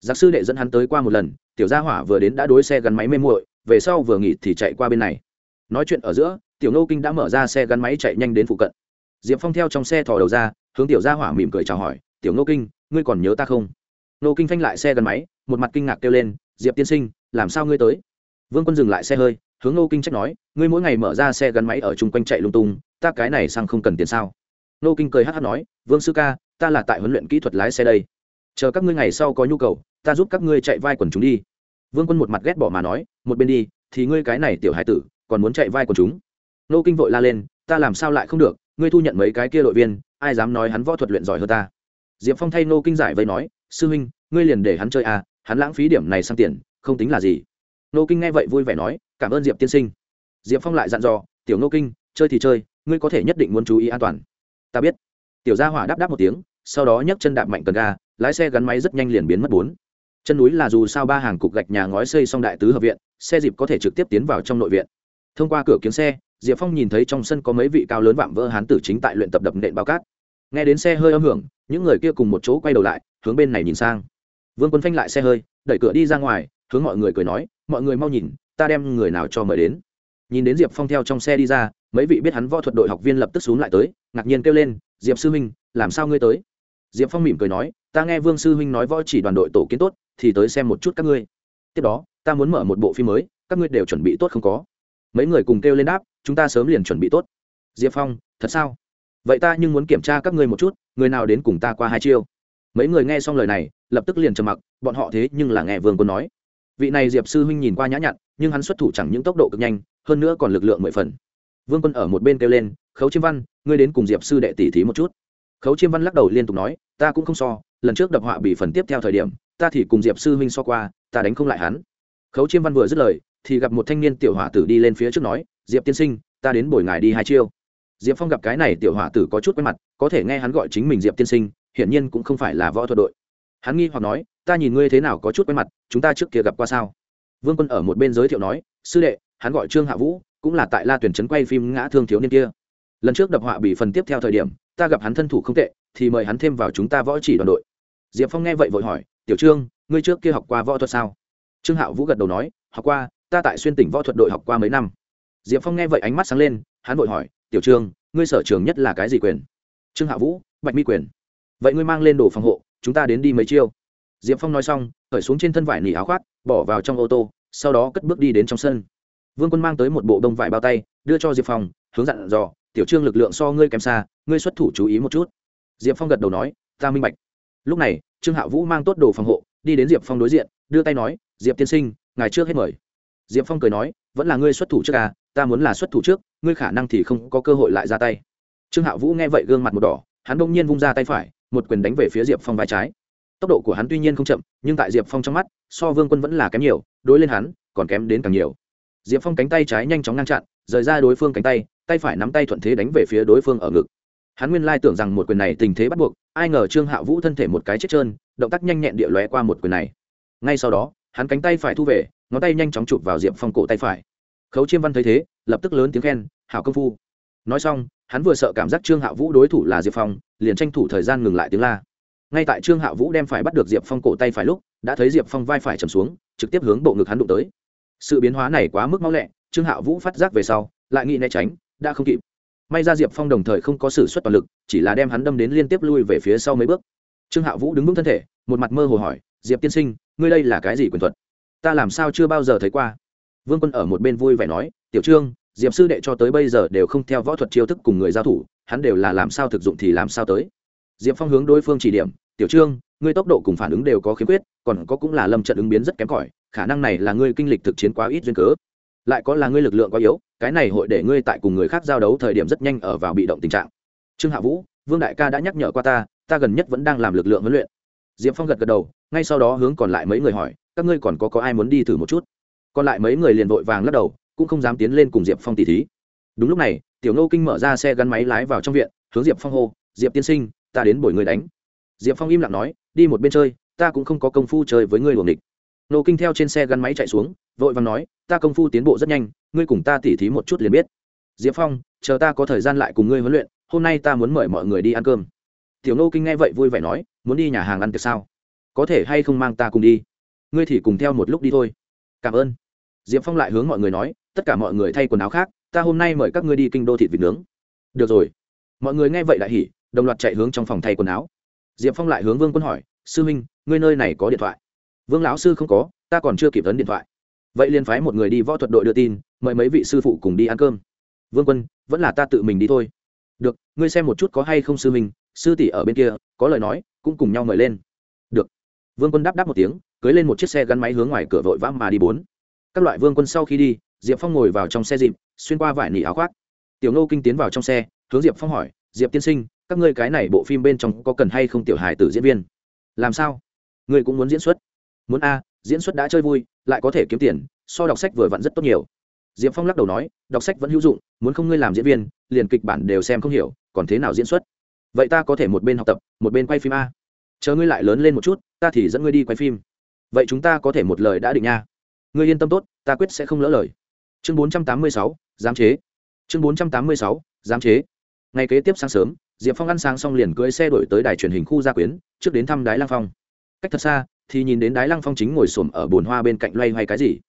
Giặc sư đệ dẫn hắn tới qua một lần, tiểu gia hỏa vừa đến đã đối xe gắn máy mê muội, về sau vừa nghỉ thì chạy qua bên này nói chuyện ở giữa, tiểu nô kinh đã mở ra xe gắn máy chạy nhanh đến phụ cận. Diệp phong theo trong xe thò đầu ra, hướng tiểu gia hỏa mỉm cười chào hỏi, tiểu nô kinh, ngươi còn nhớ ta không? Nô kinh phanh lại xe gắn máy, một mặt kinh ngạc kêu lên, diệp tiên sinh, làm sao ngươi tới? Vương quân dừng lại xe hơi, hướng nô kinh trách nói, ngươi mỗi ngày mở ra xe gắn máy ở chung quanh chạy lung tung, ta cái này sang không cần tiền sao? Nô kinh cười hát hát nói, vương sư ca, ta là tại huấn luyện kỹ thuật lái xe đây. Chờ các ngươi ngày sau có nhu cầu, ta giúp các ngươi chạy vai quần chúng đi. Vương quân một mặt ghét bỏ mà nói, một bên đi, thì ngươi cái này tiểu hải tử còn muốn chạy vai của chúng. Nô kinh vội la lên, ta làm sao lại không được? Ngươi thu nhận mấy cái kia đội viên, ai dám nói hắn võ thuật luyện giỏi hơn ta? Diệp phong thay nô kinh giải vây nói, sư huynh, ngươi liền để hắn chơi à hắn lãng phí điểm này sang tiền, không tính là gì. Nô kinh nghe vậy vui vẻ nói, cảm ơn diệp tiên sinh. Diệp phong lại dặn dò, tiểu nô kinh, chơi thì chơi, ngươi có thể nhất định muốn chú ý an toàn. Ta biết. Tiểu gia hỏa đáp đáp một tiếng, sau đó nhấc chân đạp mạnh cần ga, lái xe gắn máy rất nhanh liền biến mất bốn. Chân núi là dù sao ba hàng cục gạch nhà ngói xây xong đại tứ hợp viện, xe dịp có thể trực tiếp tiến vào trong nội viện thông qua cửa kiếm xe, diệp phong nhìn thấy trong sân có mấy vị cao lớn vạm vỡ hán tử chính tại luyện tập đập nện bao cát. Nghe đến xe hơi âm hưởng, những người kia cùng một chỗ quay đầu lại, hướng bên này nhìn sang. Vương quân phanh lại xe hơi, đẩy cửa đi ra ngoài, hướng mọi người cười nói, mọi người mau nhìn, ta đem người nào cho mời đến. Nhìn đến diệp phong theo trong xe đi ra, mấy vị biết hắn võ thuật đội học viên lập tức xuống lại tới, ngạc nhiên kêu lên, diệp sư huynh, làm sao ngươi tới? Diệp phong mỉm cười nói, ta nghe vương sư huynh nói võ chỉ đoàn đội tổ kiến tốt, thì tới xem một chút các ngươi. Tiếp đó, ta muốn mở một bộ phim mới, các ngươi đều chuẩn bị tốt không có? Mấy người cùng kêu lên đáp, chúng ta sớm liền chuẩn bị tốt. Diệp phong, thật sao? Vậy ta nhưng muốn kiểm tra các ngươi một chút, người nào đến cùng ta qua hai chiêu. Mấy người nghe xong lời này, lập tức liền trầm mặc, bọn họ thế nhưng là nghe vương quân nói. Vị này diệp sư huynh nhìn qua nhã nhặn, nhưng hắn xuất thủ chẳng những tốc độ cực nhanh, hơn nữa còn lực lượng mười phần. Vương quân ở một bên kêu lên, khấu chiêm văn, ngươi đến cùng diệp sư đệ tỉ thí một chút. Khấu chiêm văn lắc đầu liên tục nói, ta cũng không so, lần trước đập họa bị phần tiếp theo thời điểm, ta thì cùng diệp sư huynh so qua, ta đánh không lại hắn. Khấu chiêm văn vừa dứt lời thì gặp một thanh niên tiểu hỏa tử đi lên phía trước nói, diệp tiên sinh, ta đến bồi ngài đi hai chiêu. Diệp phong gặp cái này tiểu hỏa tử có chút quen mặt, có thể nghe hắn gọi chính mình diệp tiên sinh, hiển nhiên cũng không phải là võ thuật đội. Hắn nghi hoặc nói, ta nhìn ngươi thế nào có chút quen mặt, chúng ta trước kia gặp qua sao? Vương quân ở một bên giới thiệu nói, sư đệ, hắn gọi trương hạ vũ, cũng là tại la tuyển trấn quay phim ngã thương thiếu niên kia. Lần trước đập họa bị phần tiếp theo thời điểm, ta gặp hắn thân thủ không tệ, thì mời hắn thêm vào chúng ta võ chỉ đoàn đội. Diệp phong nghe vậy vội hỏi, tiểu trương, ngươi trước kia học qua võ thuật sao? Trương hạo vũ gật đầu nói, học qua ta tại xuyên tỉnh võ thuật đội học qua mấy năm. Diệp phong nghe vậy ánh mắt sáng lên, hắn vội hỏi, tiểu trương, ngươi sở trường nhất là cái gì quyền? Trương Hạ vũ, bạch mi quyền. Vậy ngươi mang lên đồ phòng hộ, chúng ta đến đi mấy chiêu. Diệp phong nói xong khởi xuống trên thân vải nỉ áo khoác, bỏ vào trong ô tô, sau đó cất bước đi đến trong sân. Vương quân mang tới một bộ đông vải bao tay, đưa cho diệp phong, hướng dặn dò, tiểu trương, lực lượng so ngươi kém xa, ngươi xuất thủ chú ý một chút. Diệp phong gật đầu nói, ta minh bạch. Lúc này, trương hạ vũ mang tốt đồ phòng hộ, đi đến diệp phong đối diện, đưa tay nói, diệp tiên sinh, ngài trước hết mời diệp phong cười nói, vẫn là ngươi xuất thủ trước à ta muốn là xuất thủ trước, ngươi khả năng thì không có cơ hội lại ra tay. Trương hạ vũ nghe vậy gương mặt một đỏ, hắn đông nhiên vung ra tay phải, một quyền đánh về phía diệp phong vai trái. Tốc độ của hắn tuy nhiên không chậm, nhưng tại diệp phong trong mắt, so vương quân vẫn là kém nhiều, đối lên hắn, còn kém đến càng nhiều. Diệp phong cánh tay trái nhanh chóng ngăn chặn, rời ra đối phương cánh tay tay phải nắm tay thuận thế đánh về phía đối phương ở ngực. Hắn nguyên lai tưởng rằng một quyền này tình thế bắt buộc, ai ngờ trương hạ vũ thân thể một cái chết trơn, động tác nhanh nhẹn địa lóe qua một quyền này. Ngay sau đó, hắn cánh tay phải thu về ngón tay nhanh chóng chụp vào diệp phong cổ tay phải. Khấu chiêm văn thấy thế, lập tức lớn tiếng khen, hảo công phu. Nói xong, hắn vừa sợ cảm giác trương hạ vũ đối thủ là diệp phong, liền tranh thủ thời gian ngừng lại tiếng la. Ngay tại trương hạ vũ đem phải bắt được diệp phong cổ tay phải lúc, đã thấy diệp phong vai phải trầm xuống, trực tiếp hướng bộ ngực hắn đụng tới. Sự biến hóa này quá mức máu lẹ, trương hạ vũ phát giác về sau, lại nghĩ né tránh, đã không kịp. May ra diệp phong đồng thời không có s ử suất toàn lực, chỉ là đem hắn đâm đến liên tiếp lui về phía sau mấy bước. Trương hạ vũ đứng vững thân thể, một mặt mơ hồ hỏi, diệp tiên sinh, ngươi đây là cái gì quyền thuật? Ta làm sao chưa bao giờ thấy qua. Vương quân ở một bên vui vẻ nói, tiểu trương, diệp sư đệ cho tới bây giờ đều không theo võ thuật chiêu thức cùng người giao thủ, hắn đều là làm sao thực dụng thì làm sao tới. Diệp phong hướng đối phương chỉ điểm, tiểu trương, ngươi tốc độ cùng phản ứng đều có khiếm khuyết, còn có cũng là lâm trận ứng biến rất kém cỏi, khả năng này là ngươi kinh lịch thực chiến quá ít duyên cớ. Lại có là ngươi lực lượng quá yếu, cái này hội để ngươi tại cùng người khác giao đấu thời điểm rất nhanh ở vào bị động tình trạng. Trương hạ vũ, vương đại ca đã nhắc nhở qua ta ta gần nhất vẫn đang làm lực lượng huấn luyện. Diệp phong gật gật đầu, ngay sau đó hướng còn lại mấy người hỏi các ngươi còn có có ai muốn đi thử một chút? Còn lại mấy người liền vội vàng lắc đầu, cũng không dám tiến lên cùng diệp phong tỉ thí. Đúng lúc này, tiểu nô kinh mở ra xe gắn máy lái vào trong viện, hướng diệp phong hô, diệp tiên sinh, ta đến bồi người đánh. Diệp phong im lặng nói, đi một bên chơi, ta cũng không có công phu chơi với ngươi luồng địch. Nô kinh theo trên xe gắn máy chạy xuống, vội vàng nói, ta công phu tiến bộ rất nhanh, ngươi cùng ta tỉ thí một chút liền biết. Diệp phong, chờ ta có thời gian lại cùng ngươi huấn luyện, hôm nay ta muốn mời mọi người đi ăn cơm. Tiểu nô kinh nghe vậy vui vẻ nói, muốn đi nhà hàng ăn tiệc sao? Có thể hay không mang ta cùng đi? Ngươi thì cùng theo một lúc đi thôi. Cảm ơn. Diệp phong lại hướng mọi người nói, tất cả mọi người thay quần áo khác, ta hôm nay mời các ngươi đi kinh đô thịt vịt nướng. Được rồi. Mọi người nghe vậy lại hỉ, đồng loạt chạy hướng trong phòng thay quần áo. Diệp phong lại hướng vương quân hỏi, sư minh, ngươi nơi này có điện thoại? Vương lão sư không có, ta còn chưa kịp tấn điện thoại. Vậy liền phái một người đi võ thuật đội đưa tin, mời mấy vị sư phụ cùng đi ăn cơm. Vương quân, vẫn là ta tự mình đi thôi. Được, ngươi xem một chút có hay không sư minh, sư tỷ ở bên kia, có lời nói, cũng cùng nhau mời lên. Được. Vương quân đáp đáp một tiếng cưới lên một chiếc xe gắn máy hướng ngoài cửa vội vã mà đi bốn. Các loại vương quân sau khi đi, diệp phong ngồi vào trong xe dịp, xuyên qua vải nỉ áo khoác. Tiểu Ngô kinh tiến vào trong xe, hướng diệp phong hỏi, diệp tiên sinh, các ngươi cái này bộ phim bên trong có cần hay không tiểu hài tử diễn viên? Làm sao? Ngươi cũng muốn diễn xuất? Muốn a, diễn xuất đã chơi vui, lại có thể kiếm tiền, so đọc sách vừa vặn rất tốt nhiều. Diệp phong lắc đầu nói, đọc sách vẫn hữu dụng, muốn không ngươi làm diễn viên, liền kịch bản đều xem không hiểu, còn thế nào diễn xuất? Vậy ta có thể một bên học tập, một bên quay phim a. Chờ ngươi lại lớn lên một chút, ta thì dẫn ngươi đi quay phim vậy chúng ta có thể một lời đã định nha. Ngươi yên tâm tốt, ta quyết sẽ không lỡ lời. Chương bốn trăm tám mươi sáu, giám chế. Chương bốn trăm tám mươi sáu, giám chế. Ngày kế tiếp sáng sớm, diệp phong ăn sáng xong liền cưỡi xe đổi tới đài truyền hình khu gia quyến, trước đến thăm đái lăng phong. Cách thật xa, thì nhìn đến đái lăng phong chính ngồi xổm ở bồn hoa bên cạnh loay hoay cái gì.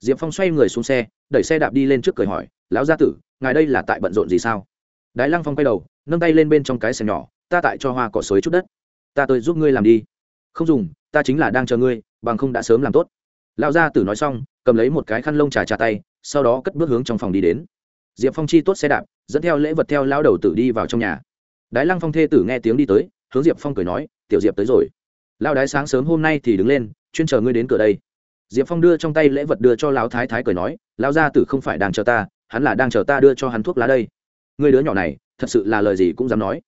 Diệp phong xoay người xuống xe, đẩy xe đạp đi lên trước cười hỏi, lão gia tử, ngài đây là tại bận rộn gì sao? Đái lăng phong quay đầu, nâng tay lên bên trong cái xe nhỏ, ta tại cho hoa cỏ xới chút đất. Ta tới giúp ngươi làm đi. Không dùng, ta chính là đang chờ ngươi bằng không đã sớm làm tốt. Lão gia tử nói xong, cầm lấy một cái khăn lông trà trà tay, sau đó cất bước hướng trong phòng đi đến. Diệp phong chi tốt xe đạp, dẫn theo lễ vật theo lao đầu tử đi vào trong nhà. Đái lăng phong thê tử nghe tiếng đi tới, hướng diệp phong cười nói, tiểu diệp tới rồi. Lao đái sáng sớm hôm nay thì đứng lên, chuyên chờ ngươi đến cửa đây. Diệp phong đưa trong tay lễ vật đưa cho lão thái thái cười nói, lão gia tử không phải đang chờ ta, hắn là đang chờ ta đưa cho hắn thuốc lá đây. Người đứa nhỏ này, thật sự là lời gì cũng dám nói.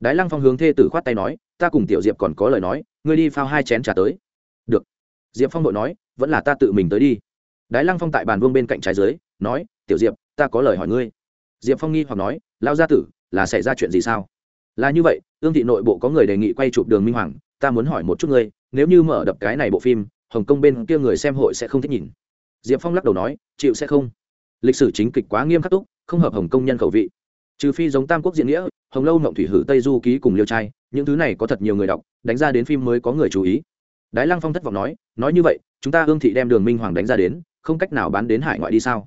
Đái lăng phong hướng thê tử khoát tay nói, ta cùng tiểu diệp còn có lời nói, ngươi đi phao hai chén trà tới. Được diệp phong đội nói, vẫn là ta tự mình tới đi. Đái lăng phong tại bàn vương bên cạnh trái dưới, nói, tiểu diệp, ta có lời hỏi ngươi. Diệp phong nghi hoặc nói lao gia tử, là xảy ra chuyện gì sao? Là như vậy, ương thị nội bộ có người đề nghị quay chụp đường minh hoàng, ta muốn hỏi một chút ngươi, nếu như mở đập cái này bộ phim, hồng kông bên kia người xem hội sẽ không thích nhìn. Diệp phong lắc đầu nói, chịu sẽ không. Lịch sử chính kịch quá nghiêm khắc túc, không hợp hồng kông nhân khẩu vị. Trừ phi giống tam quốc diễn nghĩa, hồng lâu, mộng thủy hử, tây du ký cùng liêu trai, những thứ này có thật nhiều người đọc, đánh ra đến phim mới có người chú ý đái lăng phong thất vọng nói nói như vậy, chúng ta hương thị đem đường minh hoàng đánh ra đến, không cách nào bán đến hải ngoại đi sao?